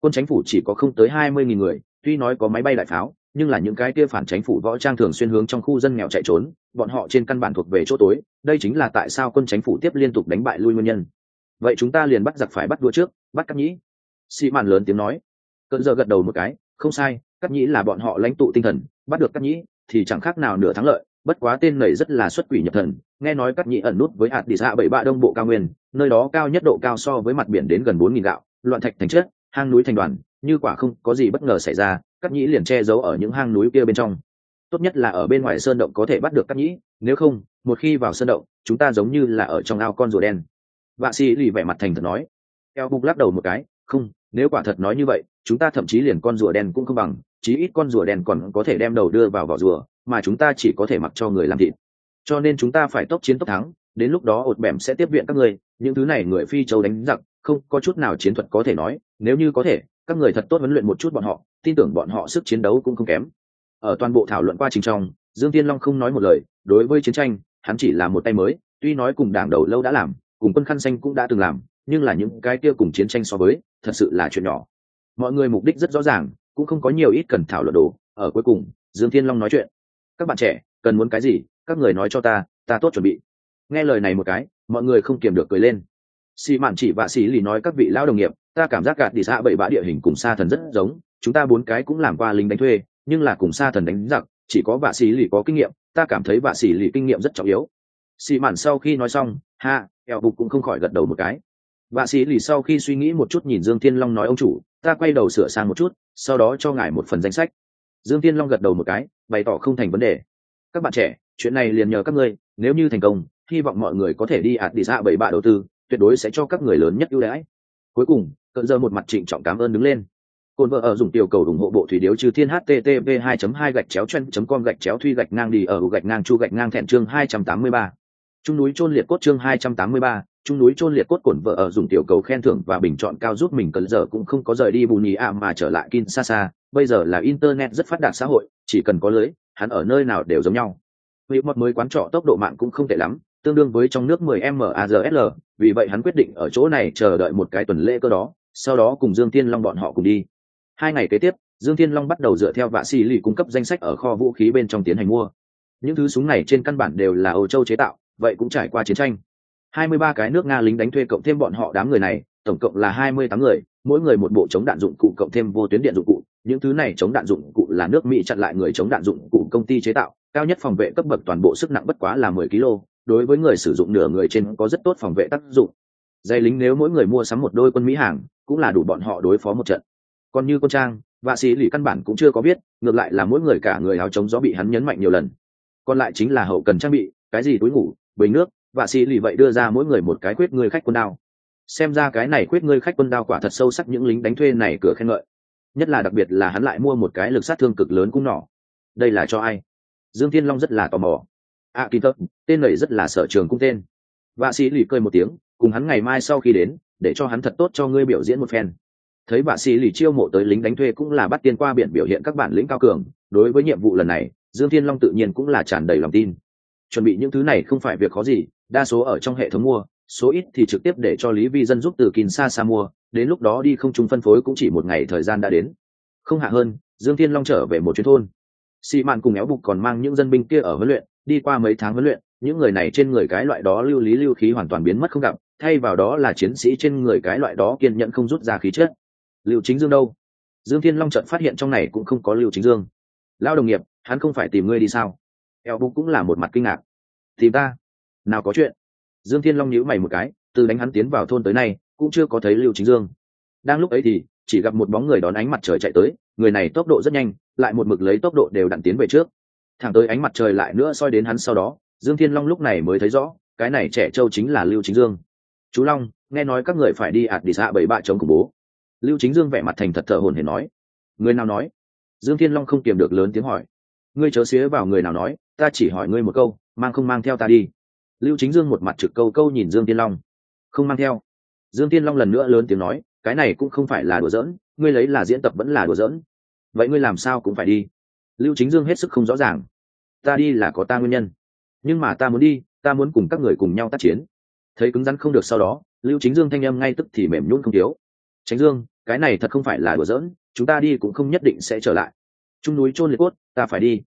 Quân chính phủ chỉ có không tới hai mươi nghìn người, tuy nói có máy bay đại pháo, nhưng là những cái kia phản chính phủ võ trang thường xuyên hướng trong khu dân nghèo chạy trốn, bọn họ trên căn bản thuộc về chỗ tối, đây chính là tại sao quân chính phủ tiếp liên tục đánh bại lui nguyên nhân. Vậy chúng ta liền bắt giặc phải bắt đua trước, bắt cắt nhĩ. Sĩ mạn lớn tiếng nói. Cận giờ gật đầu một cái, không sai cắt nhĩ là bọn họ lãnh tụ tinh thần, bắt được cắt nhĩ thì chẳng khác nào nửa thắng lợi bất quá tên này rất là xuất quỷ nhập thần, nghe nói cắt nhĩ ẩn nút với hạt đi xa bảy bạ đông bộ cao nguyên, nơi đó cao nhất độ cao so với mặt biển đến gần bốn nghìn gạo, loạn thạch thành chất, hang núi thành đoàn, như quả không có gì bất ngờ xảy ra, cắt nhĩ liền che giấu ở những hang núi kia bên trong. Tốt nhất là ở bên ngoài sơn động có thể bắt được cắt nhĩ nếu không, một khi vào sơn động, chúng ta giống như là ở trong ao con rùa đen. Vạ sĩ lì vẻ mặt thành thật nói. Eo bục lắc đầu một cái, không, nếu quả thật nói như vậy, chúng ta thậm chí liền con rùa đen cũng không bằng, chí ít con rùa đen còn có thể đem đầu đưa vào vỏ rùa mà chúng ta chỉ có thể mặc cho người làm thịt. Cho nên chúng ta phải tốc chiến tốc thắng, đến lúc đó ột bẻm sẽ tiếp viện các người những thứ này người phi châu đánh giặc, không, có chút nào chiến thuật có thể nói, nếu như có thể, các người thật tốt huấn luyện một chút bọn họ, tin tưởng bọn họ sức chiến đấu cũng không kém. Ở toàn bộ thảo luận qua trình trong, dương tiên long không nói một lời, đối với chiến tranh, hắn chỉ là một tay mới, tuy nói cùng đảng đầu lâu đã làm, cùng quân khăn xanh cũng đã từng làm, nhưng là những cái kia cùng chiến tranh so với, thật sự là chuyện nhỏ. Mọi người mục đích rất rõ ràng, cũng không có nhiều ít cần thảo luận đồ, ở cuối cùng, dương tiên long nói chuyện các bạn trẻ, cần muốn cái gì, các người nói cho ta ta tốt chuẩn bị. Nghe lời này một cái, mọi người không kiềm được cười lên. Xì mạn chỉ vạ xì lì nói các vị lao đồng nghiệp, ta cảm giác gạt đi xa bảy bã địa hình cùng sa thần rất giống, chúng ta bốn cái cũng làm qua lính đánh thuê, nhưng là cùng sa thần đánh giặc, chỉ có vạ xì lì có kinh nghiệm, ta cảm thấy vạ xì lì kinh nghiệm rất trọng yếu. Xì mạn sau khi nói xong, ha, eo bục cũng không khỏi gật đầu một cái. Vạ xì lì sau khi suy nghĩ một chút nhìn dương thiên long nói, ông chủ, ta quay đầu sửa sang một chút, sau đó cho ngài một phần danh sách dương thiên long gật đầu một cái bày tỏ không thành vấn đề. Các bạn trẻ chuyện này liền nhờ các ngươi nếu như thành công hy vọng mọi người có thể đi ạt đi ra bảy bạ đầu tư tuyệt đối sẽ cho các người lớn nhất ưu đãi. Cuối cùng cận giờ một mặt trịnh trọng cảm ơn đứng lên. Cồn vợ ở dùng tiểu cầu ủng hộ bộ thủy điếu trừ thiên http 2 2 gạch chéo chen com gạch chéo thuy gạch ngang đi ở gạch ngang chu gạch ngang thẹn chương 283. trung núi trôn liệt cốt chương 283, trung núi trôn liệt cốt cồn vợ ở dùng tiểu cầu khen thưởng và bình chọn cao giúp mình cận giờ cũng không có rời đi bù nhì ạ mà trở lại Kinshasa, bây giờ là internet rất phát đạt xã hội, chỉ cần có lưới, hắn ở nơi nào đều giống nhau. Vì một mới quán trọ tốc độ mạng cũng không tệ lắm, tương đương với trong nước 10 MAZL, vì vậy hắn quyết định ở chỗ này chờ đợi một cái tuần lễ cơ đó, sau đó cùng Dương Tiên Long bọn họ cùng đi. Hai ngày kế tiếp, Dương Tiên Long bắt đầu dựa theo vạ xì lì cung cấp danh sách ở kho vũ khí bên trong tiến hành mua. Những thứ súng này trên căn bản đều là Âu Châu chế tạo, vậy cũng trải qua chiến tranh. 23 cái nước Nga lính đánh thuê cộng thêm bọn họ đám người này, tổng cộng là 28 người, mỗi người một bộ chống đạn dụng cụ cộng thêm vô tuyến điện dụng cụ, những thứ này chống đạn dụng cụ là nước Mỹ chặn lại người chống đạn dụng cụ công ty chế tạo, cao nhất phòng vệ cấp bậc toàn bộ sức nặng bất quá là 10 kg, đối với người sử dụng nửa người trên có rất tốt phòng vệ tác dụng. Dây lính nếu mỗi người mua sắm một đôi quân mỹ hàng cũng là đủ bọn họ đối phó một trận. Còn như con trang vạ sĩ lì căn bản cũng chưa có biết ngược lại là mỗi người cả người áo chống gió bị hắn nhấn mạnh nhiều lần. Còn lại chính là hậu cần trang bị cái gì túi ngủ bình nước vạ sĩ lì vậy đưa ra mỗi người một cái quyết người khách quân đao. Xem ra cái này quyết ngươi khách quân đao quả thật sâu sắc những lính đánh thuê này cửa khen ngợi nhất là đặc biệt là hắn lại mua một cái lực sát thương cực lớn cung nỏ. Đây là cho ai? Dương thiên long rất là tò mò. A kỳ tật tên này rất là sở trường cung tên. Vạ sĩ lì cười một tiếng, cùng hắn ngày mai sau khi đến, để cho hắn thật tốt cho ngươi biểu diễn một phen. Thấy vạ sĩ lì chiêu mộ tới lính đánh thuê cũng là bắt tiên qua biển biểu hiện các bản lĩnh cao cường, đối với nhiệm vụ lần này, dương thiên long tự nhiên cũng là tràn đầy lòng tin. Chuẩn bị những thứ này không phải việc khó gì, đa số ở trong hệ thống mua, số ít thì trực tiếp để cho lý vi dân giúp từ kín xa xa mua đến lúc đó đi không trung phân phối cũng chỉ một ngày thời gian đã đến. Không hạ hơn, dương thiên long trở về một chuyến thôn. Xị mạn cùng éo bục còn mang những dân binh kia ở huấn luyện, đi qua mấy tháng huấn luyện, những người này trên người cái loại đó lưu lý lưu khí hoàn toàn biến mất không gặp, thay vào đó là chiến sĩ trên người cái loại đó kiên nhẫn không rút ra khí chết lưu chính dương đâu? Dương thiên long trận phát hiện trong này cũng không có lưu chính dương. Lao đồng nghiệp, hắn không phải tìm ngươi đi sao? Eo bục cũng là một mặt kinh ngạc. Tìm ta? Nào có chuyện? Dương thiên long nhíu mày một cái, từ đánh hắn tiến vào thôn tới nay cũng chưa có thấy lưu chính dương. Đang lúc ấy thì, chỉ gặp một bóng người đón ánh mặt trời chạy tới, người này tốc độ rất nhanh, lại một mực lấy tốc độ đều đặn tiến về trước. Thẳng tới ánh mặt trời lại nữa soi đến hắn sau đó, dương thiên long lúc này mới thấy rõ, cái này trẻ trâu chính là lưu chính dương. Chú long, nghe nói các người phải đi ạt đi xạ bảy bạ chống khủng bố. Lưu chính dương vẻ mặt thành thật thở hồn hển nói. Người nào nói? Dương thiên long không kiềm được lớn tiếng hỏi. Ngươi chớ xía vào người nào nói, ta chỉ hỏi ngươi một câu, mang không mang theo ta đi. Lưu chính dương một mặt trực câu câu nhìn dương thiên long. Không mang theo dương thiên long lần nữa lớn tiếng nói, cái này cũng không phải là đùa giỡn, ngươi lấy là diễn tập vẫn là đùa giỡn. Vậy ngươi làm sao cũng phải đi. Lưu chính dương hết sức không rõ ràng. Ta đi là có ta nguyên nhân, nhưng mà ta muốn đi, ta muốn cùng các người cùng nhau tác chiến. Thấy cứng rắn không được sau đó, lưu chính dương thanh âm ngay tức thì mềm nhún không thiếu. Tránh dương, cái này thật không phải là đùa giỡn, chúng ta đi cũng không nhất định sẽ trở lại. Trung núi trôn liệt cốt, ta phải đi.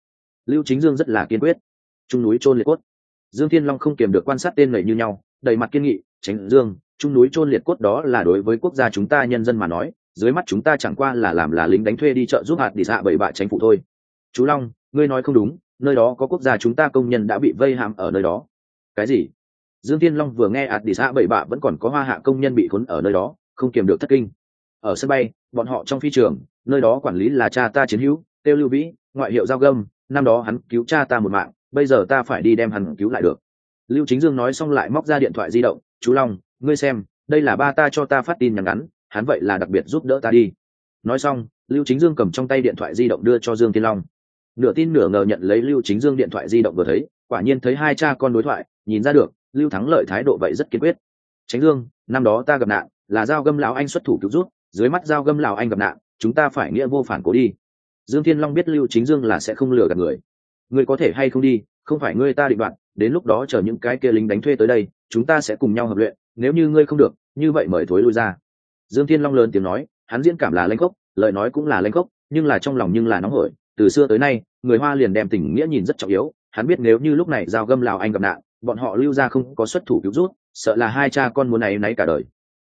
Lưu chính dương rất là kiên quyết. Trung núi trôn liệt cốt. Dương thiên long không kiềm được quan sát tên lầy như nhau, đầy mặt kiên nghị, tránh dương trung núi chôn liệt cốt đó là đối với quốc gia chúng ta nhân dân mà nói, dưới mắt chúng ta chẳng qua là làm là lính đánh thuê đi chợ giúp hạt đi dạ bậy bạ tránh phụ thôi. Chú long, ngươi nói không đúng, nơi đó có quốc gia chúng ta công nhân đã bị vây hãm ở nơi đó. Cái gì? Dương tiên long vừa nghe ạt đi dạ bậy bạ vẫn còn có hoa hạ công nhân bị khốn ở nơi đó, không kiềm được thất kinh. Ở sân bay, bọn họ trong phi trường, nơi đó quản lý là cha ta chiến hữu, tiêu lưu vĩ, ngoại hiệu giao gâm, năm đó hắn cứu cha ta một mạng, bây giờ ta phải đi đem hắn cứu lại được. Lưu chính dương nói xong lại móc ra điện thoại di động chú long, ngươi xem, đây là ba ta cho ta phát tin nhắn ngắn, hắn vậy là đặc biệt giúp đỡ ta đi. Nói xong, lưu chính dương cầm trong tay điện thoại di động đưa cho dương tiên long. Nửa tin nửa ngờ nhận lấy lưu chính dương điện thoại di động vừa thấy, quả nhiên thấy hai cha con đối thoại, nhìn ra được, lưu thắng lợi thái độ vậy rất kiên quyết. Tránh dương, năm đó ta gặp nạn, là giao gâm lão anh xuất thủ cứu rút dưới mắt giao gâm lão anh gặp nạn, chúng ta phải nghĩa vô phản cố đi. Dương thiên long biết lưu chính dương là sẽ không lừa gạt người. Người có thể hay không đi, không phải ngươi ta định đoạn đến lúc đó chờ những cái kia lính đánh thuê tới đây chúng ta sẽ cùng nhau hợp luyện, nếu như ngươi không được, như vậy mời thối lui ra. Dương thiên long lớn tiếng nói, hắn diễn cảm là lanh gốc lời nói cũng là lanh gốc nhưng là trong lòng nhưng là nóng hổi, từ xưa tới nay, người hoa liền đem tình nghĩa nhìn rất trọng yếu, hắn biết nếu như lúc này giao gâm lào anh gặp nạn, bọn họ lưu ra không có xuất thủ cứu rút, sợ là hai cha con muốn này náy cả đời.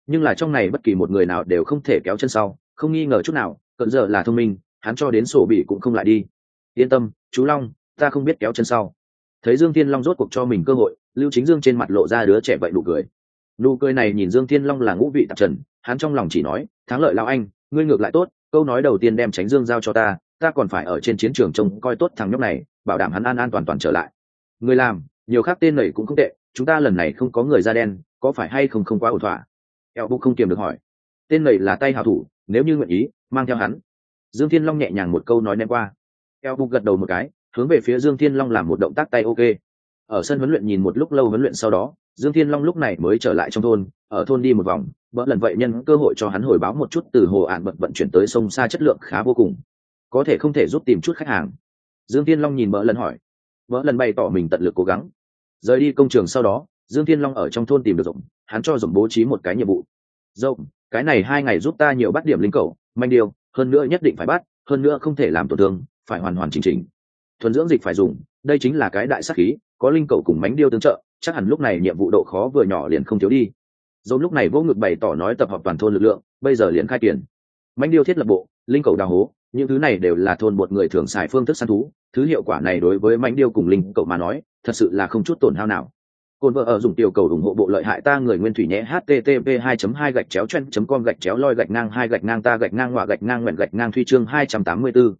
Nhưng là trong này bất kỳ một người nào đều không thể kéo chân sau, không nghi ngờ chút nào, cận giờ là thông minh, hắn cho đến sổ bị cũng không lại đi. Yên tâm, chú long, ta không biết kéo chân sau thấy dương thiên long rốt cuộc cho mình cơ hội, lưu chính dương trên mặt lộ ra đứa trẻ vậy nụ cười. Nụ cười này nhìn dương thiên long là ngũ vị tạp trần, hắn trong lòng chỉ nói, thắng lợi lao anh, ngươi ngược lại tốt, câu nói đầu tiên đem tránh dương giao cho ta ta còn phải ở trên chiến trường trông coi tốt thằng nhóc này, bảo đảm hắn an an toàn toàn trở lại. Người làm, nhiều khác tên này cũng không tệ, chúng ta lần này không có người da đen, có phải hay không không quá ổn thỏa? Eo bục không kiềm được hỏi. Tên này là tay hào thủ, nếu như nguyện ý, mang theo hắn. Dương thiên long nhẹ nhàng một câu nói ném qua. Eo bục gật đầu một cái hướng về phía dương thiên long làm một động tác tay ok. Ở sân huấn luyện nhìn một lúc lâu huấn luyện sau đó, dương thiên long lúc này mới trở lại trong thôn, ở thôn đi một vòng, bỡ lần vậy nhân cơ hội cho hắn hồi báo một chút từ hồ ạn bận vận chuyển tới sông xa chất lượng khá vô cùng. Có thể không thể giúp tìm chút khách hàng. Dương thiên long nhìn bỡ lần hỏi. Bỡ lần bày tỏ mình tận lực cố gắng. Rời đi công trường sau đó, dương thiên long ở trong thôn tìm được rộng hắn cho rộng bố trí một cái nhiệm vụ. Rộng cái này hai ngày giúp ta nhiều bắt điểm linh cầu, manh điều, hơn nữa nhất định phải bắt, hơn nữa không thể làm tổn thương, phải hoàn hoàn chỉnh chỉnh thuần dưỡng dịch phải dùng, đây chính là cái đại sắc khí, có linh cầu cùng mánh điêu tương trợ, chắc hẳn lúc này nhiệm vụ độ khó vừa nhỏ liền không thiếu đi. Dồn lúc này vô ngực bày tỏ nói tập hợp toàn thôn lực lượng, bây giờ liền khai tiền mánh điêu thiết lập bộ, linh cầu đào hố, những thứ này đều là thôn một người thường xài phương thức săn thú, thứ hiệu quả này đối với mánh điêu cùng linh cầu mà nói, thật sự là không chút tổn hao nào. Cồn vợ ở dùng tiểu cầu ủng hộ bộ lợi hại ta người nguyên thủy nhé, http 2 2 gạch chéo chen com gạch chéo loi gạch ngang hai gạch ngang ta gạch ngang ngoạ gạch ngang nguyện gạch ngang thuy chương 284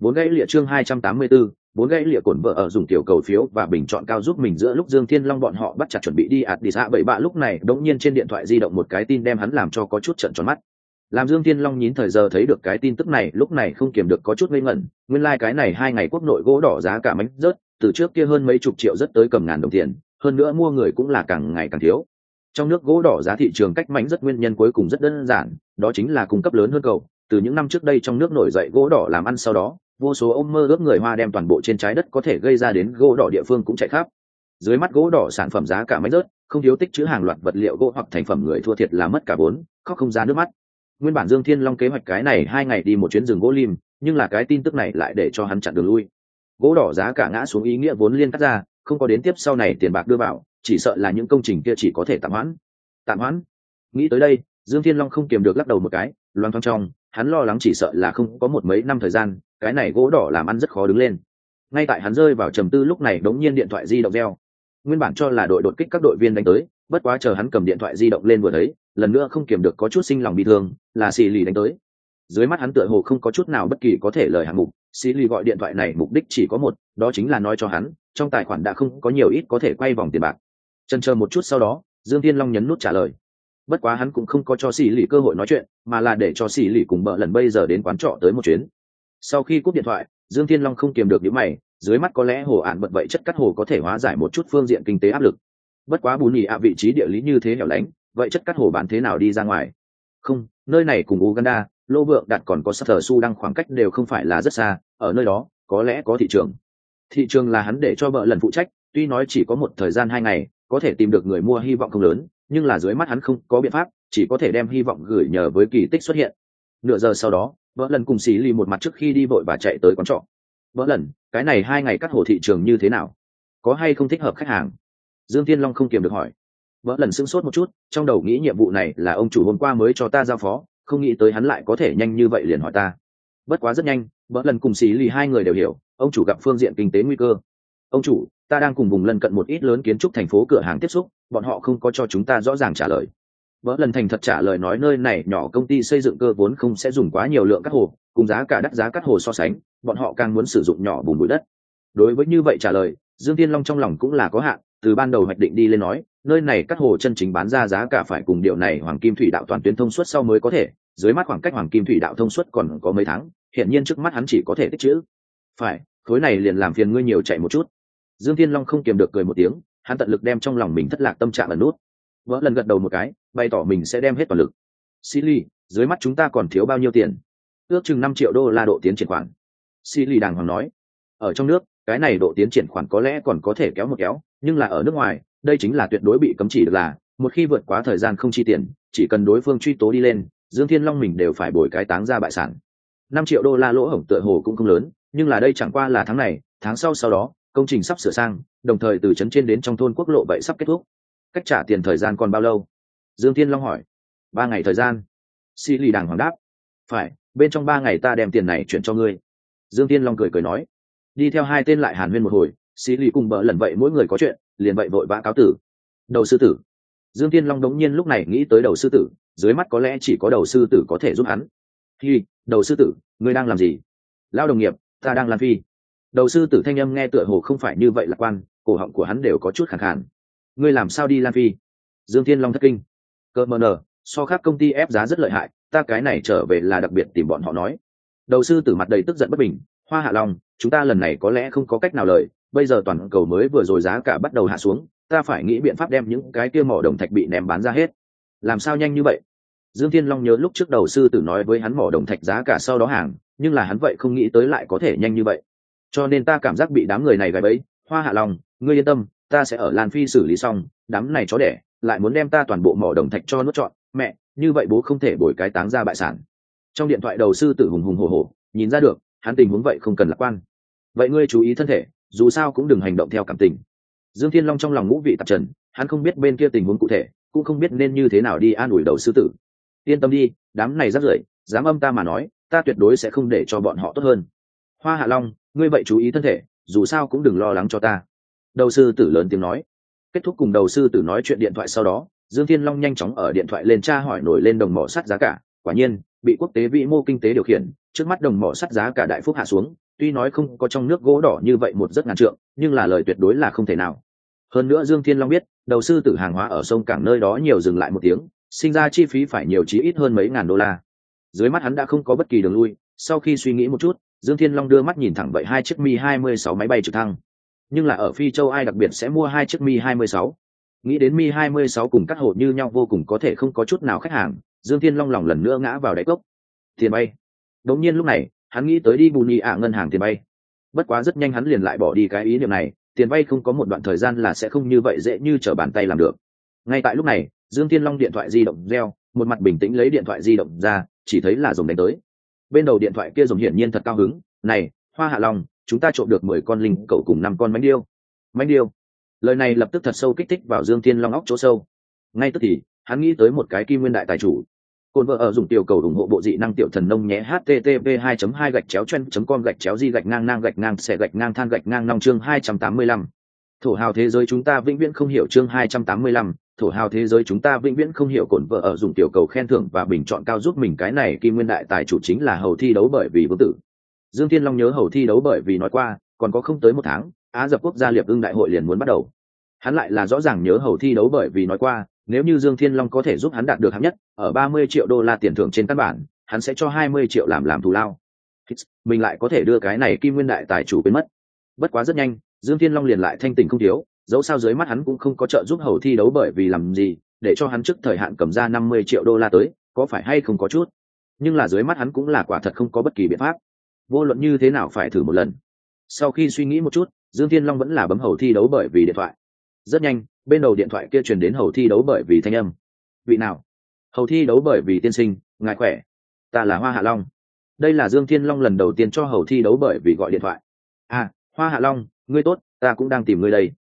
bốn gãy lịa chương 284, bốn gãy lịa cổn vợ ở dùng tiểu cầu phiếu và bình chọn cao giúp mình giữa lúc Dương Thiên Long bọn họ bắt chặt chuẩn bị đi ạt đi xã bảy bạ lúc này đống nhiên trên điện thoại di động một cái tin đem hắn làm cho có chút trận tròn mắt. Làm Dương Thiên Long nhín thời giờ thấy được cái tin tức này, lúc này không kiềm được có chút ngây ngẩn, nguyên lai like cái này hai ngày quốc nội gỗ đỏ giá cả mánh rớt, từ trước kia hơn mấy chục triệu rất tới cầm ngàn đồng tiền, hơn nữa mua người cũng là càng ngày càng thiếu. Trong nước gỗ đỏ giá thị trường cách mánh rất nguyên nhân cuối cùng rất đơn giản, đó chính là cung cấp lớn hơn cầu, từ những năm trước đây trong nước nổi dậy gỗ đỏ làm ăn sau đó, vô số ôm mơ ước người hoa đem toàn bộ trên trái đất có thể gây ra đến gỗ đỏ địa phương cũng chạy khắp. Dưới mắt gỗ đỏ sản phẩm giá cả máy rớt, không thiếu tích chữ hàng loạt vật liệu gỗ hoặc thành phẩm người thua thiệt là mất cả vốn, khóc không ra nước mắt. Nguyên bản dương thiên long kế hoạch cái này hai ngày đi một chuyến rừng gỗ lim, nhưng là cái tin tức này lại để cho hắn chặn đường lui. Gỗ đỏ giá cả ngã xuống ý nghĩa vốn liên cắt ra, không có đến tiếp sau này tiền bạc đưa vào, chỉ sợ là những công trình kia chỉ có thể tạm hoãn. Tạm hoãn? Nghĩ tới đây, dương thiên long không kiềm được lắc đầu một cái, loang thoang trong, hắn lo lắng chỉ sợ là không có một mấy năm thời gian cái này gỗ đỏ làm ăn rất khó đứng lên. Ngay tại hắn rơi vào trầm tư lúc này đống nhiên điện thoại di động reo. Nguyên bản cho là đội đột kích các đội viên đánh tới, bất quá chờ hắn cầm điện thoại di động lên vừa thấy, lần nữa không kiềm được có chút sinh lòng bị thương, là xì lì đánh tới. Dưới mắt hắn tựa hồ không có chút nào bất kỳ có thể lời hạng mục, xì lì gọi điện thoại này mục đích chỉ có một, đó chính là nói cho hắn, trong tài khoản đã không có nhiều ít có thể quay vòng tiền bạc. Chân chờ một chút sau đó, dương tiên long nhấn nút trả lời. Bất quá hắn cũng không có cho xì lì cơ hội nói chuyện, mà là để cho xì lì cùng bợ lần bây giờ đến quán trọ tới một chuyến sau khi cúp điện thoại, dương thiên long không kiềm được những mày, dưới mắt có lẽ hồ ạn bận vậy chất cắt hồ có thể hóa giải một chút phương diện kinh tế áp lực. Bất quá bù nhì ạ vị trí địa lý như thế hẻo lánh, vậy chất cắt hồ bán thế nào đi ra ngoài? Không, nơi này cùng uganda, lô vượng đặt còn có sở su đang khoảng cách đều không phải là rất xa, ở nơi đó, có lẽ có thị trường. Thị trường là hắn để cho vợ lần phụ trách, tuy nói chỉ có một thời gian hai ngày, có thể tìm được người mua hy vọng không lớn, nhưng là dưới mắt hắn không có biện pháp, chỉ có thể đem hy vọng gửi nhờ với kỳ tích xuất hiện. Nửa giờ sau đó vợ lần cùng xì lì một mặt trước khi đi vội và chạy tới quán trọ. Vợ lần, cái này hai ngày cắt hồ thị trường như thế nào? Có hay không thích hợp khách hàng? Dương thiên long không kiềm được hỏi. Vợ lần sững sốt một chút, trong đầu nghĩ nhiệm vụ này là ông chủ hôm qua mới cho ta giao phó, không nghĩ tới hắn lại có thể nhanh như vậy liền hỏi ta. Bất quá rất nhanh vợ lần cùng xì lì hai người đều hiểu, ông chủ gặp phương diện kinh tế nguy cơ. Ông chủ, ta đang cùng vùng lân cận một ít lớn kiến trúc thành phố cửa hàng tiếp xúc, bọn họ không có cho chúng ta rõ ràng trả lời vỡ lần thành thật trả lời nói nơi này nhỏ công ty xây dựng cơ vốn không sẽ dùng quá nhiều lượng cắt hồ, cùng giá cả đắt giá cắt hồ so sánh, bọn họ càng muốn sử dụng nhỏ bùn bụi đất. Đối với như vậy trả lời, dương tiên long trong lòng cũng là có hạn, từ ban đầu hoạch định đi lên nói, nơi này cắt hồ chân chính bán ra giá cả phải cùng điều này hoàng kim thủy đạo toàn tuyến thông suốt sau mới có thể, dưới mắt khoảng cách hoàng kim thủy đạo thông suốt còn có mấy tháng hiện nhiên trước mắt hắn chỉ có thể tích chữ phải, khối này liền làm phiền ngươi nhiều chạy một chút. Dương tiên long không kiềm được cười một tiếng, hắn tận lực đem trong lòng mình thất lạc tâm trạng ẩn nút. Vỡ lần gật đầu một cái bày tỏ mình sẽ đem hết toàn lực. Silly, dưới mắt chúng ta còn thiếu bao nhiêu tiền? Ước chừng năm triệu đô la độ tiến triển khoản. Silly đàng hoàng nói. Ở trong nước, cái này độ tiến triển khoản có lẽ còn có thể kéo một kéo, nhưng là ở nước ngoài, đây chính là tuyệt đối bị cấm chỉ được là, một khi vượt quá thời gian không chi tiền, chỉ cần đối phương truy tố đi lên, dương thiên long mình đều phải bồi cái táng ra bại sản. Năm triệu đô la lỗ hổng tựa hồ cũng không lớn, nhưng là đây chẳng qua là tháng này, tháng sau sau đó, công trình sắp sửa sang, đồng thời từ trấn trên đến trong thôn quốc lộ vậy sắp kết thúc. Cách trả tiền thời gian còn bao lâu? Dương thiên long hỏi. Ba ngày thời gian? Si lì đàng hoàng đáp. Phải, bên trong ba ngày ta đem tiền này chuyển cho ngươi. Dương thiên long cười cười nói. Đi theo hai tên lại hàn huyên một hồi, Sĩ lì cùng bỡ lần vậy mỗi người có chuyện, liền vậy vội vã cáo tử. Đầu sư tử. Dương thiên long đống nhiên lúc này nghĩ tới đầu sư tử, dưới mắt có lẽ chỉ có đầu sư tử có thể giúp hắn. Khi đầu sư tử, ngươi đang làm gì? Lao đồng nghiệp, ta đang làm phi. Đầu sư tử thanh âm nghe tựa hồ không phải như vậy lạc quan, cổ họng của hắn đều có chút khẳng khản ngươi làm sao đi lan phi? Dương thiên long thất kinh cơ mờ nờ, so khác công ty ép giá rất lợi hại, ta cái này trở về là đặc biệt tìm bọn họ nói. Đầu sư tử mặt đầy tức giận bất bình, hoa hạ long, chúng ta lần này có lẽ không có cách nào lời, bây giờ toàn cầu mới vừa rồi giá cả bắt đầu hạ xuống, ta phải nghĩ biện pháp đem những cái kia mỏ đồng thạch bị ném bán ra hết. Làm sao nhanh như vậy? Dương thiên long nhớ lúc trước đầu sư tử nói với hắn mỏ đồng thạch giá cả sau đó hàng, nhưng là hắn vậy không nghĩ tới lại có thể nhanh như vậy. Cho nên ta cảm giác bị đám người này gài bẫy, hoa hạ long, ngươi yên tâm, ta sẽ ở lan phi xử lý xong, đám này chó đẻ lại muốn đem ta toàn bộ mỏ đồng thạch cho nuốt trọn. Mẹ, như vậy bố không thể bồi cái táng ra bại sản. Trong điện thoại đầu sư tử hùng hùng hồ hồ nhìn ra được, hắn tình huống vậy không cần lạc quan. Vậy ngươi chú ý thân thể, dù sao cũng đừng hành động theo cảm tình. Dương thiên long trong lòng ngũ vị tạp trần, hắn không biết bên kia tình huống cụ thể, cũng không biết nên như thế nào đi an ủi đầu sư tử. Yên tâm đi, đám này rất rưởi, dám âm ta mà nói, ta tuyệt đối sẽ không để cho bọn họ tốt hơn. Hoa hạ long, ngươi vậy chú ý thân thể, dù sao cũng đừng lo lắng cho ta. Đầu sư tử lớn tiếng nói kết thúc cùng đầu sư tử nói chuyện điện thoại sau đó, dương thiên long nhanh chóng ở điện thoại lên tra hỏi nổi lên đồng mỏ sắt giá cả. Quả nhiên, bị quốc tế vĩ mô kinh tế điều khiển, trước mắt đồng mỏ sắt giá cả đại phúc hạ xuống, tuy nói không có trong nước gỗ đỏ như vậy một rất ngàn trượng, nhưng là lời tuyệt đối là không thể nào. Hơn nữa dương thiên long biết, đầu sư tử hàng hóa ở sông cảng nơi đó nhiều dừng lại một tiếng, sinh ra chi phí phải nhiều chí ít hơn mấy ngàn đô la. Dưới mắt hắn đã không có bất kỳ đường lui, sau khi suy nghĩ một chút, dương thiên long đưa mắt nhìn thẳng vậy hai chiếc mi 26 máy bay trực thăng nhưng là ở phi châu ai đặc biệt sẽ mua hai chiếc mi 26. nghĩ đến mi 26 cùng các hộ như nhau vô cùng có thể không có chút nào khách hàng, dương thiên long lòng lần nữa ngã vào đáy cốc. Tiền bay. Đống nhiên lúc này, hắn nghĩ tới đi bù nhị ạ ngân hàng tiền bay. Bất quá rất nhanh hắn liền lại bỏ đi cái ý niệm này, tiền bay không có một đoạn thời gian là sẽ không như vậy dễ như trở bàn tay làm được. Ngay tại lúc này, dương thiên long điện thoại di động reo, một mặt bình tĩnh lấy điện thoại di động ra, chỉ thấy là dùng đánh tới. Bên đầu điện thoại kia dùng hiển nhiên thật cao hứng, này, hoa hạ long chúng ta trộm được mười con linh cậu cùng năm con mánh điêu. Mánh điêu. Lời này lập tức thật sâu kích thích vào dương thiên long óc chỗ sâu. Ngay tức thì hắn nghĩ tới một cái kim nguyên đại tài chủ. Cồn vợ ở dùng tiểu cầu ủng hộ bộ dị năng tiểu thần nông nhé http 2 2 gạch chéo chen com gạch chéo di gạch ngang ngang gạch ngang xẻ gạch ngang than gạch ngang nong chương 285. thổ hào thế giới chúng ta vĩnh viễn không hiểu chương 285, thổ hào thế giới chúng ta vĩnh viễn không hiểu cồn vợ ở dùng tiểu cầu khen thưởng và bình chọn cao giúp mình cái này kim nguyên đại tài chủ chính là hầu thi đấu bởi vì vương tử dương thiên long nhớ hầu thi đấu bởi vì nói qua, còn có không tới một tháng, á dập quốc gia liệp ưng đại hội liền muốn bắt đầu. Hắn lại là rõ ràng nhớ hầu thi đấu bởi vì nói qua, nếu như dương thiên long có thể giúp hắn đạt được hạng nhất, ở ba mươi triệu đô la tiền thưởng trên căn bản, hắn sẽ cho hai mươi triệu làm làm thù lao. Mình lại có thể đưa cái này kim nguyên đại tài chủ biến mất. Bất quá rất nhanh, dương thiên long liền lại thanh tình không thiếu, dẫu sao dưới mắt hắn cũng không có trợ giúp hầu thi đấu bởi vì làm gì, để cho hắn trước thời hạn cầm ra năm mươi triệu đô la tới, có phải hay không có chút. Nhưng là dưới mắt hắn cũng là quả thật không có bất kỳ biện pháp vô luận như thế nào phải thử một lần. Sau khi suy nghĩ một chút, dương thiên long vẫn là bấm hầu thi đấu bởi vì điện thoại. Rất nhanh, bên đầu điện thoại kia truyền đến hầu thi đấu bởi vì thanh âm. Vị nào? Hầu thi đấu bởi vì tiên sinh, ngài khỏe? Ta là hoa hạ long. Đây là dương thiên long lần đầu tiên cho hầu thi đấu bởi vì gọi điện thoại. À hoa hạ long, ngươi tốt, ta cũng đang tìm ngươi đây.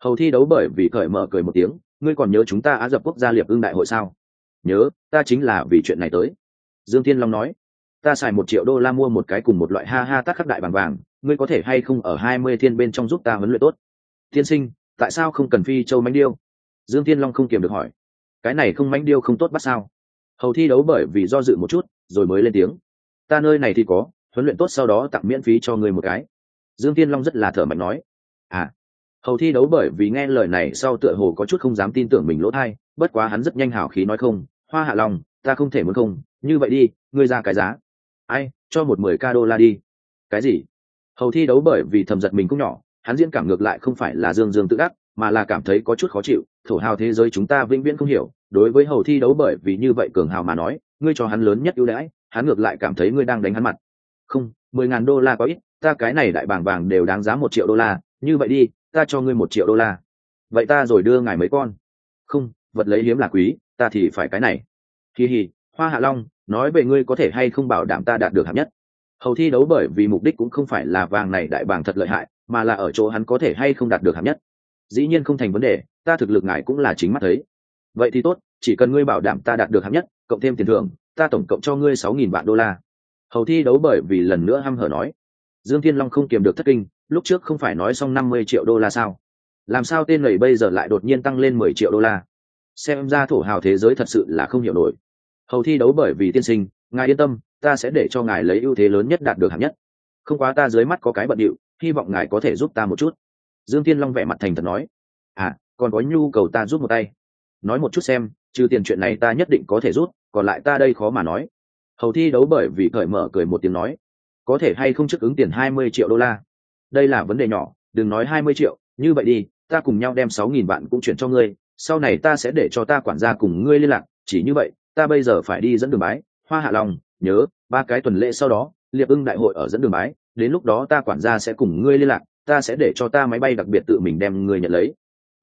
Hầu thi đấu bởi vì cởi mở cười một tiếng, ngươi còn nhớ chúng ta á dập quốc gia liệp ưng đại hội sao? Nhớ, ta chính là vì chuyện này tới. Dương thiên long nói ta xài một triệu đô la mua một cái cùng một loại ha ha tác khắc đại bằng vàng, ngươi có thể hay không ở hai mươi thiên bên trong giúp ta huấn luyện tốt? Tiên sinh, tại sao không cần phi châu mánh điêu? Dương thiên long không kiềm được hỏi. Cái này không mánh điêu không tốt bắt sao? Hầu thi đấu bởi vì do dự một chút, rồi mới lên tiếng. Ta nơi này thì có, huấn luyện tốt sau đó tặng miễn phí cho ngươi một cái. Dương thiên long rất là thở mạnh nói. À hầu thi đấu bởi vì nghe lời này sau tựa hồ có chút không dám tin tưởng mình lỗ thai, bất quá hắn rất nhanh hào khí nói không. Hoa hạ lòng ta không thể muốn không. Như vậy đi, ngươi ra cái giá ai, cho một mười ca đô la đi. Cái gì? Hầu thi đấu bởi vì thầm giật mình cũng nhỏ, hắn diễn cảm ngược lại không phải là dương dương tự đắc, mà là cảm thấy có chút khó chịu, thổ hào thế giới chúng ta vĩnh viễn không hiểu, đối với hầu thi đấu bởi vì như vậy cường hào mà nói, ngươi cho hắn lớn nhất ưu đãi, hắn ngược lại cảm thấy ngươi đang đánh hắn mặt. Không, mười ngàn đô la có ít, ta cái này đại bảng vàng đều đáng giá một triệu đô la, như vậy đi, ta cho ngươi một triệu đô la. Vậy ta rồi đưa ngài mấy con? Không, vật lấy hiếm là quý, ta thì phải cái này. Kỳ hì hoa hạ long, nói về ngươi có thể hay không bảo đảm ta đạt được hạng nhất. Hầu thi đấu bởi vì mục đích cũng không phải là vàng này đại bàng thật lợi hại, mà là ở chỗ hắn có thể hay không đạt được hạng nhất. Dĩ nhiên không thành vấn đề, ta thực lực ngài cũng là chính mắt thấy. Vậy thì tốt, chỉ cần ngươi bảo đảm ta đạt được hạng nhất, cộng thêm tiền thưởng, ta tổng cộng cho ngươi sáu nghìn vạn đô la. Hầu thi đấu bởi vì lần nữa hăm hở nói. Dương thiên long không kiềm được thất kinh, lúc trước không phải nói xong năm mươi triệu đô la sao? Làm sao tên lầy bây giờ lại đột nhiên tăng lên mười triệu đô la? Xem ra thổ hào thế giới thật sự là không hiểu nổi hầu thi đấu bởi vì tiên sinh, ngài yên tâm, ta sẽ để cho ngài lấy ưu thế lớn nhất đạt được hạng nhất. Không quá ta dưới mắt có cái bận điệu, hy vọng ngài có thể giúp ta một chút. Dương thiên long vẻ mặt thành thật nói. À còn có nhu cầu ta giúp một tay. Nói một chút xem, trừ tiền chuyện này ta nhất định có thể rút còn lại ta đây khó mà nói. Hầu thi đấu bởi vì cởi mở cười một tiếng nói. Có thể hay không chức ứng tiền hai mươi triệu đô la? Đây là vấn đề nhỏ, đừng nói hai mươi triệu, như vậy đi, ta cùng nhau đem sáu nghìn vạn cũng chuyển cho ngươi, sau này ta sẽ để cho ta quản gia cùng ngươi liên lạc, chỉ như vậy ta bây giờ phải đi dẫn đường bái, hoa hạ lòng nhớ, ba cái tuần lễ sau đó, liệp ưng đại hội ở dẫn đường bái, đến lúc đó ta quản gia sẽ cùng ngươi liên lạc, ta sẽ để cho ta máy bay đặc biệt tự mình đem ngươi nhận lấy.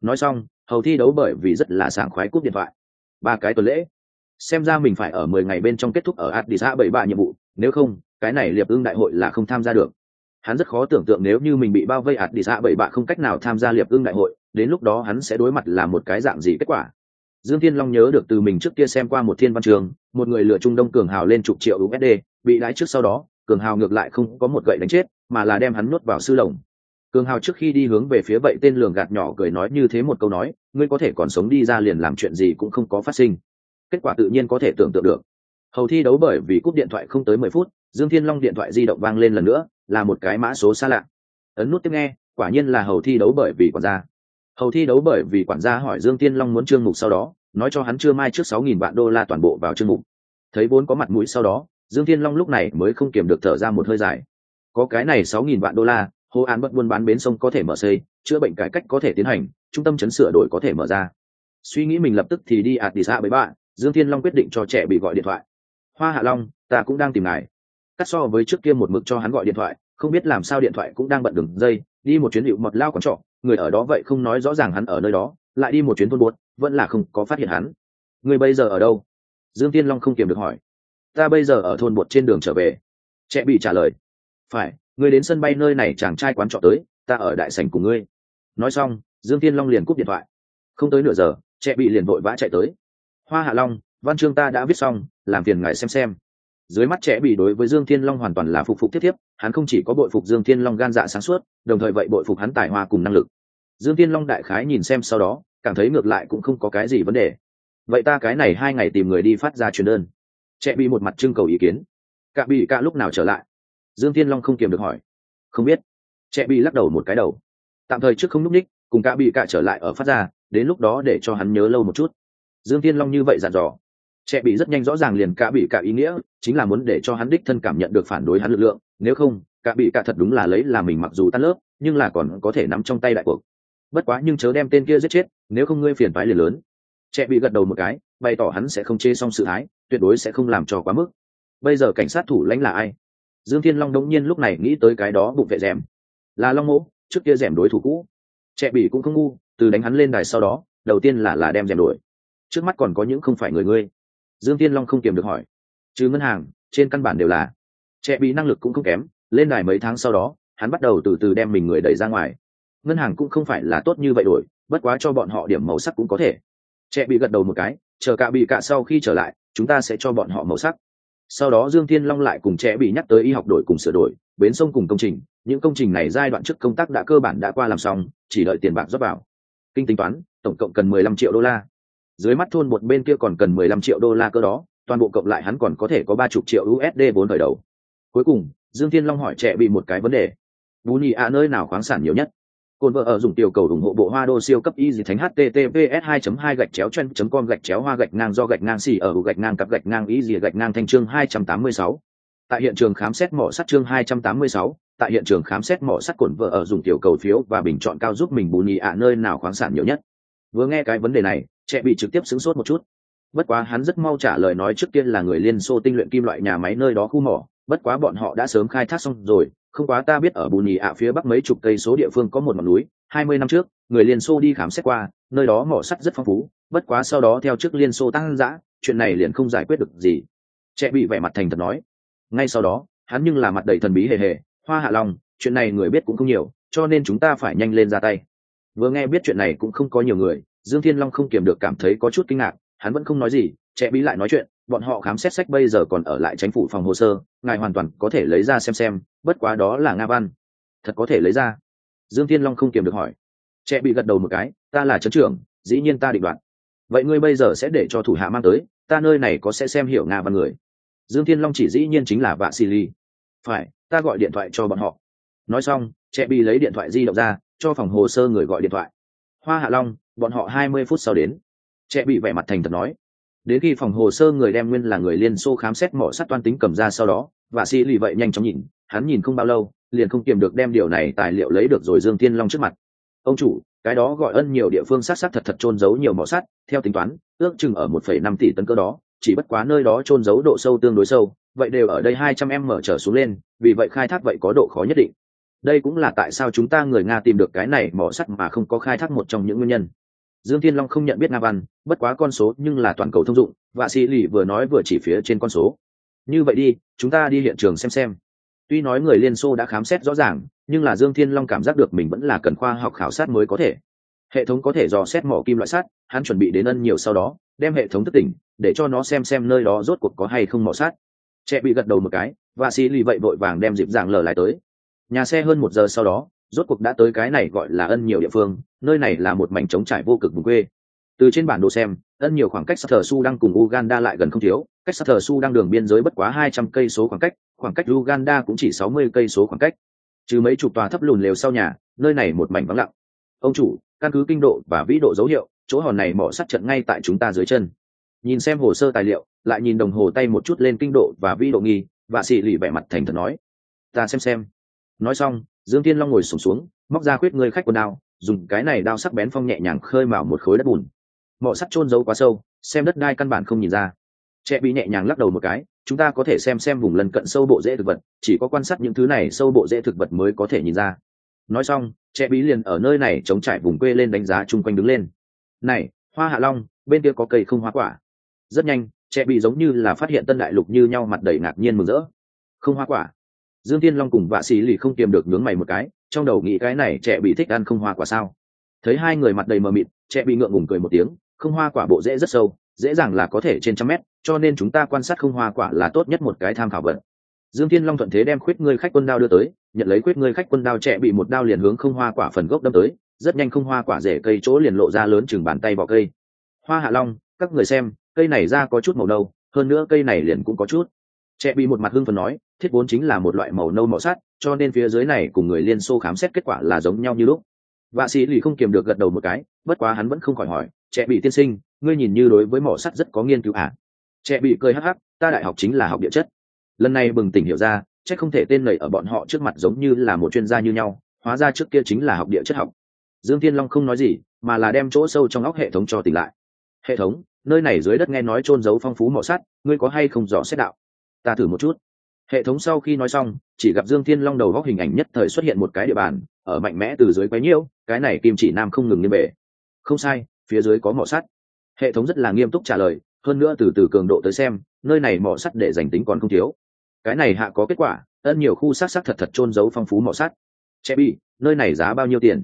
Nói xong, hầu thi đấu bởi vì rất là sảng khoái cúp điện thoại. Ba cái tuần lễ. Xem ra mình phải ở mười ngày bên trong kết thúc ở addis bảy ba nhiệm vụ, nếu không, cái này liệp ưng đại hội là không tham gia được. Hắn rất khó tưởng tượng nếu như mình bị bao vây addis bảy bạ không cách nào tham gia liệp ưng đại hội, đến lúc đó hắn sẽ đối mặt là một cái dạng gì kết quả dương thiên long nhớ được từ mình trước kia xem qua một thiên văn trường, một người lựa trung đông cường hào lên chục triệu usd bị đái trước sau đó, cường hào ngược lại không có một gậy đánh chết, mà là đem hắn nuốt vào sư lồng. Cường hào trước khi đi hướng về phía vậy tên lường gạt nhỏ cười nói như thế một câu nói, ngươi có thể còn sống đi ra liền làm chuyện gì cũng không có phát sinh. Kết quả tự nhiên có thể tưởng tượng được. Hầu thi đấu bởi vì cúp điện thoại không tới mười phút, dương thiên long điện thoại di động vang lên lần nữa, là một cái mã số xa lạ. Ấn nút tiếp nghe, quả nhiên là hầu thi đấu bởi vì quản gia hầu thi đấu bởi vì quản gia hỏi dương thiên long muốn trương mục sau đó, nói cho hắn chưa mai trước sáu nghìn vạn đô la toàn bộ vào trương mục. Thấy vốn có mặt mũi sau đó, dương thiên long lúc này mới không kiềm được thở ra một hơi dài. Có cái này sáu nghìn vạn đô la, hồ án bất buôn bán bến sông có thể mở xây, chữa bệnh cải cách có thể tiến hành, trung tâm chấn sửa đổi có thể mở ra. Suy nghĩ mình lập tức thì đi ạt đi xa với bạn dương thiên long quyết định cho trẻ bị gọi điện thoại. Hoa hạ long, ta cũng đang tìm ngài. Cắt so với trước kia một mực cho hắn gọi điện thoại, không biết làm sao điện thoại cũng đang bận đường dây, đi một chuyến hiệu mật lao quán trọ người ở đó vậy không nói rõ ràng hắn ở nơi đó, lại đi một chuyến thôn buốt vẫn là không có phát hiện hắn. Người bây giờ ở đâu? Dương tiên long không kiềm được hỏi. Ta bây giờ ở thôn bột trên đường trở về. Trẻ bị trả lời. Phải, người đến sân bay nơi này chàng trai quán trọ tới, ta ở đại sảnh cùng ngươi. Nói xong, dương tiên long liền cúp điện thoại. Không tới nửa giờ, trẻ bị liền vội vã chạy tới. Hoa hạ long, văn chương ta đã viết xong, làm phiền ngài xem xem dưới mắt trẻ bị đối với dương thiên long hoàn toàn là phục phục tiếp tiếp, hắn không chỉ có bội phục dương thiên long gan dạ sáng suốt, đồng thời vậy bội phục hắn tài hoa cùng năng lực. Dương thiên long đại khái nhìn xem sau đó, cảm thấy ngược lại cũng không có cái gì vấn đề. Vậy ta cái này hai ngày tìm người đi phát ra truyền đơn. Trẻ bị một mặt trưng cầu ý kiến. Cả bị cả lúc nào trở lại? Dương thiên long không kiềm được hỏi. Không biết. Trẻ bị lắc đầu một cái đầu. Tạm thời trước không núp ních, cùng cả bị cả trở lại ở phát ra, đến lúc đó để cho hắn nhớ lâu một chút. Dương thiên long như vậy dặn dò trẻ bị rất nhanh rõ ràng liền cả bị cả ý nghĩa, chính là muốn để cho hắn đích thân cảm nhận được phản đối hắn lực lượng, nếu không, cả bị cả thật đúng là lấy là mình mặc dù tan lớp, nhưng là còn có thể nắm trong tay đại cuộc. Bất quá nhưng chớ đem tên kia giết chết, nếu không ngươi phiền phái liền lớn. Trẻ bị gật đầu một cái, bày tỏ hắn sẽ không chê xong sự thái tuyệt đối sẽ không làm cho quá mức. Bây giờ cảnh sát thủ lãnh là ai? Dương thiên long đống nhiên lúc này nghĩ tới cái đó bụng vệ rèm. Là long mỗ trước kia rèm đối thủ cũ. Trẻ bị cũng không ngu, từ đánh hắn lên đài sau đó, đầu tiên là là đem rèm đổi. Trước mắt còn có những không phải người ngươi dương tiên long không kiềm được hỏi. Chứ ngân hàng, trên căn bản đều là. Trẻ bị năng lực cũng không kém, lên đài mấy tháng sau đó, hắn bắt đầu từ từ đem mình người đẩy ra ngoài. Ngân hàng cũng không phải là tốt như vậy đổi, bất quá cho bọn họ điểm màu sắc cũng có thể. Trẻ bị gật đầu một cái, chờ cả bị cả sau khi trở lại, chúng ta sẽ cho bọn họ màu sắc. Sau đó dương thiên long lại cùng trẻ bị nhắc tới y học đổi cùng sửa đổi, bến sông cùng công trình, những công trình này giai đoạn trước công tác đã cơ bản đã qua làm xong, chỉ đợi tiền bạc rót vào. Kinh tính toán, tổng cộng cần mười lăm triệu đô la dưới mắt thôn một bên kia còn cần mười lăm triệu đô la cơ đó toàn bộ cộng lại hắn còn có thể có ba chục triệu usd vốn khởi đầu. Cuối cùng dương thiên long hỏi trẻ bị một cái vấn đề. Bù nhị ạ nơi nào khoáng sản nhiều nhất? Cồn vợ ở dùng tiểu cầu ủng hộ bộ hoa đô siêu cấp y dì thánh https 2 2 gạch chéo chen com gạch chéo hoa gạch ngang do gạch ngang xì ở gạch ngang cặp gạch ngang y dì gạch ngang thanh chương 286. tại hiện trường khám xét mỏ sắt chương 286, tại hiện trường khám xét mỏ sắt cồn vợ ở dùng tiểu cầu phiếu và bình chọn cao giúp mình bù nhị ạ nơi nào khoáng sản nhiều nhất? Vừa nghe cái vấn đề này trẻ bị trực tiếp sửng sốt một chút. Bất quá hắn rất mau trả lời nói trước tiên là người liên xô tinh luyện kim loại nhà máy nơi đó khu mỏ. Bất quá bọn họ đã sớm khai thác xong rồi. Không quá ta biết ở bù nhì ạ phía bắc mấy chục cây số địa phương có một ngọn núi. Hai mươi năm trước, người liên xô đi khám xét qua, nơi đó mỏ sắt rất phong phú. Bất quá sau đó theo trước liên xô tăng giã, chuyện này liền không giải quyết được gì. Trẻ bị vẻ mặt thành thật nói. Ngay sau đó, hắn nhưng là mặt đầy thần bí hề hề. Hoa hạ long, chuyện này người biết cũng không nhiều, cho nên chúng ta phải nhanh lên ra tay. Vừa nghe biết chuyện này cũng không có nhiều người dương thiên long không kiềm được cảm thấy có chút kinh ngạc, hắn vẫn không nói gì trẻ bí lại nói chuyện, bọn họ khám xét sách bây giờ còn ở lại tránh phủ phòng hồ sơ, ngài hoàn toàn có thể lấy ra xem xem, bất quá đó là nga văn. Thật có thể lấy ra. Dương thiên long không kiềm được hỏi. Trẻ bị gật đầu một cái, ta là trấn trưởng, dĩ nhiên ta định đoạt. Vậy ngươi bây giờ sẽ để cho thủ hạ mang tới, ta nơi này có sẽ xem hiểu nga văn người. Dương thiên long chỉ dĩ nhiên chính là vạ xì ly phải, ta gọi điện thoại cho bọn họ. Nói xong trẻ bị lấy điện thoại di động ra, cho phòng hồ sơ người gọi điện thoại. Hoa hạ long bọn họ hai mươi phút sau đến. Trẻ bị vẻ mặt thành thật nói. Đến khi phòng hồ sơ người đem nguyên là người liên xô khám xét mỏ sắt toan tính cầm ra sau đó, và sĩ lì vậy nhanh chóng nhìn, hắn nhìn không bao lâu, liền không kiềm được đem điều này tài liệu lấy được rồi dương thiên long trước mặt. Ông chủ, cái đó gọi ân nhiều địa phương sát sát thật thật trôn giấu nhiều mỏ sắt, theo tính toán, ước chừng ở một phẩy năm tỷ tấn cơ đó, chỉ bất quá nơi đó trôn giấu độ sâu tương đối sâu, vậy đều ở đây hai trăm em mở trở xuống lên, vì vậy khai thác vậy có độ khó nhất định. Đây cũng là tại sao chúng ta người nga tìm được cái này mỏ sắt mà không có khai thác một trong những nguyên nhân dương thiên long không nhận biết nga văn, bất quá con số nhưng là toàn cầu thông dụng, Vạ sĩ lì vừa nói vừa chỉ phía trên con số. Như vậy đi, chúng ta đi hiện trường xem xem. Tuy nói người liên xô đã khám xét rõ ràng, nhưng là dương thiên long cảm giác được mình vẫn là cần khoa học khảo sát mới có thể. Hệ thống có thể dò xét mỏ kim loại sắt, hắn chuẩn bị đến ân nhiều sau đó, đem hệ thống thức tỉnh, để cho nó xem xem nơi đó rốt cuộc có hay không mỏ sắt. Trẻ bị gật đầu một cái và xì lì vậy vội vàng đem dịp dạng lờ lại tới. Nhà xe hơn một giờ sau đó rốt cuộc đã tới cái này gọi là ân nhiều địa phương nơi này là một mảnh trống trải vô cực vùng quê từ trên bản đồ xem ân nhiều khoảng cách Satter Su đang cùng Uganda lại gần không thiếu, cách Satter Su đang đường biên giới bất quá hai trăm cây số khoảng cách, khoảng cách Uganda cũng chỉ sáu mươi cây số khoảng cách. Trừ mấy chục tòa thấp lùn lều sau nhà, nơi này một mảnh vắng lặng. Ông chủ, căn cứ kinh độ và vĩ độ dấu hiệu, chỗ hòn này mỏ sắt trận ngay tại chúng ta dưới chân. Nhìn xem hồ sơ tài liệu, lại nhìn đồng hồ tay một chút lên kinh độ và vĩ độ nghi, và xì lì vẻ mặt thành thật nói: "Ta xem xem." Nói xong, Dương Thiên Long ngồi sùng xuống, móc ra khuyết người khách quần đao, dùng cái này đao sắc bén phong nhẹ nhàng khơi mào một khối đất bùn. Mỏ sắt trôn giấu quá sâu xem đất đai căn bản không nhìn ra. Trẻ bị nhẹ nhàng lắc đầu một cái chúng ta có thể xem xem vùng lân cận sâu bộ rễ thực vật chỉ có quan sát những thứ này sâu bộ rễ thực vật mới có thể nhìn ra. Nói xong trẻ bí liền ở nơi này chống trải vùng quê lên đánh giá chung quanh đứng lên. Này hoa hạ long bên kia có cây không hoa quả. Rất nhanh trẻ bị giống như là phát hiện tân đại lục như nhau mặt đầy ngạc nhiên mừng rỡ. Không hoa quả dương tiên long cùng vạ sĩ lì không kiềm được nướng mày một cái, trong đầu nghĩ cái này trẻ bị thích ăn không hoa quả sao? Thấy hai người mặt đầy mờ mịt, trẻ bị ngượng ngùng cười một tiếng, không hoa quả bộ dễ rất sâu, dễ dàng là có thể trên trăm mét, cho nên chúng ta quan sát không hoa quả là tốt nhất một cái tham khảo vật. Dương thiên long thuận thế đem khuyết ngươi khách quân đao đưa tới, nhận lấy khuyết ngươi khách quân đao trẻ bị một đao liền hướng không hoa quả phần gốc đâm tới, rất nhanh không hoa quả rễ cây chỗ liền lộ ra lớn chừng bàn tay bỏ cây. Hoa hạ long, các người xem, cây này ra có chút màu nâu, hơn nữa cây này liền cũng có chút. Trẻ bị một mặt hưng phần nói thiết vốn chính là một loại màu nâu màu sắt cho nên phía dưới này cùng người liên xô khám xét kết quả là giống nhau như lúc. Vạ sĩ lì không kiềm được gật đầu một cái, bất quá hắn vẫn không khỏi hỏi, trẻ bị tiên sinh, ngươi nhìn như đối với mỏ sắt rất có nghiên cứu à. trẻ bị cười hắc hắc, ta đại học chính là học địa chất. Lần này bừng tỉnh hiểu ra, chắc không thể tên lầy ở bọn họ trước mặt giống như là một chuyên gia như nhau, hóa ra trước kia chính là học địa chất học. Dương thiên long không nói gì, mà là đem chỗ sâu trong óc hệ thống cho tỉnh lại. Hệ thống, nơi này dưới đất nghe nói trôn giấu phong phú mỏ sắt ngươi có hay không rõ xét đạo? Ta thử một chút hệ thống sau khi nói xong, chỉ gặp dương thiên long đầu góc hình ảnh nhất thời xuất hiện một cái địa bàn, ở mạnh mẽ từ dưới quấy nhiễu, cái này kim chỉ nam không ngừng như bể. Không sai, phía dưới có mỏ sắt. Hệ thống rất là nghiêm túc trả lời, hơn nữa từ từ cường độ tới xem, nơi này mỏ sắt để giành tính còn không thiếu. Cái này hạ có kết quả ân nhiều khu sát sắc thật thật trôn giấu phong phú mỏ sắt. Trẻ bị, nơi này giá bao nhiêu tiền?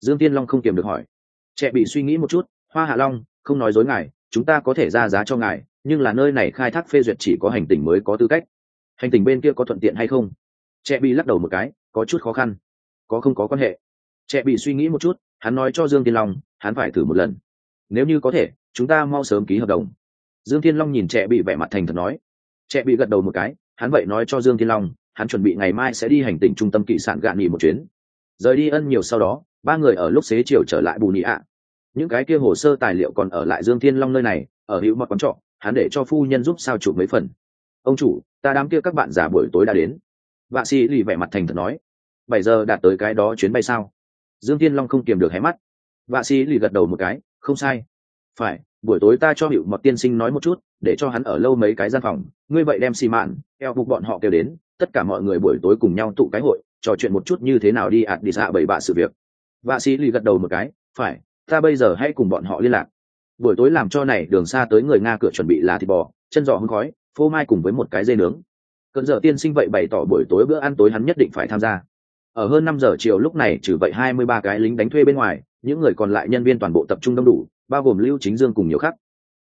Dương tiên long không kiềm được hỏi. Trẻ bị suy nghĩ một chút, hoa hạ long, không nói dối ngài, chúng ta có thể ra giá cho ngài, nhưng là nơi này khai thác phê duyệt chỉ có hành tình mới có tư cách hành tình bên kia có thuận tiện hay không? Trẻ bị lắc đầu một cái, có chút khó khăn. Có không có quan hệ. Trẻ bị suy nghĩ một chút, hắn nói cho dương tiên long, hắn phải thử một lần. Nếu như có thể, chúng ta mau sớm ký hợp đồng. Dương thiên long nhìn trẻ bị vẻ mặt thành thật nói. Trẻ bị gật đầu một cái, hắn vậy nói cho dương thiên long, hắn chuẩn bị ngày mai sẽ đi hành tình trung tâm kỵ sản gạn nghỉ một chuyến. Rời đi ân nhiều sau đó, ba người ở lúc xế chiều trở lại bù nị ạ. Những cái kia hồ sơ tài liệu còn ở lại dương thiên long nơi này, ở hữu mật quán trọ, hắn để cho phu nhân giúp sao chụp mấy phần. Ông chủ ta đám kia các bạn già buổi tối đã đến. Vạ sĩ lì vẻ mặt thành thật nói, bảy giờ đạt tới cái đó chuyến bay sao? Dương thiên long không kiềm được hé mắt. Vạ sĩ lì gật đầu một cái, không sai. Phải, buổi tối ta cho hiệu mọt tiên sinh nói một chút, để cho hắn ở lâu mấy cái gian phòng. Ngươi vậy đem xì mạn, eo bục bọn họ kêu đến, tất cả mọi người buổi tối cùng nhau tụ cái hội, trò chuyện một chút như thế nào đi ạt đi xạ dạ bảy bạ sự việc. Vạ sĩ lì gật đầu một cái, phải, ta bây giờ hãy cùng bọn họ liên lạc. Buổi tối làm cho này, đường xa tới người nga cửa chuẩn bị là thịt bò, chân giò hương khói phô mai cùng với một cái dây nướng. Cận giờ tiên sinh vậy bày tỏ buổi tối bữa ăn tối hắn nhất định phải tham gia. Ở hơn năm giờ chiều lúc này trừ vậy hai mươi ba cái lính đánh thuê bên ngoài những người còn lại nhân viên toàn bộ tập trung đông đủ bao gồm lưu chính dương cùng nhiều khác.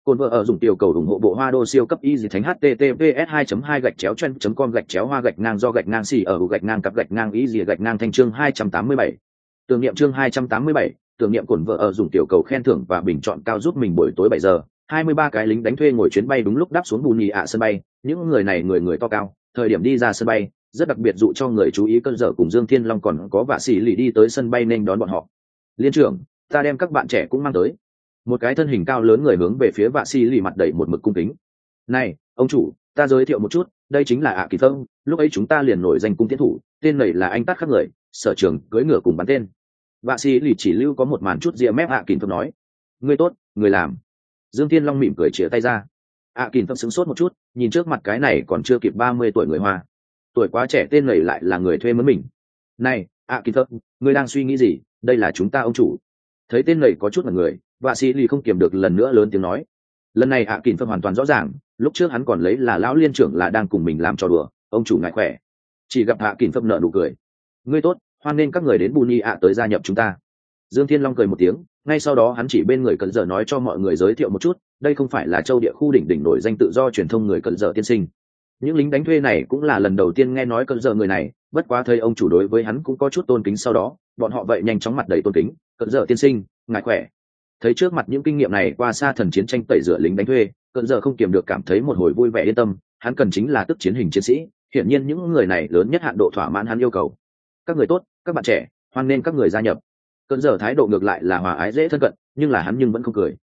Cồn vợ ở dùng tiểu cầu ủng hộ bộ hoa đô siêu cấp y dì thánh https 2 2 gạch chéo chen com gạch chéo hoa gạch ngang do gạch ngang xì ở gạch ngang cặp gạch ngang y dì gạch ngang thanh chương 287. tưởng niệm chương 287, tưởng niệm cổn vợ ở dùng tiểu cầu khen thưởng và bình chọn cao giúp mình buổi tối 7 giờ. 23 cái lính đánh thuê ngồi chuyến bay đúng lúc đáp xuống bù nhì ạ sân bay. Những người này người người to cao, thời điểm đi ra sân bay, rất đặc biệt dụ cho người chú ý cơn dở cùng dương thiên long còn có vạ sĩ lì đi tới sân bay nên đón bọn họ. Liên trưởng, ta đem các bạn trẻ cũng mang tới. Một cái thân hình cao lớn người hướng về phía vạ sĩ lì mặt đầy một mực cung kính. Này, ông chủ, ta giới thiệu một chút, đây chính là ạ kỳ thông. Lúc ấy chúng ta liền nổi danh cung tiến thủ, tên này là anh tắt khắc người, sở trường, cưỡi ngựa cùng bắn tên. Vạ sĩ lì chỉ lưu có một màn chút ria mép ạ kỳ thông nói. Người tốt, người làm dương thiên long mỉm cười chĩa tay ra. Ạ kìm tâm sững sốt một chút, nhìn trước mặt cái này còn chưa kịp ba mươi tuổi người hoa. Tuổi quá trẻ tên này lại là người thuê mướn mình. Này ạ kìm tâm, ngươi đang suy nghĩ gì? Đây là chúng ta ông chủ. Thấy tên này có chút là người, vạ sĩ lì không kiềm được lần nữa lớn tiếng nói. Lần này ạ kìm tâm hoàn toàn rõ ràng, lúc trước hắn còn lấy là lão liên trưởng là đang cùng mình làm trò đùa, ông chủ ngại khỏe. Chỉ gặp hạ kìm tâm nợ nụ cười. Ngươi tốt, hoan nên các người đến bù ni ạ tới gia nhập chúng ta dương thiên long cười một tiếng, ngay sau đó hắn chỉ bên người cần giờ nói cho mọi người giới thiệu một chút, đây không phải là châu địa khu đỉnh đỉnh nổi danh tự do truyền thông người cần giờ tiên sinh. Những lính đánh thuê này cũng là lần đầu tiên nghe nói cơn giờ người này, bất quá thấy ông chủ đối với hắn cũng có chút tôn kính sau đó, bọn họ vậy nhanh chóng mặt đầy tôn kính cơn giờ tiên sinh, ngài khỏe. Thấy trước mặt những kinh nghiệm này qua xa thần chiến tranh tẩy rửa lính đánh thuê cơn giờ không kiềm được cảm thấy một hồi vui vẻ yên tâm, hắn cần chính là tức chiến hình chiến sĩ, hiển nhiên những người này lớn nhất hạn độ thỏa mãn hắn yêu cầu. Các người tốt, các bạn trẻ, hoan nên các người gia nhập cơn giờ thái độ ngược lại là hòa ái dễ thân cận, nhưng là hắn nhưng vẫn không cười.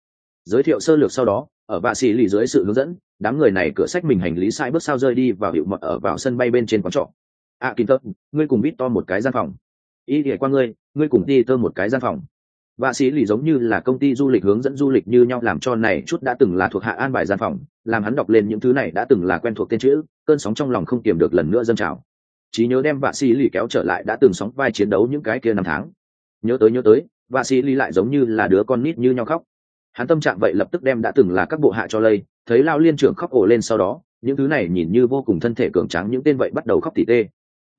Giới thiệu sơ lược sau đó, ở vạ xì lì dưới sự hướng dẫn, đám người này cửa sách mình hành lý sai bước sao rơi đi vào hiệu mật ở vào sân bay bên trên quán trọ. À kim tơ, ngươi cùng vít to một cái gian phòng. Y thì qua ngươi ngươi cùng đi tơ một cái gian phòng. Vạ sĩ lì giống như là công ty du lịch hướng dẫn du lịch như nhau làm cho này chút đã từng là thuộc hạ an bài gian phòng, làm hắn đọc lên những thứ này đã từng là quen thuộc tên chữ, cơn sóng trong lòng không kiềm được lần nữa dâng trào. Trí nhớ đem vạ sĩ lì kéo trở lại đã từng sóng vai chiến đấu những cái kia năm tháng nhớ tới nhớ tới, vạ sĩ ly lại giống như là đứa con nít như nhau khóc. Hắn tâm trạng vậy lập tức đem đã từng là các bộ hạ cho lây, thấy lao liên trưởng khóc ổ lên sau đó, những thứ này nhìn như vô cùng thân thể cường tráng những tên vậy bắt đầu khóc tỉ tê.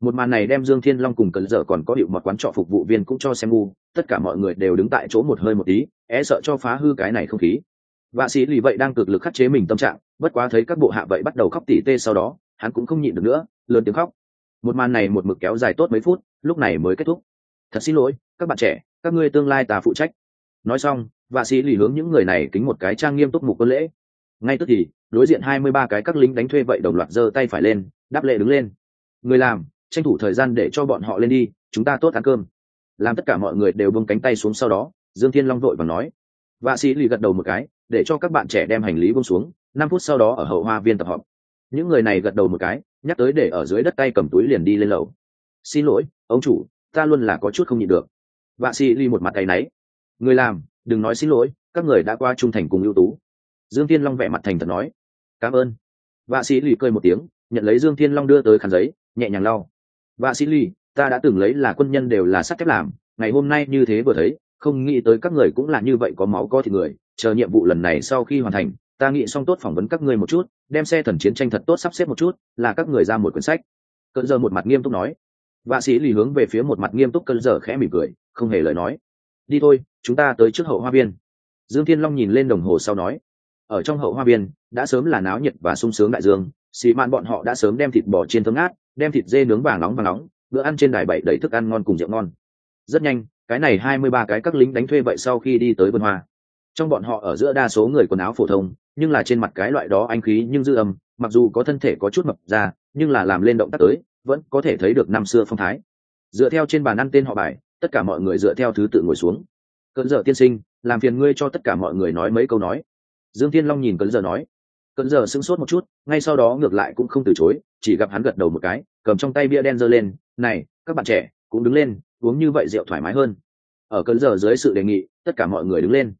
Một màn này đem dương thiên long cùng cần dở còn có hiệu một quán trọ phục vụ viên cũng cho xem ngu, tất cả mọi người đều đứng tại chỗ một hơi một tí é sợ cho phá hư cái này không khí. Vạ sĩ lì vậy đang cực lực khắc chế mình tâm trạng, bất quá thấy các bộ hạ vậy bắt đầu khóc tỉ tê sau đó, hắn cũng không nhịn được nữa, lớn tiếng khóc. Một màn này một mực kéo dài tốt mấy phút, lúc này mới kết thúc thật xin lỗi, các bạn trẻ, các ngươi tương lai ta phụ trách. Nói xong, vạ sĩ lì hướng những người này kính một cái trang nghiêm túc mục quân lễ. Ngay tức thì, đối diện hai mươi ba cái các lính đánh thuê vậy đồng loạt giơ tay phải lên, đáp lệ đứng lên. Người làm, tranh thủ thời gian để cho bọn họ lên đi, chúng ta tốt ăn cơm. Làm tất cả mọi người đều bưng cánh tay xuống sau đó, dương thiên long vội và nói. Vạ sĩ lì gật đầu một cái, để cho các bạn trẻ đem hành lý bông xuống, năm phút sau đó ở hậu hoa viên tập họp. Những người này gật đầu một cái, nhắc tới để ở dưới đất tay cầm túi liền đi lên lầu. Xin lỗi, ông chủ ta luôn là có chút không nhịn được. Vạ sĩ lì một mặt tay náy. Người làm, đừng nói xin lỗi, các người đã qua trung thành cùng ưu tú. Dương thiên long vẽ mặt thành thật nói. Cảm ơn. Vạ sĩ lì cười một tiếng, nhận lấy dương thiên long đưa tới khăn giấy, nhẹ nhàng lau. Vạ sĩ lì ta đã từng lấy là quân nhân đều là sắt thép làm, ngày hôm nay như thế vừa thấy, không nghĩ tới các người cũng là như vậy có máu có thịt người, chờ nhiệm vụ lần này sau khi hoàn thành, ta nghĩ xong tốt phỏng vấn các ngươi một chút, đem xe thần chiến tranh thật tốt sắp xếp một chút, là các người ra một quyển sách. Cơn giờ một mặt nghiêm túc nói vạ sĩ lì hướng về phía một mặt nghiêm túc cơn giờ khẽ mỉm cười, không hề lời nói. Đi thôi, chúng ta tới trước hậu hoa viên. Dương thiên long nhìn lên đồng hồ sau nói. Ở trong hậu hoa viên, đã sớm là náo nhiệt và sung sướng đại dương. Xì mạn bọn họ đã sớm đem thịt bò chiên thơm ngát, đem thịt dê nướng vàng nóng và nóng, bữa ăn trên đài bảy đầy thức ăn ngon cùng rượu ngon. Rất nhanh, cái này hai mươi ba cái các lính đánh thuê vậy sau khi đi tới vườn hoa. Trong bọn họ ở giữa đa số người quần áo phổ thông, nhưng là trên mặt cái loại đó anh khí nhưng dư âm, mặc dù có thân thể có chút mập ra, nhưng là làm lên động tác tới vẫn có thể thấy được năm xưa phong thái. Dựa theo trên bàn ăn tên họ bài, tất cả mọi người dựa theo thứ tự ngồi xuống. Cận giờ tiên sinh, làm phiền ngươi cho tất cả mọi người nói mấy câu nói. Dương thiên long nhìn cận giờ nói. Cận giờ sững sốt một chút, ngay sau đó ngược lại cũng không từ chối, chỉ gặp hắn gật đầu một cái, cầm trong tay bia đen giơ lên, này, các bạn trẻ, cũng đứng lên, uống như vậy rượu thoải mái hơn. Ở cận giờ dưới sự đề nghị, tất cả mọi người đứng lên.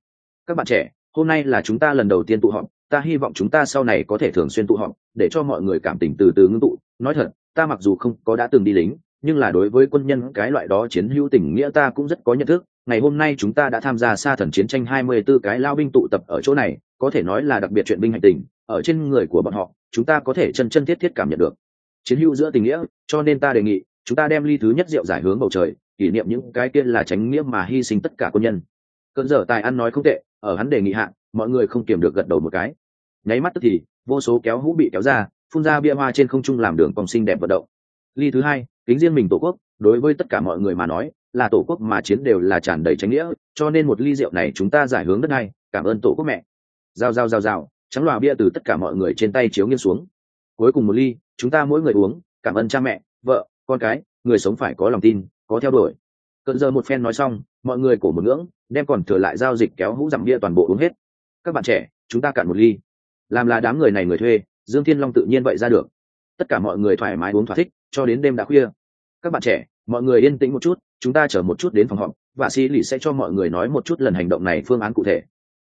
Các bạn trẻ, hôm nay là chúng ta lần đầu tiên tụ họp, ta hy vọng chúng ta sau này có thể thường xuyên tụ họp, để cho mọi người cảm tình từ từ ngưng tụ. Nói thật ta mặc dù không có đã từng đi lính, nhưng là đối với quân nhân cái loại đó chiến hữu tình nghĩa ta cũng rất có nhận thức. Ngày hôm nay chúng ta đã tham gia xa thần chiến tranh 24 cái lao binh tụ tập ở chỗ này, có thể nói là đặc biệt chuyện binh hành tình, ở trên người của bọn họ, chúng ta có thể chân chân thiết thiết cảm nhận được. Chiến hữu giữa tình nghĩa, cho nên ta đề nghị, chúng ta đem ly thứ nhất rượu giải hướng bầu trời, kỷ niệm những cái kia là tránh nghĩa mà hy sinh tất cả quân nhân. Cơn dở tài ăn nói không tệ, ở hắn đề nghị hạn mọi người không kiềm được gật đầu một cái. Nháy mắt tức thì, vô số kéo hũ bị kéo ra phun ra bia hoa trên không trung làm đường cong sinh đẹp vận động. Ly thứ hai kính riêng mình tổ quốc đối với tất cả mọi người mà nói là tổ quốc mà chiến đều là tràn đầy tránh nghĩa cho nên một ly rượu này chúng ta giải hướng đất này cảm ơn tổ quốc mẹ. Giao giao giao giao, trắng lòa bia từ tất cả mọi người trên tay chiếu nghiêng xuống. Cuối cùng một ly chúng ta mỗi người uống cảm ơn cha mẹ vợ con cái người sống phải có lòng tin có theo đuổi. Cận giờ một phen nói xong mọi người cổ một ngưỡng đem còn thừa lại giao dịch kéo hũ dặm bia toàn bộ uống hết. Các bạn trẻ chúng ta cạn một ly. Làm là đám người này người thuê dương thiên long tự nhiên vậy ra được. Tất cả mọi người thoải mái uống thỏa thích cho đến đêm đã khuya. Các bạn trẻ mọi người yên tĩnh một chút chúng ta chờ một chút đến phòng họp và sĩ lì sẽ cho mọi người nói một chút lần hành động này phương án cụ thể.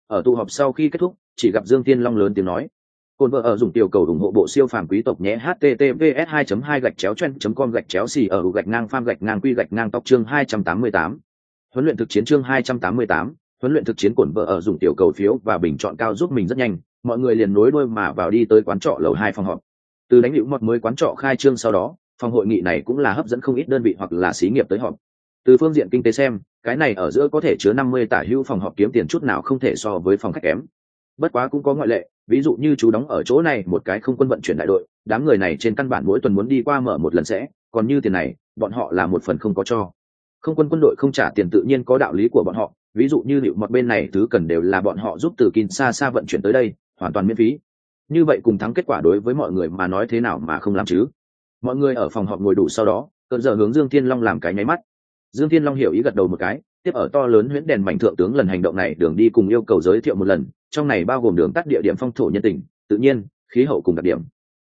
Ở tụ họp sau khi kết thúc chỉ gặp dương tiên long lớn tiếng nói. Cồn vợ ở dùng tiểu cầu ủng hộ bộ siêu phàm quý tộc nhé https 2 2 gạch chéo chen com gạch chéo xì ở gạch ngang pham gạch ngang quy gạch ngang tóc chương 288. huấn luyện thực chiến chương 288, huấn luyện thực chiến cồn vợ ở dùng tiểu cầu phiếu và bình chọn cao giúp mình rất nhanh mọi người liền nối đuôi mà vào đi tới quán trọ lầu hai phòng họp. Từ đánh hữu mọt mới quán trọ khai trương sau đó, phòng hội nghị này cũng là hấp dẫn không ít đơn vị hoặc là xí nghiệp tới họp. Từ phương diện kinh tế xem, cái này ở giữa có thể chứa năm mươi tả hữu phòng họp kiếm tiền chút nào không thể so với phòng khách kém. Bất quá cũng có ngoại lệ, ví dụ như chú đóng ở chỗ này một cái không quân vận chuyển đại đội, đám người này trên căn bản mỗi tuần muốn đi qua mở một lần sẽ, còn như tiền này, bọn họ là một phần không có cho. Không quân quân đội không trả tiền tự nhiên có đạo lý của bọn họ, ví dụ như liệu một bên này thứ cần đều là bọn họ giúp từ kin xa xa vận chuyển tới đây hoàn toàn miễn phí. Như vậy cùng thắng kết quả đối với mọi người mà nói thế nào mà không làm chứ? Mọi người ở phòng họp ngồi đủ sau đó cơn giờ hướng dương thiên long làm cái nháy mắt. Dương thiên long hiểu ý gật đầu một cái tiếp ở to lớn huyễn đèn mảnh thượng tướng lần hành động này đường đi cùng yêu cầu giới thiệu một lần trong này bao gồm đường tắt địa điểm phong thổ nhân tình tự nhiên khí hậu cùng đặc điểm.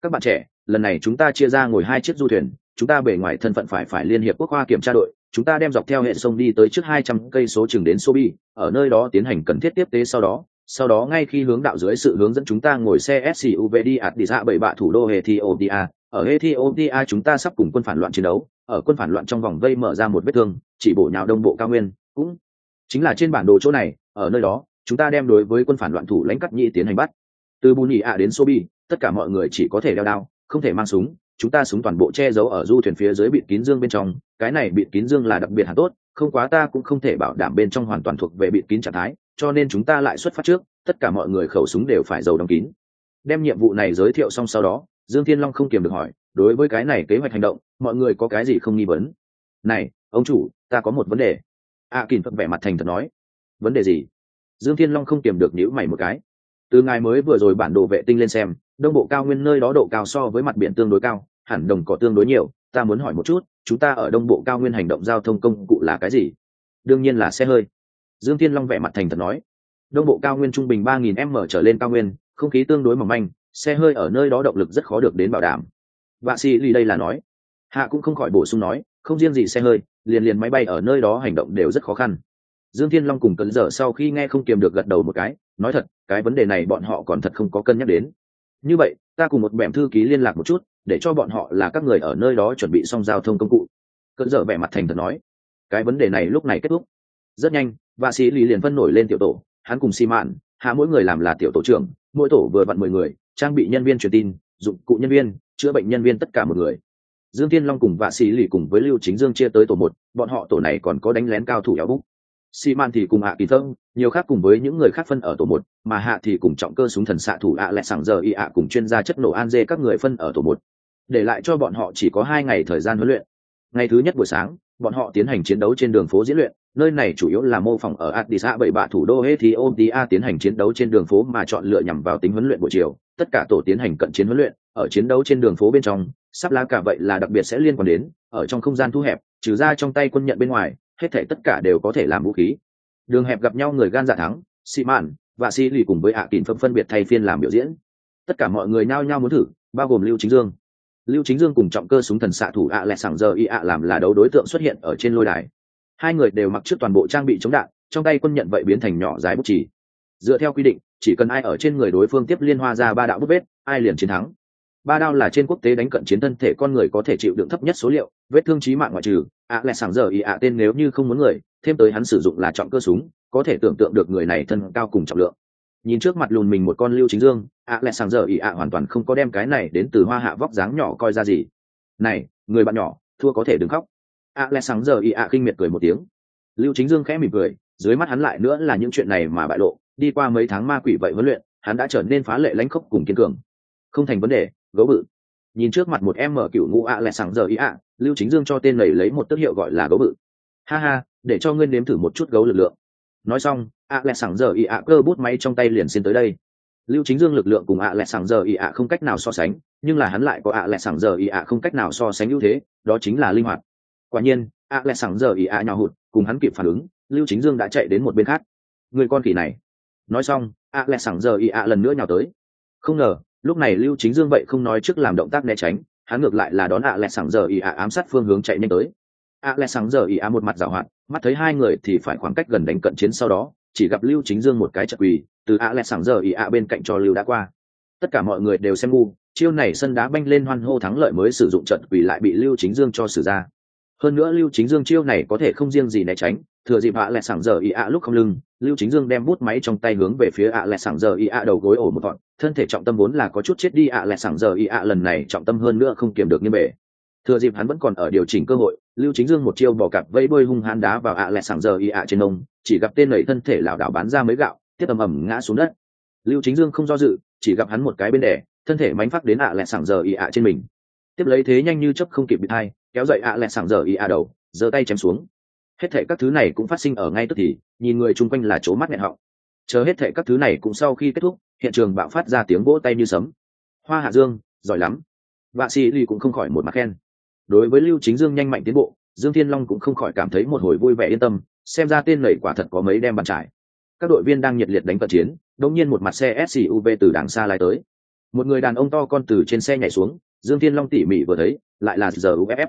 Các bạn trẻ lần này chúng ta chia ra ngồi hai chiếc du thuyền chúng ta bề ngoài thân phận phải phải liên hiệp quốc hoa kiểm tra đội chúng ta đem dọc theo hệ sông đi tới trước hai trăm cây số chừng đến Sobi, ở nơi đó tiến hành cần thiết tiếp tế sau đó, sau đó ngay khi hướng đạo dưới sự hướng dẫn chúng ta ngồi xe SUV đi ạt đi ra bảy bạ thủ đô Ethiopia, ở Ethiopia chúng ta sắp cùng quân phản loạn chiến đấu, ở quân phản loạn trong vòng vây mở ra một vết thương, chỉ bổ nhào đông bộ cao nguyên, cũng chính là trên bản đồ chỗ này, ở nơi đó, chúng ta đem đối với quân phản loạn thủ lãnh cắt nhị tiến hành bắt. Từ Bù ạ đến Sobi, tất cả mọi người chỉ có thể đeo đao, không thể mang súng, chúng ta súng toàn bộ che giấu ở du thuyền phía dưới bịt kín dương bên trong, cái này bịt kín dương là đặc biệt hạt tốt, không quá ta cũng không thể bảo đảm bên trong hoàn toàn thuộc về bịt kín trạng thái, cho nên chúng ta lại xuất phát trước, tất cả mọi người khẩu súng đều phải giàu đóng kín. Đem nhiệm vụ này giới thiệu xong sau đó, Dương Thiên Long không kiềm được hỏi, đối với cái này kế hoạch hành động, mọi người có cái gì không nghi vấn? Này, ông chủ, ta có một vấn đề. A à, Kình Phật vẻ mặt thành thật nói. Vấn đề gì? Dương Thiên Long không kiềm được nhíu mày một cái. Từ ngày mới vừa rồi bản đồ vệ tinh lên xem, đông bộ cao nguyên nơi đó độ cao so với mặt biển tương đối cao, hẳn đồng cỏ tương đối nhiều, ta muốn hỏi một chút, chúng ta ở đông bộ cao nguyên hành động giao thông công cụ là cái gì? Đương nhiên là xe hơi. Dương Thiên Long vẻ mặt thành thật nói. Đông bộ cao nguyên trung bình ba nghìn m trở lên cao nguyên, không khí tương đối mỏng manh, xe hơi ở nơi đó động lực rất khó được đến bảo đảm vạ sĩ lì đây là nói hạ cũng không khỏi bổ sung nói không riêng gì xe hơi liền liền máy bay ở nơi đó hành động đều rất khó khăn dương thiên long cùng cấn dở sau khi nghe không kiềm được gật đầu một cái nói thật cái vấn đề này bọn họ còn thật không có cân nhắc đến như vậy ta cùng một bẻm thư ký liên lạc một chút, để cho bọn họ là các người ở nơi đó chuẩn bị xong giao thông công cụ. Cận dở vẻ mặt thành thật nói. Cái vấn đề này lúc này kết thúc. Rất nhanh, vạ sĩ lì liền phân nổi lên tiểu tổ, hắn cùng xi mạn hạ mỗi người làm là tiểu tổ trưởng, mỗi tổ vừa vặn mười người, trang bị nhân viên truyền tin, dụng cụ nhân viên, chữa bệnh nhân viên tất cả một người. Dương tiên long cùng vạ sĩ lì cùng với lưu chính dương chia tới tổ một, bọn họ tổ này còn có đánh lén cao thủ éo búc xi man thì cùng hạ kỳ thơm nhiều khác cùng với những người khác phân ở tổ một mà hạ thì cùng trọng cơ súng thần xạ thủ ạ à lẹ sảng giờ y ạ cùng chuyên gia chất nổ an dê các người phân ở tổ một. Để lại cho bọn họ chỉ có hai ngày thời gian huấn luyện. Ngày thứ nhất buổi sáng bọn họ tiến hành chiến đấu trên đường phố diễn luyện nơi này chủ yếu là mô phỏng ở Addis bảy bạ thủ đô Ethiopia tiến hành chiến đấu trên đường phố mà chọn lựa nhằm vào tính huấn luyện buổi chiều, tất cả tổ tiến hành cận chiến huấn luyện, ở chiến đấu trên đường phố bên trong, sắp lá cả vậy là đặc biệt sẽ liên quan đến, ở trong không gian thu hẹp, trừ ra trong tay quân nhận bên ngoài, hết thảy tất cả đều có thể làm vũ khí. Đường hẹp gặp nhau người gan dạ thắng, Sĩ Mạn và Sĩ Lì cùng với ạ à phân phân biệt thay phiên làm biểu diễn. Tất cả mọi người nhao nhao muốn thử, bao gồm Lưu Chính Dương. Lưu Chính Dương cùng trọng cơ súng thần xạ thủ ạ lẹ sảng giờ y ạ làm là đấu đối tượng xuất hiện ở trên lôi đài hai người đều mặc trước toàn bộ trang bị chống đạn trong tay quân nhận vậy biến thành nhỏ dài bút chỉ dựa theo quy định chỉ cần ai ở trên người đối phương tiếp liên hoa ra ba đạo bút vết ai liền chiến thắng ba đao là trên quốc tế đánh cận chiến thân thể con người có thể chịu đựng thấp nhất số liệu vết thương trí mạng ngoại trừ ạ à sảng giờ ý ạ, tên nếu như không muốn người, thêm tới hắn sử dụng là trọng cơ súng, có thể tưởng tượng được người này thân cao cùng trọng lượng. Nhìn trước mặt lùn mình một con lưu chính dương ạ à sảng giờ ý ạ hoàn toàn không có đem cái này đến từ hoa hạ vóc dáng nhỏ coi ra gì. Này, người bạn nhỏ, thua có thể đừng khóc. À, ạ lẽ sáng giờ y ạ kinh miệt cười một tiếng. Lưu chính dương khẽ mỉm cười, dưới mắt hắn lại nữa là những chuyện này mà bại lộ, đi qua mấy tháng ma quỷ vậy huấn luyện, hắn đã trở nên phá lệ lãnh khốc cùng kiên cường. Không thành vấn đề, gấu bự nhìn trước mặt một em mở cựu ngũ ạ lẹ sáng giờ ý ạ, lưu chính dương cho tên này lấy một tước hiệu gọi là gấu bự. Ha ha, để cho ngươi nếm thử một chút gấu lực lượng. Nói xong, ạ lẹ sáng giờ ý ạ cơ bút máy trong tay liền xin tới đây. Lưu chính dương lực lượng cùng ạ lẹ sáng giờ ý ạ không cách nào so sánh, nhưng là hắn lại có ạ lẹ sáng giờ ý ạ không cách nào so sánh ưu thế, đó chính là linh hoạt. Quả nhiên, ạ lẹ sáng giờ ý ạ nhỏ hụt, cùng hắn kịp phản ứng, lưu chính dương đã chạy đến một bên khác. Người con khỉ này. Nói xong, ạ lẹ sáng giờ ý ạ lần nữa nhào tới. Không ngờ lúc này lưu chính dương vậy không nói trước làm động tác né tránh, hắn ngược lại là đón ạ lẹ sáng giờ y ạ ám sát phương hướng chạy nhanh tới. ạ lẹ sáng giờ y ạ một mặt giảo hoạt, mắt thấy hai người thì phải khoảng cách gần đánh cận chiến sau đó, chỉ gặp lưu chính dương một cái chật quỳ, từ ạ lẹ sáng giờ y ạ bên cạnh cho lưu đã qua. Tất cả mọi người đều xem ngu, chiêu này sân đá banh lên hoan hô thắng lợi mới sử dụng trận quỳ lại bị lưu chính dương cho xử ra. Hơn nữa lưu chính dương chiêu này có thể không riêng gì né tránh thừa dịp ạ lẹ sảng giờ ý ạ lúc không lưng, lưu chính dương đem bút máy trong tay hướng về phía ạ lẹ sảng giờ ý ạ đầu gối ổ một gọn thân thể trọng tâm vốn là có chút chết đi, ạ lẹ sảng giờ ý ạ lần này trọng tâm hơn nữa không kiềm được như bể. Thừa dịp hắn vẫn còn ở điều chỉnh cơ hội, lưu chính dương một chiêu bỏ cặp vây bơi hung hãn đá vào ạ lẹ sảng giờ ý ạ trên ông, chỉ gặp tên nầy thân thể lảo đảo bán ra mấy gạo, tiếp ầm ầm ngã xuống đất. Lưu chính dương không do dự, chỉ gặp hắn một cái bên đẻ thân thể mánh phát đến ạ lẹ sảng giờ ý ạ trên mình. Tiếp lấy thế nhanh như chấp không kịp bị thai, kéo dậy ạ lẹ sảng giờ ý ạ đầu, giơ tay chém xuống hết thệ các thứ này cũng phát sinh ở ngay tức thì, nhìn người chung quanh là chỗ mắt nghẹn họng. Chờ hết thệ các thứ này cũng sau khi kết thúc, hiện trường bạo phát ra tiếng vỗ tay như sấm. Hoa hạ dương, giỏi lắm. Vạ sĩ ly cũng không khỏi một mặt khen. Đối với lưu chính dương nhanh mạnh tiến bộ, dương thiên long cũng không khỏi cảm thấy một hồi vui vẻ yên tâm, xem ra tên lầy quả thật có mấy đem bàn trải. Các đội viên đang nhiệt liệt đánh cận chiến, đột nhiên một mặt xe suv từ đằng xa lái tới. Một người đàn ông to con từ trên xe nhảy xuống, dương thiên long tỉ mỉ vừa thấy, lại là giờ uff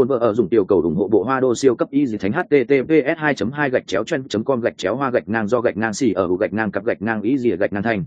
Côn vợ ở dùng tiểu cầu ủng hộ bộ Hoa Đô siêu cấp y dị thánh https 2 2 gạch chéo chân com gạch chéo hoa gạch ngang do gạch ngang xì ở gạch ngang cặp gạch ngang y dị gạch ngang thành.